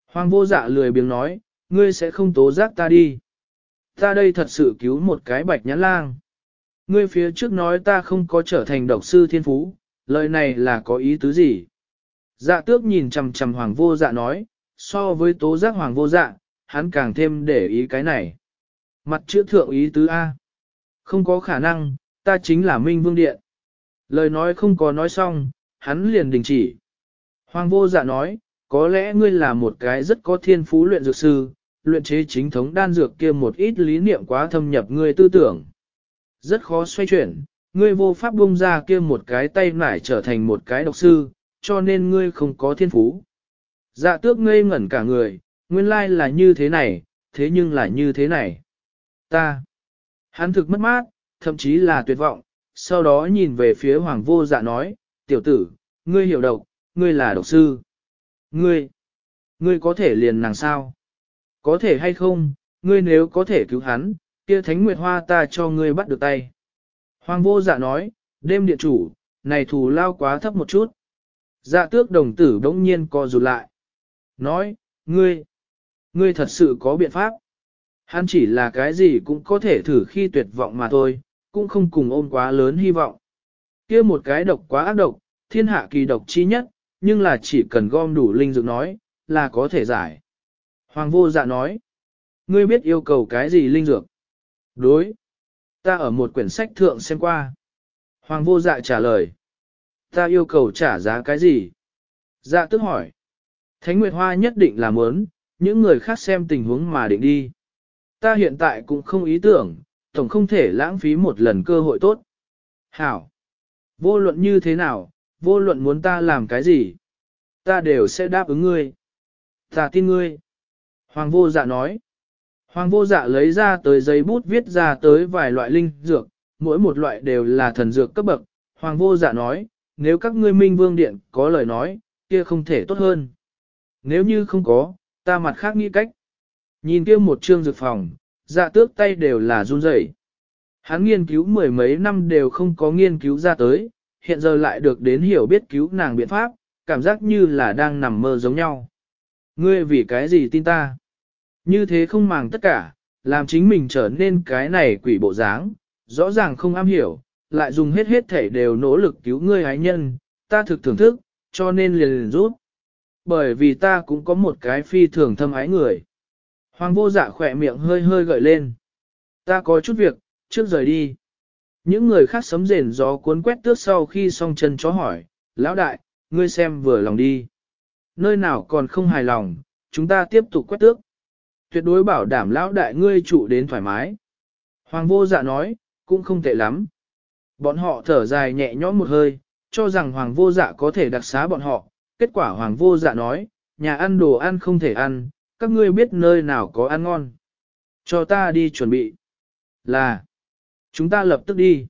Hoàng vô dạ lười biếng nói, ngươi sẽ không tố giác ta đi. Ta đây thật sự cứu một cái bạch nhãn lang. Ngươi phía trước nói ta không có trở thành độc sư thiên phú, lời này là có ý tứ gì? Dạ tước nhìn chằm chằm hoàng vô dạ nói, so với tố giác hoàng vô dạ, hắn càng thêm để ý cái này. Mặt chữ thượng ý tứ A. Không có khả năng, ta chính là Minh Vương Điện. Lời nói không có nói xong, hắn liền đình chỉ. Hoàng vô dạ nói, có lẽ ngươi là một cái rất có thiên phú luyện dược sư, luyện chế chính thống đan dược kia một ít lý niệm quá thâm nhập ngươi tư tưởng. Rất khó xoay chuyển, ngươi vô pháp bung ra kia một cái tay nải trở thành một cái độc sư, cho nên ngươi không có thiên phú. Dạ tước ngây ngẩn cả người, nguyên lai là như thế này, thế nhưng là như thế này. Ta, hắn thực mất mát, thậm chí là tuyệt vọng, sau đó nhìn về phía hoàng vô dạ nói, tiểu tử, ngươi hiểu độc, ngươi là độc sư. Ngươi, ngươi có thể liền nàng sao? Có thể hay không, ngươi nếu có thể cứu hắn, kia thánh nguyệt hoa ta cho ngươi bắt được tay. Hoàng vô dạ nói, đêm điện chủ, này thù lao quá thấp một chút. Dạ tước đồng tử đống nhiên co rụt lại. Nói, ngươi, ngươi thật sự có biện pháp. Hắn chỉ là cái gì cũng có thể thử khi tuyệt vọng mà thôi, cũng không cùng ôm quá lớn hy vọng. kia một cái độc quá ác độc, thiên hạ kỳ độc chi nhất, nhưng là chỉ cần gom đủ linh dược nói, là có thể giải. Hoàng vô dạ nói, ngươi biết yêu cầu cái gì linh dược? Đối, ta ở một quyển sách thượng xem qua. Hoàng vô dạ trả lời, ta yêu cầu trả giá cái gì? Dạ tức hỏi, Thánh Nguyệt Hoa nhất định là muốn, những người khác xem tình huống mà định đi. Ta hiện tại cũng không ý tưởng, tổng không thể lãng phí một lần cơ hội tốt. Hảo! Vô luận như thế nào, vô luận muốn ta làm cái gì, ta đều sẽ đáp ứng ngươi. Ta tin ngươi. Hoàng vô dạ nói. Hoàng vô dạ lấy ra tới giấy bút viết ra tới vài loại linh dược, mỗi một loại đều là thần dược cấp bậc. Hoàng vô dạ nói, nếu các ngươi minh vương điện có lời nói, kia không thể tốt hơn. Nếu như không có, ta mặt khác nghĩ cách. Nhìn kia một chương dược phòng, dạ tước tay đều là run rẩy. Hắn nghiên cứu mười mấy năm đều không có nghiên cứu ra tới, hiện giờ lại được đến hiểu biết cứu nàng biện pháp, cảm giác như là đang nằm mơ giống nhau. Ngươi vì cái gì tin ta? Như thế không màng tất cả, làm chính mình trở nên cái này quỷ bộ dáng, rõ ràng không am hiểu, lại dùng hết hết thể đều nỗ lực cứu ngươi hái nhân, ta thực thưởng thức, cho nên liền liền rút. Bởi vì ta cũng có một cái phi thường thâm ái người. Hoàng vô dạ khỏe miệng hơi hơi gợi lên. Ta có chút việc, trước rời đi. Những người khác sấm rền gió cuốn quét tước sau khi xong chân chó hỏi, lão đại, ngươi xem vừa lòng đi. Nơi nào còn không hài lòng, chúng ta tiếp tục quét tước. Tuyệt đối bảo đảm lão đại ngươi trụ đến thoải mái. Hoàng vô dạ nói, cũng không tệ lắm. Bọn họ thở dài nhẹ nhõm một hơi, cho rằng hoàng vô dạ có thể đặc xá bọn họ. Kết quả hoàng vô dạ nói, nhà ăn đồ ăn không thể ăn, các ngươi biết nơi nào có ăn ngon. Cho ta đi chuẩn bị. Là, chúng ta lập tức đi.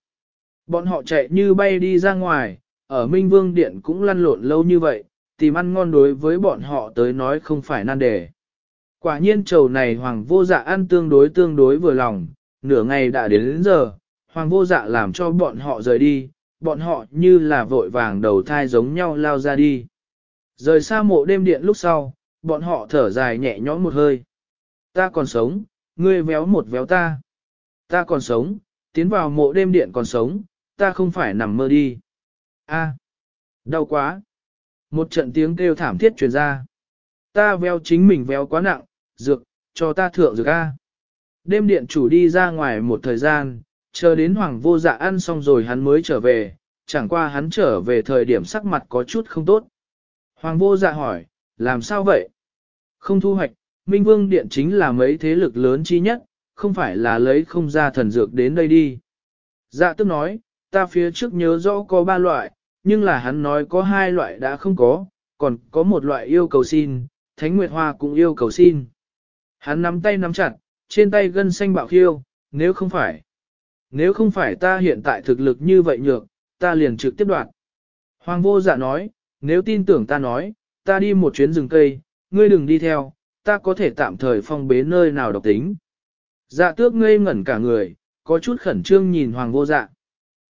Bọn họ chạy như bay đi ra ngoài, ở Minh Vương Điện cũng lăn lộn lâu như vậy, tìm ăn ngon đối với bọn họ tới nói không phải nan đề. Quả nhiên trầu này hoàng vô dạ ăn tương đối tương đối vừa lòng, nửa ngày đã đến, đến giờ, hoàng vô dạ làm cho bọn họ rời đi, bọn họ như là vội vàng đầu thai giống nhau lao ra đi. Rời xa mộ đêm điện lúc sau, bọn họ thở dài nhẹ nhõm một hơi. Ta còn sống, ngươi véo một véo ta. Ta còn sống, tiến vào mộ đêm điện còn sống, ta không phải nằm mơ đi. A, à, đau quá. Một trận tiếng kêu thảm thiết truyền ra. Ta véo chính mình véo quá nặng, dược, cho ta thượng dược A. Đêm điện chủ đi ra ngoài một thời gian, chờ đến hoàng vô dạ ăn xong rồi hắn mới trở về, chẳng qua hắn trở về thời điểm sắc mặt có chút không tốt. Hoàng vô dạ hỏi, làm sao vậy? Không thu hoạch, Minh Vương Điện chính là mấy thế lực lớn chi nhất, không phải là lấy không ra thần dược đến đây đi. Dạ tức nói, ta phía trước nhớ rõ có ba loại, nhưng là hắn nói có hai loại đã không có, còn có một loại yêu cầu xin, Thánh Nguyệt Hoa cũng yêu cầu xin. Hắn nắm tay nắm chặt, trên tay gân xanh bạo khiêu, nếu không phải. Nếu không phải ta hiện tại thực lực như vậy nhược, ta liền trực tiếp đoạt. Hoàng vô dạ nói, nếu tin tưởng ta nói, ta đi một chuyến rừng cây, ngươi đừng đi theo, ta có thể tạm thời phong bế nơi nào độc tính. Dạ tước ngây ngẩn cả người, có chút khẩn trương nhìn hoàng vô dạ.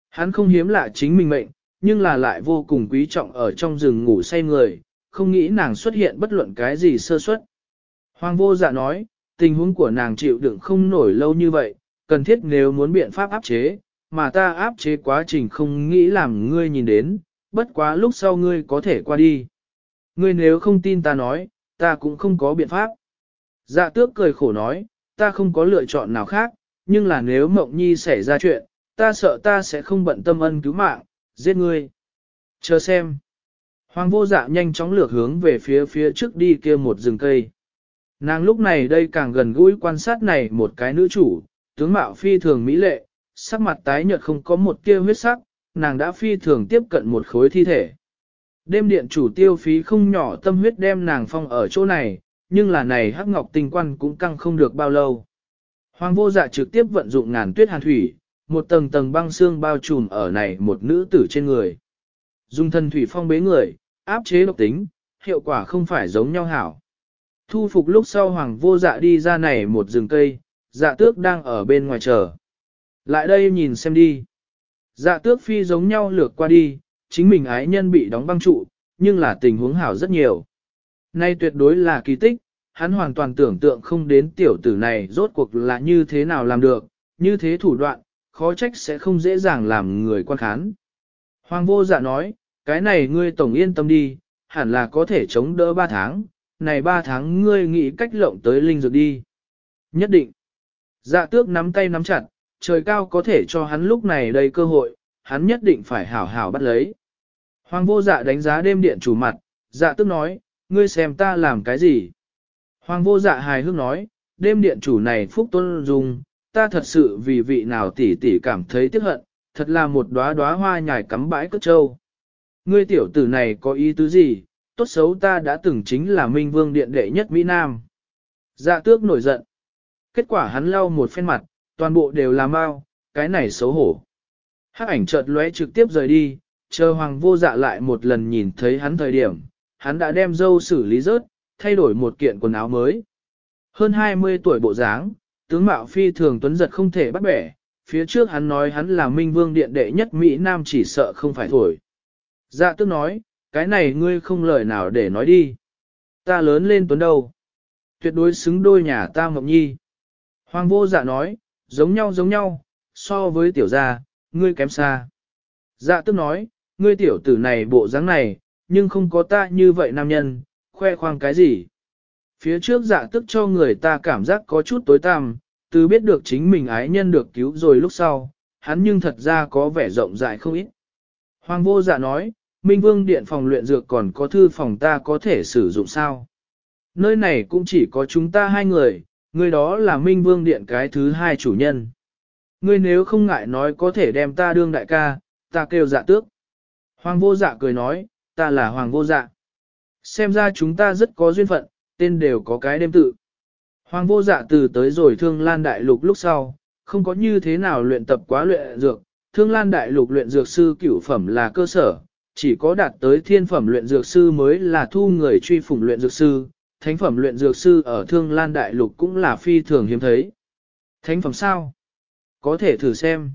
Hắn không hiếm lạ chính mình mệnh, nhưng là lại vô cùng quý trọng ở trong rừng ngủ say người, không nghĩ nàng xuất hiện bất luận cái gì sơ suất. Hoàng vô dạ nói, tình huống của nàng chịu đựng không nổi lâu như vậy, cần thiết nếu muốn biện pháp áp chế, mà ta áp chế quá trình không nghĩ làm ngươi nhìn đến, bất quá lúc sau ngươi có thể qua đi. Ngươi nếu không tin ta nói, ta cũng không có biện pháp. Dạ tước cười khổ nói, ta không có lựa chọn nào khác, nhưng là nếu mộng nhi xảy ra chuyện, ta sợ ta sẽ không bận tâm ân cứu mạng, giết ngươi. Chờ xem. Hoàng vô dạ nhanh chóng lược hướng về phía phía trước đi kia một rừng cây. Nàng lúc này đây càng gần gũi quan sát này một cái nữ chủ, tướng mạo phi thường mỹ lệ, sắc mặt tái nhợt không có một tia huyết sắc, nàng đã phi thường tiếp cận một khối thi thể. Đêm điện chủ tiêu phí không nhỏ tâm huyết đem nàng phong ở chỗ này, nhưng là này hắc ngọc tinh quan cũng căng không được bao lâu. Hoàng vô dạ trực tiếp vận dụng ngàn tuyết hàn thủy, một tầng tầng băng xương bao trùm ở này một nữ tử trên người. Dung thân thủy phong bế người, áp chế độc tính, hiệu quả không phải giống nhau hảo. Thu phục lúc sau hoàng vô dạ đi ra này một rừng cây, dạ tước đang ở bên ngoài chờ. Lại đây nhìn xem đi. Dạ tước phi giống nhau lược qua đi, chính mình ái nhân bị đóng băng trụ, nhưng là tình huống hảo rất nhiều. Nay tuyệt đối là kỳ tích, hắn hoàn toàn tưởng tượng không đến tiểu tử này rốt cuộc là như thế nào làm được, như thế thủ đoạn, khó trách sẽ không dễ dàng làm người quan khán. Hoàng vô dạ nói, cái này ngươi tổng yên tâm đi, hẳn là có thể chống đỡ 3 tháng, này 3 tháng ngươi nghĩ cách lộng tới linh dược đi. Nhất định. Dạ tước nắm tay nắm chặt, trời cao có thể cho hắn lúc này đây cơ hội, hắn nhất định phải hảo hảo bắt lấy. Hoàng vô dạ đánh giá đêm điện chủ mặt, dạ tước nói, ngươi xem ta làm cái gì. Hoàng vô dạ hài hước nói, đêm điện chủ này phúc tôn dung, ta thật sự vì vị nào tỷ tỷ cảm thấy tiếc hận, thật là một đóa đóa hoa nhài cắm bãi cất trâu. Ngươi tiểu tử này có ý tứ gì, tốt xấu ta đã từng chính là minh vương điện đệ nhất Mỹ Nam. Dạ tước nổi giận. Kết quả hắn lau một phen mặt, toàn bộ đều là mau, cái này xấu hổ. Hắc ảnh chợt lóe trực tiếp rời đi, chờ hoàng vô dạ lại một lần nhìn thấy hắn thời điểm, hắn đã đem dâu xử lý rớt, thay đổi một kiện quần áo mới. Hơn 20 tuổi bộ dáng, tướng mạo phi thường tuấn giật không thể bắt bẻ, phía trước hắn nói hắn là minh vương điện đệ nhất Mỹ Nam chỉ sợ không phải thổi. Dạ tức nói, cái này ngươi không lời nào để nói đi. Ta lớn lên tuấn đâu. Tuyệt đối xứng đôi nhà ta Ngọc nhi. Hoàng vô dạ nói, giống nhau giống nhau, so với tiểu gia, ngươi kém xa. Dạ tức nói, ngươi tiểu tử này bộ dáng này, nhưng không có ta như vậy nam nhân, khoe khoang cái gì. Phía trước dạ tức cho người ta cảm giác có chút tối tăm, từ biết được chính mình ái nhân được cứu rồi lúc sau, hắn nhưng thật ra có vẻ rộng rãi không ít. Hoàng vô dạ nói, Minh Vương Điện phòng luyện dược còn có thư phòng ta có thể sử dụng sao? Nơi này cũng chỉ có chúng ta hai người, người đó là Minh Vương Điện cái thứ hai chủ nhân. Ngươi nếu không ngại nói có thể đem ta đương đại ca, ta kêu dạ tước. Hoàng vô dạ cười nói, ta là Hoàng vô dạ. Xem ra chúng ta rất có duyên phận, tên đều có cái đêm tự. Hoàng vô dạ từ tới rồi thương lan đại lục lúc sau, không có như thế nào luyện tập quá luyện dược, thương lan đại lục luyện dược sư cửu phẩm là cơ sở, chỉ có đạt tới thiên phẩm luyện dược sư mới là thu người truy phủng luyện dược sư, thánh phẩm luyện dược sư ở thương lan đại lục cũng là phi thường hiếm thấy. Thánh phẩm sao? Có thể thử xem.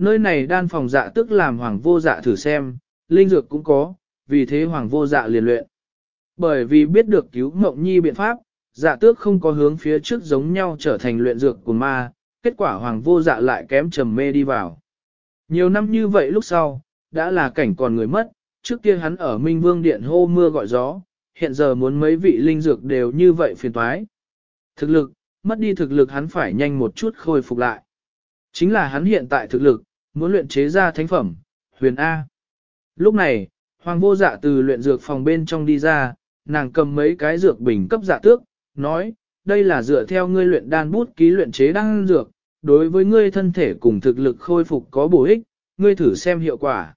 Nơi này đan phòng dạ tức làm hoàng vô dạ thử xem, linh dược cũng có, vì thế hoàng vô dạ liền luyện. Bởi vì biết được cứu mộng nhi biện pháp, dạ tước không có hướng phía trước giống nhau trở thành luyện dược của ma, kết quả hoàng vô dạ lại kém trầm mê đi vào. Nhiều năm như vậy lúc sau, đã là cảnh còn người mất, trước kia hắn ở Minh Vương Điện hô mưa gọi gió, hiện giờ muốn mấy vị linh dược đều như vậy phiền toái. Thực lực, mất đi thực lực hắn phải nhanh một chút khôi phục lại. Chính là hắn hiện tại thực lực, muốn luyện chế ra thánh phẩm, huyền A. Lúc này, Hoàng vô dạ từ luyện dược phòng bên trong đi ra, nàng cầm mấy cái dược bình cấp dạ tước, nói, đây là dựa theo ngươi luyện đan bút ký luyện chế đan dược, đối với ngươi thân thể cùng thực lực khôi phục có bổ ích, ngươi thử xem hiệu quả.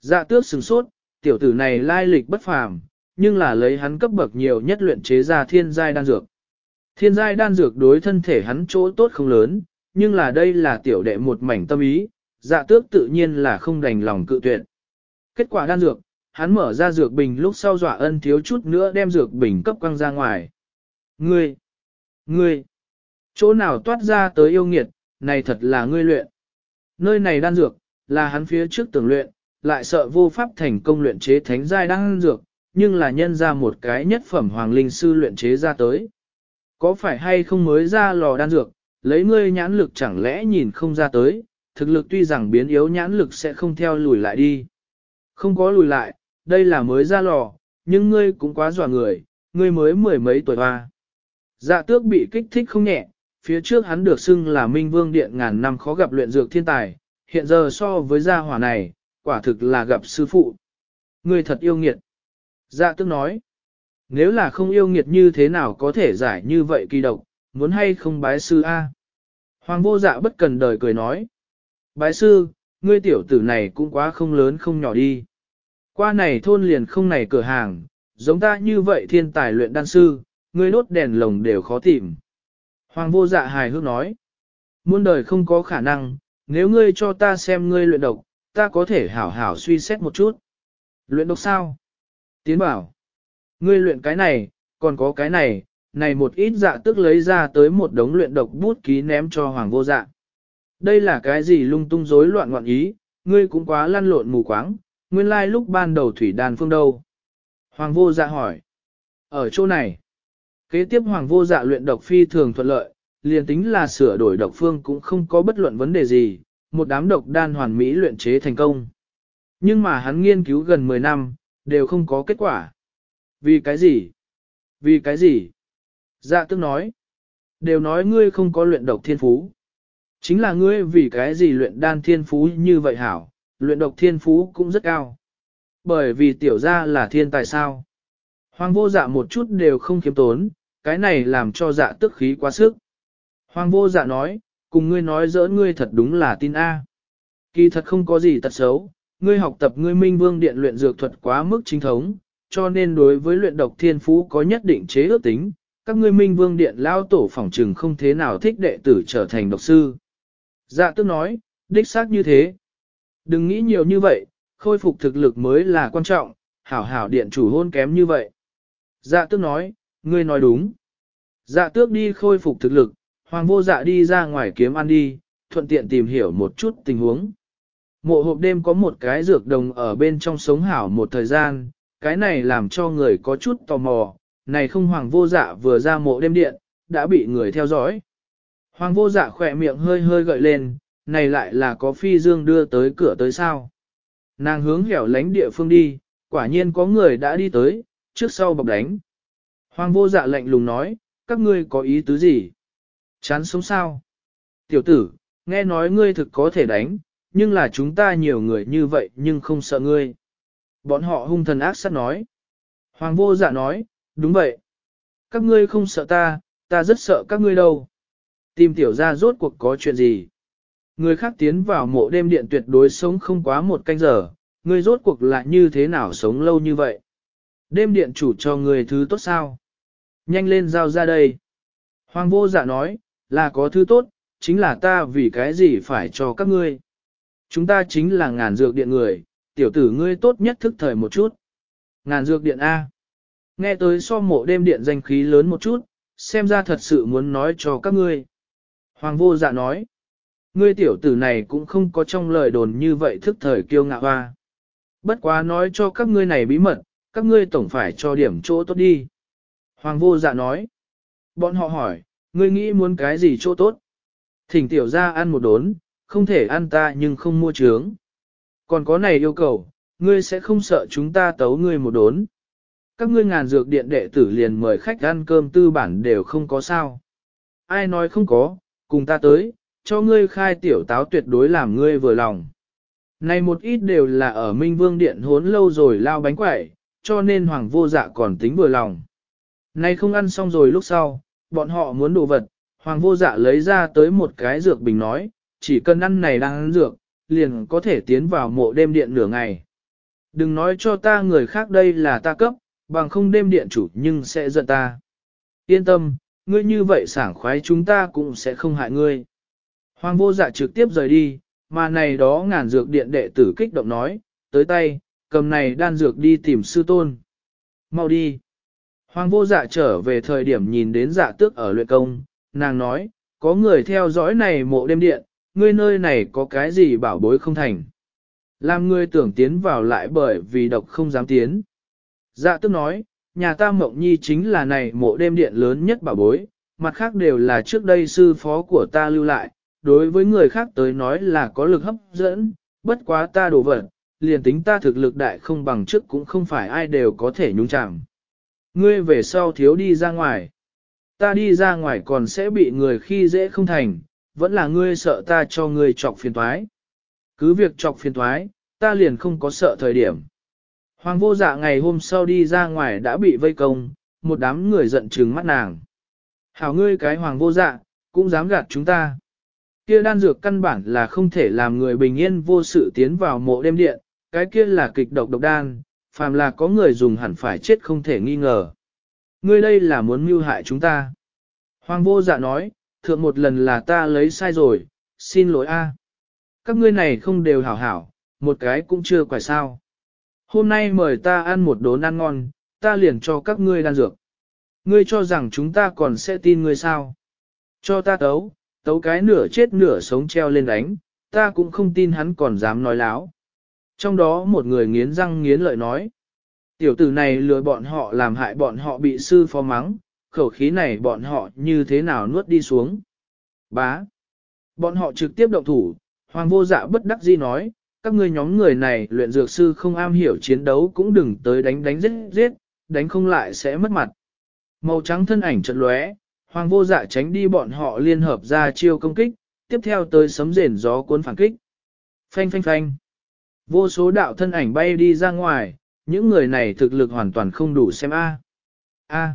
Dạ tước sừng sốt, tiểu tử này lai lịch bất phàm, nhưng là lấy hắn cấp bậc nhiều nhất luyện chế ra thiên giai đan dược. Thiên giai đan dược đối thân thể hắn chỗ tốt không lớn, nhưng là đây là tiểu đệ một mảnh tâm ý, dạ tước tự nhiên là không đành lòng cự tuyệt. Kết quả đan dược, hắn mở ra dược bình lúc sau dọa ân thiếu chút nữa đem dược bình cấp quăng ra ngoài. Ngươi! Ngươi! Chỗ nào toát ra tới yêu nghiệt, này thật là ngươi luyện. Nơi này đan dược, là hắn phía trước tưởng luyện, lại sợ vô pháp thành công luyện chế thánh giai đan dược, nhưng là nhân ra một cái nhất phẩm hoàng linh sư luyện chế ra tới. Có phải hay không mới ra lò đan dược, lấy ngươi nhãn lực chẳng lẽ nhìn không ra tới, thực lực tuy rằng biến yếu nhãn lực sẽ không theo lùi lại đi. Không có lùi lại, đây là mới ra lò, nhưng ngươi cũng quá dọa người, ngươi mới mười mấy tuổi hoa. Dạ tước bị kích thích không nhẹ, phía trước hắn được xưng là minh vương điện ngàn năm khó gặp luyện dược thiên tài, hiện giờ so với gia hỏa này, quả thực là gặp sư phụ. Ngươi thật yêu nghiệt. Dạ tước nói, nếu là không yêu nghiệt như thế nào có thể giải như vậy kỳ độc, muốn hay không bái sư A. Hoàng vô dạ bất cần đời cười nói, bái sư, ngươi tiểu tử này cũng quá không lớn không nhỏ đi. Qua này thôn liền không này cửa hàng, giống ta như vậy thiên tài luyện đan sư, ngươi đốt đèn lồng đều khó tìm. Hoàng vô dạ hài hước nói, muôn đời không có khả năng, nếu ngươi cho ta xem ngươi luyện độc, ta có thể hảo hảo suy xét một chút. Luyện độc sao? Tiến bảo, ngươi luyện cái này, còn có cái này, này một ít dạ tức lấy ra tới một đống luyện độc bút ký ném cho hoàng vô dạ. Đây là cái gì lung tung rối loạn ngoạn ý, ngươi cũng quá lăn lộn mù quáng, nguyên lai lúc ban đầu thủy đàn phương đâu. Hoàng vô dạ hỏi. Ở chỗ này, kế tiếp hoàng vô dạ luyện độc phi thường thuận lợi, liền tính là sửa đổi độc phương cũng không có bất luận vấn đề gì, một đám độc đan hoàn mỹ luyện chế thành công. Nhưng mà hắn nghiên cứu gần 10 năm, đều không có kết quả. Vì cái gì? Vì cái gì? Dạ tức nói. Đều nói ngươi không có luyện độc thiên phú. Chính là ngươi vì cái gì luyện đan thiên phú như vậy hảo, luyện độc thiên phú cũng rất cao. Bởi vì tiểu gia là thiên tài sao. Hoàng vô dạ một chút đều không kiếm tốn, cái này làm cho dạ tức khí quá sức. Hoàng vô dạ nói, cùng ngươi nói dỡ ngươi thật đúng là tin A. Kỳ thật không có gì tật xấu, ngươi học tập ngươi minh vương điện luyện dược thuật quá mức chính thống, cho nên đối với luyện độc thiên phú có nhất định chế ước tính, các ngươi minh vương điện lao tổ phỏng trừng không thế nào thích đệ tử trở thành độc sư. Dạ tức nói, đích xác như thế. Đừng nghĩ nhiều như vậy, khôi phục thực lực mới là quan trọng, hảo hảo điện chủ hôn kém như vậy. Dạ tước nói, ngươi nói đúng. Dạ tước đi khôi phục thực lực, hoàng vô dạ đi ra ngoài kiếm ăn đi, thuận tiện tìm hiểu một chút tình huống. Mộ hộp đêm có một cái dược đồng ở bên trong sống hảo một thời gian, cái này làm cho người có chút tò mò, này không hoàng vô dạ vừa ra mộ đêm điện, đã bị người theo dõi. Hoàng vô dạ khỏe miệng hơi hơi gợi lên, này lại là có phi dương đưa tới cửa tới sao. Nàng hướng hẻo lánh địa phương đi, quả nhiên có người đã đi tới, trước sau bọc đánh. Hoàng vô dạ lạnh lùng nói, các ngươi có ý tứ gì? Chán sống sao? Tiểu tử, nghe nói ngươi thực có thể đánh, nhưng là chúng ta nhiều người như vậy nhưng không sợ ngươi. Bọn họ hung thần ác sát nói. Hoàng vô dạ nói, đúng vậy. Các ngươi không sợ ta, ta rất sợ các ngươi đâu. Tìm tiểu ra rốt cuộc có chuyện gì? Người khác tiến vào mộ đêm điện tuyệt đối sống không quá một canh giờ, ngươi rốt cuộc lại như thế nào sống lâu như vậy? Đêm điện chủ cho người thứ tốt sao? Nhanh lên giao ra đây. Hoàng vô dạ nói, là có thứ tốt, chính là ta vì cái gì phải cho các ngươi. Chúng ta chính là ngàn dược điện người, tiểu tử ngươi tốt nhất thức thời một chút. Ngàn dược điện A. Nghe tới so mộ đêm điện danh khí lớn một chút, xem ra thật sự muốn nói cho các ngươi. Hoàng vô dạ nói, ngươi tiểu tử này cũng không có trong lời đồn như vậy thức thời kiêu ngạo hoa. Bất quá nói cho các ngươi này bí mật, các ngươi tổng phải cho điểm chỗ tốt đi. Hoàng vô dạ nói, bọn họ hỏi, ngươi nghĩ muốn cái gì chỗ tốt? Thỉnh tiểu ra ăn một đốn, không thể ăn ta nhưng không mua trướng. Còn có này yêu cầu, ngươi sẽ không sợ chúng ta tấu ngươi một đốn. Các ngươi ngàn dược điện đệ tử liền mời khách ăn cơm tư bản đều không có sao. Ai nói không có, cùng ta tới, cho ngươi khai tiểu táo tuyệt đối làm ngươi vừa lòng. Này một ít đều là ở Minh Vương Điện hốn lâu rồi lao bánh quẩy, cho nên Hoàng vô dạ còn tính vừa lòng. Này không ăn xong rồi lúc sau, bọn họ muốn đồ vật, Hoàng vô dạ lấy ra tới một cái dược bình nói, chỉ cần ăn này đang ăn dược, liền có thể tiến vào mộ đêm điện nửa ngày. Đừng nói cho ta người khác đây là ta cấp, bằng không đêm điện chủ nhưng sẽ giận ta. Yên tâm, ngươi như vậy sảng khoái chúng ta cũng sẽ không hại ngươi. Hoàng vô dạ trực tiếp rời đi, mà này đó ngàn dược điện đệ tử kích động nói, tới tay, cầm này đan dược đi tìm sư tôn. Mau đi. Hoàng vô dạ trở về thời điểm nhìn đến dạ tước ở luyện công, nàng nói, có người theo dõi này mộ đêm điện, ngươi nơi này có cái gì bảo bối không thành. Làm ngươi tưởng tiến vào lại bởi vì độc không dám tiến. Dạ tước nói, nhà ta mộng nhi chính là này mộ đêm điện lớn nhất bảo bối, mặt khác đều là trước đây sư phó của ta lưu lại, đối với người khác tới nói là có lực hấp dẫn, bất quá ta đổ vật, liền tính ta thực lực đại không bằng trước cũng không phải ai đều có thể nhúng chạm. Ngươi về sau thiếu đi ra ngoài. Ta đi ra ngoài còn sẽ bị người khi dễ không thành, vẫn là ngươi sợ ta cho ngươi chọc phiền thoái. Cứ việc chọc phiền thoái, ta liền không có sợ thời điểm. Hoàng vô dạ ngày hôm sau đi ra ngoài đã bị vây công, một đám người giận trừng mắt nàng. Hảo ngươi cái hoàng vô dạ, cũng dám gạt chúng ta. Kia đan dược căn bản là không thể làm người bình yên vô sự tiến vào mộ đêm điện, cái kia là kịch độc độc đan, phàm là có người dùng hẳn phải chết không thể nghi ngờ. Ngươi đây là muốn mưu hại chúng ta. Hoàng vô dạ nói, thượng một lần là ta lấy sai rồi, xin lỗi a. Các ngươi này không đều hảo hảo, một cái cũng chưa quải sao. Hôm nay mời ta ăn một đốn ăn ngon, ta liền cho các ngươi đan dược. Ngươi cho rằng chúng ta còn sẽ tin ngươi sao? Cho ta tấu, tấu cái nửa chết nửa sống treo lên đánh, ta cũng không tin hắn còn dám nói láo. Trong đó một người nghiến răng nghiến lợi nói. Tiểu tử này lừa bọn họ làm hại bọn họ bị sư phó mắng, khẩu khí này bọn họ như thế nào nuốt đi xuống. Bá. Bọn họ trực tiếp động thủ, hoàng vô dạ bất đắc dĩ nói, các ngươi nhóm người này luyện dược sư không am hiểu chiến đấu cũng đừng tới đánh đánh giết giết, đánh không lại sẽ mất mặt. Màu trắng thân ảnh chợt lóe, hoàng vô dạ tránh đi bọn họ liên hợp ra chiêu công kích, tiếp theo tới sấm rền gió cuốn phản kích. Phanh phanh phanh. Vô số đạo thân ảnh bay đi ra ngoài, những người này thực lực hoàn toàn không đủ xem A. A.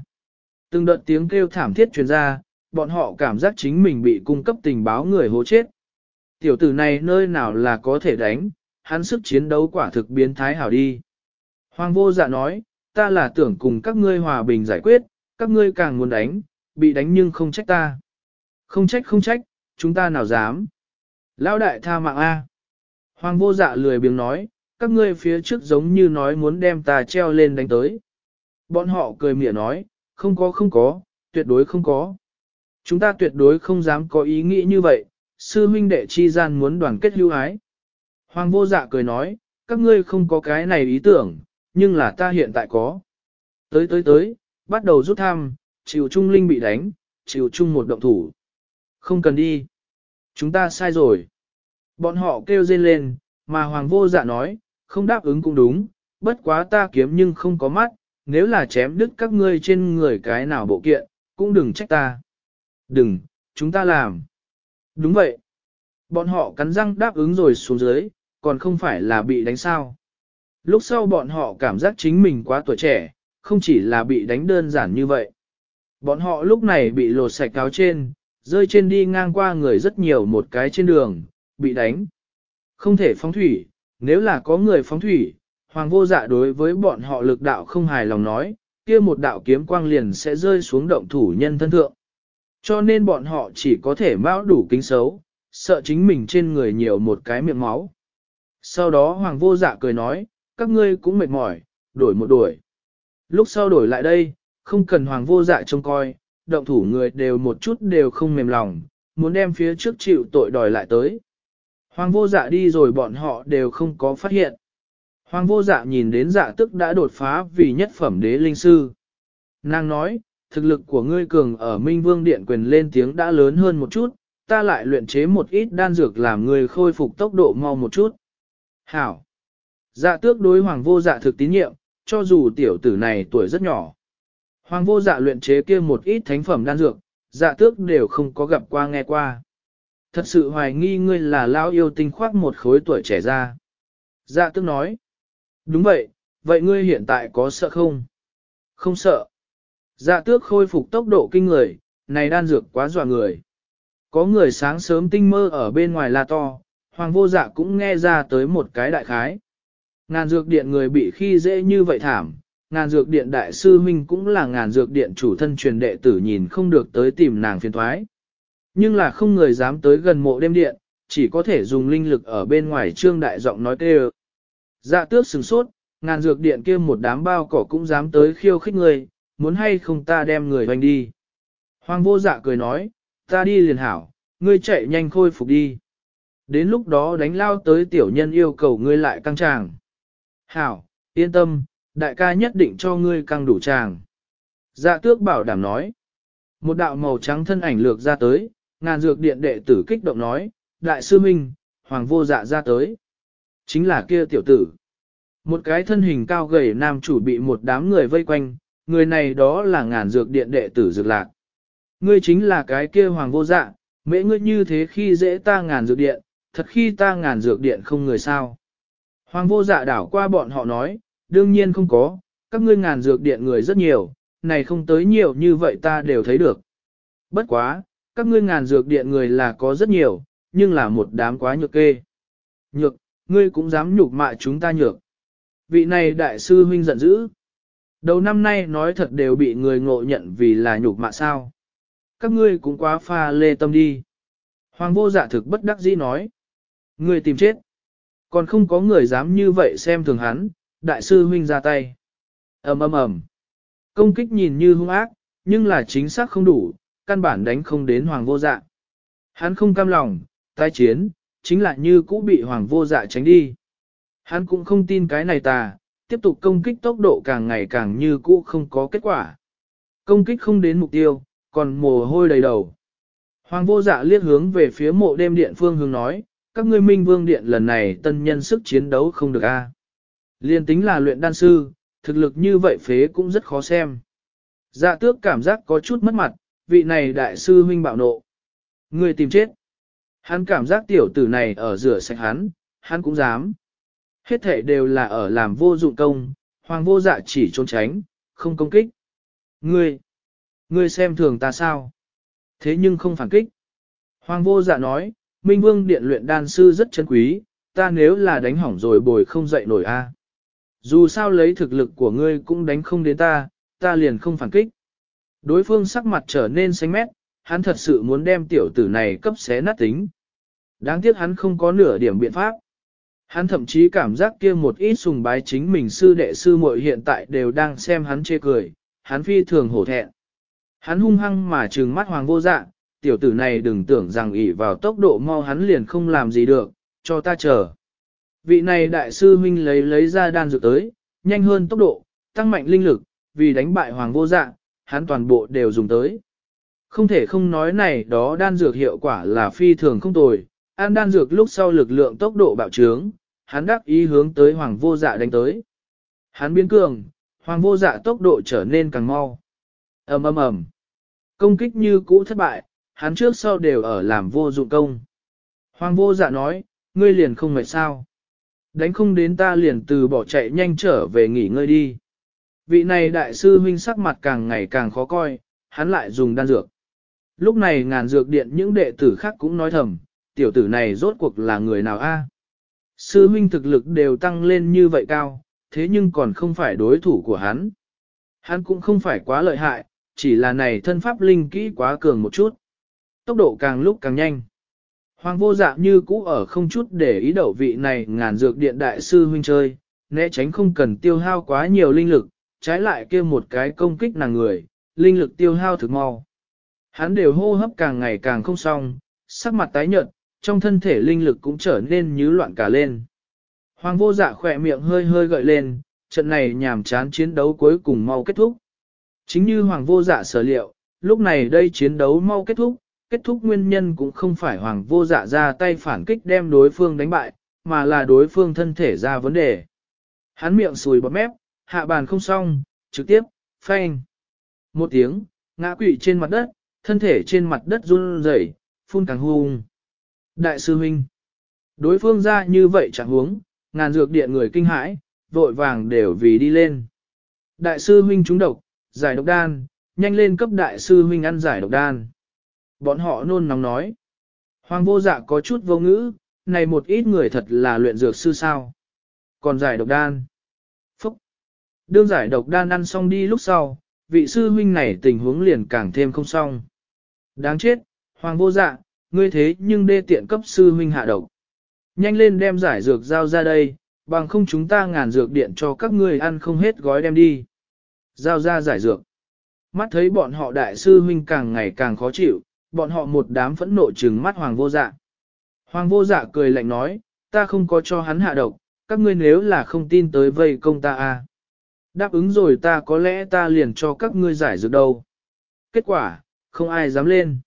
Từng đợt tiếng kêu thảm thiết truyền ra, bọn họ cảm giác chính mình bị cung cấp tình báo người hố chết. Tiểu tử này nơi nào là có thể đánh, hắn sức chiến đấu quả thực biến thái hảo đi. Hoàng vô dạ nói, ta là tưởng cùng các ngươi hòa bình giải quyết, các ngươi càng muốn đánh, bị đánh nhưng không trách ta. Không trách không trách, chúng ta nào dám. Lão đại tha mạng A. Hoàng vô dạ lười biếng nói, các ngươi phía trước giống như nói muốn đem ta treo lên đánh tới. Bọn họ cười mỉa nói, không có không có, tuyệt đối không có. Chúng ta tuyệt đối không dám có ý nghĩ như vậy, sư huynh đệ chi gian muốn đoàn kết hữu ái. Hoàng vô dạ cười nói, các ngươi không có cái này ý tưởng, nhưng là ta hiện tại có. Tới tới tới, bắt đầu rút thăm, chịu trung linh bị đánh, chịu trung một động thủ. Không cần đi. Chúng ta sai rồi. Bọn họ kêu rên lên, mà hoàng vô dạ nói, không đáp ứng cũng đúng, bất quá ta kiếm nhưng không có mắt, nếu là chém đứt các ngươi trên người cái nào bộ kiện, cũng đừng trách ta. Đừng, chúng ta làm. Đúng vậy. Bọn họ cắn răng đáp ứng rồi xuống dưới, còn không phải là bị đánh sao. Lúc sau bọn họ cảm giác chính mình quá tuổi trẻ, không chỉ là bị đánh đơn giản như vậy. Bọn họ lúc này bị lột sạch áo trên, rơi trên đi ngang qua người rất nhiều một cái trên đường, bị đánh. Không thể phóng thủy, nếu là có người phóng thủy, hoàng vô dạ đối với bọn họ lực đạo không hài lòng nói, kia một đạo kiếm quang liền sẽ rơi xuống động thủ nhân thân thượng. Cho nên bọn họ chỉ có thể mão đủ kính xấu, sợ chính mình trên người nhiều một cái miệng máu. Sau đó hoàng vô dạ cười nói, các ngươi cũng mệt mỏi, đổi một đuổi. Lúc sau đổi lại đây, không cần hoàng vô dạ trông coi, động thủ người đều một chút đều không mềm lòng, muốn đem phía trước chịu tội đòi lại tới. Hoàng vô dạ đi rồi bọn họ đều không có phát hiện. Hoàng vô dạ nhìn đến dạ tức đã đột phá vì nhất phẩm đế linh sư. Nàng nói, thực lực của ngươi cường ở Minh Vương Điện quyền lên tiếng đã lớn hơn một chút, ta lại luyện chế một ít đan dược làm ngươi khôi phục tốc độ mau một chút. Hảo! Dạ tước đối hoàng vô dạ thực tín nhiệm, cho dù tiểu tử này tuổi rất nhỏ. Hoàng vô dạ luyện chế kia một ít thánh phẩm đan dược, dạ tước đều không có gặp qua nghe qua. Thật sự hoài nghi ngươi là lao yêu tinh khoác một khối tuổi trẻ ra. Dạ tước nói. Đúng vậy, vậy ngươi hiện tại có sợ không? Không sợ. Dạ tước khôi phục tốc độ kinh người, này đan dược quá dọa người. Có người sáng sớm tinh mơ ở bên ngoài la to, hoàng vô dạ cũng nghe ra tới một cái đại khái. Ngàn dược điện người bị khi dễ như vậy thảm, ngàn dược điện đại sư huynh cũng là ngàn dược điện chủ thân truyền đệ tử nhìn không được tới tìm nàng phiền thoái. Nhưng là không người dám tới gần mộ đêm điện, chỉ có thể dùng linh lực ở bên ngoài trương đại giọng nói kêu. Dạ tước sừng sốt, ngàn dược điện kia một đám bao cỏ cũng dám tới khiêu khích người, muốn hay không ta đem người hoành đi. Hoàng vô dạ cười nói, ta đi liền hảo, ngươi chạy nhanh khôi phục đi. Đến lúc đó đánh lao tới tiểu nhân yêu cầu ngươi lại căng tràng. Hảo, yên tâm, đại ca nhất định cho ngươi căng đủ tràng. Dạ tước bảo đảm nói. Một đạo màu trắng thân ảnh lược ra tới, ngàn dược điện đệ tử kích động nói, đại sư minh, hoàng vô dạ ra tới. Chính là kia tiểu tử. Một cái thân hình cao gầy nam chủ bị một đám người vây quanh, người này đó là ngàn dược điện đệ tử dược lạc. Ngươi chính là cái kia hoàng vô dạ, mễ ngươi như thế khi dễ ta ngàn dược điện, thật khi ta ngàn dược điện không người sao. Hoàng vô dạ đảo qua bọn họ nói, đương nhiên không có, các ngươi ngàn dược điện người rất nhiều, này không tới nhiều như vậy ta đều thấy được. Bất quá, các ngươi ngàn dược điện người là có rất nhiều, nhưng là một đám quá nhược kê. Nhược, ngươi cũng dám nhục mạ chúng ta nhược. Vị này đại sư huynh giận dữ. Đầu năm nay nói thật đều bị người ngộ nhận vì là nhục mạ sao. Các ngươi cũng quá pha lê tâm đi. Hoàng vô dạ thực bất đắc dĩ nói. Ngươi tìm chết. Còn không có người dám như vậy xem thường hắn, đại sư huynh ra tay. ầm ầm ầm. Công kích nhìn như hung ác, nhưng là chính xác không đủ, căn bản đánh không đến hoàng vô dạ. Hắn không cam lòng, tái chiến, chính là như cũ bị hoàng vô dạ tránh đi. Hắn cũng không tin cái này tà, tiếp tục công kích tốc độ càng ngày càng như cũ không có kết quả. Công kích không đến mục tiêu, còn mồ hôi đầy đầu. Hoàng vô dạ liếc hướng về phía mộ đêm điện phương hướng nói, các ngươi minh vương điện lần này tân nhân sức chiến đấu không được a. Liên tính là luyện đan sư, thực lực như vậy phế cũng rất khó xem. Dạ tước cảm giác có chút mất mặt, vị này đại sư huynh bạo nộ. Người tìm chết. Hắn cảm giác tiểu tử này ở rửa sạch hắn, hắn cũng dám. Hết thể đều là ở làm vô dụng công, hoàng vô dạ chỉ trốn tránh, không công kích. Ngươi, ngươi xem thường ta sao? Thế nhưng không phản kích. Hoàng vô dạ nói, Minh Vương điện luyện đan sư rất chân quý, ta nếu là đánh hỏng rồi bồi không dậy nổi a. Dù sao lấy thực lực của ngươi cũng đánh không đến ta, ta liền không phản kích. Đối phương sắc mặt trở nên xanh mét, hắn thật sự muốn đem tiểu tử này cấp xé nát tính. Đáng tiếc hắn không có nửa điểm biện pháp. Hắn thậm chí cảm giác kia một ít sùng bái chính mình sư đệ sư muội hiện tại đều đang xem hắn chê cười, hắn phi thường hổ thẹn. Hắn hung hăng mà trừng mắt hoàng vô dạ, tiểu tử này đừng tưởng rằng ỷ vào tốc độ mau hắn liền không làm gì được, cho ta chờ. Vị này đại sư huynh lấy lấy ra đan dược tới, nhanh hơn tốc độ, tăng mạnh linh lực, vì đánh bại hoàng vô dạng, hắn toàn bộ đều dùng tới. Không thể không nói này đó đan dược hiệu quả là phi thường không tồi, ăn đan dược lúc sau lực lượng tốc độ bạo trướng, hắn đắc ý hướng tới hoàng vô dạ đánh tới. Hắn biến cường, hoàng vô dạ tốc độ trở nên càng mau. ầm ầm ầm, công kích như cũ thất bại, hắn trước sau đều ở làm vô dụng công. Hoàng vô dạ nói, ngươi liền không mệt sao. Đánh không đến ta liền từ bỏ chạy nhanh trở về nghỉ ngơi đi. Vị này đại sư huynh sắc mặt càng ngày càng khó coi, hắn lại dùng đan dược. Lúc này ngàn dược điện những đệ tử khác cũng nói thầm, tiểu tử này rốt cuộc là người nào a? Sư huynh thực lực đều tăng lên như vậy cao, thế nhưng còn không phải đối thủ của hắn. Hắn cũng không phải quá lợi hại, chỉ là này thân pháp linh kỹ quá cường một chút. Tốc độ càng lúc càng nhanh. Hoàng vô dạ như cũ ở không chút để ý đậu vị này ngàn dược điện đại sư huynh chơi, né tránh không cần tiêu hao quá nhiều linh lực, trái lại kia một cái công kích nàng người, linh lực tiêu hao thực mau. Hắn đều hô hấp càng ngày càng không xong, sắc mặt tái nhợt, trong thân thể linh lực cũng trở nên như loạn cả lên. Hoàng vô dạ khỏe miệng hơi hơi gợi lên, trận này nhàm chán chiến đấu cuối cùng mau kết thúc. Chính như hoàng vô dạ sở liệu, lúc này đây chiến đấu mau kết thúc, kết thúc nguyên nhân cũng không phải hoàng vô dạ ra tay phản kích đem đối phương đánh bại, mà là đối phương thân thể ra vấn đề. Hắn miệng sùi bọt mép, hạ bàn không xong, trực tiếp, phanh. Một tiếng, ngã quỵ trên mặt đất, thân thể trên mặt đất run rẩy, phun càng hung. Đại sư huynh, đối phương ra như vậy chẳng huống, ngàn dược điện người kinh hãi, vội vàng đều vì đi lên. Đại sư huynh trúng độc, giải độc đan, nhanh lên cấp đại sư huynh ăn giải độc đan. Bọn họ nôn nóng nói. Hoàng vô dạ có chút vô ngữ, này một ít người thật là luyện dược sư sao. Còn giải độc đan. Phúc. Đương giải độc đan ăn xong đi lúc sau, vị sư huynh này tình huống liền càng thêm không xong. Đáng chết, hoàng vô dạ, ngươi thế nhưng đê tiện cấp sư huynh hạ độc. Nhanh lên đem giải dược giao ra đây, bằng không chúng ta ngàn dược điện cho các ngươi ăn không hết gói đem đi. Giao ra giải dược. Mắt thấy bọn họ đại sư huynh càng ngày càng khó chịu, bọn họ một đám phẫn nộ trừng mắt hoàng vô dạ. Hoàng vô dạ cười lạnh nói, ta không có cho hắn hạ độc, các ngươi nếu là không tin tới vây công ta a à. Đáp ứng rồi ta có lẽ ta liền cho các ngươi giải dược đâu. Kết quả, không ai dám lên.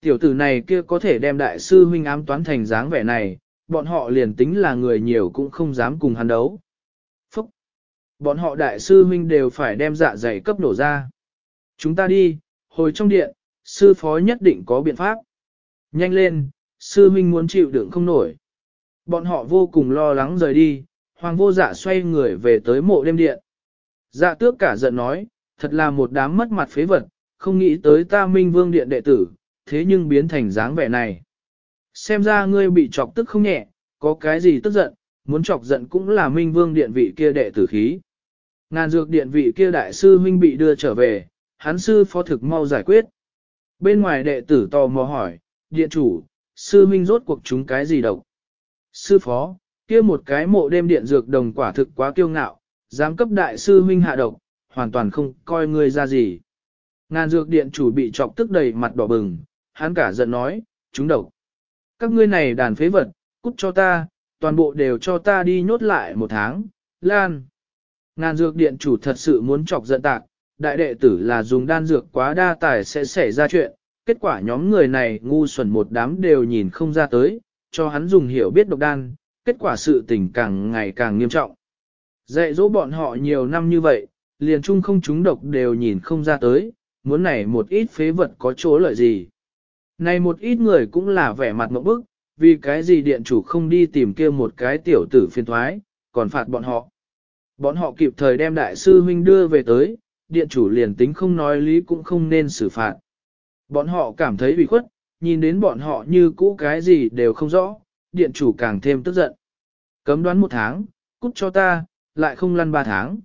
Tiểu tử này kia có thể đem đại sư huynh ám toán thành dáng vẻ này, bọn họ liền tính là người nhiều cũng không dám cùng hắn đấu. Phúc! Bọn họ đại sư huynh đều phải đem dạ dày cấp nổ ra. Chúng ta đi, hồi trong điện, sư phó nhất định có biện pháp. Nhanh lên, sư huynh muốn chịu đựng không nổi. Bọn họ vô cùng lo lắng rời đi, hoàng vô dạ xoay người về tới mộ đêm điện. Dạ tước cả giận nói, thật là một đám mất mặt phế vật, không nghĩ tới ta minh vương điện đệ tử, thế nhưng biến thành dáng vẻ này. Xem ra ngươi bị chọc tức không nhẹ, có cái gì tức giận, muốn chọc giận cũng là minh vương điện vị kia đệ tử khí. Ngàn dược điện vị kia đại sư huynh bị đưa trở về, hắn sư phó thực mau giải quyết. Bên ngoài đệ tử tò mò hỏi, điện chủ, sư huynh rốt cuộc chúng cái gì độc? Sư phó, kia một cái mộ đêm điện dược đồng quả thực quá kiêu ngạo, dám cấp đại sư huynh hạ độc, hoàn toàn không coi người ra gì. Ngàn dược điện chủ bị chọc tức đầy mặt đỏ bừng, hắn cả giận nói, chúng độc. Các ngươi này đàn phế vật, cút cho ta, toàn bộ đều cho ta đi nhốt lại một tháng, lan. Ngàn dược điện chủ thật sự muốn chọc giận tạc, đại đệ tử là dùng đan dược quá đa tài sẽ xảy ra chuyện, kết quả nhóm người này ngu xuẩn một đám đều nhìn không ra tới, cho hắn dùng hiểu biết độc đan, kết quả sự tình càng ngày càng nghiêm trọng. Dạy dỗ bọn họ nhiều năm như vậy, liền chung không chúng độc đều nhìn không ra tới, muốn này một ít phế vật có chỗ lợi gì. Này một ít người cũng là vẻ mặt mộng bức, vì cái gì điện chủ không đi tìm kia một cái tiểu tử phiên thoái, còn phạt bọn họ. Bọn họ kịp thời đem đại sư huynh đưa về tới, điện chủ liền tính không nói lý cũng không nên xử phạt. Bọn họ cảm thấy bị khuất, nhìn đến bọn họ như cũ cái gì đều không rõ, điện chủ càng thêm tức giận. Cấm đoán một tháng, cút cho ta, lại không lăn ba tháng.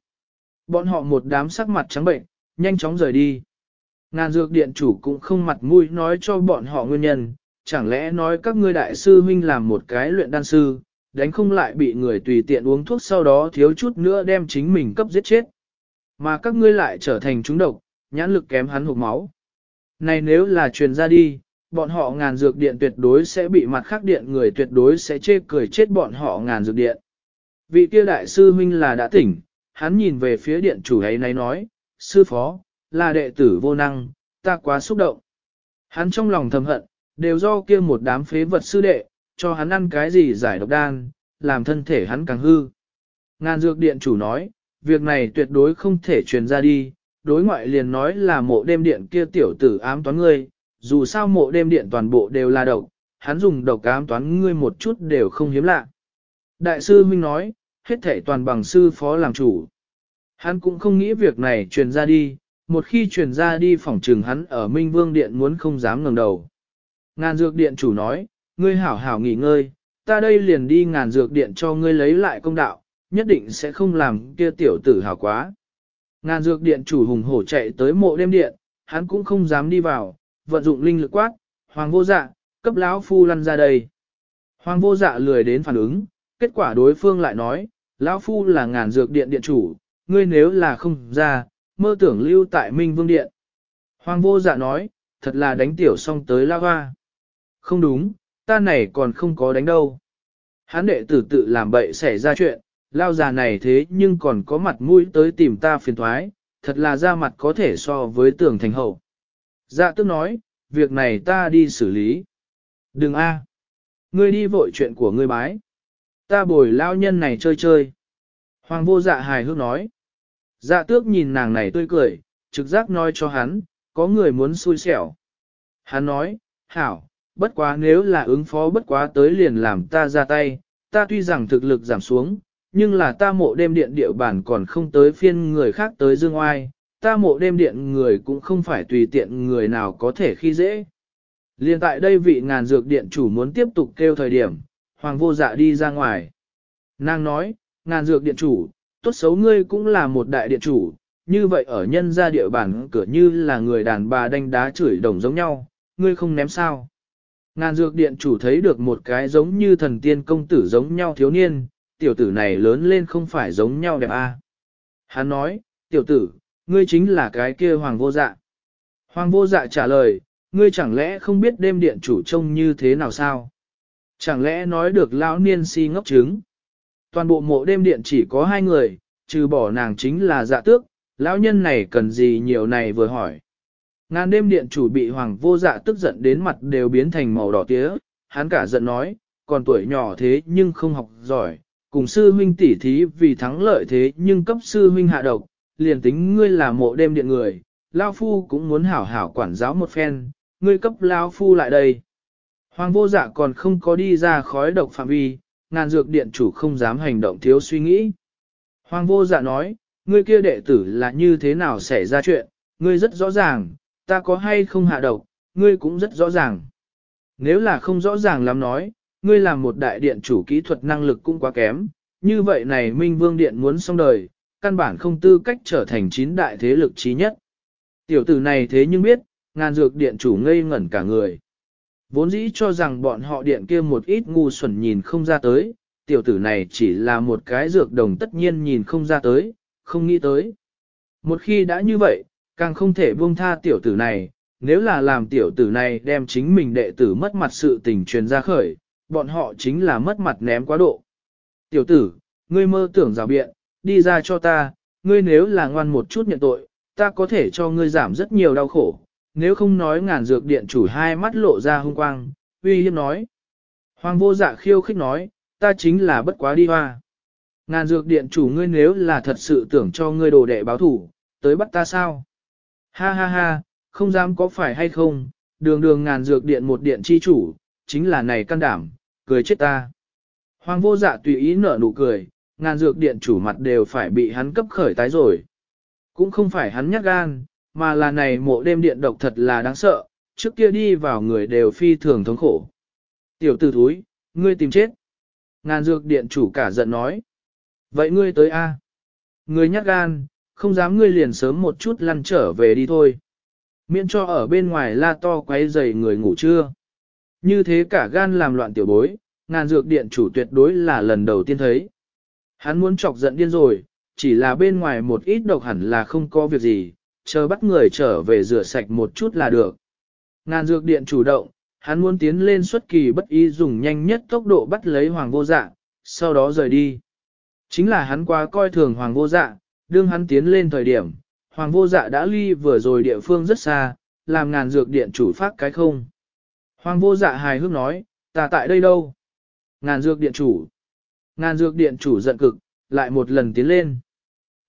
Bọn họ một đám sắc mặt trắng bệnh, nhanh chóng rời đi. Ngàn dược điện chủ cũng không mặt mũi nói cho bọn họ nguyên nhân, chẳng lẽ nói các ngươi đại sư huynh làm một cái luyện đan sư, đánh không lại bị người tùy tiện uống thuốc sau đó thiếu chút nữa đem chính mình cấp giết chết. Mà các ngươi lại trở thành chúng độc, nhãn lực kém hắn hụt máu. Này nếu là truyền ra đi, bọn họ ngàn dược điện tuyệt đối sẽ bị mặt khác điện người tuyệt đối sẽ chê cười chết bọn họ ngàn dược điện. Vị kia đại sư huynh là đã tỉnh, hắn nhìn về phía điện chủ ấy này nói, sư phó, là đệ tử vô năng, ta quá xúc động. Hắn trong lòng thầm hận, đều do kia một đám phế vật sư đệ, cho hắn ăn cái gì giải độc đan, làm thân thể hắn càng hư. Ngàn dược điện chủ nói, việc này tuyệt đối không thể truyền ra đi, đối ngoại liền nói là mộ đêm điện kia tiểu tử ám toán ngươi, dù sao mộ đêm điện toàn bộ đều là độc, hắn dùng độc ám toán ngươi một chút đều không hiếm lạ. Đại sư Minh nói, hết thể toàn bằng sư phó làm chủ. Hắn cũng không nghĩ việc này truyền ra đi, một khi truyền ra đi phỏng trừng hắn ở Minh Vương Điện muốn không dám ngẩng đầu. Ngàn dược điện chủ nói, ngươi hảo hảo nghỉ ngơi, ta đây liền đi ngàn dược điện cho ngươi lấy lại công đạo, nhất định sẽ không làm kia tiểu tử hào quá. Ngàn dược điện chủ hùng hổ chạy tới mộ đêm điện, hắn cũng không dám đi vào, vận dụng linh lực quát, hoàng vô dạ, cấp lão phu lăn ra đây. Hoàng vô dạ lười đến phản ứng, kết quả đối phương lại nói, lão phu là ngàn dược điện điện chủ, ngươi nếu là không ra, mơ tưởng lưu tại Minh Vương Điện. Hoàng vô dạ nói, thật là đánh tiểu xong tới la hoa. Không đúng, ta này còn không có đánh đâu. Hán đệ tử tự làm bậy xảy ra chuyện, lao già này thế nhưng còn có mặt mũi tới tìm ta phiền thoái, thật là ra mặt có thể so với tường thành hậu. Dạ tức nói, việc này ta đi xử lý. Đừng a, Ngươi đi vội chuyện của ngươi bái. Ta bồi lao nhân này chơi chơi. Hoàng vô dạ hài hước nói. Dạ tước nhìn nàng này tươi cười, trực giác nói cho hắn, có người muốn xui xẻo. Hắn nói, hảo, bất quá nếu là ứng phó bất quá tới liền làm ta ra tay, ta tuy rằng thực lực giảm xuống, nhưng là ta mộ đêm điện địa bản còn không tới phiên người khác tới dương oai, ta mộ đêm điện người cũng không phải tùy tiện người nào có thể khi dễ. Liên tại đây vị ngàn dược điện chủ muốn tiếp tục kêu thời điểm, hoàng vô dạ đi ra ngoài. Nàng nói, ngàn dược điện chủ, tốt xấu ngươi cũng là một đại điện chủ, như vậy ở nhân gia địa bản cửa như là người đàn bà đánh đá chửi đồng giống nhau, ngươi không ném sao. Ngàn dược điện chủ thấy được một cái giống như thần tiên công tử giống nhau thiếu niên, tiểu tử này lớn lên không phải giống nhau đẹp a. À. Hắn nói, tiểu tử, ngươi chính là cái kia hoàng vô dạ. Hoàng vô dạ trả lời, ngươi chẳng lẽ không biết đêm điện chủ trông như thế nào sao? Chẳng lẽ nói được lão niên si ngốc trứng? Toàn bộ mộ đêm điện chỉ có hai người, trừ bỏ nàng chính là dạ tước, lão nhân này cần gì nhiều này vừa hỏi. Ngàn đêm điện chủ bị hoàng vô dạ tức giận đến mặt đều biến thành màu đỏ tía, hắn cả giận nói, còn tuổi nhỏ thế nhưng không học giỏi, cùng sư huynh tỉ thí vì thắng lợi thế nhưng cấp sư huynh hạ độc, liền tính ngươi là mộ đêm điện người, Lao Phu cũng muốn hảo hảo quản giáo một phen, ngươi cấp Lao Phu lại đây. Hoàng vô dạ còn không có đi ra khói độc phạm vi, ngàn dược điện chủ không dám hành động thiếu suy nghĩ. Hoàng vô dạ nói, ngươi kia đệ tử là như thế nào xảy ra chuyện, ngươi rất rõ ràng, ta có hay không hạ độc, ngươi cũng rất rõ ràng. Nếu là không rõ ràng lắm nói, ngươi làm một đại điện chủ kỹ thuật năng lực cũng quá kém, như vậy này Minh Vương Điện muốn xong đời, căn bản không tư cách trở thành chín đại thế lực trí nhất. Tiểu tử này thế nhưng biết, ngàn dược điện chủ ngây ngẩn cả người. Vốn dĩ cho rằng bọn họ điện kia một ít ngu xuẩn nhìn không ra tới, tiểu tử này chỉ là một cái dược đồng tất nhiên nhìn không ra tới, không nghĩ tới. Một khi đã như vậy, càng không thể buông tha tiểu tử này, nếu là làm tiểu tử này đem chính mình đệ tử mất mặt sự tình truyền ra khởi, bọn họ chính là mất mặt ném quá độ. Tiểu tử, ngươi mơ tưởng rào biện, đi ra cho ta, ngươi nếu là ngoan một chút nhận tội, ta có thể cho ngươi giảm rất nhiều đau khổ, nếu không nói ngàn dược điện chủ hai mắt lộ ra hung quang, uy hiếp nói. Hoàng vô dạ khiêu khích nói, ta chính là bất quá đi hoa. Ngàn dược điện chủ ngươi nếu là thật sự tưởng cho ngươi đồ đệ báo thủ, tới bắt ta sao? Ha ha ha, không dám có phải hay không, đường đường ngàn dược điện một điện chi chủ, chính là này can đảm, cười chết ta. Hoàng vô dạ tùy ý nở nụ cười, ngàn dược điện chủ mặt đều phải bị hắn cấp khởi tái rồi. Cũng không phải hắn nhát gan, mà là này mộ đêm điện độc thật là đáng sợ, trước kia đi vào người đều phi thường thống khổ. Tiểu tử thúi, ngươi tìm chết. Ngàn dược điện chủ cả giận nói. Vậy ngươi tới A. Ngươi nhát gan, không dám ngươi liền sớm một chút lăn trở về đi thôi. Miễn cho ở bên ngoài la to quấy rầy người ngủ trưa. Như thế cả gan làm loạn tiểu bối, ngàn dược điện chủ tuyệt đối là lần đầu tiên thấy. Hắn muốn chọc giận điên rồi, chỉ là bên ngoài một ít độc hẳn là không có việc gì, chờ bắt người trở về rửa sạch một chút là được. Ngàn dược điện chủ động, hắn muốn tiến lên xuất kỳ bất ý dùng nhanh nhất tốc độ bắt lấy hoàng vô dạ, sau đó rời đi. Chính là hắn quá coi thường hoàng vô dạ, đương hắn tiến lên thời điểm, hoàng vô dạ đã ly vừa rồi địa phương rất xa, làm ngàn dược điện chủ phát cái không. Hoàng vô dạ hài hước nói, ta tại đây đâu? Ngàn dược điện chủ. Ngàn dược điện chủ giận cực, lại một lần tiến lên.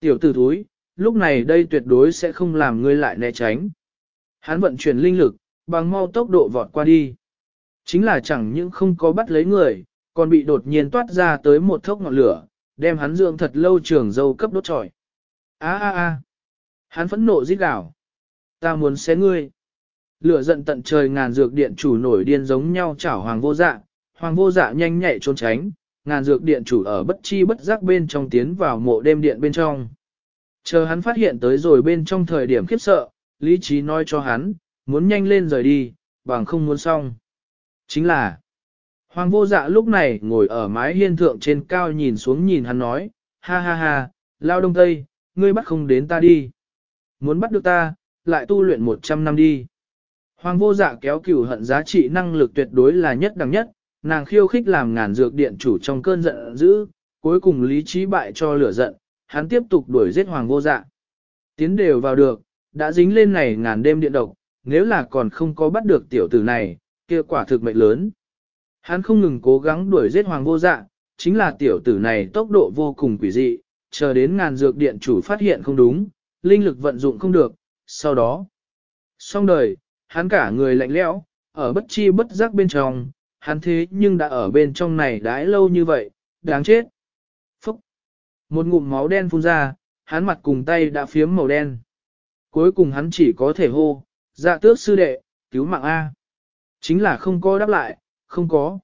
Tiểu tử thúi, lúc này đây tuyệt đối sẽ không làm ngươi lại né tránh. Hắn vận chuyển linh lực, bằng mau tốc độ vọt qua đi. Chính là chẳng những không có bắt lấy người, còn bị đột nhiên toát ra tới một thốc ngọn lửa, đem hắn dưỡng thật lâu trường dâu cấp đốt trọi. A a a. Hắn phẫn nộ giết gào. Ta muốn xé ngươi. Lửa giận tận trời ngàn dược điện chủ nổi điên giống nhau chảo hoàng vô dạ, hoàng vô dạ nhanh nhạy trốn tránh, ngàn dược điện chủ ở bất chi bất giác bên trong tiến vào mộ đêm điện bên trong. Chờ hắn phát hiện tới rồi bên trong thời điểm khiếp sợ, lý trí nói cho hắn, muốn nhanh lên rời đi, bằng không muốn xong. Chính là, hoàng vô dạ lúc này ngồi ở mái hiên thượng trên cao nhìn xuống nhìn hắn nói, ha ha ha, lao đông tây, ngươi bắt không đến ta đi. Muốn bắt được ta, lại tu luyện 100 năm đi. Hoàng vô dạ kéo cửu hận giá trị năng lực tuyệt đối là nhất đẳng nhất, nàng khiêu khích làm ngàn dược điện chủ trong cơn giận dữ, cuối cùng lý trí bại cho lửa giận, hắn tiếp tục đuổi giết hoàng vô dạ. Tiến đều vào được, đã dính lên này ngàn đêm điện độc, nếu là còn không có bắt được tiểu tử này, kia quả thực mệnh lớn. Hắn không ngừng cố gắng đuổi giết hoàng vô dạ, chính là tiểu tử này tốc độ vô cùng quỷ dị, chờ đến ngàn dược điện chủ phát hiện không đúng, linh lực vận dụng không được, sau đó. Xong đời, hắn cả người lạnh lẽo, ở bất chi bất giác bên trong, hắn thế nhưng đã ở bên trong này đãi lâu như vậy, đáng chết. Phúc! Một ngụm máu đen phun ra, hắn mặt cùng tay đã phiếm màu đen. Cuối cùng hắn chỉ có thể hô, dạ tước sư đệ, cứu mạng A. Chính là không có đáp lại, không có.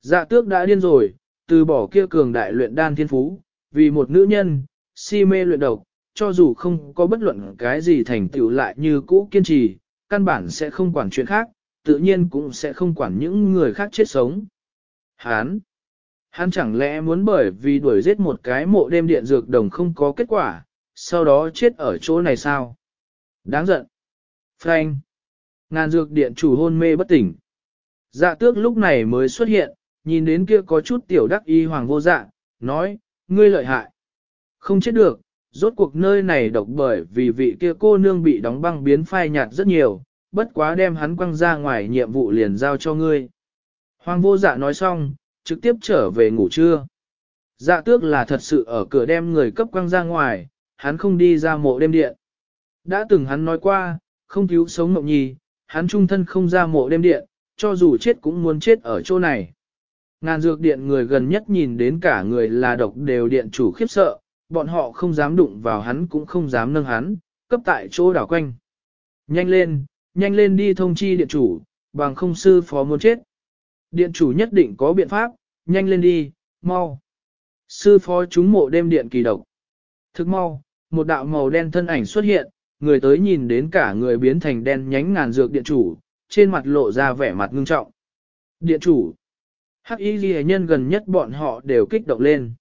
Dạ tước đã điên rồi, từ bỏ kia cường đại luyện đan thiên phú, vì một nữ nhân, si mê luyện độc, cho dù không có bất luận cái gì thành tựu lại như cũ kiên trì, căn bản sẽ không quản chuyện khác, tự nhiên cũng sẽ không quản những người khác chết sống. Hán! Hắn chẳng lẽ muốn bởi vì đuổi giết một cái mộ đêm điện dược đồng không có kết quả, sau đó chết ở chỗ này sao? Đáng giận! Frank! Ngàn dược điện chủ hôn mê bất tỉnh. Dạ tước lúc này mới xuất hiện, nhìn đến kia có chút tiểu đắc y hoàng vô dạ, nói, ngươi lợi hại. Không chết được, rốt cuộc nơi này độc bởi vì vị kia cô nương bị đóng băng biến phai nhạt rất nhiều, bất quá đem hắn quăng ra ngoài nhiệm vụ liền giao cho ngươi. Hoàng vô dạ nói xong, trực tiếp trở về ngủ trưa. Dạ tước là thật sự ở cửa đem người cấp quăng ra ngoài, hắn không đi ra mộ đêm điện. Đã từng hắn nói qua, không cứu sống mộng nhi, hắn trung thân không ra mộ đêm điện, cho dù chết cũng muốn chết ở chỗ này. Ngàn dược điện người gần nhất nhìn đến cả người là độc đều điện chủ khiếp sợ, bọn họ không dám đụng vào hắn cũng không dám nâng hắn, cấp tại chỗ đảo quanh. Nhanh lên, nhanh lên đi thông chi điện chủ, bằng không sư phó muốn chết. Điện chủ nhất định có biện pháp, nhanh lên đi, mau. Sư phó chúng mộ đêm điện kỳ độc. Thức mau, một đạo màu đen thân ảnh xuất hiện, người tới nhìn đến cả người biến thành đen nhánh ngàn dược điện chủ, trên mặt lộ ra vẻ mặt ngưng trọng. Điện chủ. Hắc y ghi nhân gần nhất bọn họ đều kích động lên.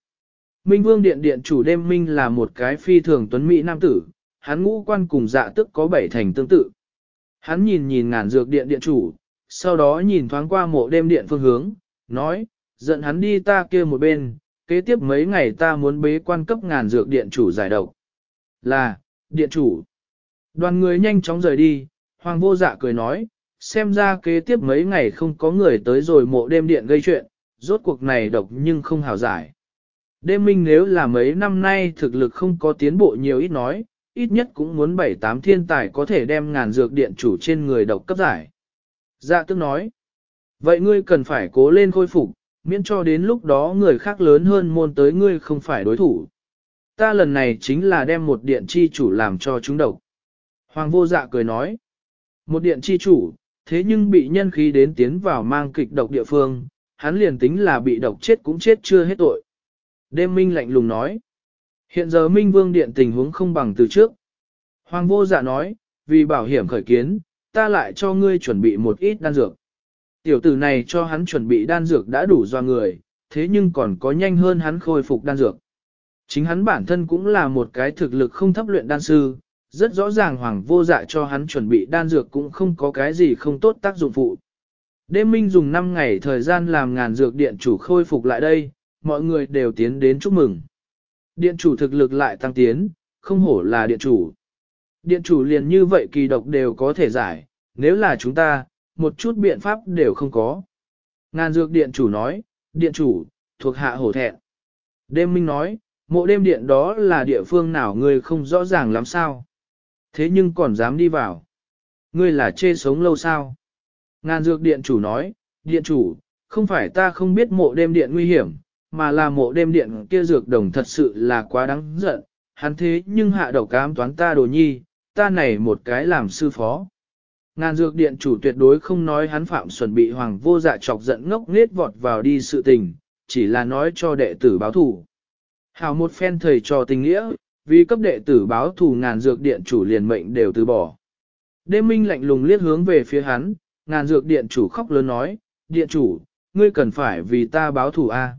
Minh Vương Điện Điện chủ đêm minh là một cái phi thường tuấn mỹ nam tử, hắn ngũ quan cùng dạ tức có bảy thành tương tự. Hắn nhìn nhìn ngàn dược điện điện chủ, sau đó nhìn thoáng qua mộ đêm điện phương hướng, nói, giận hắn đi ta kia một bên, kế tiếp mấy ngày ta muốn bế quan cấp ngàn dược điện chủ giải độc. Là, điện chủ. Đoàn người nhanh chóng rời đi, hoàng vô dạ cười nói, xem ra kế tiếp mấy ngày không có người tới rồi mộ đêm điện gây chuyện, rốt cuộc này độc nhưng không hào giải. Đêm minh nếu là mấy năm nay thực lực không có tiến bộ nhiều ít nói, ít nhất cũng muốn bảy tám thiên tài có thể đem ngàn dược điện chủ trên người độc cấp giải. Dạ tức nói, vậy ngươi cần phải cố lên khôi phục, miễn cho đến lúc đó người khác lớn hơn môn tới ngươi không phải đối thủ. Ta lần này chính là đem một điện chi chủ làm cho chúng độc. Hoàng vô dạ cười nói, một điện chi chủ, thế nhưng bị nhân khí đến tiến vào mang kịch độc địa phương, hắn liền tính là bị độc chết cũng chết chưa hết tội. Đêm minh lạnh lùng nói, hiện giờ minh vương điện tình huống không bằng từ trước. Hoàng vô dạ nói, vì bảo hiểm khởi kiến, ta lại cho ngươi chuẩn bị một ít đan dược. Tiểu tử này cho hắn chuẩn bị đan dược đã đủ do người, thế nhưng còn có nhanh hơn hắn khôi phục đan dược. Chính hắn bản thân cũng là một cái thực lực không thấp luyện đan sư, rất rõ ràng hoàng vô dạ cho hắn chuẩn bị đan dược cũng không có cái gì không tốt tác dụng phụ. Đêm minh dùng 5 ngày thời gian làm ngàn dược điện chủ khôi phục lại đây, mọi người đều tiến đến chúc mừng. Điện chủ thực lực lại tăng tiến, không hổ là điện chủ. Điện chủ liền như vậy kỳ độc đều có thể giải, nếu là chúng ta, một chút biện pháp đều không có. Ngàn dược điện chủ nói, điện chủ, thuộc hạ hổ thẹn. Đêm minh nói, mộ đêm điện đó là địa phương nào ngươi không rõ ràng lắm sao. Thế nhưng còn dám đi vào. Ngươi là chê sống lâu sao? Ngàn dược điện chủ nói, điện chủ, không phải ta không biết mộ đêm điện nguy hiểm, mà là mộ đêm điện kia dược đồng thật sự là quá đáng giận. Hắn thế nhưng hạ đầu cám toán ta đồ nhi, ta này một cái làm sư phó. Ngàn dược điện chủ tuyệt đối không nói hắn phạm chuẩn bị hoàng vô dạ chọc giận ngốc nghếch vọt vào đi sự tình, chỉ là nói cho đệ tử báo thủ. Hào một phen thầy cho tình nghĩa, vì cấp đệ tử báo thù ngàn dược điện chủ liền mệnh đều từ bỏ. Đêm minh lạnh lùng liếc hướng về phía hắn, ngàn dược điện chủ khóc lớn nói, điện chủ, ngươi cần phải vì ta báo thù a.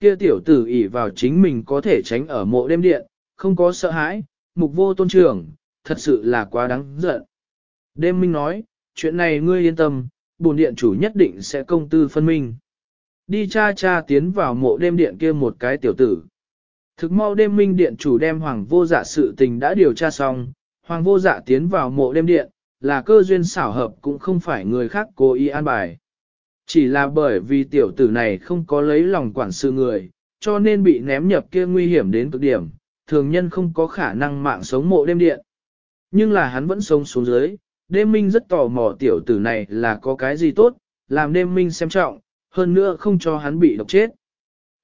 Kia tiểu tử ỷ vào chính mình có thể tránh ở mộ đêm điện, không có sợ hãi, mục vô tôn trưởng, thật sự là quá đáng giận. Đêm minh nói, chuyện này ngươi yên tâm, bổn điện chủ nhất định sẽ công tư phân minh. Đi cha cha tiến vào mộ đêm điện kia một cái tiểu tử. Thực mau đêm minh điện chủ đem hoàng vô dạ sự tình đã điều tra xong, hoàng vô dạ tiến vào mộ đêm điện, là cơ duyên xảo hợp cũng không phải người khác cố ý an bài. Chỉ là bởi vì tiểu tử này không có lấy lòng quản sự người, cho nên bị ném nhập kia nguy hiểm đến cực điểm, thường nhân không có khả năng mạng sống mộ đêm điện. Nhưng là hắn vẫn sống xuống dưới, đêm minh rất tò mò tiểu tử này là có cái gì tốt, làm đêm minh xem trọng, hơn nữa không cho hắn bị độc chết.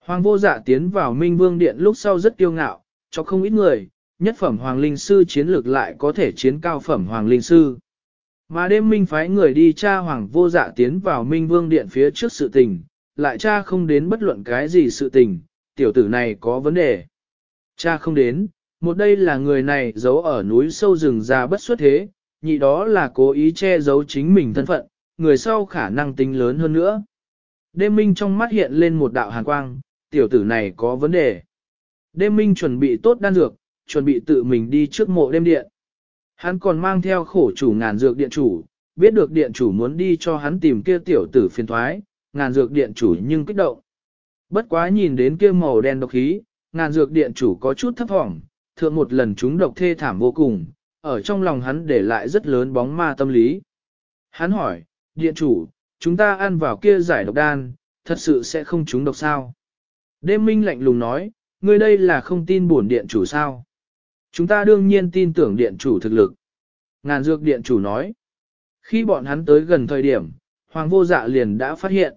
Hoàng vô dạ tiến vào Minh Vương Điện lúc sau rất kiêu ngạo, cho không ít người, nhất phẩm Hoàng Linh Sư chiến lược lại có thể chiến cao phẩm Hoàng Linh Sư. Mà đêm Minh phái người đi tra Hoàng vô dạ tiến vào Minh Vương Điện phía trước sự tình, lại cha không đến bất luận cái gì sự tình, tiểu tử này có vấn đề. Cha không đến, một đây là người này giấu ở núi sâu rừng già bất xuất thế, nhị đó là cố ý che giấu chính mình thân phận, người sau khả năng tính lớn hơn nữa. Đêm minh trong mắt hiện lên một đạo hàn quang, tiểu tử này có vấn đề. Đêm minh chuẩn bị tốt đan dược, chuẩn bị tự mình đi trước mộ đêm điện. Hắn còn mang theo khổ chủ ngàn dược điện chủ, biết được điện chủ muốn đi cho hắn tìm kia tiểu tử phiền thoái, ngàn dược điện chủ nhưng kích động. Bất quá nhìn đến kia màu đen độc khí, ngàn dược điện chủ có chút thấp thỏm, thượng một lần chúng độc thê thảm vô cùng, ở trong lòng hắn để lại rất lớn bóng ma tâm lý. Hắn hỏi, điện chủ, chúng ta ăn vào kia giải độc đan, thật sự sẽ không trúng độc sao? Đêm minh lạnh lùng nói, ngươi đây là không tin bổn điện chủ sao? Chúng ta đương nhiên tin tưởng điện chủ thực lực. Ngàn dược điện chủ nói. Khi bọn hắn tới gần thời điểm, hoàng vô dạ liền đã phát hiện.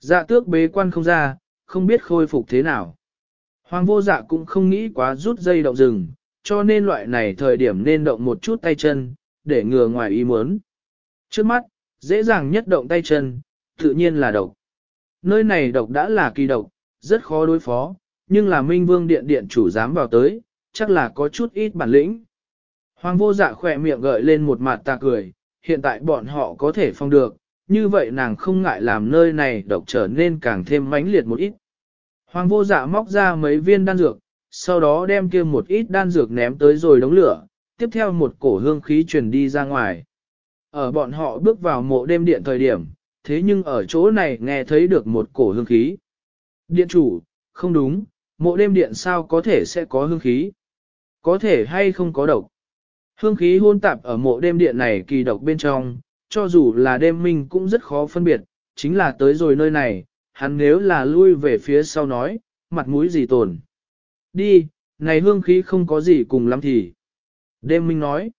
Dạ tước bế quan không ra, không biết khôi phục thế nào. Hoàng vô dạ cũng không nghĩ quá rút dây động rừng, cho nên loại này thời điểm nên động một chút tay chân, để ngừa ngoài ý muốn. Trước mắt, dễ dàng nhất động tay chân, tự nhiên là độc. Nơi này độc đã là kỳ độc, rất khó đối phó, nhưng là Minh Vương Điện Điện chủ dám vào tới, chắc là có chút ít bản lĩnh. Hoàng vô dạ khỏe miệng gợi lên một mặt ta cười, hiện tại bọn họ có thể phong được, như vậy nàng không ngại làm nơi này độc trở nên càng thêm mãnh liệt một ít. Hoàng vô dạ móc ra mấy viên đan dược, sau đó đem kia một ít đan dược ném tới rồi đống lửa, tiếp theo một cổ hương khí truyền đi ra ngoài. Ở bọn họ bước vào mộ đêm điện thời điểm, thế nhưng ở chỗ này nghe thấy được một cổ hương khí. Điện chủ, không đúng, mộ đêm điện sao có thể sẽ có hương khí? Có thể hay không có độc? Hương khí hôn tạp ở mộ đêm điện này kỳ độc bên trong, cho dù là đêm minh cũng rất khó phân biệt, chính là tới rồi nơi này, hắn nếu là lui về phía sau nói, mặt mũi gì tồn. Đi, này hương khí không có gì cùng lắm thì. Đêm minh nói,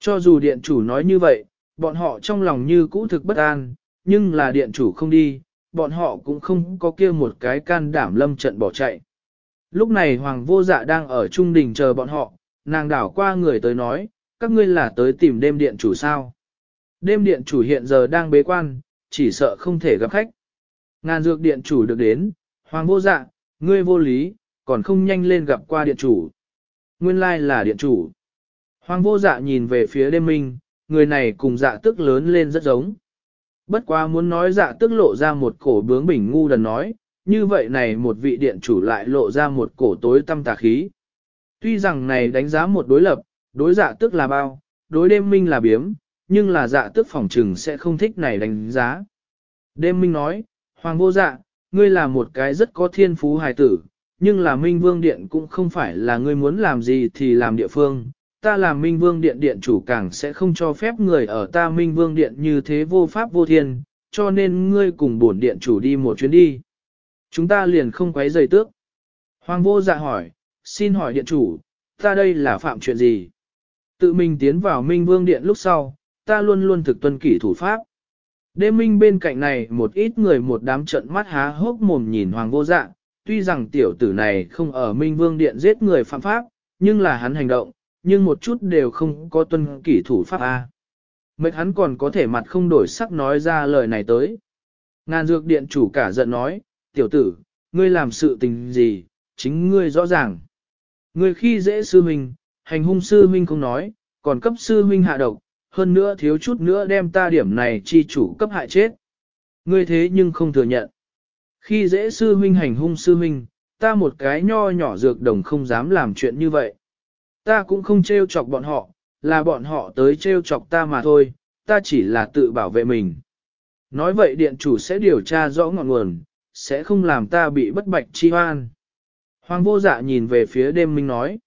cho dù điện chủ nói như vậy, bọn họ trong lòng như cũ thực bất an, nhưng là điện chủ không đi, bọn họ cũng không có kia một cái can đảm lâm trận bỏ chạy. Lúc này Hoàng vô dạ đang ở trung đình chờ bọn họ, nàng đảo qua người tới nói, các ngươi là tới tìm đêm điện chủ sao. Đêm điện chủ hiện giờ đang bế quan, chỉ sợ không thể gặp khách. Ngàn dược điện chủ được đến, Hoàng vô dạ, ngươi vô lý, còn không nhanh lên gặp qua điện chủ. Nguyên lai là điện chủ. Hoàng vô dạ nhìn về phía đêm minh, người này cùng dạ tức lớn lên rất giống. Bất quá muốn nói dạ tức lộ ra một cổ bướng bỉnh ngu đần nói, như vậy này một vị điện chủ lại lộ ra một cổ tối tâm tà khí. Tuy rằng này đánh giá một đối lập, đối dạ tức là bao, đối đêm minh là biếm, nhưng là dạ tức phỏng trừng sẽ không thích này đánh giá. Đêm minh nói, Hoàng vô dạ, ngươi là một cái rất có thiên phú hài tử, nhưng là Minh Vương Điện cũng không phải là ngươi muốn làm gì thì làm địa phương. Ta làm Minh Vương Điện Điện chủ càng sẽ không cho phép người ở ta Minh Vương Điện như thế vô pháp vô thiên, cho nên ngươi cùng bổn Điện chủ đi một chuyến đi. Chúng ta liền không quấy rầy tước. Hoàng vô dạ hỏi, xin hỏi Điện chủ, ta đây là phạm chuyện gì? Tự mình tiến vào Minh Vương Điện lúc sau, ta luôn luôn thực tuân kỷ thủ pháp. Đêm minh bên cạnh này một ít người một đám trận mắt há hốc mồm nhìn hoàng vô dạ, tuy rằng tiểu tử này không ở minh vương điện giết người phạm pháp, nhưng là hắn hành động, nhưng một chút đều không có tuân kỷ thủ pháp A. Mệnh hắn còn có thể mặt không đổi sắc nói ra lời này tới. Ngàn dược điện chủ cả giận nói, tiểu tử, ngươi làm sự tình gì, chính ngươi rõ ràng. Ngươi khi dễ sư huynh, hành hung sư huynh không nói, còn cấp sư huynh hạ độc, hơn nữa thiếu chút nữa đem ta điểm này chi chủ cấp hại chết. Ngươi thế nhưng không thừa nhận. Khi dễ sư huynh hành hung sư huynh, ta một cái nho nhỏ dược đồng không dám làm chuyện như vậy. Ta cũng không trêu chọc bọn họ, là bọn họ tới trêu chọc ta mà thôi, ta chỉ là tự bảo vệ mình. Nói vậy điện chủ sẽ điều tra rõ ngọn nguồn, sẽ không làm ta bị bất bạch chi hoan. Hoàng vô dạ nhìn về phía đêm minh nói.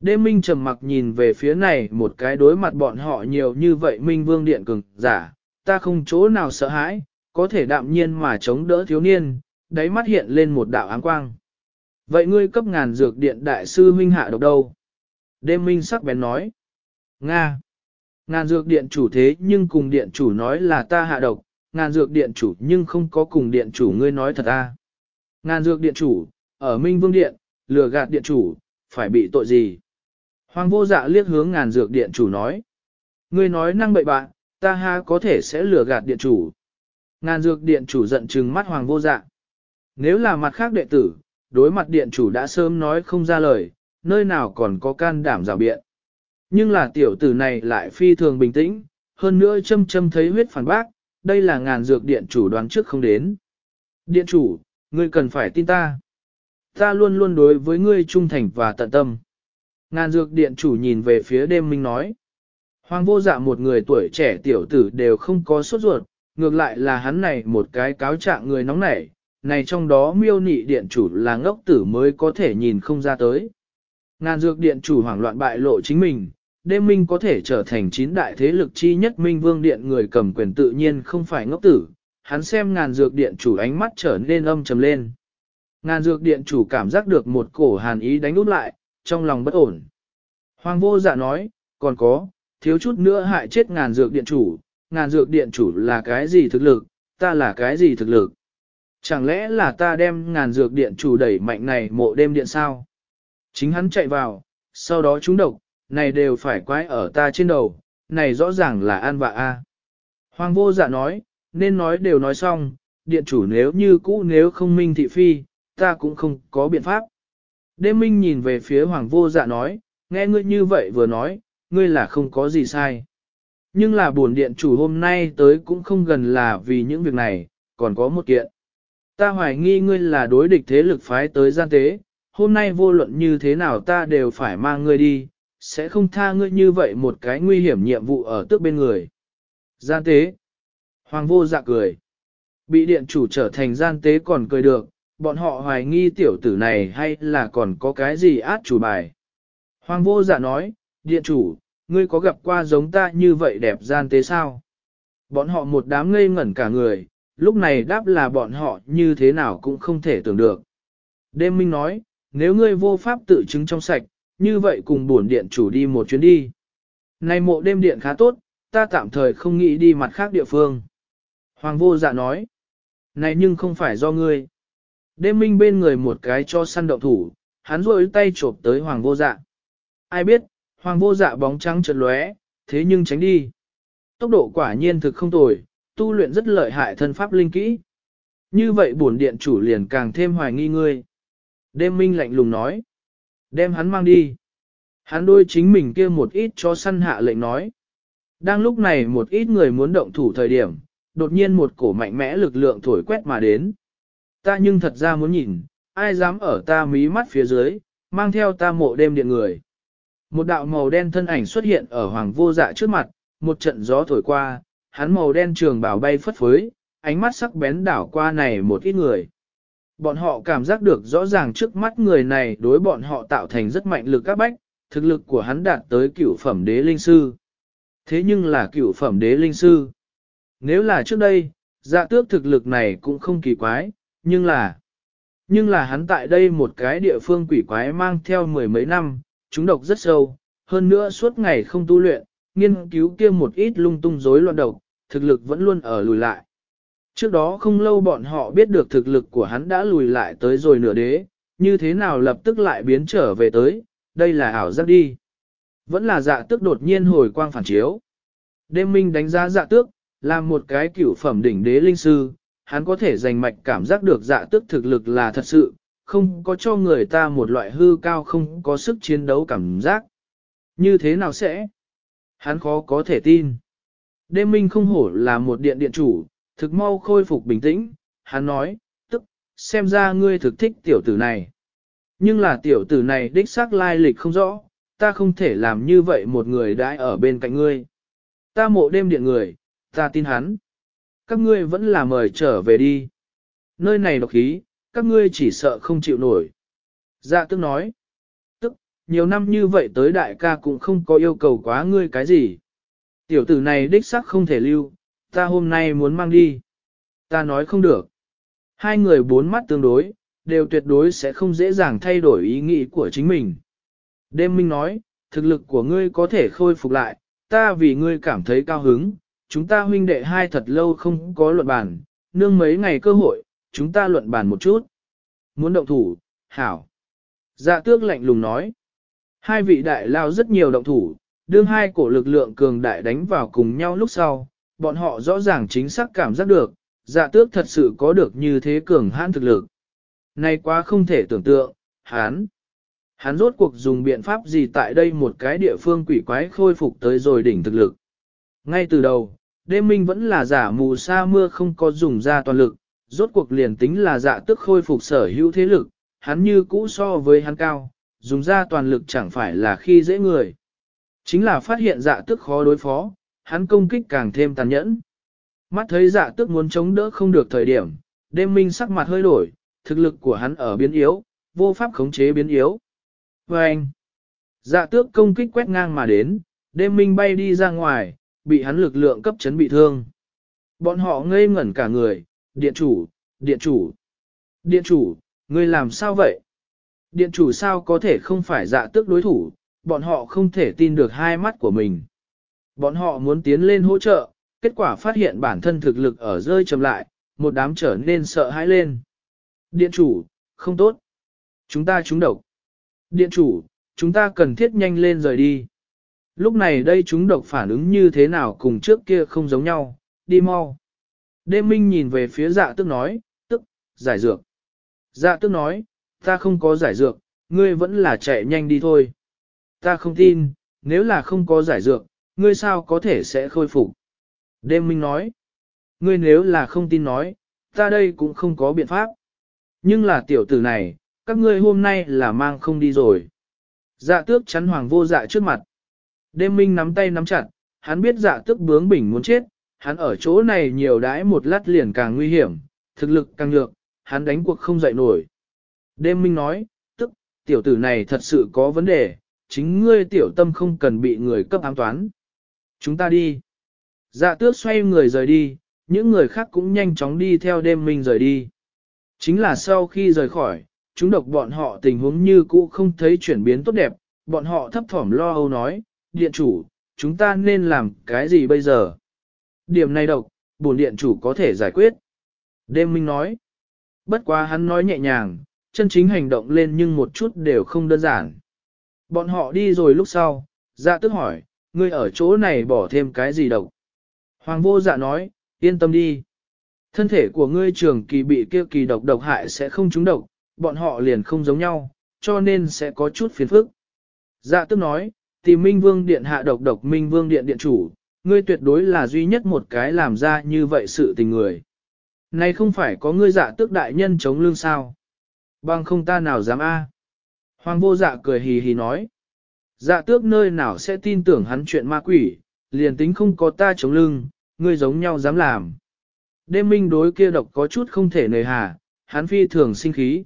Đêm minh trầm mặc nhìn về phía này một cái đối mặt bọn họ nhiều như vậy minh vương điện cường giả, ta không chỗ nào sợ hãi, có thể đạm nhiên mà chống đỡ thiếu niên, đáy mắt hiện lên một đạo áng quang. Vậy ngươi cấp ngàn dược điện đại sư huynh hạ độc đâu? Đêm minh sắc bén nói. Nga. Ngàn dược điện chủ thế nhưng cùng điện chủ nói là ta hạ độc, ngàn dược điện chủ nhưng không có cùng điện chủ ngươi nói thật à? Ngàn dược điện chủ, ở Minh Vương Điện, lừa gạt điện chủ, phải bị tội gì? Hoàng vô dạ liếc hướng ngàn dược điện chủ nói. Ngươi nói năng bậy bạn, ta ha có thể sẽ lừa gạt điện chủ. Ngàn dược điện chủ giận trừng mắt hoàng vô dạ. Nếu là mặt khác đệ tử, đối mặt điện chủ đã sớm nói không ra lời, nơi nào còn có can đảm rào biện. Nhưng là tiểu tử này lại phi thường bình tĩnh, hơn nữa châm châm thấy huyết phản bác, đây là ngàn dược điện chủ đoán trước không đến. Điện chủ, ngươi cần phải tin ta. Ta luôn luôn đối với ngươi trung thành và tận tâm. Ngàn dược điện chủ nhìn về phía đêm minh nói. Hoàng vô dạ một người tuổi trẻ tiểu tử đều không có sốt ruột, ngược lại là hắn này một cái cáo trạng người nóng nảy, này trong đó miêu nị điện chủ là ngốc tử mới có thể nhìn không ra tới. Ngàn dược điện chủ hoảng loạn bại lộ chính mình, đêm minh có thể trở thành chín đại thế lực chi nhất minh vương điện người cầm quyền tự nhiên không phải ngốc tử, hắn xem ngàn dược điện chủ ánh mắt trở nên âm trầm lên. Ngàn dược điện chủ cảm giác được một cổ hàn ý đánh út lại, trong lòng bất ổn. Hoàng vô dạ nói, còn có, thiếu chút nữa hại chết ngàn dược điện chủ, ngàn dược điện chủ là cái gì thực lực, ta là cái gì thực lực. Chẳng lẽ là ta đem ngàn dược điện chủ đẩy mạnh này mộ đêm điện sao? Chính hắn chạy vào, sau đó trúng độc, này đều phải quái ở ta trên đầu, này rõ ràng là an vạ a. Hoàng vô dạ nói, nên nói đều nói xong, điện chủ nếu như cũ nếu không minh thị phi, ta cũng không có biện pháp. Đêm minh nhìn về phía hoàng vô dạ nói, nghe ngươi như vậy vừa nói, ngươi là không có gì sai. Nhưng là buồn điện chủ hôm nay tới cũng không gần là vì những việc này, còn có một kiện. Ta hoài nghi ngươi là đối địch thế lực phái tới gian tế, hôm nay vô luận như thế nào ta đều phải mang ngươi đi, sẽ không tha ngươi như vậy một cái nguy hiểm nhiệm vụ ở tước bên người. Gian tế. Hoàng vô dạ cười. Bị điện chủ trở thành gian tế còn cười được, bọn họ hoài nghi tiểu tử này hay là còn có cái gì át chủ bài. Hoàng vô dạ nói, điện chủ, ngươi có gặp qua giống ta như vậy đẹp gian tế sao? Bọn họ một đám ngây ngẩn cả người, lúc này đáp là bọn họ như thế nào cũng không thể tưởng được. Đêm minh nói, nếu ngươi vô pháp tự chứng trong sạch, như vậy cùng bổn điện chủ đi một chuyến đi. nay mộ đêm điện khá tốt, ta tạm thời không nghĩ đi mặt khác địa phương. Hoàng vô dạ nói, này nhưng không phải do ngươi. Đêm minh bên người một cái cho săn động thủ, hắn rôi tay chộp tới hoàng vô dạ. Ai biết, hoàng vô dạ bóng trắng chợt lóe, thế nhưng tránh đi. Tốc độ quả nhiên thực không tồi, tu luyện rất lợi hại thân pháp linh kỹ. Như vậy bổn điện chủ liền càng thêm hoài nghi ngươi. Đêm minh lạnh lùng nói. Đem hắn mang đi. Hắn đôi chính mình kia một ít cho săn hạ lệnh nói. Đang lúc này một ít người muốn động thủ thời điểm, đột nhiên một cổ mạnh mẽ lực lượng thổi quét mà đến. Ta nhưng thật ra muốn nhìn, ai dám ở ta mí mắt phía dưới, mang theo ta mộ đêm điện người. Một đạo màu đen thân ảnh xuất hiện ở hoàng vô dạ trước mặt, một trận gió thổi qua, hắn màu đen trường bảo bay phất phới, ánh mắt sắc bén đảo qua này một ít người. Bọn họ cảm giác được rõ ràng trước mắt người này đối bọn họ tạo thành rất mạnh lực các bách, thực lực của hắn đạt tới cửu phẩm đế linh sư. Thế nhưng là cửu phẩm đế linh sư. Nếu là trước đây, dạ tước thực lực này cũng không kỳ quái, nhưng là... Nhưng là hắn tại đây một cái địa phương quỷ quái mang theo mười mấy năm, chúng độc rất sâu, hơn nữa suốt ngày không tu luyện, nghiên cứu kia một ít lung tung rối loạn độc, thực lực vẫn luôn ở lùi lại. Trước đó không lâu bọn họ biết được thực lực của hắn đã lùi lại tới rồi nửa đế, như thế nào lập tức lại biến trở về tới, đây là ảo giác đi. Vẫn là dạ tước đột nhiên hồi quang phản chiếu. Đêm minh đánh giá dạ tước, là một cái cửu phẩm đỉnh đế linh sư, hắn có thể giành mạch cảm giác được dạ tước thực lực là thật sự, không có cho người ta một loại hư cao không có sức chiến đấu cảm giác. Như thế nào sẽ? Hắn khó có thể tin. Đêm minh không hổ là một điện điện chủ, thực mau khôi phục bình tĩnh, hắn nói, tức, xem ra ngươi thực thích tiểu tử này. Nhưng là tiểu tử này đích xác lai lịch không rõ, ta không thể làm như vậy một người đãi ở bên cạnh ngươi. Ta mộ đêm điện người, ta tin hắn. Các ngươi vẫn là mời trở về đi. Nơi này độc khí, các ngươi chỉ sợ không chịu nổi. Dạ tức nói. Tức, nhiều năm như vậy tới đại ca cũng không có yêu cầu quá ngươi cái gì. Tiểu tử này đích xác không thể lưu, ta hôm nay muốn mang đi. Ta nói không được. Hai người bốn mắt tương đối, đều tuyệt đối sẽ không dễ dàng thay đổi ý nghĩ của chính mình. Đêm Minh nói, thực lực của ngươi có thể khôi phục lại, ta vì ngươi cảm thấy cao hứng, chúng ta huynh đệ hai thật lâu không có luận bàn, nương mấy ngày cơ hội, chúng ta luận bàn một chút. Muốn động thủ, hảo. Dạ tước lạnh lùng nói. Hai vị đại lao rất nhiều động thủ, đương hai cổ lực lượng cường đại đánh vào cùng nhau lúc sau, bọn họ rõ ràng chính xác cảm giác được, dạ tước thật sự có được như thế cường hãn thực lực. Này quá không thể tưởng tượng, hắn. Hắn rốt cuộc dùng biện pháp gì tại đây một cái địa phương quỷ quái khôi phục tới rồi đỉnh thực lực. Ngay từ đầu, đêm minh vẫn là giả mù sa mưa không có dùng ra toàn lực, rốt cuộc liền tính là dạ tức khôi phục sở hữu thế lực, hắn như cũ so với hắn cao, dùng ra toàn lực chẳng phải là khi dễ người. Chính là phát hiện dạ tức khó đối phó, hắn công kích càng thêm tàn nhẫn. Mắt thấy dạ tức muốn chống đỡ không được thời điểm, đêm minh sắc mặt hơi đổi, thực lực của hắn ở biến yếu, vô pháp khống chế biến yếu. Và anh, dạ tước công kích quét ngang mà đến, đêm minh bay đi ra ngoài, bị hắn lực lượng cấp chấn bị thương. Bọn họ ngây ngẩn cả người, điện chủ, điện chủ, điện chủ, ngươi làm sao vậy? Điện chủ sao có thể không phải dạ tước đối thủ, bọn họ không thể tin được hai mắt của mình. Bọn họ muốn tiến lên hỗ trợ, kết quả phát hiện bản thân thực lực ở rơi chậm lại, một đám trở nên sợ hãi lên. Điện chủ, không tốt. Chúng ta trúng độc. Điện chủ, chúng ta cần thiết nhanh lên rời đi. Lúc này đây chúng độc phản ứng như thế nào cùng trước kia không giống nhau, đi mau. Đêm minh nhìn về phía dạ tức nói, tức, giải dược. Dạ tức nói, ta không có giải dược, ngươi vẫn là chạy nhanh đi thôi. Ta không tin, nếu là không có giải dược, ngươi sao có thể sẽ khôi phục. Đêm minh nói, ngươi nếu là không tin nói, ta đây cũng không có biện pháp. Nhưng là tiểu tử này, các ngươi hôm nay là mang không đi rồi. Dạ tước chắn hoàng vô dạ trước mặt. Đêm minh nắm tay nắm chặt, hắn biết dạ tước bướng bỉnh muốn chết, hắn ở chỗ này nhiều đãi một lát liền càng nguy hiểm, thực lực càng nhược, hắn đánh cuộc không dậy nổi. Đêm minh nói, tức, tiểu tử này thật sự có vấn đề, chính ngươi tiểu tâm không cần bị người cấp ám toán. Chúng ta đi. Dạ tước xoay người rời đi, những người khác cũng nhanh chóng đi theo đêm minh rời đi. Chính là sau khi rời khỏi, chúng độc bọn họ tình huống như cũ không thấy chuyển biến tốt đẹp, bọn họ thấp thỏm lo âu nói, điện chủ, chúng ta nên làm cái gì bây giờ? Điểm này độc, bổn điện chủ có thể giải quyết. Đêm minh nói, bất quá hắn nói nhẹ nhàng, chân chính hành động lên nhưng một chút đều không đơn giản. Bọn họ đi rồi lúc sau, dạ tức hỏi, ngươi ở chỗ này bỏ thêm cái gì độc? Hoàng vô dạ nói, yên tâm đi. Thân thể của ngươi trường kỳ bị kia kỳ độc độc hại sẽ không trúng độc, bọn họ liền không giống nhau, cho nên sẽ có chút phiền phức. Dạ tức nói, tìm Minh Vương Điện hạ độc độc Minh Vương Điện Điện chủ, ngươi tuyệt đối là duy nhất một cái làm ra như vậy sự tình người. Này không phải có ngươi dạ tức đại nhân chống lương sao? Bằng không ta nào dám a? Hoàng vô dạ cười hì hì nói. Dạ tước nơi nào sẽ tin tưởng hắn chuyện ma quỷ, liền tính không có ta chống lưng, ngươi giống nhau dám làm. Đêm minh đối kia độc có chút không thể nề hà, hắn phi thường sinh khí.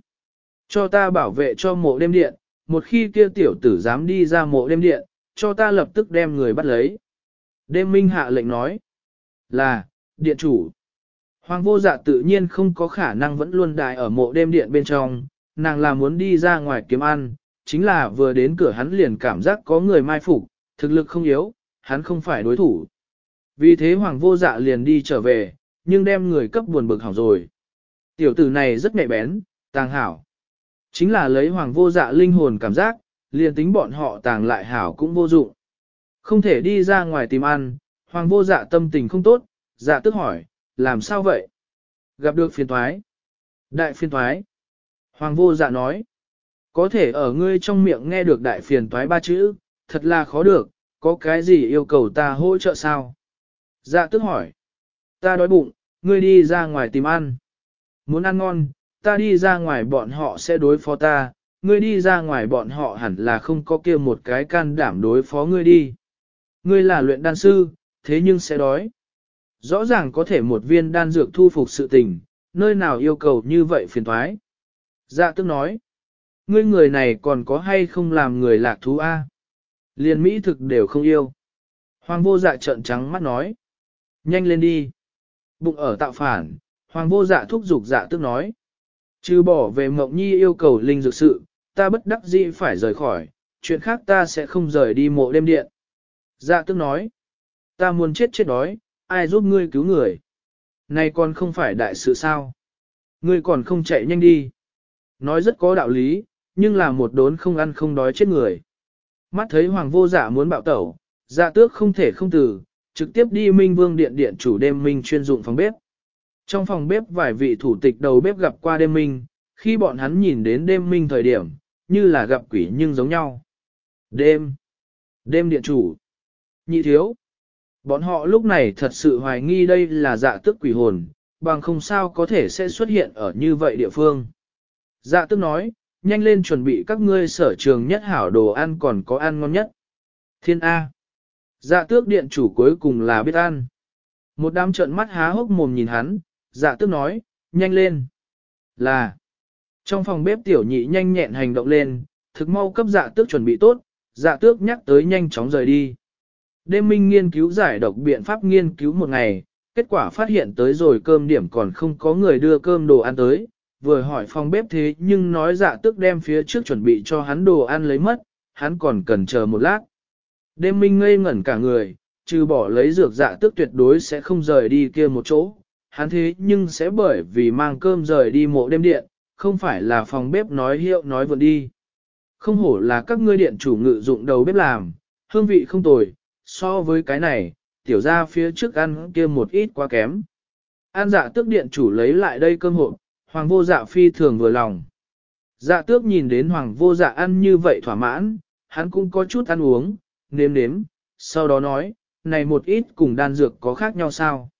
Cho ta bảo vệ cho mộ đêm điện, một khi kia tiểu tử dám đi ra mộ đêm điện, cho ta lập tức đem người bắt lấy. Đêm minh hạ lệnh nói là, điện chủ. Hoàng vô dạ tự nhiên không có khả năng vẫn luôn đại ở mộ đêm điện bên trong, nàng là muốn đi ra ngoài kiếm ăn, chính là vừa đến cửa hắn liền cảm giác có người mai phục, thực lực không yếu, hắn không phải đối thủ. Vì thế hoàng vô dạ liền đi trở về, nhưng đem người cấp buồn bực hỏng rồi. Tiểu tử này rất nhạy bén, tàng hảo. Chính là lấy hoàng vô dạ linh hồn cảm giác, liền tính bọn họ tàng lại hảo cũng vô dụng. Không thể đi ra ngoài tìm ăn, hoàng vô dạ tâm tình không tốt, dạ tức hỏi, làm sao vậy? Gặp được phiền thoái. Đại phiền thoái. Hoàng vô dạ nói, có thể ở ngươi trong miệng nghe được đại phiền toái ba chữ, thật là khó được, có cái gì yêu cầu ta hỗ trợ sao? Dạ tức hỏi, ta đói bụng, ngươi đi ra ngoài tìm ăn. Muốn ăn ngon, ta đi ra ngoài bọn họ sẽ đối phó ta, ngươi đi ra ngoài bọn họ hẳn là không có kia một cái can đảm đối phó ngươi đi. Ngươi là luyện đan sư, thế nhưng sẽ đói. Rõ ràng có thể một viên đan dược thu phục sự tình, nơi nào yêu cầu như vậy phiền thoái. Dạ tức nói, ngươi người này còn có hay không làm người lạc thú A? Liên Mỹ thực đều không yêu. Hoàng vô dạ trợn trắng mắt nói, nhanh lên đi. Bụng ở tạo phản, hoàng vô dạ thúc giục dạ tức nói. Trừ bỏ về mộng nhi yêu cầu linh dược sự, ta bất đắc dĩ phải rời khỏi, chuyện khác ta sẽ không rời đi mộ đêm điện. Dạ tức nói, ta muốn chết chết đói, ai giúp ngươi cứu người? Này còn không phải đại sự sao? Ngươi còn không chạy nhanh đi. Nói rất có đạo lý, nhưng là một đốn không ăn không đói chết người. Mắt thấy hoàng vô dạ muốn bạo tẩu, dạ tước không thể không từ, trực tiếp đi Minh Vương Điện Điện chủ đêm Minh chuyên dụng phòng bếp. Trong phòng bếp vài vị thủ tịch đầu bếp gặp qua đêm Minh, khi bọn hắn nhìn đến đêm Minh thời điểm, như là gặp quỷ nhưng giống nhau. Đêm, đêm điện chủ, nhị thiếu. Bọn họ lúc này thật sự hoài nghi đây là dạ tước quỷ hồn, bằng không sao có thể sẽ xuất hiện ở như vậy địa phương. Dạ tước nói, nhanh lên chuẩn bị các ngươi sở trường nhất hảo đồ ăn còn có ăn ngon nhất. Thiên A. Dạ tước điện chủ cuối cùng là biết ăn. Một đám trợn mắt há hốc mồm nhìn hắn, dạ tước nói, nhanh lên. Là. Trong phòng bếp tiểu nhị nhanh nhẹn hành động lên, thực mau cấp dạ tước chuẩn bị tốt, dạ tước nhắc tới nhanh chóng rời đi. Đêm minh nghiên cứu giải độc biện pháp nghiên cứu một ngày, kết quả phát hiện tới rồi cơm điểm còn không có người đưa cơm đồ ăn tới, vừa hỏi phòng bếp thế nhưng nói dạ tức đem phía trước chuẩn bị cho hắn đồ ăn lấy mất, hắn còn cần chờ một lát. Đêm minh ngây ngẩn cả người, trừ bỏ lấy dược dạ tức tuyệt đối sẽ không rời đi kia một chỗ, hắn thế nhưng sẽ bởi vì mang cơm rời đi mộ đêm điện, không phải là phòng bếp nói hiệu nói vượt đi. Không hổ là các ngươi điện chủ ngự dụng đầu bếp làm, hương vị không tồi, so với cái này, tiểu ra phía trước ăn kia một ít quá kém. An dạ tức điện chủ lấy lại đây cơm hộp, Hoàng vô dạ phi thường vừa lòng. Dạ tước nhìn đến hoàng vô dạ ăn như vậy thỏa mãn, hắn cũng có chút ăn uống, nếm nếm, sau đó nói, này một ít cùng đan dược có khác nhau sao?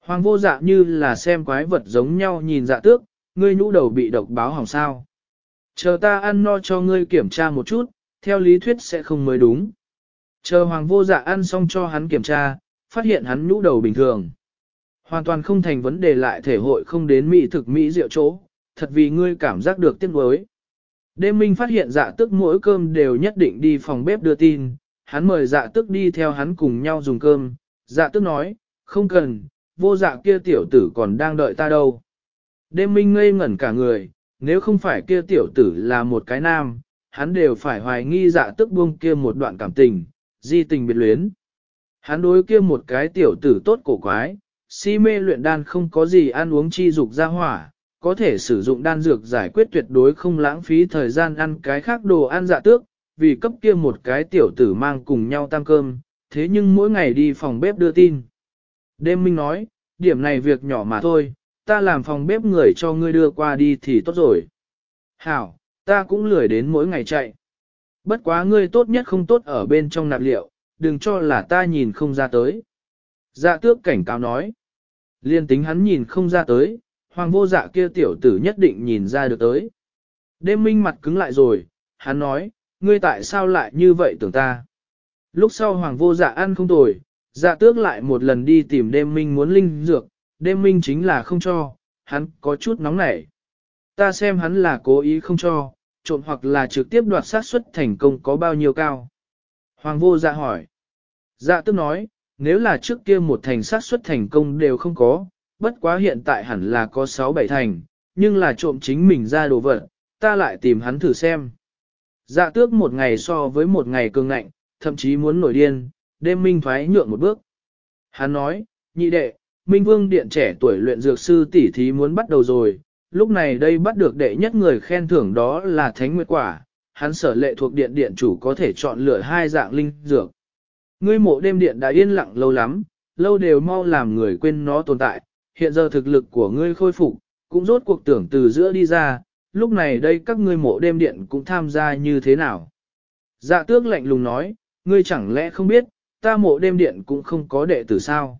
Hoàng vô dạ như là xem quái vật giống nhau nhìn dạ tước, ngươi nhũ đầu bị độc báo hỏng sao. Chờ ta ăn no cho ngươi kiểm tra một chút, theo lý thuyết sẽ không mới đúng. Chờ hoàng vô dạ ăn xong cho hắn kiểm tra, phát hiện hắn nhũ đầu bình thường. Hoàn toàn không thành vấn đề lại thể hội không đến mỹ thực mỹ rượu chỗ, thật vì ngươi cảm giác được tiếc nuối. Đêm minh phát hiện dạ tức mỗi cơm đều nhất định đi phòng bếp đưa tin, hắn mời dạ tức đi theo hắn cùng nhau dùng cơm, dạ tức nói, không cần, vô dạ kia tiểu tử còn đang đợi ta đâu. Đêm minh ngây ngẩn cả người, nếu không phải kia tiểu tử là một cái nam, hắn đều phải hoài nghi dạ tức buông kia một đoạn cảm tình, di tình biệt luyến. Hắn đối kia một cái tiểu tử tốt cổ quái, si mê luyện đan không có gì ăn uống chi dục ra hỏa, có thể sử dụng đan dược giải quyết tuyệt đối không lãng phí thời gian ăn cái khác đồ ăn dạ tước, vì cấp kia một cái tiểu tử mang cùng nhau tăng cơm, thế nhưng mỗi ngày đi phòng bếp đưa tin. Đêm Minh nói, điểm này việc nhỏ mà thôi, ta làm phòng bếp người cho ngươi đưa qua đi thì tốt rồi. Hảo, ta cũng lười đến mỗi ngày chạy. Bất quá ngươi tốt nhất không tốt ở bên trong nạp liệu, đừng cho là ta nhìn không ra tới. Dạ tước cảnh cáo nói. Liên tính hắn nhìn không ra tới, hoàng vô dạ kia tiểu tử nhất định nhìn ra được tới. Đêm minh mặt cứng lại rồi, hắn nói, ngươi tại sao lại như vậy tưởng ta? Lúc sau hoàng vô dạ ăn không tồi, dạ tước lại một lần đi tìm đêm minh muốn linh dược, đêm minh chính là không cho, hắn có chút nóng nảy. Ta xem hắn là cố ý không cho, trộn hoặc là trực tiếp đoạt sát suất thành công có bao nhiêu cao. Hoàng vô dạ hỏi. Dạ tước nói, nếu là trước kia một thành sát suất thành công đều không có, bất quá hiện tại hẳn là có 6-7 thành, nhưng là trộm chính mình ra đồ vật, ta lại tìm hắn thử xem. Dạ tước một ngày so với một ngày cường ngạnh, thậm chí muốn nổi điên, đêm minh thoái nhượng một bước. Hắn nói, nhị đệ, Minh Vương Điện trẻ tuổi luyện dược sư tỷ thí muốn bắt đầu rồi, lúc này đây bắt được đệ nhất người khen thưởng đó là Thánh Nguyệt Quả, hắn sở lệ thuộc điện điện chủ có thể chọn lựa hai dạng linh dược. Ngươi mộ đêm điện đã yên lặng lâu lắm, lâu đều mau làm người quên nó tồn tại, hiện giờ thực lực của ngươi khôi phục, cũng rốt cuộc tưởng từ giữa đi ra, lúc này đây các ngươi mộ đêm điện cũng tham gia như thế nào. Dạ tước lạnh lùng nói, ngươi chẳng lẽ không biết, ta mộ đêm điện cũng không có đệ tử sao.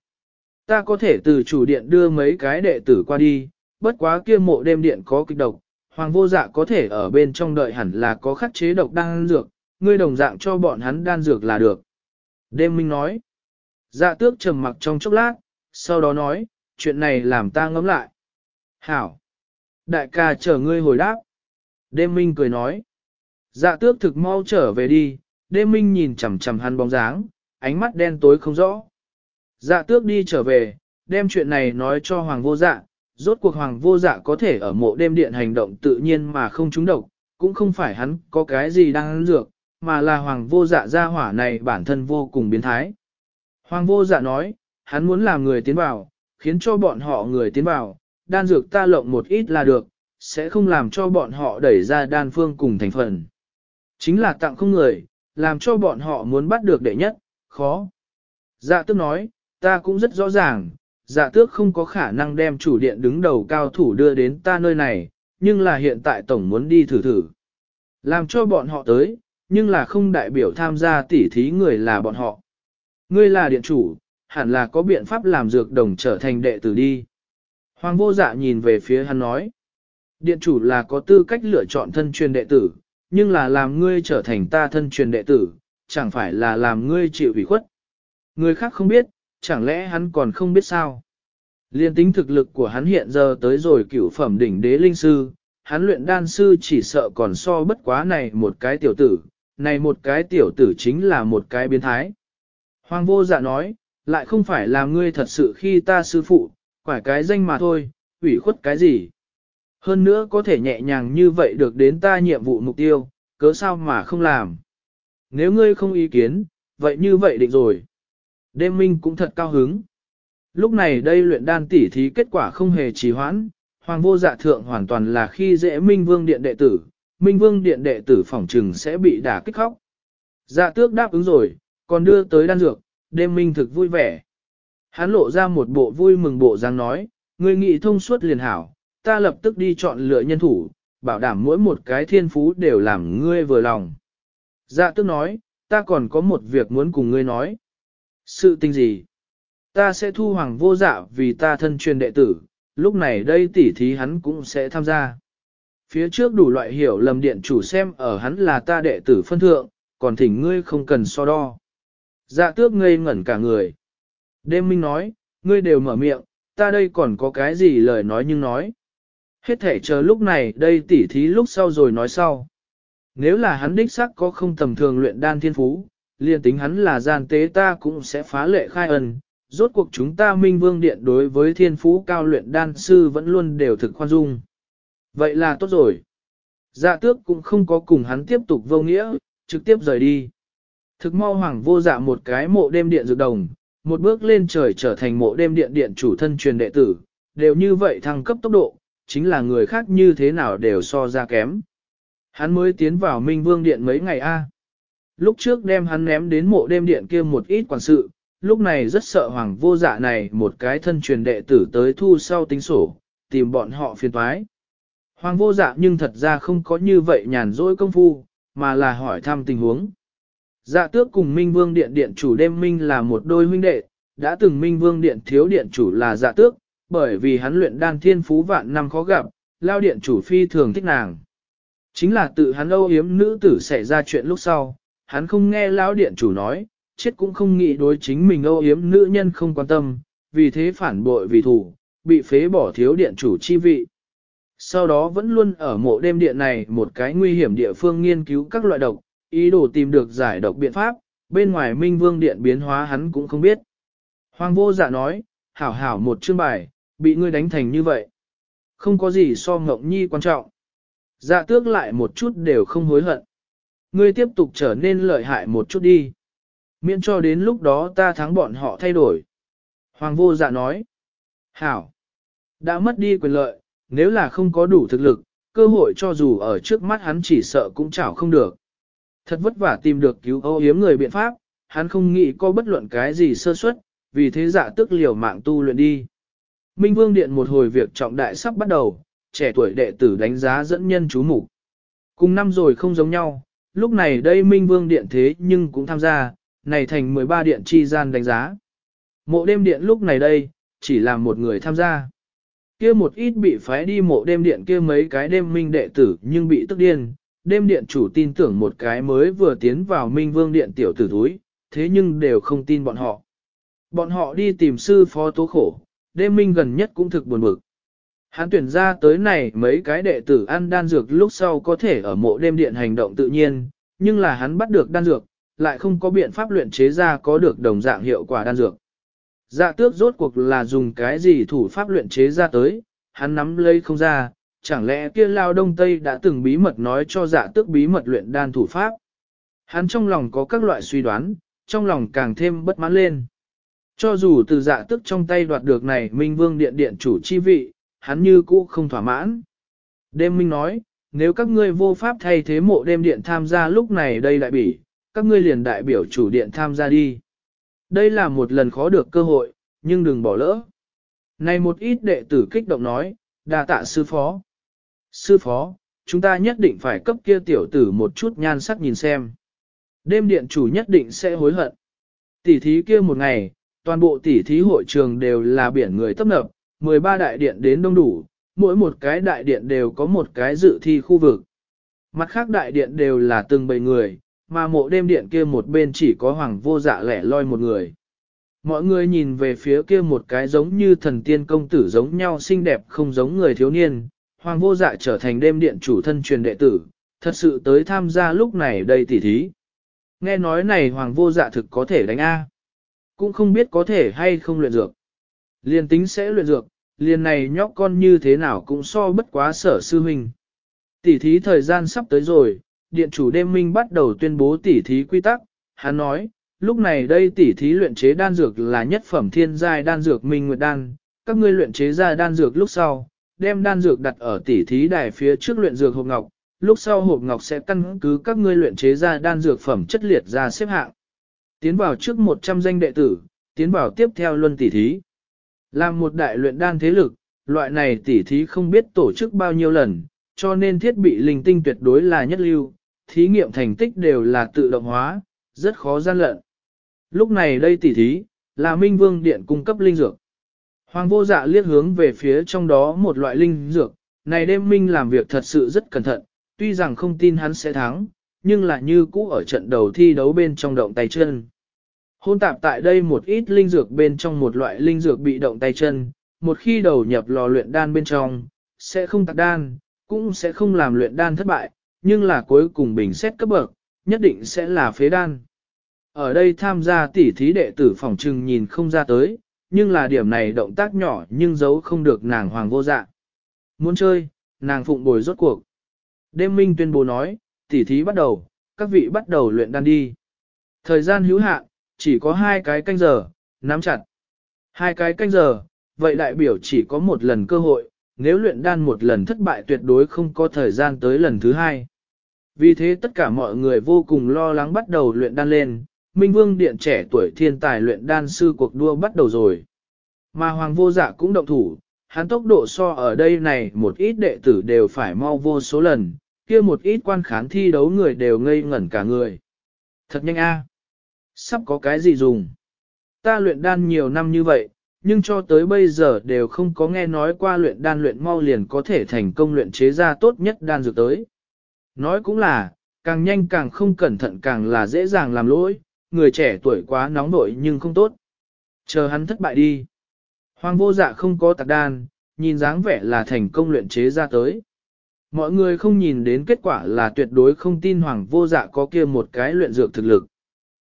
Ta có thể từ chủ điện đưa mấy cái đệ tử qua đi, bất quá kia mộ đêm điện có kịch độc, hoàng vô dạ có thể ở bên trong đợi hẳn là có khắc chế độc đan dược, ngươi đồng dạng cho bọn hắn đan dược là được. Đêm minh nói, dạ tước trầm mặc trong chốc lát, sau đó nói, chuyện này làm ta ngẫm lại. Hảo! Đại ca chờ ngươi hồi đáp. Đêm minh cười nói. Dạ tước thực mau trở về đi, đêm minh nhìn chằm chằm hắn bóng dáng, ánh mắt đen tối không rõ. Dạ tước đi trở về, đem chuyện này nói cho hoàng vô dạ, rốt cuộc hoàng vô dạ có thể ở mộ đêm điện hành động tự nhiên mà không trúng độc, cũng không phải hắn có cái gì đang ăn dược, mà là hoàng vô dạ gia hỏa này bản thân vô cùng biến thái. Hoàng vô dạ nói, hắn muốn làm người tiến vào, khiến cho bọn họ người tiến vào, đan dược ta lộng một ít là được, sẽ không làm cho bọn họ đẩy ra đan phương cùng thành phần. Chính là tặng không người, làm cho bọn họ muốn bắt được đệ nhất, khó. Dạ tước nói, ta cũng rất rõ ràng, dạ tước không có khả năng đem chủ điện đứng đầu cao thủ đưa đến ta nơi này, nhưng là hiện tại tổng muốn đi thử thử. Làm cho bọn họ tới, nhưng là không đại biểu tham gia tỉ thí người là bọn họ. Ngươi là điện chủ, hẳn là có biện pháp làm dược đồng trở thành đệ tử đi. Hoàng vô dạ nhìn về phía hắn nói. Điện chủ là có tư cách lựa chọn thân truyền đệ tử, nhưng là làm ngươi trở thành ta thân truyền đệ tử, chẳng phải là làm ngươi chịu ủy khuất. Người khác không biết, chẳng lẽ hắn còn không biết sao? Liên tính thực lực của hắn hiện giờ tới rồi cửu phẩm đỉnh đế linh sư, hắn luyện đan sư chỉ sợ còn so bất quá này một cái tiểu tử, này một cái tiểu tử chính là một cái biến thái. Hoàng vô dạ nói, lại không phải là ngươi thật sự khi ta sư phụ, quả cái danh mà thôi, ủy khuất cái gì. Hơn nữa có thể nhẹ nhàng như vậy được đến ta nhiệm vụ mục tiêu, cớ sao mà không làm. Nếu ngươi không ý kiến, vậy như vậy định rồi. Đêm minh cũng thật cao hứng. Lúc này đây luyện đan tỉ thí kết quả không hề trì hoãn, hoàng vô dạ thượng hoàn toàn là khi dễ minh vương điện đệ tử, minh vương điện đệ tử phỏng trừng sẽ bị đả kích khóc. Dạ tước đáp ứng rồi, còn đưa tới đan dược, đêm minh thực vui vẻ. Hắn lộ ra một bộ vui mừng bộ dáng nói, người nghị thông suốt liền hảo, ta lập tức đi chọn lựa nhân thủ, bảo đảm mỗi một cái thiên phú đều làm ngươi vừa lòng. Dạ tước nói, ta còn có một việc muốn cùng ngươi nói. Sự tình gì? Ta sẽ thu hoàng vô dạ vì ta thân truyền đệ tử, lúc này đây tỉ thí hắn cũng sẽ tham gia. Phía trước đủ loại hiểu lầm điện chủ xem ở hắn là ta đệ tử phân thượng, còn thỉnh ngươi không cần so đo. Dạ tước ngây ngẩn cả người. Đêm minh nói, ngươi đều mở miệng, ta đây còn có cái gì lời nói nhưng nói. Hết thể chờ lúc này đây tỉ thí lúc sau rồi nói sau. Nếu là hắn đích sắc có không tầm thường luyện đan thiên phú, liền tính hắn là gian tế ta cũng sẽ phá lệ khai ân. Rốt cuộc chúng ta minh vương điện đối với thiên phú cao luyện đan sư vẫn luôn đều thực khoan dung. Vậy là tốt rồi. Dạ tước cũng không có cùng hắn tiếp tục vô nghĩa, trực tiếp rời đi. Thực mau hoàng vô dạ một cái mộ đêm điện dược đồng, một bước lên trời trở thành mộ đêm điện điện chủ thân truyền đệ tử, đều như vậy thăng cấp tốc độ, chính là người khác như thế nào đều so ra kém. Hắn mới tiến vào Minh Vương Điện mấy ngày a. Lúc trước đem hắn ném đến mộ đêm điện kia một ít quản sự, lúc này rất sợ hoàng vô dạ này một cái thân truyền đệ tử tới thu sau tính sổ, tìm bọn họ phiền toái. Hoàng vô dạ nhưng thật ra không có như vậy nhàn rỗi công phu, mà là hỏi thăm tình huống. Dạ tước cùng Minh Vương Điện Điện chủ đêm Minh là một đôi huynh đệ, đã từng Minh Vương Điện thiếu điện chủ là dạ tước, bởi vì hắn luyện đan thiên phú vạn năm khó gặp, lao điện chủ phi thường thích nàng. Chính là tự hắn âu yếm nữ tử xảy ra chuyện lúc sau, hắn không nghe lão điện chủ nói, chết cũng không nghĩ đối chính mình âu yếm nữ nhân không quan tâm, vì thế phản bội vì thủ, bị phế bỏ thiếu điện chủ chi vị. Sau đó vẫn luôn ở mộ đêm điện này một cái nguy hiểm địa phương nghiên cứu các loại độc, ý đồ tìm được giải độc biện pháp, bên ngoài minh vương điện biến hóa hắn cũng không biết. Hoàng vô dạ nói, hảo hảo một chương bài, bị ngươi đánh thành như vậy. Không có gì so ngộng nhi quan trọng. Dạ tước lại một chút đều không hối hận. Ngươi tiếp tục trở nên lợi hại một chút đi. Miễn cho đến lúc đó ta thắng bọn họ thay đổi. Hoàng vô dạ nói. Hảo. Đã mất đi quyền lợi, nếu là không có đủ thực lực, cơ hội cho dù ở trước mắt hắn chỉ sợ cũng chảo không được. Thật vất vả tìm được cứu âu hiếm người biện pháp, hắn không nghĩ có bất luận cái gì sơ suất, vì thế giả tức liều mạng tu luyện đi. Minh Vương Điện một hồi việc trọng đại sắp bắt đầu, trẻ tuổi đệ tử đánh giá dẫn nhân chú mục Cùng năm rồi không giống nhau, lúc này đây Minh Vương Điện thế nhưng cũng tham gia, này thành 13 điện chi gian đánh giá. Mộ đêm điện lúc này đây, chỉ là một người tham gia. Kia một ít bị phái đi mộ đêm điện kia mấy cái đêm minh đệ tử nhưng bị tức điên, đêm điện chủ tin tưởng một cái mới vừa tiến vào Minh Vương Điện tiểu tử thúi, thế nhưng đều không tin bọn họ. Bọn họ đi tìm sư phó tố khổ, đêm minh gần nhất cũng thực buồn bực. Hắn tuyển ra tới này mấy cái đệ tử ăn đan dược lúc sau có thể ở mộ đêm điện hành động tự nhiên, nhưng là hắn bắt được đan dược, lại không có biện pháp luyện chế ra có được đồng dạng hiệu quả đan dược. Dạ tước rốt cuộc là dùng cái gì thủ pháp luyện chế ra tới, hắn nắm lấy không ra, chẳng lẽ kia lao đông tây đã từng bí mật nói cho dạ tước bí mật luyện đan thủ pháp. Hắn trong lòng có các loại suy đoán, trong lòng càng thêm bất mãn lên. Cho dù từ dạ tước trong tay đoạt được này Minh Vương Điện Điện chủ chi vị, hắn như cũ không thỏa mãn. Đêm Minh nói, nếu các ngươi vô pháp thay thế mộ đêm điện tham gia lúc này đây đại bỉ, các ngươi liền đại biểu chủ điện tham gia đi. Đây là một lần khó được cơ hội, nhưng đừng bỏ lỡ. Này một ít đệ tử kích động nói, đà tạ sư phó. Sư phó, chúng ta nhất định phải cấp kia tiểu tử một chút nhan sắc nhìn xem. Đêm điện chủ nhất định sẽ hối hận. Tỷ thí kia một ngày, toàn bộ tỷ thí hội trường đều là biển người tấp nập, 13 đại điện đến đông đủ, mỗi một cái đại điện đều có một cái dự thi khu vực. Mặt khác đại điện đều là từng bầy người, mà mộ đêm điện kia một bên chỉ có hoàng vô dạ lẻ loi một người. Mọi người nhìn về phía kia một cái giống như thần tiên công tử giống nhau xinh đẹp không giống người thiếu niên, hoàng vô dạ trở thành đêm điện chủ thân truyền đệ tử, thật sự tới tham gia lúc này đây tỉ thí. Nghe nói này hoàng vô dạ thực có thể đánh A. Cũng không biết có thể hay không luyện dược. Liên tính sẽ luyện dược, liền này nhóc con như thế nào cũng so bất quá sở sư huynh. Tỉ thí thời gian sắp tới rồi, điện chủ đêm minh bắt đầu tuyên bố tỉ thí quy tắc, hắn nói, lúc này đây tỉ thí luyện chế đan dược là nhất phẩm thiên giai đan dược minh nguyệt đan, các ngươi luyện chế ra đan dược lúc sau, đem đan dược đặt ở tỉ thí đài phía trước luyện dược hộp ngọc, lúc sau hộp ngọc sẽ căn cứ các ngươi luyện chế ra đan dược phẩm chất liệt ra xếp hạng. Tiến vào trước 100 danh đệ tử, tiến vào tiếp theo luân tỉ thí. Làm một đại luyện đan thế lực, loại này tỉ thí không biết tổ chức bao nhiêu lần, cho nên thiết bị linh tinh tuyệt đối là nhất lưu, thí nghiệm thành tích đều là tự động hóa, rất khó gian lận. Lúc này đây tỉ thí, là Minh Vương Điện cung cấp linh dược. Hoàng vô dạ liếc hướng về phía trong đó một loại linh dược, này đêm Minh làm việc thật sự rất cẩn thận, tuy rằng không tin hắn sẽ thắng, nhưng là như cũ ở trận đầu thi đấu bên trong động tay chân. Hôn tạp tại đây một ít linh dược bên trong một loại linh dược bị động tay chân, một khi đầu nhập lò luyện đan bên trong, sẽ không tạc đan, cũng sẽ không làm luyện đan thất bại, nhưng là cuối cùng bình xét cấp bậc, nhất định sẽ là phế đan. Ở đây tham gia tỉ thí đệ tử phòng trừng nhìn không ra tới, nhưng là điểm này động tác nhỏ nhưng giấu không được nàng hoàng vô dạ. Muốn chơi, nàng phụng bồi rốt cuộc. Đêm minh tuyên bố nói, tỉ thí bắt đầu, các vị bắt đầu luyện đan đi. Thời gian hữu hạn, chỉ có hai cái canh giờ, nắm chặt. Hai cái canh giờ, vậy đại biểu chỉ có một lần cơ hội, nếu luyện đan một lần thất bại tuyệt đối không có thời gian tới lần thứ hai. Vì thế tất cả mọi người vô cùng lo lắng bắt đầu luyện đan lên, Minh Vương Điện trẻ tuổi thiên tài luyện đan sư cuộc đua bắt đầu rồi. Mà Hoàng vô dạ cũng động thủ, hắn tốc độ so ở đây này một ít đệ tử đều phải mau vô số lần, kia một ít quan khán thi đấu người đều ngây ngẩn cả người. Thật nhanh a, Sắp có cái gì dùng? Ta luyện đan nhiều năm như vậy, nhưng cho tới bây giờ đều không có nghe nói qua luyện đan luyện mau liền có thể thành công luyện chế ra tốt nhất đan dược tới. Nói cũng là, càng nhanh càng không cẩn thận càng là dễ dàng làm lỗi, người trẻ tuổi quá nóng nổi nhưng không tốt. Chờ hắn thất bại đi. Hoàng vô dạ không có tạc đan, nhìn dáng vẻ là thành công luyện chế ra tới. Mọi người không nhìn đến kết quả là tuyệt đối không tin Hoàng vô dạ có kia một cái luyện dược thực lực.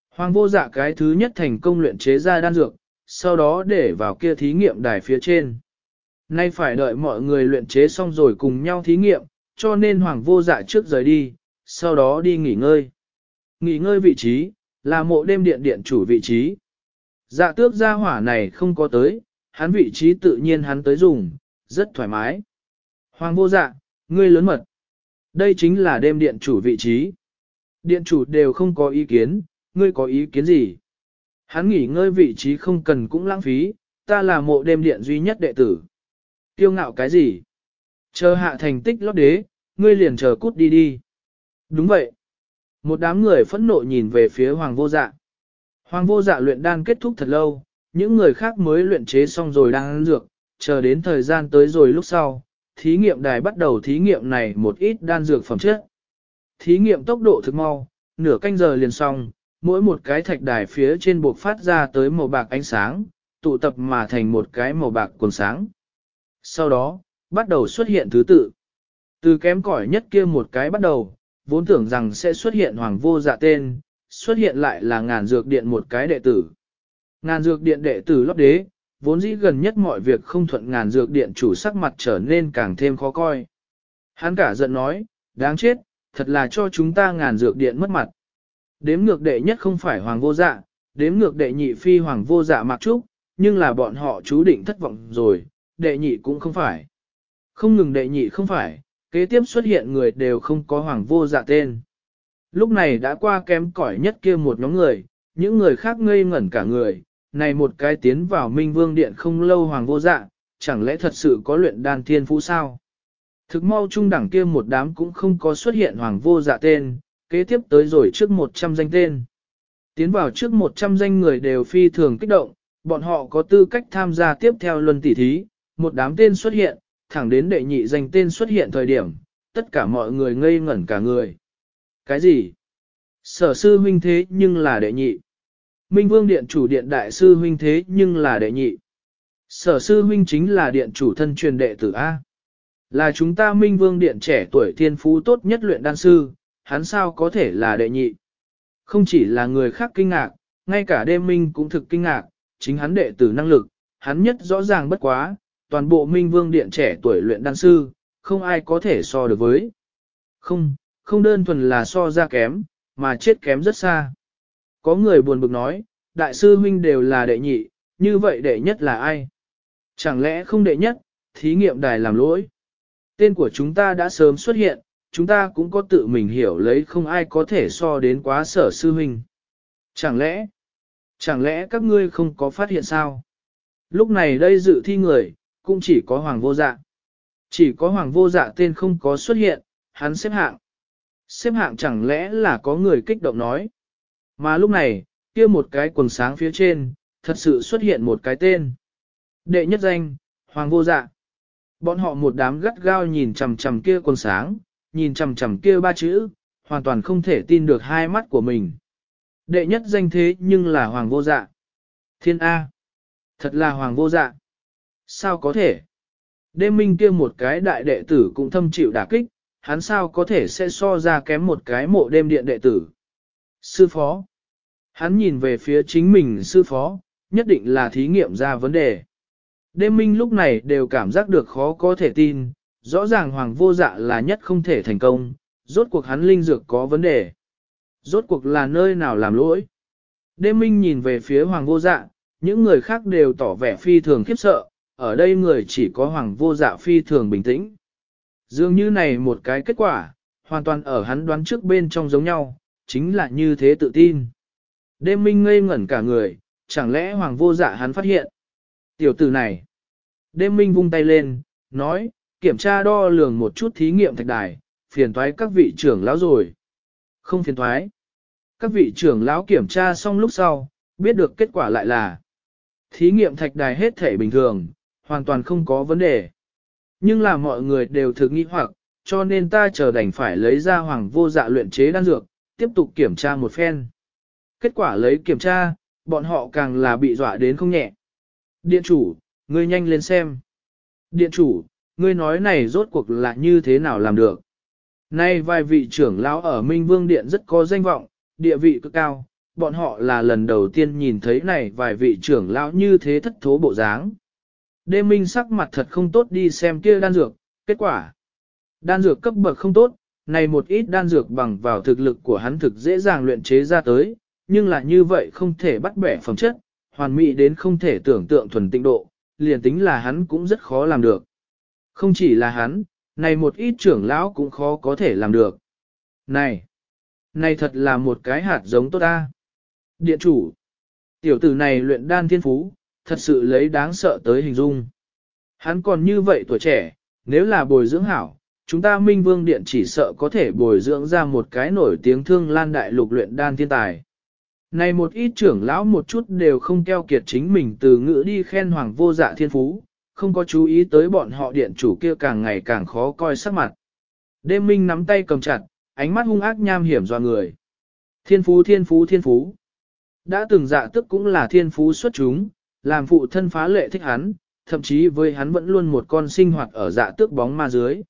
Hoàng vô dạ cái thứ nhất thành công luyện chế ra đan dược, sau đó để vào kia thí nghiệm đài phía trên. Nay phải đợi mọi người luyện chế xong rồi cùng nhau thí nghiệm, cho nên Hoàng vô dạ trước rời đi, sau đó đi nghỉ ngơi. Nghỉ ngơi vị trí, là mộ đêm điện điện chủ vị trí. Dạ tước gia hỏa này không có tới, hắn vị trí tự nhiên hắn tới dùng, rất thoải mái. Hoàng vô dạ, ngươi lớn mật. Đây chính là đêm điện chủ vị trí. Điện chủ đều không có ý kiến, ngươi có ý kiến gì? Hắn nghỉ ngơi vị trí không cần cũng lãng phí, ta là mộ đêm điện duy nhất đệ tử. Tiêu ngạo cái gì? Chờ hạ thành tích lót đế, ngươi liền chờ cút đi đi. Đúng vậy. Một đám người phẫn nộ nhìn về phía hoàng vô dạ. Hoàng vô dạ luyện đan kết thúc thật lâu, những người khác mới luyện chế xong rồi đang ăn dược, chờ đến thời gian tới rồi lúc sau, thí nghiệm đài bắt đầu thí nghiệm này một ít đan dược phẩm chất. Thí nghiệm tốc độ thực mau, nửa canh giờ liền xong, mỗi một cái thạch đài phía trên buộc phát ra tới màu bạc ánh sáng, tụ tập mà thành một cái màu bạc quần sáng. Sau đó, bắt đầu xuất hiện thứ tự. Từ kém cỏi nhất kia một cái bắt đầu, vốn tưởng rằng sẽ xuất hiện hoàng vô dạ tên, xuất hiện lại là ngàn dược điện một cái đệ tử. Ngàn dược điện đệ tử lót đế, vốn dĩ gần nhất mọi việc không thuận ngàn dược điện chủ sắc mặt trở nên càng thêm khó coi. Hắn cả giận nói, đáng chết, thật là cho chúng ta ngàn dược điện mất mặt. Đếm ngược đệ nhất không phải hoàng vô dạ, đếm ngược đệ nhị phi hoàng vô dạ mặc trúc, nhưng là bọn họ chú định thất vọng rồi, đệ nhị cũng không phải. Không ngừng đệ nhị không phải, kế tiếp xuất hiện người đều không có hoàng vô dạ tên. Lúc này đã qua kém cỏi nhất kia một nhóm người, những người khác ngây ngẩn cả người, này một cái tiến vào minh vương điện không lâu hoàng vô dạ, chẳng lẽ thật sự có luyện đan thiên phú sao? Thực mau trung đẳng kia một đám cũng không có xuất hiện hoàng vô dạ tên, kế tiếp tới rồi trước 100 danh tên. Tiến vào trước 100 danh người đều phi thường kích động, bọn họ có tư cách tham gia tiếp theo luân tỷ thí, một đám tên xuất hiện, thẳng đến đệ nhị danh tên xuất hiện thời điểm, tất cả mọi người ngây ngẩn cả người. Cái gì? Sở sư huynh thế nhưng là đệ nhị. Minh Vương Điện chủ điện đại sư huynh thế nhưng là đệ nhị. Sở sư huynh chính là điện chủ thân truyền đệ tử A. Là chúng ta Minh Vương Điện trẻ tuổi thiên phú tốt nhất luyện đan sư, hắn sao có thể là đệ nhị. Không chỉ là người khác kinh ngạc, ngay cả đêm minh cũng thực kinh ngạc, chính hắn đệ tử năng lực, hắn nhất rõ ràng bất quá, toàn bộ Minh Vương Điện trẻ tuổi luyện đan sư, không ai có thể so được với. Không, không đơn thuần là so ra kém, mà chết kém rất xa. Có người buồn bực nói, đại sư huynh đều là đệ nhị, như vậy đệ nhất là ai? Chẳng lẽ không đệ nhất, thí nghiệm đài làm lỗi? Tên của chúng ta đã sớm xuất hiện, chúng ta cũng có tự mình hiểu lấy không ai có thể so đến quá sở sư huynh. Chẳng lẽ, chẳng lẽ các ngươi không có phát hiện sao? Lúc này đây dự thi người, cũng chỉ có hoàng vô dạ. Chỉ có hoàng vô dạ tên không có xuất hiện, hắn xếp hạng. Xếp hạng chẳng lẽ là có người kích động nói. Mà lúc này, kia một cái quần sáng phía trên, thật sự xuất hiện một cái tên. Đệ nhất danh, Hoàng vô dạ. Bọn họ một đám gắt gao nhìn chằm chằm kia quần sáng, nhìn chằm chằm kia ba chữ, hoàn toàn không thể tin được hai mắt của mình. Đệ nhất danh thế nhưng là Hoàng vô dạ. Thiên A. Thật là Hoàng vô dạ. Sao có thể? Đêm minh kia một cái đại đệ tử cũng thâm chịu đả kích, hắn sao có thể sẽ so ra kém một cái mộ đêm điện đệ tử. Sư phó. Hắn nhìn về phía chính mình sư phó, nhất định là thí nghiệm ra vấn đề. Đêm minh lúc này đều cảm giác được khó có thể tin, rõ ràng hoàng vô dạ là nhất không thể thành công, rốt cuộc hắn linh dược có vấn đề. Rốt cuộc là nơi nào làm lỗi. Đêm minh nhìn về phía hoàng vô dạ, những người khác đều tỏ vẻ phi thường khiếp sợ, ở đây người chỉ có hoàng vô dạ phi thường bình tĩnh. Dường như này một cái kết quả, hoàn toàn ở hắn đoán trước bên trong giống nhau, chính là như thế tự tin. Đêm minh ngây ngẩn cả người, chẳng lẽ hoàng vô dạ hắn phát hiện. Tiểu tử này. Đêm minh vung tay lên, nói, kiểm tra đo lường một chút thí nghiệm thạch đài, phiền thoái các vị trưởng lão rồi. Không phiền thoái. Các vị trưởng lão kiểm tra xong lúc sau, biết được kết quả lại là thí nghiệm thạch đài hết thể bình thường, hoàn toàn không có vấn đề. Nhưng là mọi người đều thực nghi hoặc, cho nên ta chờ đành phải lấy ra hoàng vô dạ luyện chế đan dược, tiếp tục kiểm tra một phen. Kết quả lấy kiểm tra, bọn họ càng là bị dọa đến không nhẹ. Điện chủ, ngươi nhanh lên xem. Điện chủ, ngươi nói này rốt cuộc là như thế nào làm được. Nay vài vị trưởng lão ở Minh Vương Điện rất có danh vọng, địa vị cực cao, bọn họ là lần đầu tiên nhìn thấy này vài vị trưởng lão như thế thất thố bộ dáng. Đêm minh sắc mặt thật không tốt đi xem kia đan dược, kết quả. Đan dược cấp bậc không tốt, này một ít đan dược bằng vào thực lực của hắn thực dễ dàng luyện chế ra tới, nhưng là như vậy không thể bắt bẻ phẩm chất, hoàn mỹ đến không thể tưởng tượng thuần tịnh độ, liền tính là hắn cũng rất khó làm được. Không chỉ là hắn, này một ít trưởng lão cũng khó có thể làm được. Này, này thật là một cái hạt giống tốt ta. Điện chủ, tiểu tử này luyện đan thiên phú, thật sự lấy đáng sợ tới hình dung. Hắn còn như vậy tuổi trẻ, nếu là bồi dưỡng hảo, chúng ta Minh Vương Điện chỉ sợ có thể bồi dưỡng ra một cái nổi tiếng thương lan đại lục luyện đan thiên tài. Này một ít trưởng lão một chút đều không keo kiệt chính mình từ ngữ đi khen hoàng vô dạ thiên phú, không có chú ý tới bọn họ điện chủ kia càng ngày càng khó coi sắc mặt. Đêm minh nắm tay cầm chặt, ánh mắt hung ác nham hiểm doa người. Thiên phú thiên phú thiên phú. Đã từng dạ tức cũng là thiên phú xuất chúng, làm phụ thân phá lệ thích hắn, thậm chí với hắn vẫn luôn một con sinh hoạt ở dạ tước bóng ma dưới.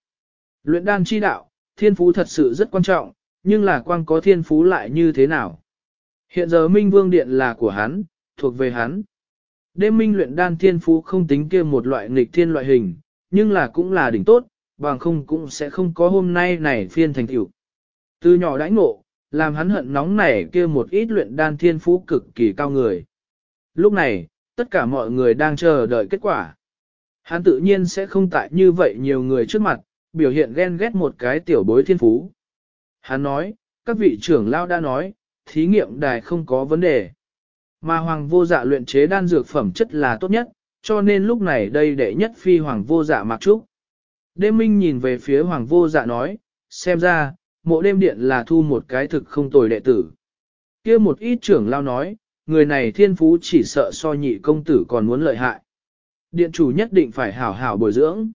Luyện đan chi đạo, thiên phú thật sự rất quan trọng, nhưng là quang có thiên phú lại như thế nào? Hiện giờ Minh Vương Điện là của hắn, thuộc về hắn. Đêm minh luyện đan thiên phú không tính kia một loại nghịch thiên loại hình, nhưng là cũng là đỉnh tốt, bằng không cũng sẽ không có hôm nay này phiên thành tựu. Từ nhỏ đãi ngộ, làm hắn hận nóng nảy kia một ít luyện đan thiên phú cực kỳ cao người. Lúc này, tất cả mọi người đang chờ đợi kết quả. Hắn tự nhiên sẽ không tại như vậy nhiều người trước mặt, biểu hiện ghen ghét một cái tiểu bối thiên phú. Hắn nói, các vị trưởng lao đã nói, thí nghiệm đài không có vấn đề. Mà hoàng vô dạ luyện chế đan dược phẩm chất là tốt nhất, cho nên lúc này đây đệ nhất phi hoàng vô dạ mặc trúc. Đêm minh nhìn về phía hoàng vô dạ nói, xem ra, mộ đêm điện là thu một cái thực không tồi đệ tử. kia một ít trưởng lao nói, người này thiên phú chỉ sợ so nhị công tử còn muốn lợi hại. Điện chủ nhất định phải hảo hảo bồi dưỡng.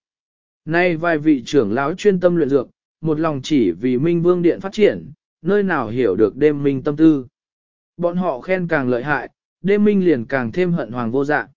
Nay vài vị trưởng lão chuyên tâm luyện dược, một lòng chỉ vì Minh Vương Điện phát triển, nơi nào hiểu được đêm minh tâm tư. Bọn họ khen càng lợi hại, đêm minh liền càng thêm hận hoàng vô dạ.